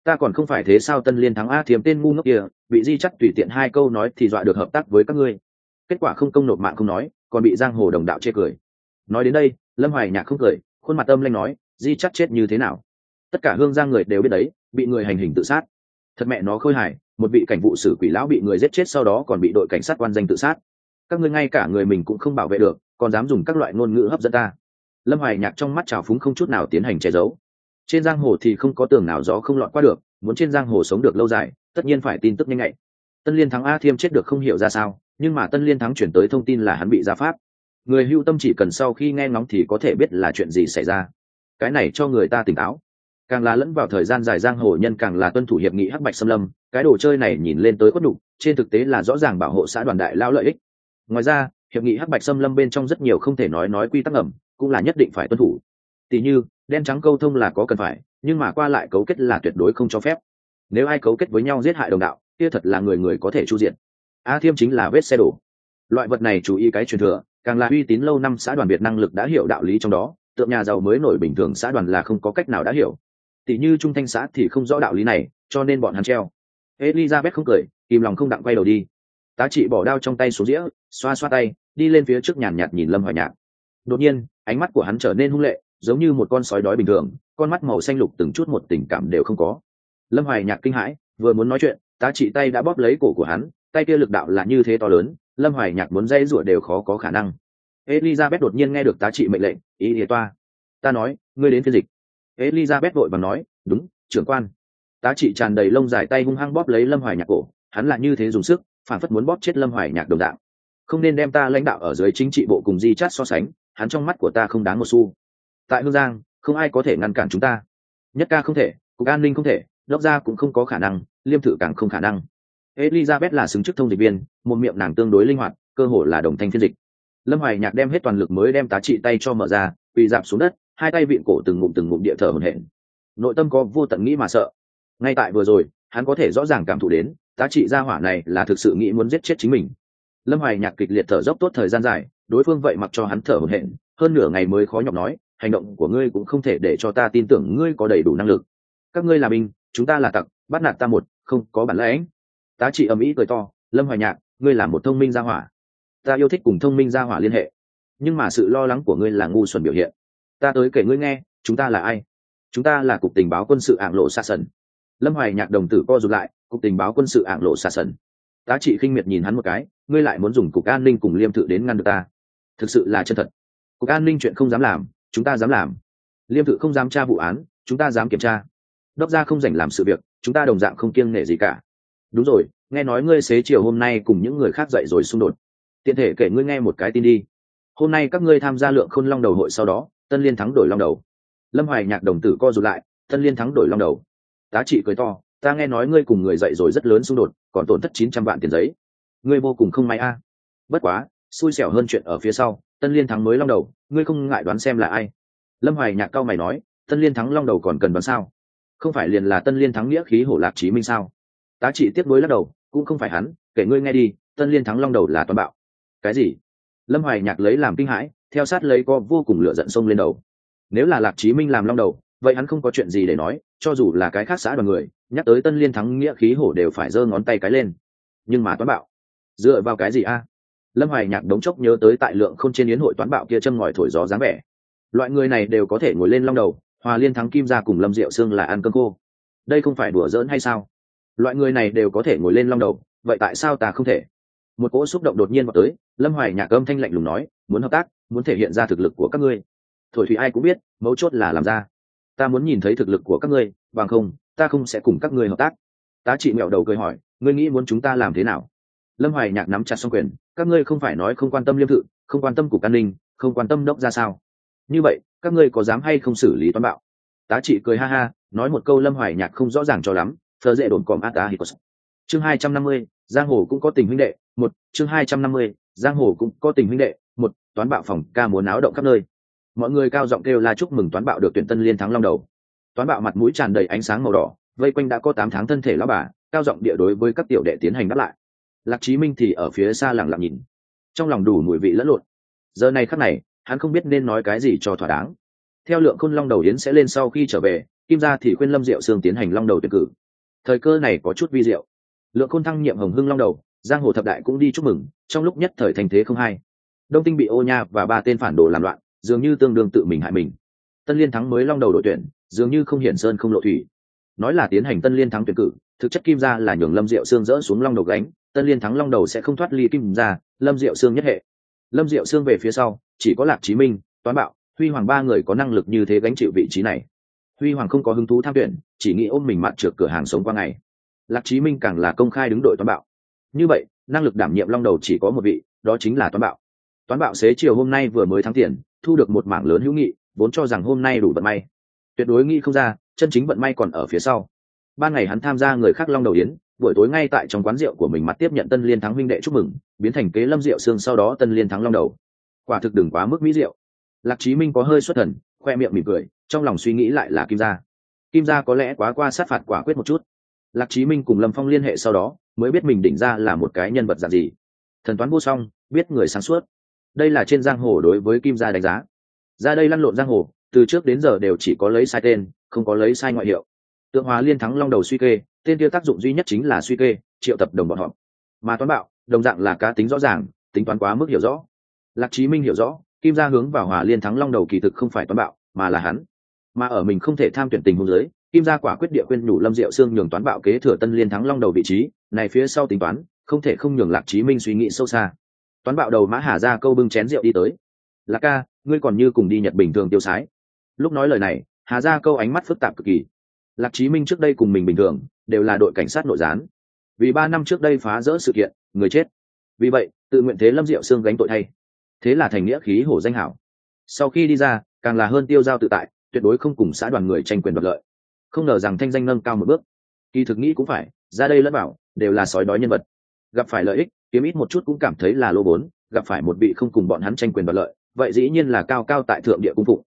ta còn không phải thế sao tân liên thắng a thiếm tên ngu ngốc kia bị di chắc tùy tiện hai câu nói thì dọa được hợp tác với các ngươi. Kết quả không công nộp mạng không nói, còn bị giang hồ đồng đạo chê cười. Nói đến đây, lâm hoài nhạc không cười, khuôn mặt âm lanh nói, di chắc chết như thế nào? Tất cả hương giang người đều biết đấy, bị người hành hình tự sát. Thật mẹ nó khôi hài, một vị cảnh vụ sử quỷ lão bị người giết chết sau đó còn bị đội cảnh sát quan danh tự sát. Các ngươi ngay cả người mình cũng không bảo vệ được, còn dám dùng các loại ngôn ngữ hấp dẫn ta. Lâm hoài nhạc trong mắt trào phúng không chút nào tiến hành che giấu trên giang hồ thì không có tường nào gió không lọt qua được, muốn trên giang hồ sống được lâu dài, tất nhiên phải tin tức nhanh nhạy. Tân liên thắng a thiêm chết được không hiểu ra sao, nhưng mà tân liên thắng chuyển tới thông tin là hắn bị ra pháp. Người hưu tâm chỉ cần sau khi nghe ngóng thì có thể biết là chuyện gì xảy ra. Cái này cho người ta tỉnh táo. Càng là lẫn vào thời gian dài giang hồ nhân càng là tuân thủ hiệp nghị hắc bạch xâm lâm, cái đồ chơi này nhìn lên tới khuất đục trên thực tế là rõ ràng bảo hộ xã đoàn đại lao lợi ích. Ngoài ra, hiệp nghị hắc bạch xâm lâm bên trong rất nhiều không thể nói nói quy tắc ẩm, cũng là nhất định phải tuân thủ. Tỉ như đen trắng câu thông là có cần phải, nhưng mà qua lại cấu kết là tuyệt đối không cho phép. Nếu ai cấu kết với nhau giết hại đồng đạo, kia thật là người người có thể chu diện. A thiêm chính là vết xe đổ. Loại vật này chú ý cái truyền thừa, càng là uy tín lâu năm xã đoàn việt năng lực đã hiểu đạo lý trong đó, tượng nhà giàu mới nổi bình thường xã đoàn là không có cách nào đã hiểu. Tỷ như trung thanh xã thì không rõ đạo lý này, cho nên bọn hắn treo. Elizabeth không cười, im lòng không đặng quay đầu đi. Tá trị bỏ đao trong tay xuống dĩa, xoa xoa tay, đi lên phía trước nhàn nhạt nhìn lâm hoài nhạc. Đột nhiên, ánh mắt của hắn trở nên hung lệ giống như một con sói đói bình thường, con mắt màu xanh lục từng chút một tình cảm đều không có. Lâm hoài nhạc kinh hãi, vừa muốn nói chuyện, tá trị tay đã bóp lấy cổ của hắn, tay kia lực đạo là như thế to lớn, lâm hoài nhạc muốn dây rủa đều khó có khả năng. Elizabeth đột nhiên nghe được tá trị mệnh lệnh, ý địa toa. Ta nói, ngươi đến phiên dịch. Elizabeth vội và nói, đúng, trưởng quan. Tá trị tràn đầy lông dài tay hung hăng bóp lấy lâm hoài nhạc cổ, hắn là như thế dùng sức, phản phất muốn bóp chết lâm hoài nhạc đồng đạo không nên đem ta lãnh đạo ở dưới chính trị bộ cùng di chát so sánh, hắn trong mắt của ta không đáng một xu tại hương giang, không ai có thể ngăn cản chúng ta. Nhất ca không thể, cục an ninh không thể, đốc gia cũng không có khả năng, liêm thử càng không khả năng. Elizabeth là xứng chức thông dịch viên, một miệng nàng tương đối linh hoạt, cơ hội là đồng thanh phiên dịch. Lâm hoài nhạc đem hết toàn lực mới đem tá trị tay cho mở ra bị giảm xuống đất, hai tay vịn cổ từng ngụm từng ngụm địa thở hồn hển. Nội tâm có vô tận nghĩ mà sợ. Ngay tại vừa rồi, hắn có thể rõ ràng cảm thụ đến, tá trị gia hỏa này là thực sự nghĩ muốn giết chết chính mình. Lâm hoài nhạc kịch liệt thở dốc tốt thời gian dài, đối phương vậy mặc cho hắn thở hồn hển, hơn nửa ngày mới khó nhọc nói hành động của ngươi cũng không thể để cho ta tin tưởng ngươi có đầy đủ năng lực. Các ngươi là binh, chúng ta là tặc, bắt nạt ta một, không có bản lãnh. Tá trị ầm ĩ cười to, lâm hoài nhạc, ngươi là một thông minh gia hỏa. Ta yêu thích cùng thông minh gia hỏa liên hệ. Nhưng mà sự lo lắng của ngươi là ngu xuẩn biểu hiện. Ta tới kể ngươi nghe, chúng ta là ai? Chúng ta là cục tình báo quân sự ạng lộ xa sần. Lâm hoài nhạc đồng tử co rụt lại, cục tình báo quân sự ạng lộ xa sần. Tá trị khinh miệt nhìn hắn một cái, ngươi lại muốn dùng cục an ninh cùng liêm thự đến ngăn được ta. Thực sự là chân thật. Cục an ninh chuyện không dám làm chúng ta dám làm. Liêm thự không dám tra vụ án, chúng ta dám kiểm tra. Đốc gia không dành làm sự việc, chúng ta đồng dạng không kiêng nể gì cả. Đúng rồi, nghe nói ngươi xế chiều hôm nay cùng những người khác dậy rồi xung đột. Tiện thể kể ngươi nghe một cái tin đi. Hôm nay các ngươi tham gia lượng khôn long đầu hội sau đó, tân liên thắng đổi long đầu. Lâm hoài nhạc đồng tử co rụt lại, tân liên thắng đổi long đầu. Tá trị cười to, ta nghe nói ngươi cùng người dậy rồi rất lớn xung đột, còn tổn thất chín trăm vạn tiền giấy. Ngươi vô cùng không may a. Bất quá, xui xẻo hơn chuyện ở phía sau, tân liên thắng mới long đầu ngươi không ngại đoán xem là ai? Lâm hoài nhạc cao mày nói, tân liên thắng long đầu còn cần đoán sao? Không phải liền là tân liên thắng nghĩa khí hổ lạc chí minh sao? Tá trị tiếp nối lắc đầu, cũng không phải hắn, kể ngươi nghe đi, tân liên thắng long đầu là toàn bạo. Cái gì? Lâm hoài nhạc lấy làm kinh hãi, theo sát lấy co vô cùng lửa giận sông lên đầu. Nếu là lạc chí minh làm long đầu, vậy hắn không có chuyện gì để nói, cho dù là cái khác xã đoàn người, nhắc tới tân liên thắng nghĩa khí hổ đều phải giơ ngón tay cái lên. Nhưng mà toán bạo. Dựa vào cái gì a? Lâm hoài nhạc đống chốc nhớ tới tại lượng không trên yến hội toán bạo kia châm ngòi thổi gió dáng vẻ. Loại người này đều có thể ngồi lên long đầu, hòa liên thắng kim ra cùng lâm diệu sương là ăn cơm cô đây không phải đùa giỡn hay sao? Loại người này đều có thể ngồi lên long đầu, vậy tại sao ta không thể? Một cỗ xúc động đột nhiên vào tới, lâm hoài nhạc âm thanh lạnh lùng nói, muốn hợp tác, muốn thể hiện ra thực lực của các ngươi. Thổi thủy ai cũng biết, mấu chốt là làm ra. Ta muốn nhìn thấy thực lực của các ngươi, bằng không, ta không sẽ cùng các ngươi hợp tác. Tá trị mẹo đầu cười hỏi, ngươi nghĩ muốn chúng ta làm thế nào? Lâm hoài nhạc nắm chặt xong quyền các ngươi không phải nói không quan tâm liêm thự, không quan tâm cục an ninh, không quan tâm đốc ra sao? Như vậy, các ngươi có dám hay không xử lý toán bạo? Tá trị cười ha ha, nói một câu lâm hoài nhạc không rõ ràng cho lắm, thờ dễ đồn còm a tá hi chương hai trăm năm mươi, giang hồ cũng có tình huynh đệ, một, chương hai trăm năm mươi, giang hồ cũng có tình huynh đệ, một, toán bạo phòng ca muốn áo động khắp nơi. Mọi người cao giọng kêu la chúc mừng toán bạo được tuyển tân liên thắng long đầu. Toán bạo mặt mũi tràn đầy ánh sáng màu đỏ, vây quanh đã có tám tháng thân thể lão bà, cao giọng địa đối với các tiểu đệ tiến hành đáp lại lạc chí minh thì ở phía xa lặng lặng nhìn. Trong lòng đủ mùi vị lẫn lộn. Giờ này khắc này, hắn không biết nên nói cái gì cho thỏa đáng. Theo lượng khôn long đầu yến sẽ lên sau khi trở về, kim gia thì khuyên lâm diệu sương tiến hành long đầu tuyển cử. Thời cơ này có chút vi diệu. Lượng khôn thăng nhiệm hồng hưng long đầu, giang hồ thập đại cũng đi chúc mừng, trong lúc nhất thời thành thế không hay. Đông tinh bị ô nha và ba tên phản đồ làm loạn, dường như tương đương tự mình hại mình. Tân liên thắng mới long đầu đội tuyển, dường như không hiển sơn không lộ thủy. Nói là tiến hành tân liên thắng tuyển cử, thực chất kim gia là nhường lâm diệu sương dỡ xuống long đầu gánh tân liên thắng long đầu sẽ không thoát ly kim gia, lâm diệu sương nhất hệ. Lâm diệu sương về phía sau, chỉ có lạc chí minh, toán bạo, huy hoàng ba người có năng lực như thế gánh chịu vị trí này. Huy hoàng không có hứng thú tham tuyển, chỉ nghĩ ôm mình mặn trượt cửa hàng sống qua ngày. Lạc chí minh càng là công khai đứng đội toán bạo. Như vậy, năng lực đảm nhiệm long đầu chỉ có một vị, đó chính là toán bạo. Toán bạo xế chiều hôm nay vừa mới thắng tiền, thu được một mảng lớn hữu nghị, vốn cho rằng hôm nay đủ vận may. Tuyệt đối nghĩ không ra, chân chính vận may còn ở phía sau. Ban ngày hắn tham gia người khác long đầu yến buổi tối ngay tại trong quán rượu của mình mặt tiếp nhận tân liên thắng huynh đệ chúc mừng, biến thành kế lâm rượu xương sau đó tân liên thắng long đầu. Quả thực đừng quá mức mỹ rượu lạc chí minh có hơi xuất thần, khoe miệng mỉm cười, trong lòng suy nghĩ lại là kim gia. Kim gia có lẽ quá qua sát phạt quả quyết một chút. Lạc chí minh cùng lâm phong liên hệ sau đó, mới biết mình đỉnh ra là một cái nhân vật dạng gì. Thần toán vô song, biết người sáng suốt. Đây là trên giang hồ đối với kim gia đánh giá. Ra đây lăn lộn giang hồ, từ trước đến giờ đều chỉ có lấy sai tên, không có lấy sai ngoại hiệu. Tượng hòa liên thắng long đầu suy kê tên tiêu tác dụng duy nhất chính là suy kê, triệu tập đồng bọn họ. Mà toán bạo, đồng dạng là cá tính rõ ràng, tính toán quá mức hiểu rõ. Lạc chí minh hiểu rõ, kim gia hướng vào hòa liên thắng long đầu kỳ thực không phải toán bạo, mà là hắn. Mà ở mình không thể tham tuyển tình hôn giới kim gia quả quyết địa khuyên nhủ lâm diệu xương nhường toán bạo kế thừa tân liên thắng long đầu vị trí, này phía sau tính toán, không thể không nhường lạc chí minh suy nghĩ sâu xa. Toán bạo đầu mã hà ra câu bưng chén rượu đi tới. Lạc ca, ngươi còn như cùng đi nhật bình thường tiêu sái. Lúc nói lời này, hà ra câu ánh mắt phức tạp cực kỳ. Lạc chí minh trước đây cùng mình bình thường đều là đội cảnh sát nội gián. Vì ba năm trước đây phá rỡ sự kiện, người chết. Vì vậy, tự nguyện thế lâm diệu xương gánh tội thay. Thế là thành nghĩa khí hổ danh hảo. Sau khi đi ra, càng là hơn tiêu giao tự tại, tuyệt đối không cùng xã đoàn người tranh quyền đoạt lợi. Không ngờ rằng thanh danh nâng cao một bước. Kỳ thực nghĩ cũng phải, ra đây lẫn bảo đều là sói đói nhân vật. Gặp phải lợi ích, kiếm ít một chút cũng cảm thấy là lô vốn gặp phải một vị không cùng bọn hắn tranh quyền đoạt lợi, vậy dĩ nhiên là cao cao tại thượng địa cung phụng.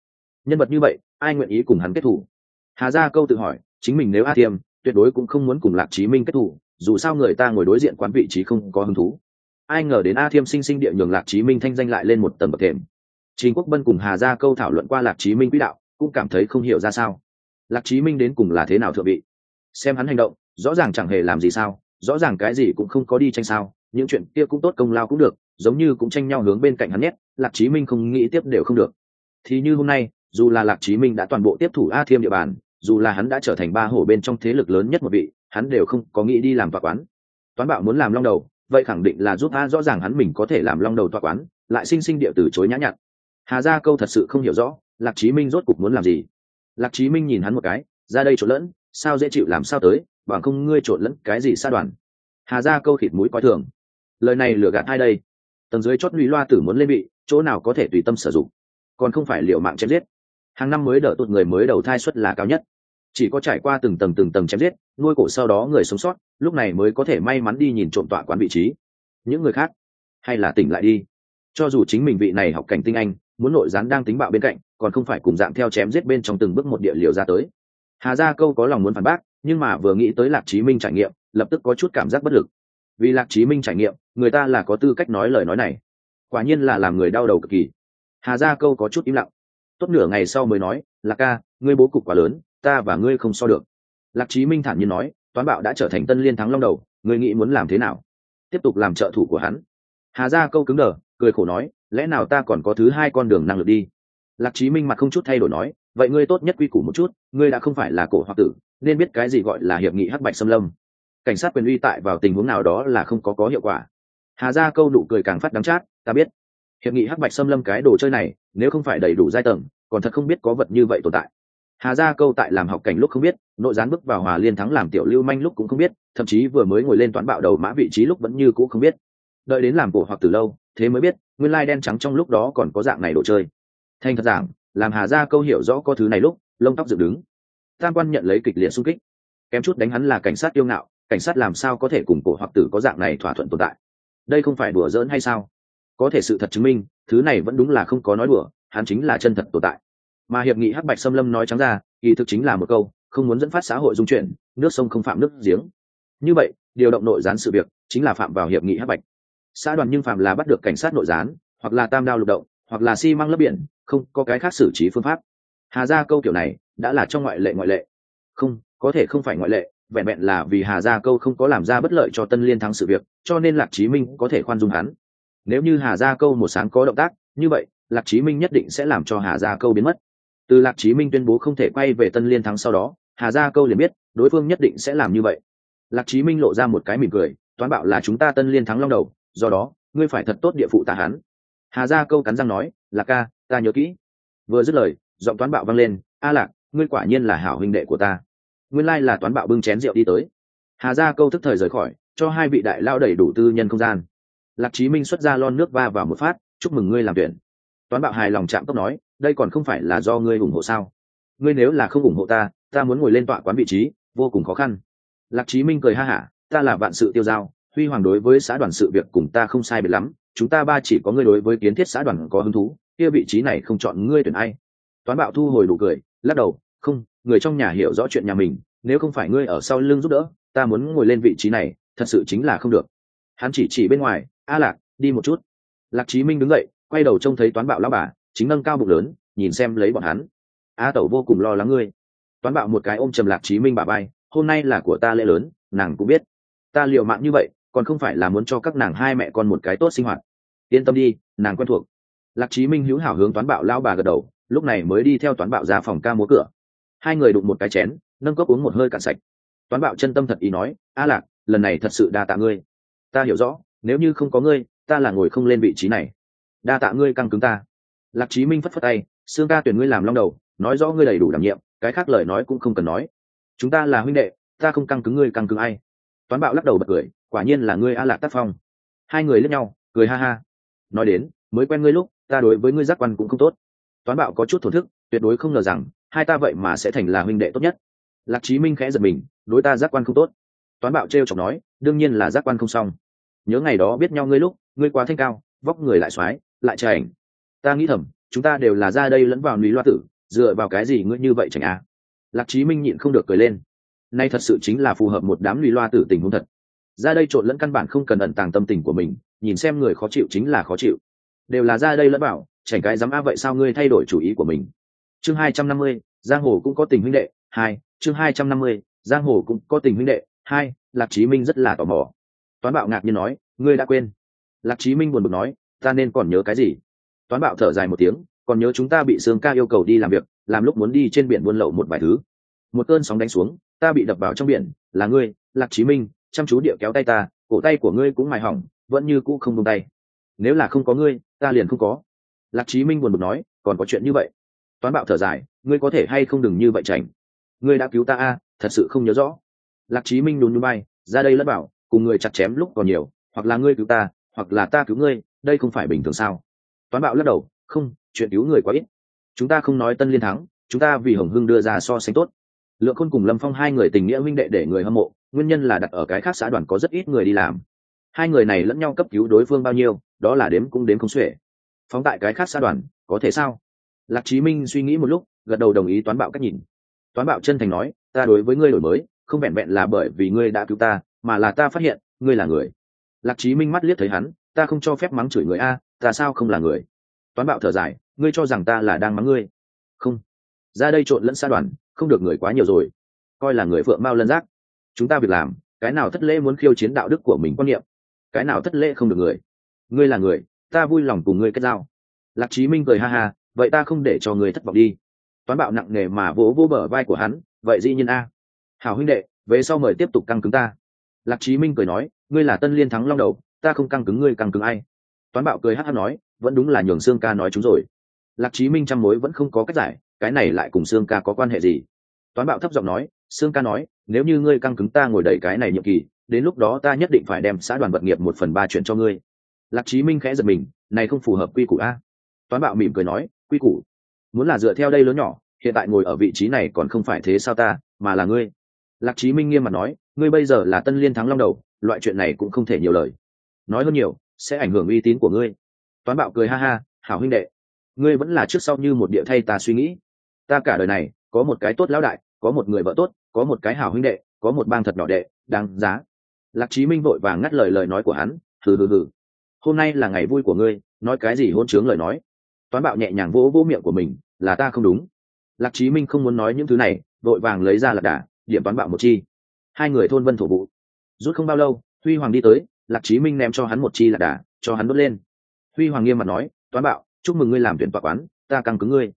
Nhân vật như vậy, ai nguyện ý cùng hắn kết thủ? Hà gia câu tự hỏi, chính mình nếu a thiêm tuyệt đối cũng không muốn cùng lạc chí minh kết thủ dù sao người ta ngồi đối diện quán vị trí không có hứng thú. Ai ngờ đến a thiêm sinh sinh địa nhường lạc chí minh thanh danh lại lên một tầng bậc thềm. Trình quốc bân cùng hà gia câu thảo luận qua lạc chí minh quỹ đạo, cũng cảm thấy không hiểu ra sao. Lạc chí minh đến cùng là thế nào thượng vị? Xem hắn hành động, rõ ràng chẳng hề làm gì sao, rõ ràng cái gì cũng không có đi tranh sao, những chuyện kia cũng tốt công lao cũng được, giống như cũng tranh nhau hướng bên cạnh hắn nhét, lạc chí minh không nghĩ tiếp đều không được. Thì như hôm nay, dù là lạc chí minh đã toàn bộ tiếp thủ a thiêm địa bàn dù là hắn đã trở thành ba hổ bên trong thế lực lớn nhất một vị, hắn đều không có nghĩ đi làm tòa quán. Toán bạo muốn làm long đầu, vậy khẳng định là giúp a rõ ràng hắn mình có thể làm long đầu tòa quán, lại sinh sinh địa từ chối nhã nhặn. Hà gia câu thật sự không hiểu rõ, lạc chí minh rốt cục muốn làm gì? Lạc chí minh nhìn hắn một cái, ra đây trộn lẫn, sao dễ chịu làm sao tới, bằng không ngươi trộn lẫn cái gì xa đoàn? Hà gia câu khịt mũi coi thường. Lời này lừa gạt ai đây? Tầng dưới chót lũy loa tử muốn lên bị, chỗ nào có thể tùy tâm sử dụng? Còn không phải liệu mạng chém giết hàng năm mới đỡ tụt người mới đầu thai suất là cao nhất. Chỉ có trải qua từng tầng từng tầng chém giết, nuôi cổ sau đó người sống sót, lúc này mới có thể may mắn đi nhìn trộm tọa quán vị trí. Những người khác, hay là tỉnh lại đi. Cho dù chính mình vị này học cảnh tinh anh, muốn nội gián đang tính bạo bên cạnh, còn không phải cùng dạng theo chém giết bên trong từng bước một địa liều ra tới. Hà gia câu có lòng muốn phản bác, nhưng mà vừa nghĩ tới lạc chí minh trải nghiệm, lập tức có chút cảm giác bất lực. Vì lạc chí minh trải nghiệm, người ta là có tư cách nói lời nói này. Quả nhiên là làm người đau đầu cực kỳ. Hà gia câu có chút im lặng tốt nửa ngày sau mới nói, lạc ca, ngươi bố cục quá lớn, ta và ngươi không so được. Lạc chí minh thản nhiên nói, toán bạo đã trở thành tân liên thắng long đầu, ngươi nghĩ muốn làm thế nào? Tiếp tục làm trợ thủ của hắn. Hà gia câu cứng đờ, cười khổ nói, lẽ nào ta còn có thứ hai con đường năng lực đi? Lạc chí minh mặt không chút thay đổi nói, vậy ngươi tốt nhất quy củ một chút, ngươi đã không phải là cổ hoặc tử, nên biết cái gì gọi là hiệp nghị hắc bạch xâm lâm. Cảnh sát quyền uy tại vào tình huống nào đó là không có có hiệu quả. Hà gia câu nụ cười càng phát đắng chát, ta biết hiệp nghị hắc bạch xâm lâm cái đồ chơi này, nếu không phải đầy đủ giai tầng, còn thật không biết có vật như vậy tồn tại. Hà gia câu tại làm học cảnh lúc không biết, nội gián bước vào hòa liên thắng làm tiểu lưu manh lúc cũng không biết, thậm chí vừa mới ngồi lên toán bạo đầu mã vị trí lúc vẫn như cũ không biết. Đợi đến làm cổ hoặc từ lâu, thế mới biết, nguyên lai đen trắng trong lúc đó còn có dạng này đồ chơi. Thành thật giảng, làm hà gia câu hiểu rõ có thứ này lúc, lông tóc dựng đứng. Tam quan nhận lấy kịch liệt xung kích. Kém chút đánh hắn là cảnh sát yêu ngạo, cảnh sát làm sao có thể cùng cổ hoặc tử có dạng này thỏa thuận tồn tại? Đây không phải đùa giỡn hay sao? Có thể sự thật chứng minh, thứ này vẫn đúng là không có nói đùa, hắn chính là chân thật tồn tại. Mà hiệp nghị hắc bạch xâm lâm nói trắng ra, kỳ thực chính là một câu, không muốn dẫn phát xã hội dung chuyển nước sông không phạm nước giếng. Như vậy, điều động nội gián sự việc, chính là phạm vào hiệp nghị hắc bạch. Xã đoàn nhưng phạm là bắt được cảnh sát nội gián, hoặc là tam đao lục động, hoặc là xi măng lấp biển, không, có cái khác xử trí phương pháp. Hà gia câu kiểu này, đã là trong ngoại lệ ngoại lệ. Không, có thể không phải ngoại lệ, vẹn vẹn là vì hà gia câu không có làm ra bất lợi cho tân liên thắng sự việc, cho nên lạc chí minh có thể khoan dung hắn nếu như hà gia câu một sáng có động tác, như vậy, lạc chí minh nhất định sẽ làm cho hà gia câu biến mất. Từ lạc chí minh tuyên bố không thể quay về tân liên thắng sau đó, hà gia câu liền biết, đối phương nhất định sẽ làm như vậy. Lạc chí minh lộ ra một cái mỉm cười, toán bảo là chúng ta tân liên thắng long đầu, do đó, ngươi phải thật tốt địa phụ tạ hắn. Hà gia câu cắn răng nói, lạc ca, ta nhớ kỹ. Vừa dứt lời, giọng toán bạo vang lên, a lạc, ngươi quả nhiên là hảo huynh đệ của ta. Nguyên lai là toán bạo bưng chén rượu đi tới. Hà gia câu thức thời rời khỏi, cho hai vị đại lao đầy đủ tư nhân không gian lạc chí minh xuất ra lon nước va vào một phát, chúc mừng ngươi làm tuyển. Toán bạo hài lòng chạm tóc nói, đây còn không phải là do ngươi ủng hộ sao? Ngươi nếu là không ủng hộ ta ta muốn ngồi lên tọa quán vị trí, vô cùng khó khăn. Lạc chí minh cười ha hả, ta là vạn sự tiêu giao, huy hoàng đối với xã đoàn sự việc cùng ta không sai biệt lắm, chúng ta ba chỉ có ngươi đối với kiến thiết xã đoàn có hứng thú, kia vị trí này không chọn ngươi tuyển ai. Toán bạo thu hồi đủ cười, lắc đầu, không, người trong nhà hiểu rõ chuyện nhà mình, nếu không phải ngươi ở sau lưng giúp đỡ, ta muốn ngồi lên vị trí này, thật sự chính là không được. Hắn chỉ chỉ bên ngoài a lạc, đi một chút. Lạc chí minh đứng dậy, quay đầu trông thấy toán bạo lao bà, chính nâng cao bụng lớn, nhìn xem lấy bọn hắn. A tẩu vô cùng lo lắng ngươi. Toán bạo một cái ôm trầm lạc chí minh bà bay hôm nay là của ta lễ lớn, nàng cũng biết. Ta liệu mạng như vậy, còn không phải là muốn cho các nàng hai mẹ con một cái tốt sinh hoạt. Yên tâm đi, nàng quen thuộc. Lạc chí minh hữu hảo hướng toán bạo lao bà gật đầu, lúc này mới đi theo toán bạo ra phòng ca múa cửa. Hai người đụng một cái chén, nâng cốc uống một hơi cạn sạch. Toán bạo chân tâm thật ý nói, a lạc, lần này thật sự đa tạ ngươi. Ta hiểu rõ nếu như không có ngươi, ta là ngồi không lên vị trí này. Đa tạ ngươi căng cứng ta. Lạc chí minh phất phất tay, xương ca tuyển ngươi làm long đầu, nói rõ ngươi đầy đủ đảm nhiệm, cái khác lời nói cũng không cần nói. Chúng ta là huynh đệ, ta không căng cứng ngươi căng cứng ai. Toán bạo lắc đầu bật cười, quả nhiên là ngươi a lạc tác phong. Hai người lướt nhau, cười ha ha. Nói đến, mới quen ngươi lúc, ta đối với ngươi giác quan cũng không tốt. Toán bạo có chút thổn thức, tuyệt đối không ngờ rằng, hai ta vậy mà sẽ thành là huynh đệ tốt nhất. Lạc chí minh khẽ giật mình, đối ta giác quan không tốt. Toán bạo t r e o chọc nói, đương nhiên là giác quan không xong nhớ ngày đó biết nhau ngươi lúc, ngươi quá thanh cao, vóc người lại x lại trẻ ảnh. Ta nghĩ thầm, chúng ta đều là ra đây lẫn vào núi loa tử, dựa vào cái gì ngươi như vậy chẳng à lạc chí minh nhịn không được cười lên. Nay thật sự chính là phù hợp một đám lùi loa tử tình huống thật. Ra đây trộn lẫn căn bản không cần ẩn tàng tâm tình của mình, nhìn xem người khó chịu chính là khó chịu. Đều là ra đây lẫn bảo chảnh cái dám a vậy sao ngươi thay đổi chủ ý của mình? Chương hai trăm năm mươi, giang hồ cũng có tình huynh đệ, hai, chương hai trăm năm mươi, giang hồ cũng có tình huynh đệ, hai, lạc chí minh rất là tò mò toán bạo ngạc nhiên nói, ngươi đã quên. Lạc chí minh buồn bực nói, ta nên còn nhớ cái gì? Toán bạo thở dài một tiếng, còn nhớ chúng ta bị sương ca yêu cầu đi làm việc, làm lúc muốn đi trên biển buôn lậu một vài thứ. Một cơn sóng đánh xuống, ta bị đập vào trong biển, là ngươi, lạc chí minh, chăm chú địa kéo tay ta, cổ tay của ngươi cũng mài hỏng, vẫn như cũ không buông tay. Nếu là không có ngươi, ta liền không có. Lạc chí minh buồn bực nói, còn có chuyện như vậy? Toán bạo thở dài, ngươi có thể hay không đừng như vậy chảnh? Ngươi đã cứu ta a, thật sự không nhớ rõ. Lạc chí minh nhún nhún bay, ra đây lất bảo cùng người chặt chém lúc còn nhiều, hoặc là ngươi cứu ta, hoặc là ta cứu ngươi, đây không phải bình thường sao? Toán bạo lắc đầu, không, chuyện cứu người quá ít. Chúng ta không nói tân liên thắng, chúng ta vì hồng hưng đưa ra so sánh tốt. Lượng khôn cùng lâm phong hai người tình nghĩa huynh đệ để người hâm mộ, nguyên nhân là đặt ở cái khác xã đoàn có rất ít người đi làm. Hai người này lẫn nhau cấp cứu đối phương bao nhiêu, đó là đếm cũng đếm không xuể. Phóng tại cái khác xã đoàn, có thể sao? Lạc chí minh suy nghĩ một lúc, gật đầu đồng ý toán bạo cách nhìn. Toán bạo chân thành nói, ta đối với ngươi đổi mới, không vẹn vẹn là bởi vì ngươi đã cứu ta mà là ta phát hiện, ngươi là người. Lạc chí minh mắt liếc thấy hắn, ta không cho phép mắng chửi người a, ta sao không là người? Toán bạo thở dài, ngươi cho rằng ta là đang mắng ngươi? Không. Ra đây trộn lẫn xa đoàn, không được người quá nhiều rồi. Coi là người phượng mao lân giác. Chúng ta việc làm, cái nào thất lễ muốn khiêu chiến đạo đức của mình quan niệm? Cái nào thất lễ không được người? Ngươi là người, ta vui lòng cùng ngươi kết giao. Lạc chí minh cười ha ha, vậy ta không để cho ngươi thất vọng đi. Toán bạo nặng nề mà vỗ vỗ bờ vai của hắn, vậy dĩ nhiên a. Hảo huynh đệ, về sau mời tiếp tục căng cứng ta lạc chí minh cười nói, ngươi là tân liên thắng long đầu, ta không căng cứng ngươi căng cứng ai. Toán bạo cười hát hát nói, vẫn đúng là nhường xương ca nói chúng rồi. Lạc chí minh trăm mối vẫn không có cách giải, cái này lại cùng xương ca có quan hệ gì? Toán bạo thấp giọng nói xương ca nói, nếu như ngươi căng cứng ta ngồi đẩy cái này nhiệm kỳ, đến lúc đó ta nhất định phải đem xã đoàn vật nghiệp một phần ba chuyện cho ngươi. Lạc chí minh khẽ giật mình, này không phù hợp quy củ a. Toán bạo mỉm cười nói, quy củ? Muốn là dựa theo đây lớn nhỏ, hiện tại ngồi ở vị trí này còn không phải thế sao ta, mà là ngươi lạc chí minh nghiêm mặt nói, ngươi bây giờ là tân liên thắng long đầu, loại chuyện này cũng không thể nhiều lời. Nói hơn nhiều, sẽ ảnh hưởng uy tín của ngươi. Toán bạo cười ha ha, hảo huynh đệ, ngươi vẫn là trước sau như một địa thay ta suy nghĩ. Ta cả đời này, có một cái tốt lão đại, có một người vợ tốt, có một cái hảo huynh đệ, có một bang thật nhỏ đệ, đáng giá. Lạc chí minh vội vàng ngắt lời lời nói của hắn, hừ hừ hừ, hôm nay là ngày vui của ngươi, nói cái gì hôn chướng lời nói. Toán bạo nhẹ nhàng vỗ vỗ miệng của mình, là ta không đúng. Lạc chí minh không muốn nói những thứ này, vội vàng lấy ra lạc đà điểm toán bạo một chi. Hai người thôn vân thổ vụ rút không bao lâu, huy hoàng đi tới, lạc chí minh ném cho hắn một chi lạc đà, cho hắn đốt lên. Huy hoàng nghiêm mặt nói, toán bạo, chúc mừng ngươi làm tuyển tọa quán, ta căng cứng ngươi.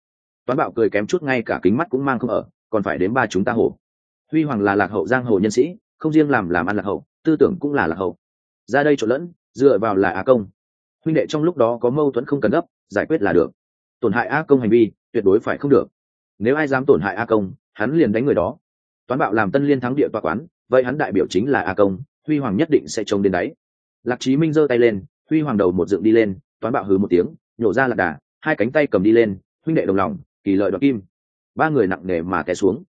Toán bạo cười kém chút ngay cả kính mắt cũng mang không ở, còn phải đến ba chúng ta hổ. Huy hoàng là lạc hậu giang hồ nhân sĩ, không riêng làm làm ăn lạc hậu, tư tưởng cũng là lạc hậu. Ra đây trộn lẫn, dựa vào là a công. Huynh đệ trong lúc đó có mâu thuẫn không cần gấp, giải quyết là được. Tổn hại a công hành vi, tuyệt đối phải không được. Nếu ai dám tổn hại a công, hắn liền đánh người đó toán bạo làm tân liên thắng địa tòa quán, vậy hắn đại biểu chính là a công, huy hoàng nhất định sẽ trông đến đáy lạc chí minh giơ tay lên, huy hoàng đầu một dựng đi lên, toán bạo hứ một tiếng, nhổ ra lạc đà, hai cánh tay cầm đi lên, huynh đệ đồng lòng, kỳ lợi đoạt kim. Ba người nặng nề mà té xuống.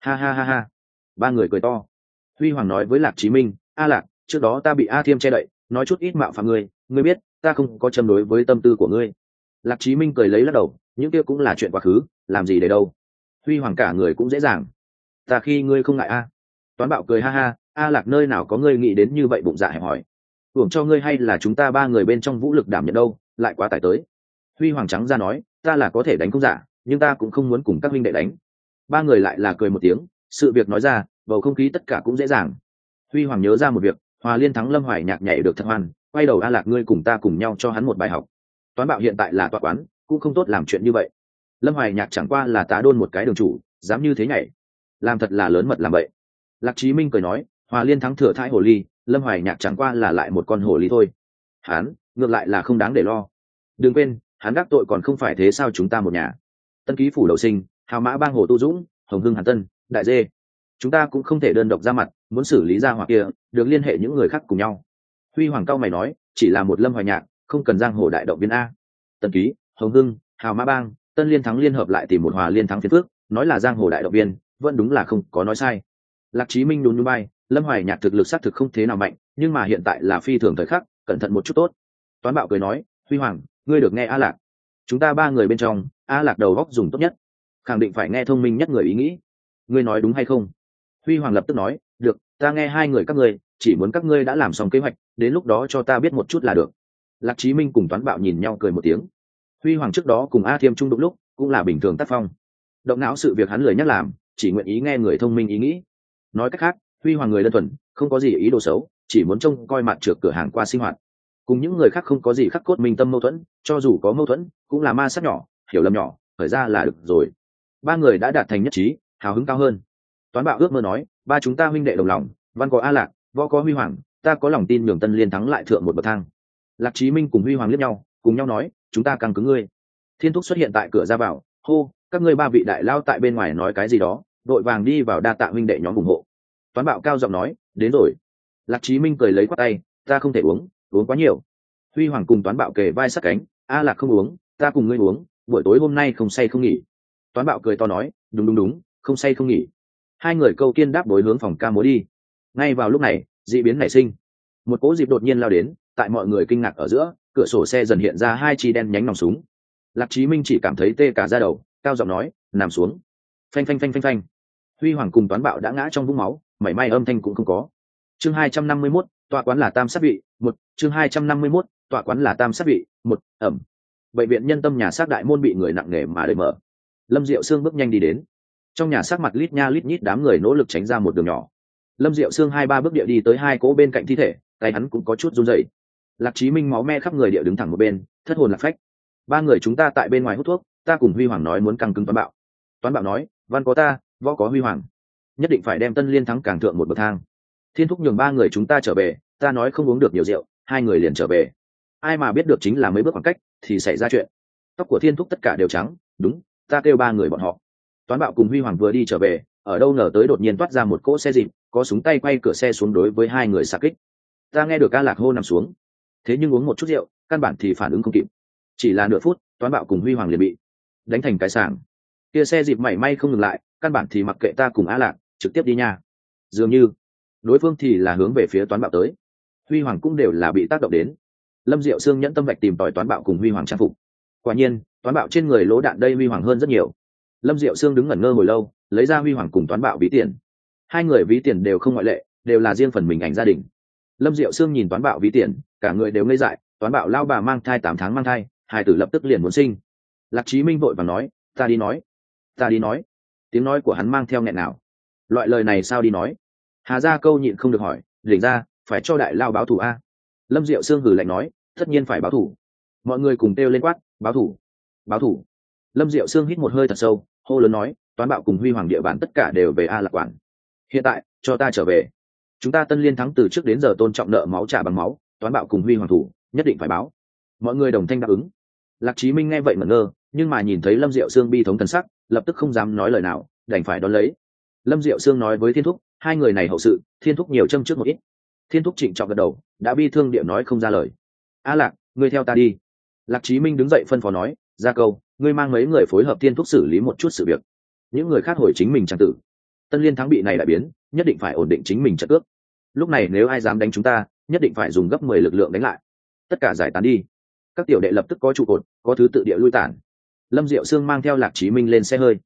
Ha ha ha ha. Ba người cười to. Huy hoàng nói với lạc chí minh, a lạc, trước đó ta bị a thiêm che đậy, nói chút ít mạo phạm ngươi ngươi biết, ta không có châm đối với tâm tư của ngươi. Lạc chí minh cười lấy lắc đầu, những kia cũng là chuyện quá khứ, làm gì để đâu? Huy hoàng cả người cũng dễ dàng ta khi ngươi không ngại a. Toán bạo cười ha ha, a lạc nơi nào có ngươi nghĩ đến như vậy bụng dạ hẹp hỏi hưởng cho ngươi hay là chúng ta ba người bên trong vũ lực đảm nhận đâu, lại quá tải tới. Huy hoàng trắng ra nói, ta là có thể đánh công giả dạ, nhưng ta cũng không muốn cùng các minh đệ đánh. Ba người lại là cười một tiếng, sự việc nói ra, bầu không khí tất cả cũng dễ dàng. Huy hoàng nhớ ra một việc, hòa liên thắng lâm hoài nhạc nhảy được thật hoan quay đầu a lạc ngươi cùng ta cùng nhau cho hắn một bài học. Toán bạo hiện tại là tọa quán, cũng không tốt làm chuyện như vậy. Lâm hoài nhạc chẳng qua là tá đôn một cái đường chủ, dám như thế nhảy làm thật là lớn mật làm vậy. Lạc chí minh cười nói, hòa liên thắng thừa thãi hồ ly, lâm hoài nhạc chẳng qua là lại một con hồ ly thôi. Hắn ngược lại là không đáng để lo. Đừng quên hắn đắc tội còn không phải thế sao chúng ta một nhà. Tân ký phủ đầu sinh, hào mã bang hồ tu dũng, hồng hưng hàn tân, đại dê. Chúng ta cũng không thể đơn độc ra mặt, muốn xử lý ra hoặc kia, được liên hệ những người khác cùng nhau. Huy hoàng cao mày nói, chỉ là một lâm hoài nhạc, không cần giang hồ đại động viên a. Tân ký, hồng hưng, hào mã bang, tân liên thắng liên hợp lại tìm một hòa liên thắng phiên phước nói là giang hồ đại động viên vẫn đúng là không có nói sai. Lạc chí minh đùn núi bay lâm hoài nhạc thực lực xác thực không thế nào mạnh, nhưng mà hiện tại là phi thường thời khắc, cẩn thận một chút tốt. Toán bạo cười nói, huy hoàng, ngươi được nghe a lạc. Chúng ta ba người bên trong, a lạc đầu góc dùng tốt nhất. Khẳng định phải nghe thông minh nhất người ý nghĩ. Ngươi nói đúng hay không? Huy hoàng lập tức nói, được, ta nghe hai người các ngươi, chỉ muốn các ngươi đã làm xong kế hoạch, đến lúc đó cho ta biết một chút là được. Lạc chí minh cùng toán bạo nhìn nhau cười một tiếng. Huy hoàng trước đó cùng a thiêm trung đụng lúc, cũng là bình thường tác phong. Động não sự việc hắn lười nhắc làm chỉ nguyện ý nghe người thông minh ý nghĩ. Nói cách khác, huy hoàng người đơn thuần, không có gì ý đồ xấu, chỉ muốn trông coi mặt trượt cửa hàng qua sinh hoạt. Cùng những người khác không có gì khắc cốt minh tâm mâu thuẫn, cho dù có mâu thuẫn, cũng là ma sát nhỏ, hiểu lầm nhỏ, khởi ra là được rồi. Ba người đã đạt thành nhất trí, hào hứng cao hơn. Toán bạo ước mơ nói, ba chúng ta huynh đệ đồng lòng, văn có a lạc, võ có huy hoàng, ta có lòng tin nhường tân liên thắng lại thượng một bậc thang. Lạc chí minh cùng huy hoàng liếc nhau, cùng nhau nói, chúng ta căng cứng ngươi. Thiên thúc xuất hiện tại cửa ra vào, hô, các ngươi ba vị đại lao tại bên ngoài nói cái gì đó đội vàng đi vào đa tạ huynh đệ nhóm ủng hộ. Toán bạo cao giọng nói, đến rồi. Lạc chí minh cười lấy quát tay, ta không thể uống uống quá nhiều. Huy hoàng cùng toán bạo kề vai sát cánh, a lạc không uống, ta cùng ngươi uống, buổi tối hôm nay không say không nghỉ. Toán bạo cười to nói, đúng đúng đúng, không say không nghỉ. Hai người câu kiên đáp đối hướng phòng ca múa đi. Ngay vào lúc này, d ị biến nảy sinh. Một cỗ dịp đột nhiên lao đến, tại mọi người kinh ngạc ở giữa, cửa sổ xe dần hiện ra hai chi đen nhánh nòng súng. Lạc chí minh chỉ cảm thấy tê cả ra đầu, cao giọng nói, nằm xuống. Phanh phanh phanh phanh phanh huy hoàng cùng toán bạo đã ngã trong vũng máu mảy may âm thanh cũng không có. Chương hai trăm năm mươi 251, tọa quán là tam sát vị một. Chương hai trăm năm mươi 251, tọa quán là tam sát vị một. Ẩm. Bệnh viện nhân tâm nhà xác đại môn bị người nặng nề mà đợi mở. Lâm diệu sương bước nhanh đi đến. Trong nhà xác mặt lít nha lít nhít đám người nỗ lực tránh ra một đường nhỏ. Lâm diệu sương hai ba bước địa đi tới hai cỗ bên cạnh thi thể tay hắn cũng có chút run rẩy. Lạc chí minh máu me khắp người địa đứng thẳng một bên thất hồn lạc phách. Ba người chúng ta tại bên ngoài hút thuốc ta cùng huy hoàng nói muốn căng cứng toán bạo. Toán bạo nói văn có ta võ có huy hoàng. Nhất định phải đem tân liên thắng càng thượng một bậc thang. Thiên thúc nhường ba người chúng ta trở về, ta nói không uống được nhiều rượu, hai người liền trở về. Ai mà biết được chính là mấy bước khoảng cách, thì xảy ra chuyện. Tóc của thiên thúc tất cả đều trắng, đúng, ta kêu ba người bọn họ. Toán bạo cùng huy hoàng vừa đi trở về, ở đâu ngờ tới đột nhiên toát ra một cỗ xe dịp, có súng tay quay cửa xe xuống đối với hai người xa kích. Ta nghe được ca lạc hô nằm xuống. Thế nhưng uống một chút rượu, căn bản thì phản ứng không kịp. Chỉ là nửa phút, toán bạo cùng huy hoàng liền bị đánh thành cái sảng. Kia xe dịp mảy may không ngừng lại căn bản thì mặc kệ ta cùng á lạc, trực tiếp đi nha. Dường như, đối phương thì là hướng về phía toán bạo tới. Huy hoàng cũng đều là bị tác động đến. Lâm diệu sương nhẫn tâm vạch tìm tòi toán bạo cùng huy hoàng trang phục. Quả nhiên, toán bạo trên người lỗ đạn đây huy hoàng hơn rất nhiều. Lâm diệu sương đứng ngẩn ngơ hồi lâu, lấy ra huy hoàng cùng toán bạo ví tiền. Hai người ví tiền đều không ngoại lệ, đều là riêng phần mình ảnh gia đình. Lâm diệu sương nhìn toán bạo ví tiền, cả người đều ngây dại, toán bạo lao bà mang thai tám tháng mang thai, hai tử lập tức liền muốn sinh. Lạc trí minh vội và nói, ta đi nói, ta đi nói tiếng nói của hắn mang theo nghẹn nào. Loại lời này sao đi nói? Hà Gia câu nhịn không được hỏi lỉnh ra, phải cho đại lao báo thủ a? Lâm diệu sương hử lạnh nói, tất nhiên phải báo thủ. Mọi người cùng kêu lên quát, báo thủ báo thủ. Lâm diệu sương hít một hơi thật sâu, hô lớn nói, toán bạo cùng huy hoàng địa bàn tất cả đều về a lạc quản. Hiện tại, cho ta trở về. Chúng ta tân liên thắng từ trước đến giờ tôn trọng nợ máu trả bằng máu, toán bạo cùng huy hoàng thủ, nhất định phải báo. Mọi người đồng thanh đáp ứng. Lạc chí minh nghe vậy mẩn ngơ, nhưng mà nhìn thấy lâm diệu sương bi thống thần sắc lập tức không dám nói lời nào, đành phải đón lấy. Lâm diệu sương nói với thiên thúc, hai người này hậu sự, thiên thúc nhiều châm trước một ít. Thiên thúc trịnh trọng gật đầu, đã bi thương địa nói không ra lời. A lạc, ngươi theo ta đi. Lạc chí minh đứng dậy phân phó nói, ra câu, ngươi mang mấy người phối hợp thiên thúc xử lý một chút sự việc. Những người khác hồi chính mình trang tử. Tân liên thắng bị này đại biến, nhất định phải ổn định chính mình trận ước. Lúc này nếu ai dám đánh chúng ta, nhất định phải dùng gấp mười lực lượng đánh lại. Tất cả giải tán đi. Các tiểu đệ lập tức có trụ cột, có thứ tự địa lui tản lâm diệu sương mang theo lạc chí minh lên xe hơi.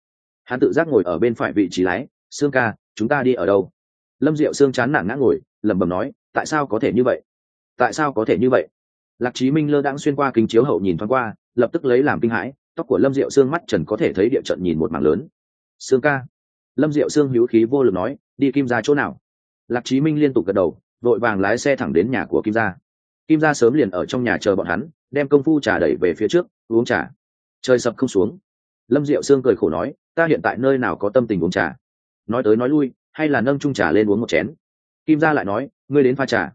Hắn tự giác ngồi ở bên phải vị trí lái, sương ca, chúng ta đi ở đâu? Lâm diệu sương chán nản ngã ngồi, lẩm bẩm nói, tại sao có thể như vậy? Tại sao có thể như vậy? Lạc chí minh lơ đãng xuyên qua kính chiếu hậu nhìn thoáng qua, lập tức lấy làm kinh hãi, tóc của lâm diệu sương mắt trần có thể thấy địa trận nhìn một mảng lớn. Sương ca. Lâm diệu sương hữu khí vô lực nói, đi kim ra chỗ nào? Lạc chí minh liên tục gật đầu, vội vàng lái xe thẳng đến nhà của kim gia. Kim gia sớm liền ở trong nhà chờ bọn hắn, đem công phu trà đẩy về phía trước, uống trà trời sập không xuống. Lâm diệu sương cười khổ nói, ta hiện tại nơi nào có tâm tình uống trà? Nói tới nói lui, hay là nâng trung trà lên uống một chén? Kim gia lại nói, ngươi đến pha trà.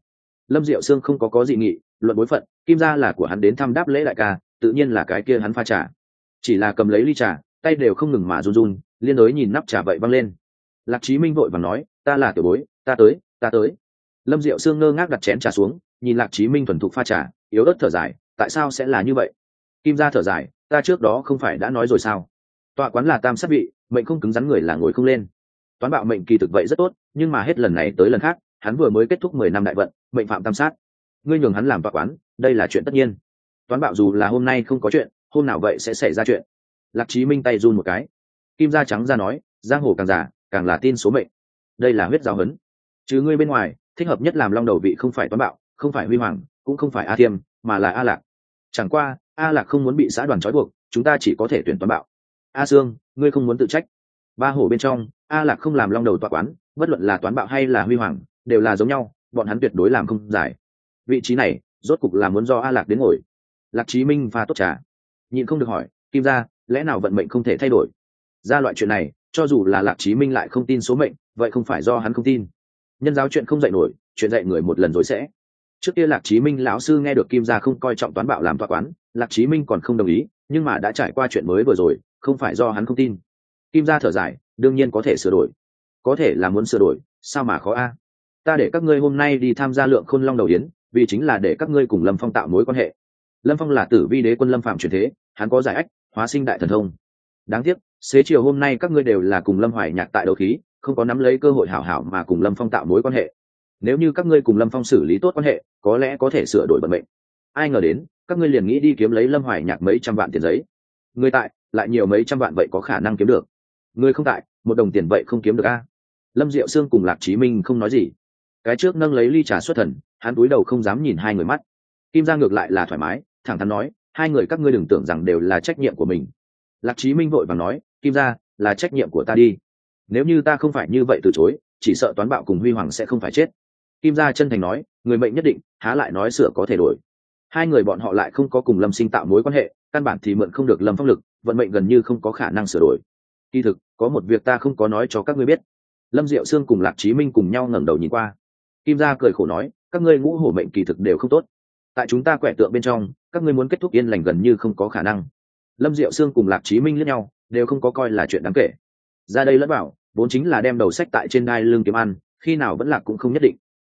Lâm diệu sương không có có dị nghị, luận bối phận, kim gia là của hắn đến thăm đáp lễ đại ca, tự nhiên là cái kia hắn pha trà. Chỉ là cầm lấy ly trà, tay đều không ngừng mà run run, liên đối nhìn nắp trà vậy văng lên. Lạc Chí minh vội và nói, ta là tiểu bối, ta tới ta tới. Lâm diệu sương ngơ ngác đặt chén trà xuống, nhìn lạc Chí minh thuần thục pha trà, yếu ớt thở dài, tại sao sẽ là như vậy? Kim gia thở dài ta trước đó không phải đã nói rồi sao? Tọa quán là tam sát vị, mệnh không cứng rắn người là ngồi không lên. Toán bạo mệnh kỳ thực vậy rất tốt, nhưng mà hết lần này tới lần khác, hắn vừa mới kết thúc mười năm đại vận, mệnh phạm tam sát. Ngươi nhường hắn làm tọa quán, đây là chuyện tất nhiên. Toán bạo dù là hôm nay không có chuyện, hôm nào vậy sẽ xảy ra chuyện? Lạc trí minh tay run một cái. Kim da trắng ra nói, giang hồ càng già, càng là tin số mệnh. Đây là huyết giáo hấn chứ ngươi bên ngoài, thích hợp nhất làm long đầu vị không phải toán bạo, không phải huy hoàng, cũng không phải a thiêm, mà là a lạc. Chẳng qua a lạc không muốn bị xã đoàn trói buộc, chúng ta chỉ có thể tuyển toán bạo. A sương, ngươi không muốn tự trách. Ba hổ bên trong, a lạc không làm long đầu tọa quán, bất luận là toán bạo hay là huy hoàng, đều là giống nhau, bọn hắn tuyệt đối làm không giải. Vị trí này, rốt cục là muốn do a lạc đến ngồi. Lạc chí minh pha tốt trà. Nhịn không được hỏi, kim ra lẽ nào vận mệnh không thể thay đổi? Ra loại chuyện này, cho dù là lạc chí minh lại không tin số mệnh, vậy không phải do hắn không tin. Nhân giáo chuyện không dạy nổi, chuyện dạy người một lần rồi sẽ. Trước kia lạc chí minh lão sư nghe được kim gia không coi trọng toán bạo làm tọa quán lạc chí minh còn không đồng ý, nhưng mà đã trải qua chuyện mới vừa rồi, không phải do hắn không tin. Kim gia thở dài, đương nhiên có thể sửa đổi. Có thể là muốn sửa đổi, sao mà khó a? Ta để các ngươi hôm nay đi tham gia lượng khôn long đầu yến, vì chính là để các ngươi cùng lâm phong tạo mối quan hệ. Lâm phong là tử vi đế quân lâm phạm truyền thế, hắn có giải ách, hóa sinh đại thần thông. Đáng tiếc, xế chiều hôm nay các ngươi đều là cùng lâm hoài nhạc tại đầu khí, không có nắm lấy cơ hội hảo hảo mà cùng lâm phong tạo mối quan hệ. Nếu như các ngươi cùng lâm phong xử lý tốt quan hệ, có lẽ có thể sửa đổi vận mệnh ai ngờ đến, các ngươi liền nghĩ đi kiếm lấy lâm hoài nhạc mấy trăm vạn tiền giấy. Người tại, lại nhiều mấy trăm vạn vậy có khả năng kiếm được? Người không tại, một đồng tiền vậy không kiếm được a? Lâm diệu sương cùng lạc chí minh không nói gì. Cái trước nâng lấy ly trà xuất thần, hắn cúi đầu không dám nhìn hai người mắt. Kim ra ngược lại là thoải mái, thẳng thắn nói, hai người các ngươi đừng tưởng rằng đều là trách nhiệm của mình. Lạc chí minh vội và nói, kim ra là trách nhiệm của ta đi. Nếu như ta không phải như vậy từ chối, chỉ sợ toán bạo cùng huy hoàng sẽ không phải chết. Kim gia chân thành nói, người mệnh nhất định, há lại nói sửa có thể đổi hai người bọn họ lại không có cùng lâm sinh tạo mối quan hệ, căn bản thì mượn không được lâm phong lực, vận mệnh gần như không có khả năng sửa đổi. Kỳ thực, có một việc ta không có nói cho các ngươi biết. Lâm diệu sương cùng lạc chí minh cùng nhau ngẩng đầu nhìn qua. Kim gia cười khổ nói, các ngươi ngũ hổ mệnh kỳ thực đều không tốt. Tại chúng ta quẻ tượng bên trong, các ngươi muốn kết thúc yên lành gần như không có khả năng. Lâm diệu sương cùng lạc chí minh lẫn nhau, đều không có coi là chuyện đáng kể. Ra đây lẫn bảo, vốn chính là đem đầu sách tại trên đai lương kiếm ăn, khi nào vẫn lạc cũng không nhất định.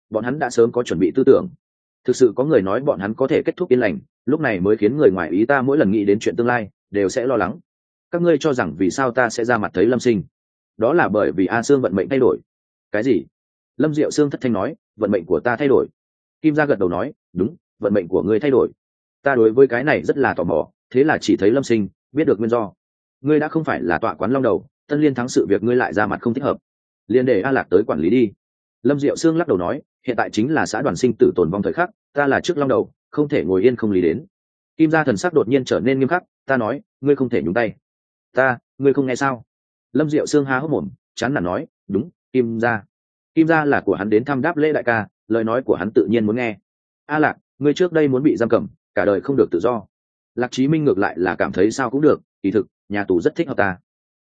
Bọn hắn đã sớm có chuẩn bị tư tưởng thực sự có người nói bọn hắn có thể kết thúc yên lành, lúc này mới khiến người ngoài ý ta mỗi lần nghĩ đến chuyện tương lai, đều sẽ lo lắng. Các ngươi cho rằng vì sao ta sẽ ra mặt thấy lâm sinh? Đó là bởi vì a sương vận mệnh thay đổi. Cái gì? Lâm diệu sương thất thanh nói, vận mệnh của ta thay đổi. Kim gia gật đầu nói, đúng, vận mệnh của ngươi thay đổi. Ta đối với cái này rất là tò mò, thế là chỉ thấy lâm sinh, biết được nguyên do. Ngươi đã không phải là tọa quán long đầu, tân liên thắng sự việc ngươi lại ra mặt không thích hợp. Liên để a lạc tới quản lý đi lâm diệu sương lắc đầu nói, hiện tại chính là xã đoàn sinh tử tồn vong thời khắc, ta là trước long đầu, không thể ngồi yên không lý đến. Kim gia thần sắc đột nhiên trở nên nghiêm khắc, ta nói, ngươi không thể nhúng tay. Ta, ngươi không nghe sao? Lâm diệu sương há hốc mồm, chán nản nói, đúng, kim gia. Kim gia là của hắn đến thăm đáp lễ đại ca, lời nói của hắn tự nhiên muốn nghe. A lạc, ngươi trước đây muốn bị giam cầm, cả đời không được tự do. Lạc chí minh ngược lại là cảm thấy sao cũng được, kỳ thực, nhà tù rất thích hợp ta.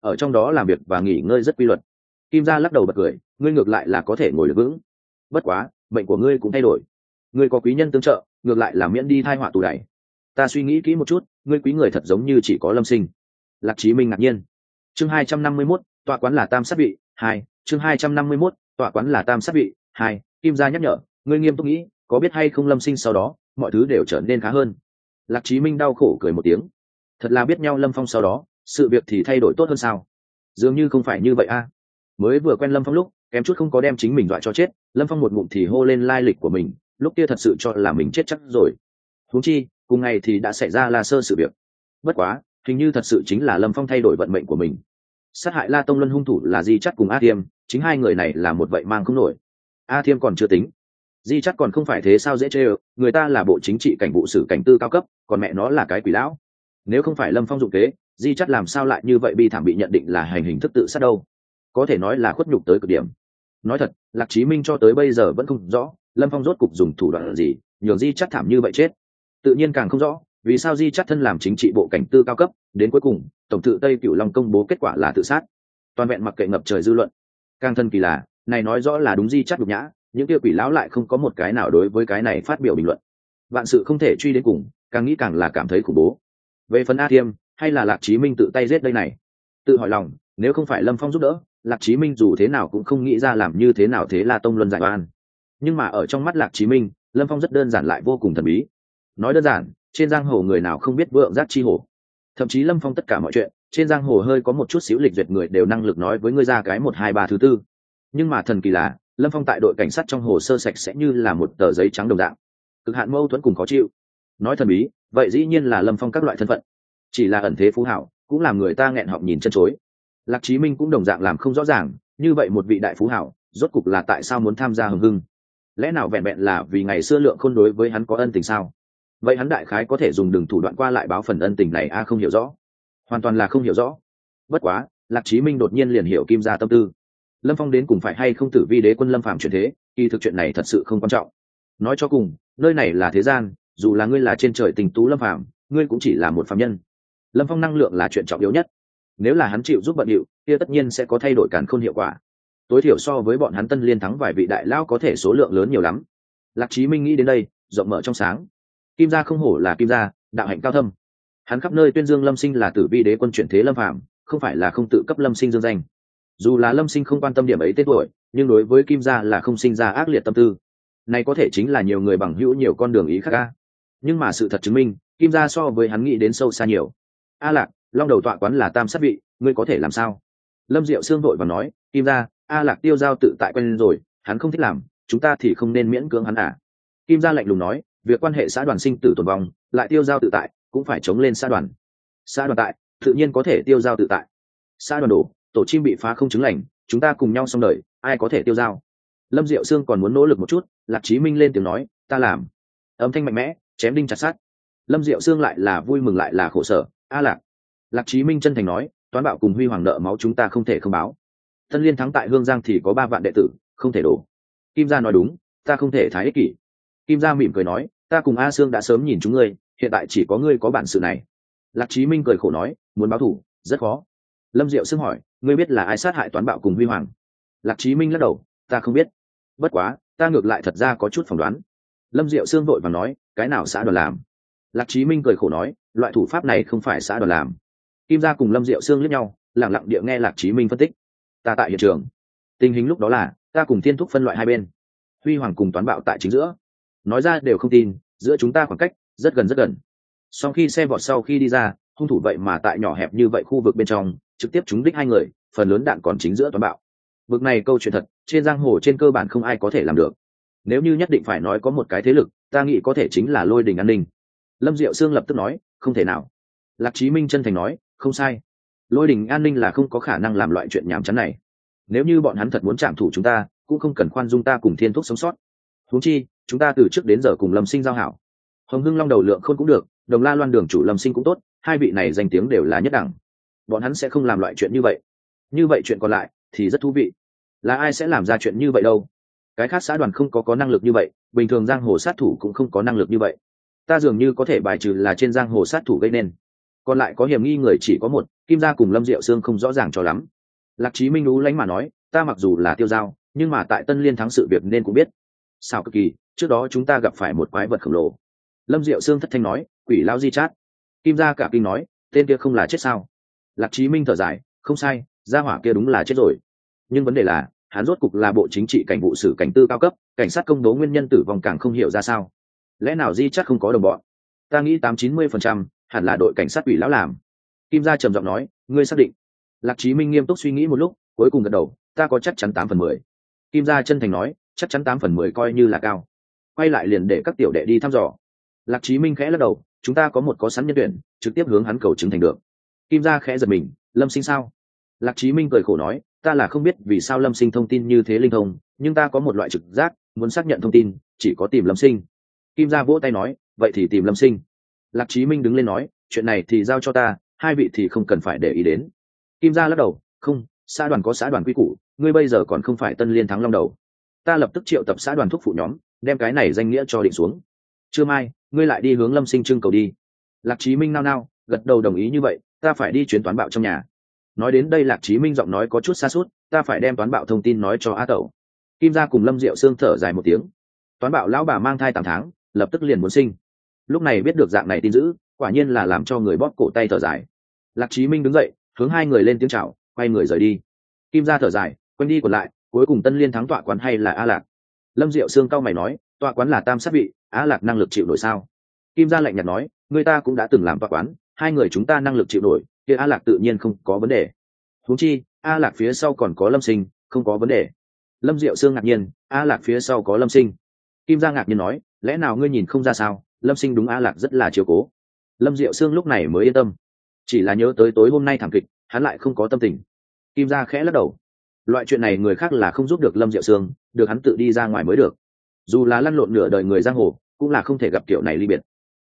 Ở trong đó làm việc và nghỉ ngơi rất quy luật kim gia lắc đầu bật cười, ngươi ngược lại là có thể ngồi được vững. Bất quá bệnh của ngươi cũng thay đổi. Ngươi có quý nhân tương trợ, ngược lại là miễn đi thai họa tù đày. Ta suy nghĩ kỹ một chút, ngươi quý người thật giống như chỉ có lâm sinh. Lạc chí minh ngạc nhiên. Chương hai trăm năm mươi mốt, tọa quán là tam sát vị, hai, chương hai trăm năm mươi mốt, tọa quán là tam sát vị, hai, kim gia nhắc nhở, ngươi nghiêm túc nghĩ, có biết hay không lâm sinh sau đó, mọi thứ đều trở nên khá hơn. Lạc chí minh đau khổ cười một tiếng. Thật là biết nhau lâm phong sau đó, sự việc thì thay đổi tốt hơn sao? Dường như không phải như vậy a mới vừa quen lâm phong lúc, kém chút không có đem chính mình dọa cho chết, lâm phong một ngụm thì hô lên lai lịch của mình, lúc kia thật sự cho là mình chết chắc rồi. Huống chi, cùng ngày thì đã xảy ra la sơ sự việc. Bất quá, hình như thật sự chính là lâm phong thay đổi vận mệnh của mình. Sát hại la tông luân hung thủ là di chắt cùng a thiêm, chính hai người này là một vậy mang không nổi. A thiêm còn chưa tính. Di chắt còn không phải thế sao dễ chê ơ, người ta là bộ chính trị cảnh vụ sử cảnh tư cao cấp, còn mẹ nó là cái quỷ lão. Nếu không phải lâm phong dụng kế, di chắt làm sao lại như vậy bi thảm bị nhận định là hành hình thức tự sát đâu? Có thể nói là khuất nhục tới cực điểm. Nói thật, lạc chí minh cho tới bây giờ vẫn không rõ lâm phong rốt cục dùng thủ đoạn gì, nhường di chắc thảm như vậy chết. Tự nhiên càng không rõ, vì sao di chắc thân làm chính trị bộ cảnh tư cao cấp, đến cuối cùng, tổng tự tây cựu long công bố kết quả là tự sát. Toàn vẹn mặc kệ ngập trời dư luận. Càng thân kỳ là, này nói rõ là đúng di chắc nhục nhã, những kia quỷ lão lại không có một cái nào đối với cái này phát biểu bình luận. Vạn sự không thể truy đến cùng, càng nghĩ càng là cảm thấy khủng bố. Về phần a thiêm, hay là lạc chí minh tự tay giết đây này? Tự hỏi lòng, nếu không phải lâm phong giúp đỡ lạc chí minh dù thế nào cũng không nghĩ ra làm như thế nào thế là tông luân giải oan. Nhưng mà ở trong mắt lạc chí minh, lâm phong rất đơn giản lại vô cùng thần bí. Nói đơn giản, trên giang hồ người nào không biết vượng giác chi hồ thậm chí lâm phong tất cả mọi chuyện, trên giang hồ hơi có một chút xíu lịch duyệt người đều năng lực nói với ngươi ra cái một hai ba thứ tư. Nhưng mà thần kỳ là, lâm phong tại đội cảnh sát trong hồ sơ sạch sẽ như là một tờ giấy trắng đồng dạng. Cực hạn mâu thuẫn cùng khó chịu. Nói thần bí, vậy dĩ nhiên là lâm phong các loại thân phận. Chỉ là ẩn thế phú hảo, cũng làm người ta nghẹn họng nhìn chân chối lạc chí minh cũng đồng dạng làm không rõ ràng, như vậy một vị đại phú hảo, rốt cục là tại sao muốn tham gia hồng hưng? Lẽ nào vẹn vẹn là vì ngày xưa lượng khôn đối với hắn có ân tình sao? Vậy hắn đại khái có thể dùng đường thủ đoạn qua lại báo phần ân tình này a, không hiểu rõ. Hoàn toàn là không hiểu rõ. Bất quá, lạc chí minh đột nhiên liền hiểu kim gia tâm tư. Lâm phong đến cùng phải hay không tử vi đế quân lâm phạm chuyển thế, kỳ thực chuyện này thật sự không quan trọng. Nói cho cùng, nơi này là thế gian, dù là ngươi là trên trời tình tú lâm phạm ngươi cũng chỉ là một phạm nhân. Lâm phong năng lượng là chuyện trọng yếu nhất nếu là hắn chịu giúp bận điệu, kia tất nhiên sẽ có thay đổi cản khôn hiệu quả. Tối thiểu so với bọn hắn tân liên thắng vài vị đại lao có thể số lượng lớn nhiều lắm. Lạc chí minh nghĩ đến đây, rộng mở trong sáng. Kim gia không hổ là kim gia, đạo hạnh cao thâm. Hắn khắp nơi tuyên dương lâm sinh là tử vi đế quân chuyển thế lâm phạm không phải là không tự cấp lâm sinh dương danh. Dù là lâm sinh không quan tâm điểm ấy tết tuổi, nhưng đối với kim gia là không sinh ra ác liệt tâm tư. Này có thể chính là nhiều người bằng hữu nhiều con đường ý khác ca nhưng mà sự thật chứng minh, kim gia so với hắn nghĩ đến sâu xa nhiều. A lạc long đầu tọa quán là tam sát vị, ngươi có thể làm sao? Lâm diệu sương vội và nói, kim gia, a lạc tiêu giao tự tại quen rồi, hắn không thích làm, chúng ta thì không nên miễn cưỡng hắn à? Kim gia lạnh lùng nói, việc quan hệ xã đoàn sinh tử tồn vong, lại tiêu giao tự tại, cũng phải chống lên xã đoàn. Xã đoàn tại, tự nhiên có thể tiêu giao tự tại. Xã đoàn đổ, tổ chim bị phá không chứng lành, chúng ta cùng nhau xong đời, ai có thể tiêu giao? Lâm diệu sương còn muốn nỗ lực một chút, lạc chí minh lên tiếng nói, ta làm. Âm thanh mạnh mẽ, chém đinh chặt sát lâm diệu sương lại là vui mừng lại là khổ sở, a lạc lạc chí minh chân thành nói, toán bạo cùng huy hoàng nợ máu chúng ta không thể không báo. Tân liên thắng tại hương giang thì có ba vạn đệ tử, không thể đổ. Kim gia nói đúng, ta không thể thái ích kỷ. Kim gia mỉm cười nói, ta cùng a sương đã sớm nhìn chúng ngươi, hiện tại chỉ có ngươi có bản sự này. Lạc chí minh cười khổ nói, muốn báo thủ, rất khó. Lâm diệu sương hỏi, ngươi biết là ai sát hại toán bạo cùng huy hoàng? Lạc chí minh lắc đầu, ta không biết. Bất quá, ta ngược lại thật ra có chút phỏng đoán. Lâm diệu sương vội và nói, cái nào xã đoàn làm? Lạc chí minh cười khổ nói, loại thủ pháp này không phải xã đoàn làm kim gia cùng lâm diệu sương lướt nhau lẳng lặng địa nghe lạc chí minh phân tích. Ta tại hiện trường. Tình hình lúc đó là, ta cùng thiên thúc phân loại hai bên. Huy hoàng cùng toán bạo tại chính giữa. Nói ra đều không tin, giữa chúng ta khoảng cách rất gần rất gần. Sau khi xe vọt sau khi đi ra, hung thủ vậy mà tại nhỏ hẹp như vậy khu vực bên trong, trực tiếp trúng đích hai người, phần lớn đạn còn chính giữa toán bạo. Vực này câu chuyện thật, trên giang hồ trên cơ bản không ai có thể làm được. Nếu như nhất định phải nói có một cái thế lực, ta nghĩ có thể chính là lôi đình an ninh. Lâm diệu sương lập tức nói, không thể nào. Lạc chí minh chân thành nói không sai. Lôi đình an ninh là không có khả năng làm loại chuyện nhàm chán này. Nếu như bọn hắn thật muốn chạm thủ chúng ta, cũng không cần khoan dung ta cùng thiên thuốc sống sót. Huống chi, chúng ta từ trước đến giờ cùng lâm sinh giao hảo. Hồng hưng long đầu lượng khôn cũng được, đồng la loan đường chủ lâm sinh cũng tốt, hai vị này danh tiếng đều là nhất đẳng. Bọn hắn sẽ không làm loại chuyện như vậy. Như vậy chuyện còn lại, thì rất thú vị. Là ai sẽ làm ra chuyện như vậy đâu? Cái khác xã đoàn không có có năng lực như vậy, bình thường giang hồ sát thủ cũng không có năng lực như vậy. Ta dường như có thể bài trừ là trên giang hồ sát thủ gây nên còn lại có hiểm nghi người chỉ có một, kim gia cùng lâm diệu sương không rõ ràng cho lắm. Lạc trí minh lú lánh mà nói, ta mặc dù là tiêu giao, nhưng mà tại tân liên thắng sự việc nên cũng biết. Sao cực kỳ, trước đó chúng ta gặp phải một quái vật khổng lồ. Lâm diệu sương thất thanh nói, quỷ lao di chát. Kim gia cả kinh nói, tên kia không là chết sao? Lạc trí minh thở dài, không sai, gia hỏa kia đúng là chết rồi. Nhưng vấn đề là, hắn rốt cục là bộ chính trị cảnh vụ sử cảnh tư cao cấp, cảnh sát công bố nguyên nhân tử vong càng không hiểu ra sao. Lẽ nào di chắc không có đồng bọn? Ta nghĩ tám chín mươi phần trăm hẳn là đội cảnh sát ủy lão làm. Kim gia trầm giọng nói, ngươi xác định. Lạc chí minh nghiêm túc suy nghĩ một lúc, cuối cùng gật đầu, ta có chắc chắn tám phần mười. Kim gia chân thành nói, chắc chắn tám phần mười coi như là cao. Quay lại liền để các tiểu đệ đi thăm dò. Lạc chí minh khẽ lắc đầu, chúng ta có một có sẵn nhân tuyển, trực tiếp hướng hắn cầu chứng thành được. Kim gia khẽ giật mình, lâm sinh sao? Lạc chí minh cười khổ nói, ta là không biết vì sao lâm sinh thông tin như thế linh thông, nhưng ta có một loại trực giác, muốn xác nhận thông tin, chỉ có tìm lâm sinh. Kim gia vỗ tay nói, vậy thì tìm lâm sinh lạc chí minh đứng lên nói, chuyện này thì giao cho ta, hai vị thì không cần phải để ý đến. Kim gia lắc đầu, không, xã đoàn có xã đoàn quy củ, ngươi bây giờ còn không phải tân liên thắng long đầu. Ta lập tức triệu tập xã đoàn thuốc phụ nhóm, đem cái này danh nghĩa cho định xuống. Trưa mai, ngươi lại đi hướng lâm sinh trưng cầu đi. Lạc chí minh nao nao, gật đầu đồng ý như vậy, ta phải đi chuyến toán bạo trong nhà. Nói đến đây lạc chí minh giọng nói có chút xa suốt, ta phải đem toán bạo thông tin nói cho a tẩu. Kim gia cùng lâm diệu sương thở dài một tiếng. Toán bạo lão bà mang thai tám tháng, lập tức liền muốn sinh lúc này biết được dạng này tin dữ, quả nhiên là làm cho người bóp cổ tay thở dài. Lạc chí minh đứng dậy, hướng hai người lên tiếng chào, quay người rời đi. Kim gia thở dài quanh đi còn lại, cuối cùng tân liên thắng tọa quán hay là a lạc? Lâm diệu sương cao mày nói, tọa quán là tam sát vị, a lạc năng lực chịu nổi sao? Kim gia lạnh nhạt nói, người ta cũng đã từng làm tọa quán, hai người chúng ta năng lực chịu nổi, kia a lạc tự nhiên không có vấn đề. Huống chi, a lạc phía sau còn có lâm sinh, không có vấn đề. Lâm diệu sương ngạc nhiên, a lạc phía sau có lâm sinh. Kim gia ngạc nhiên nói, lẽ nào ngươi nhìn không ra sao? Lâm sinh đúng a lạc rất là chiều cố. Lâm diệu sương lúc này mới yên tâm. Chỉ là nhớ tới tối hôm nay thảm kịch, hắn lại không có tâm tình. Kim gia khẽ lắc đầu. Loại chuyện này người khác là không giúp được lâm diệu sương, được hắn tự đi ra ngoài mới được. Dù là lăn lộn nửa đời người giang hồ, cũng là không thể gặp kiểu này ly biệt.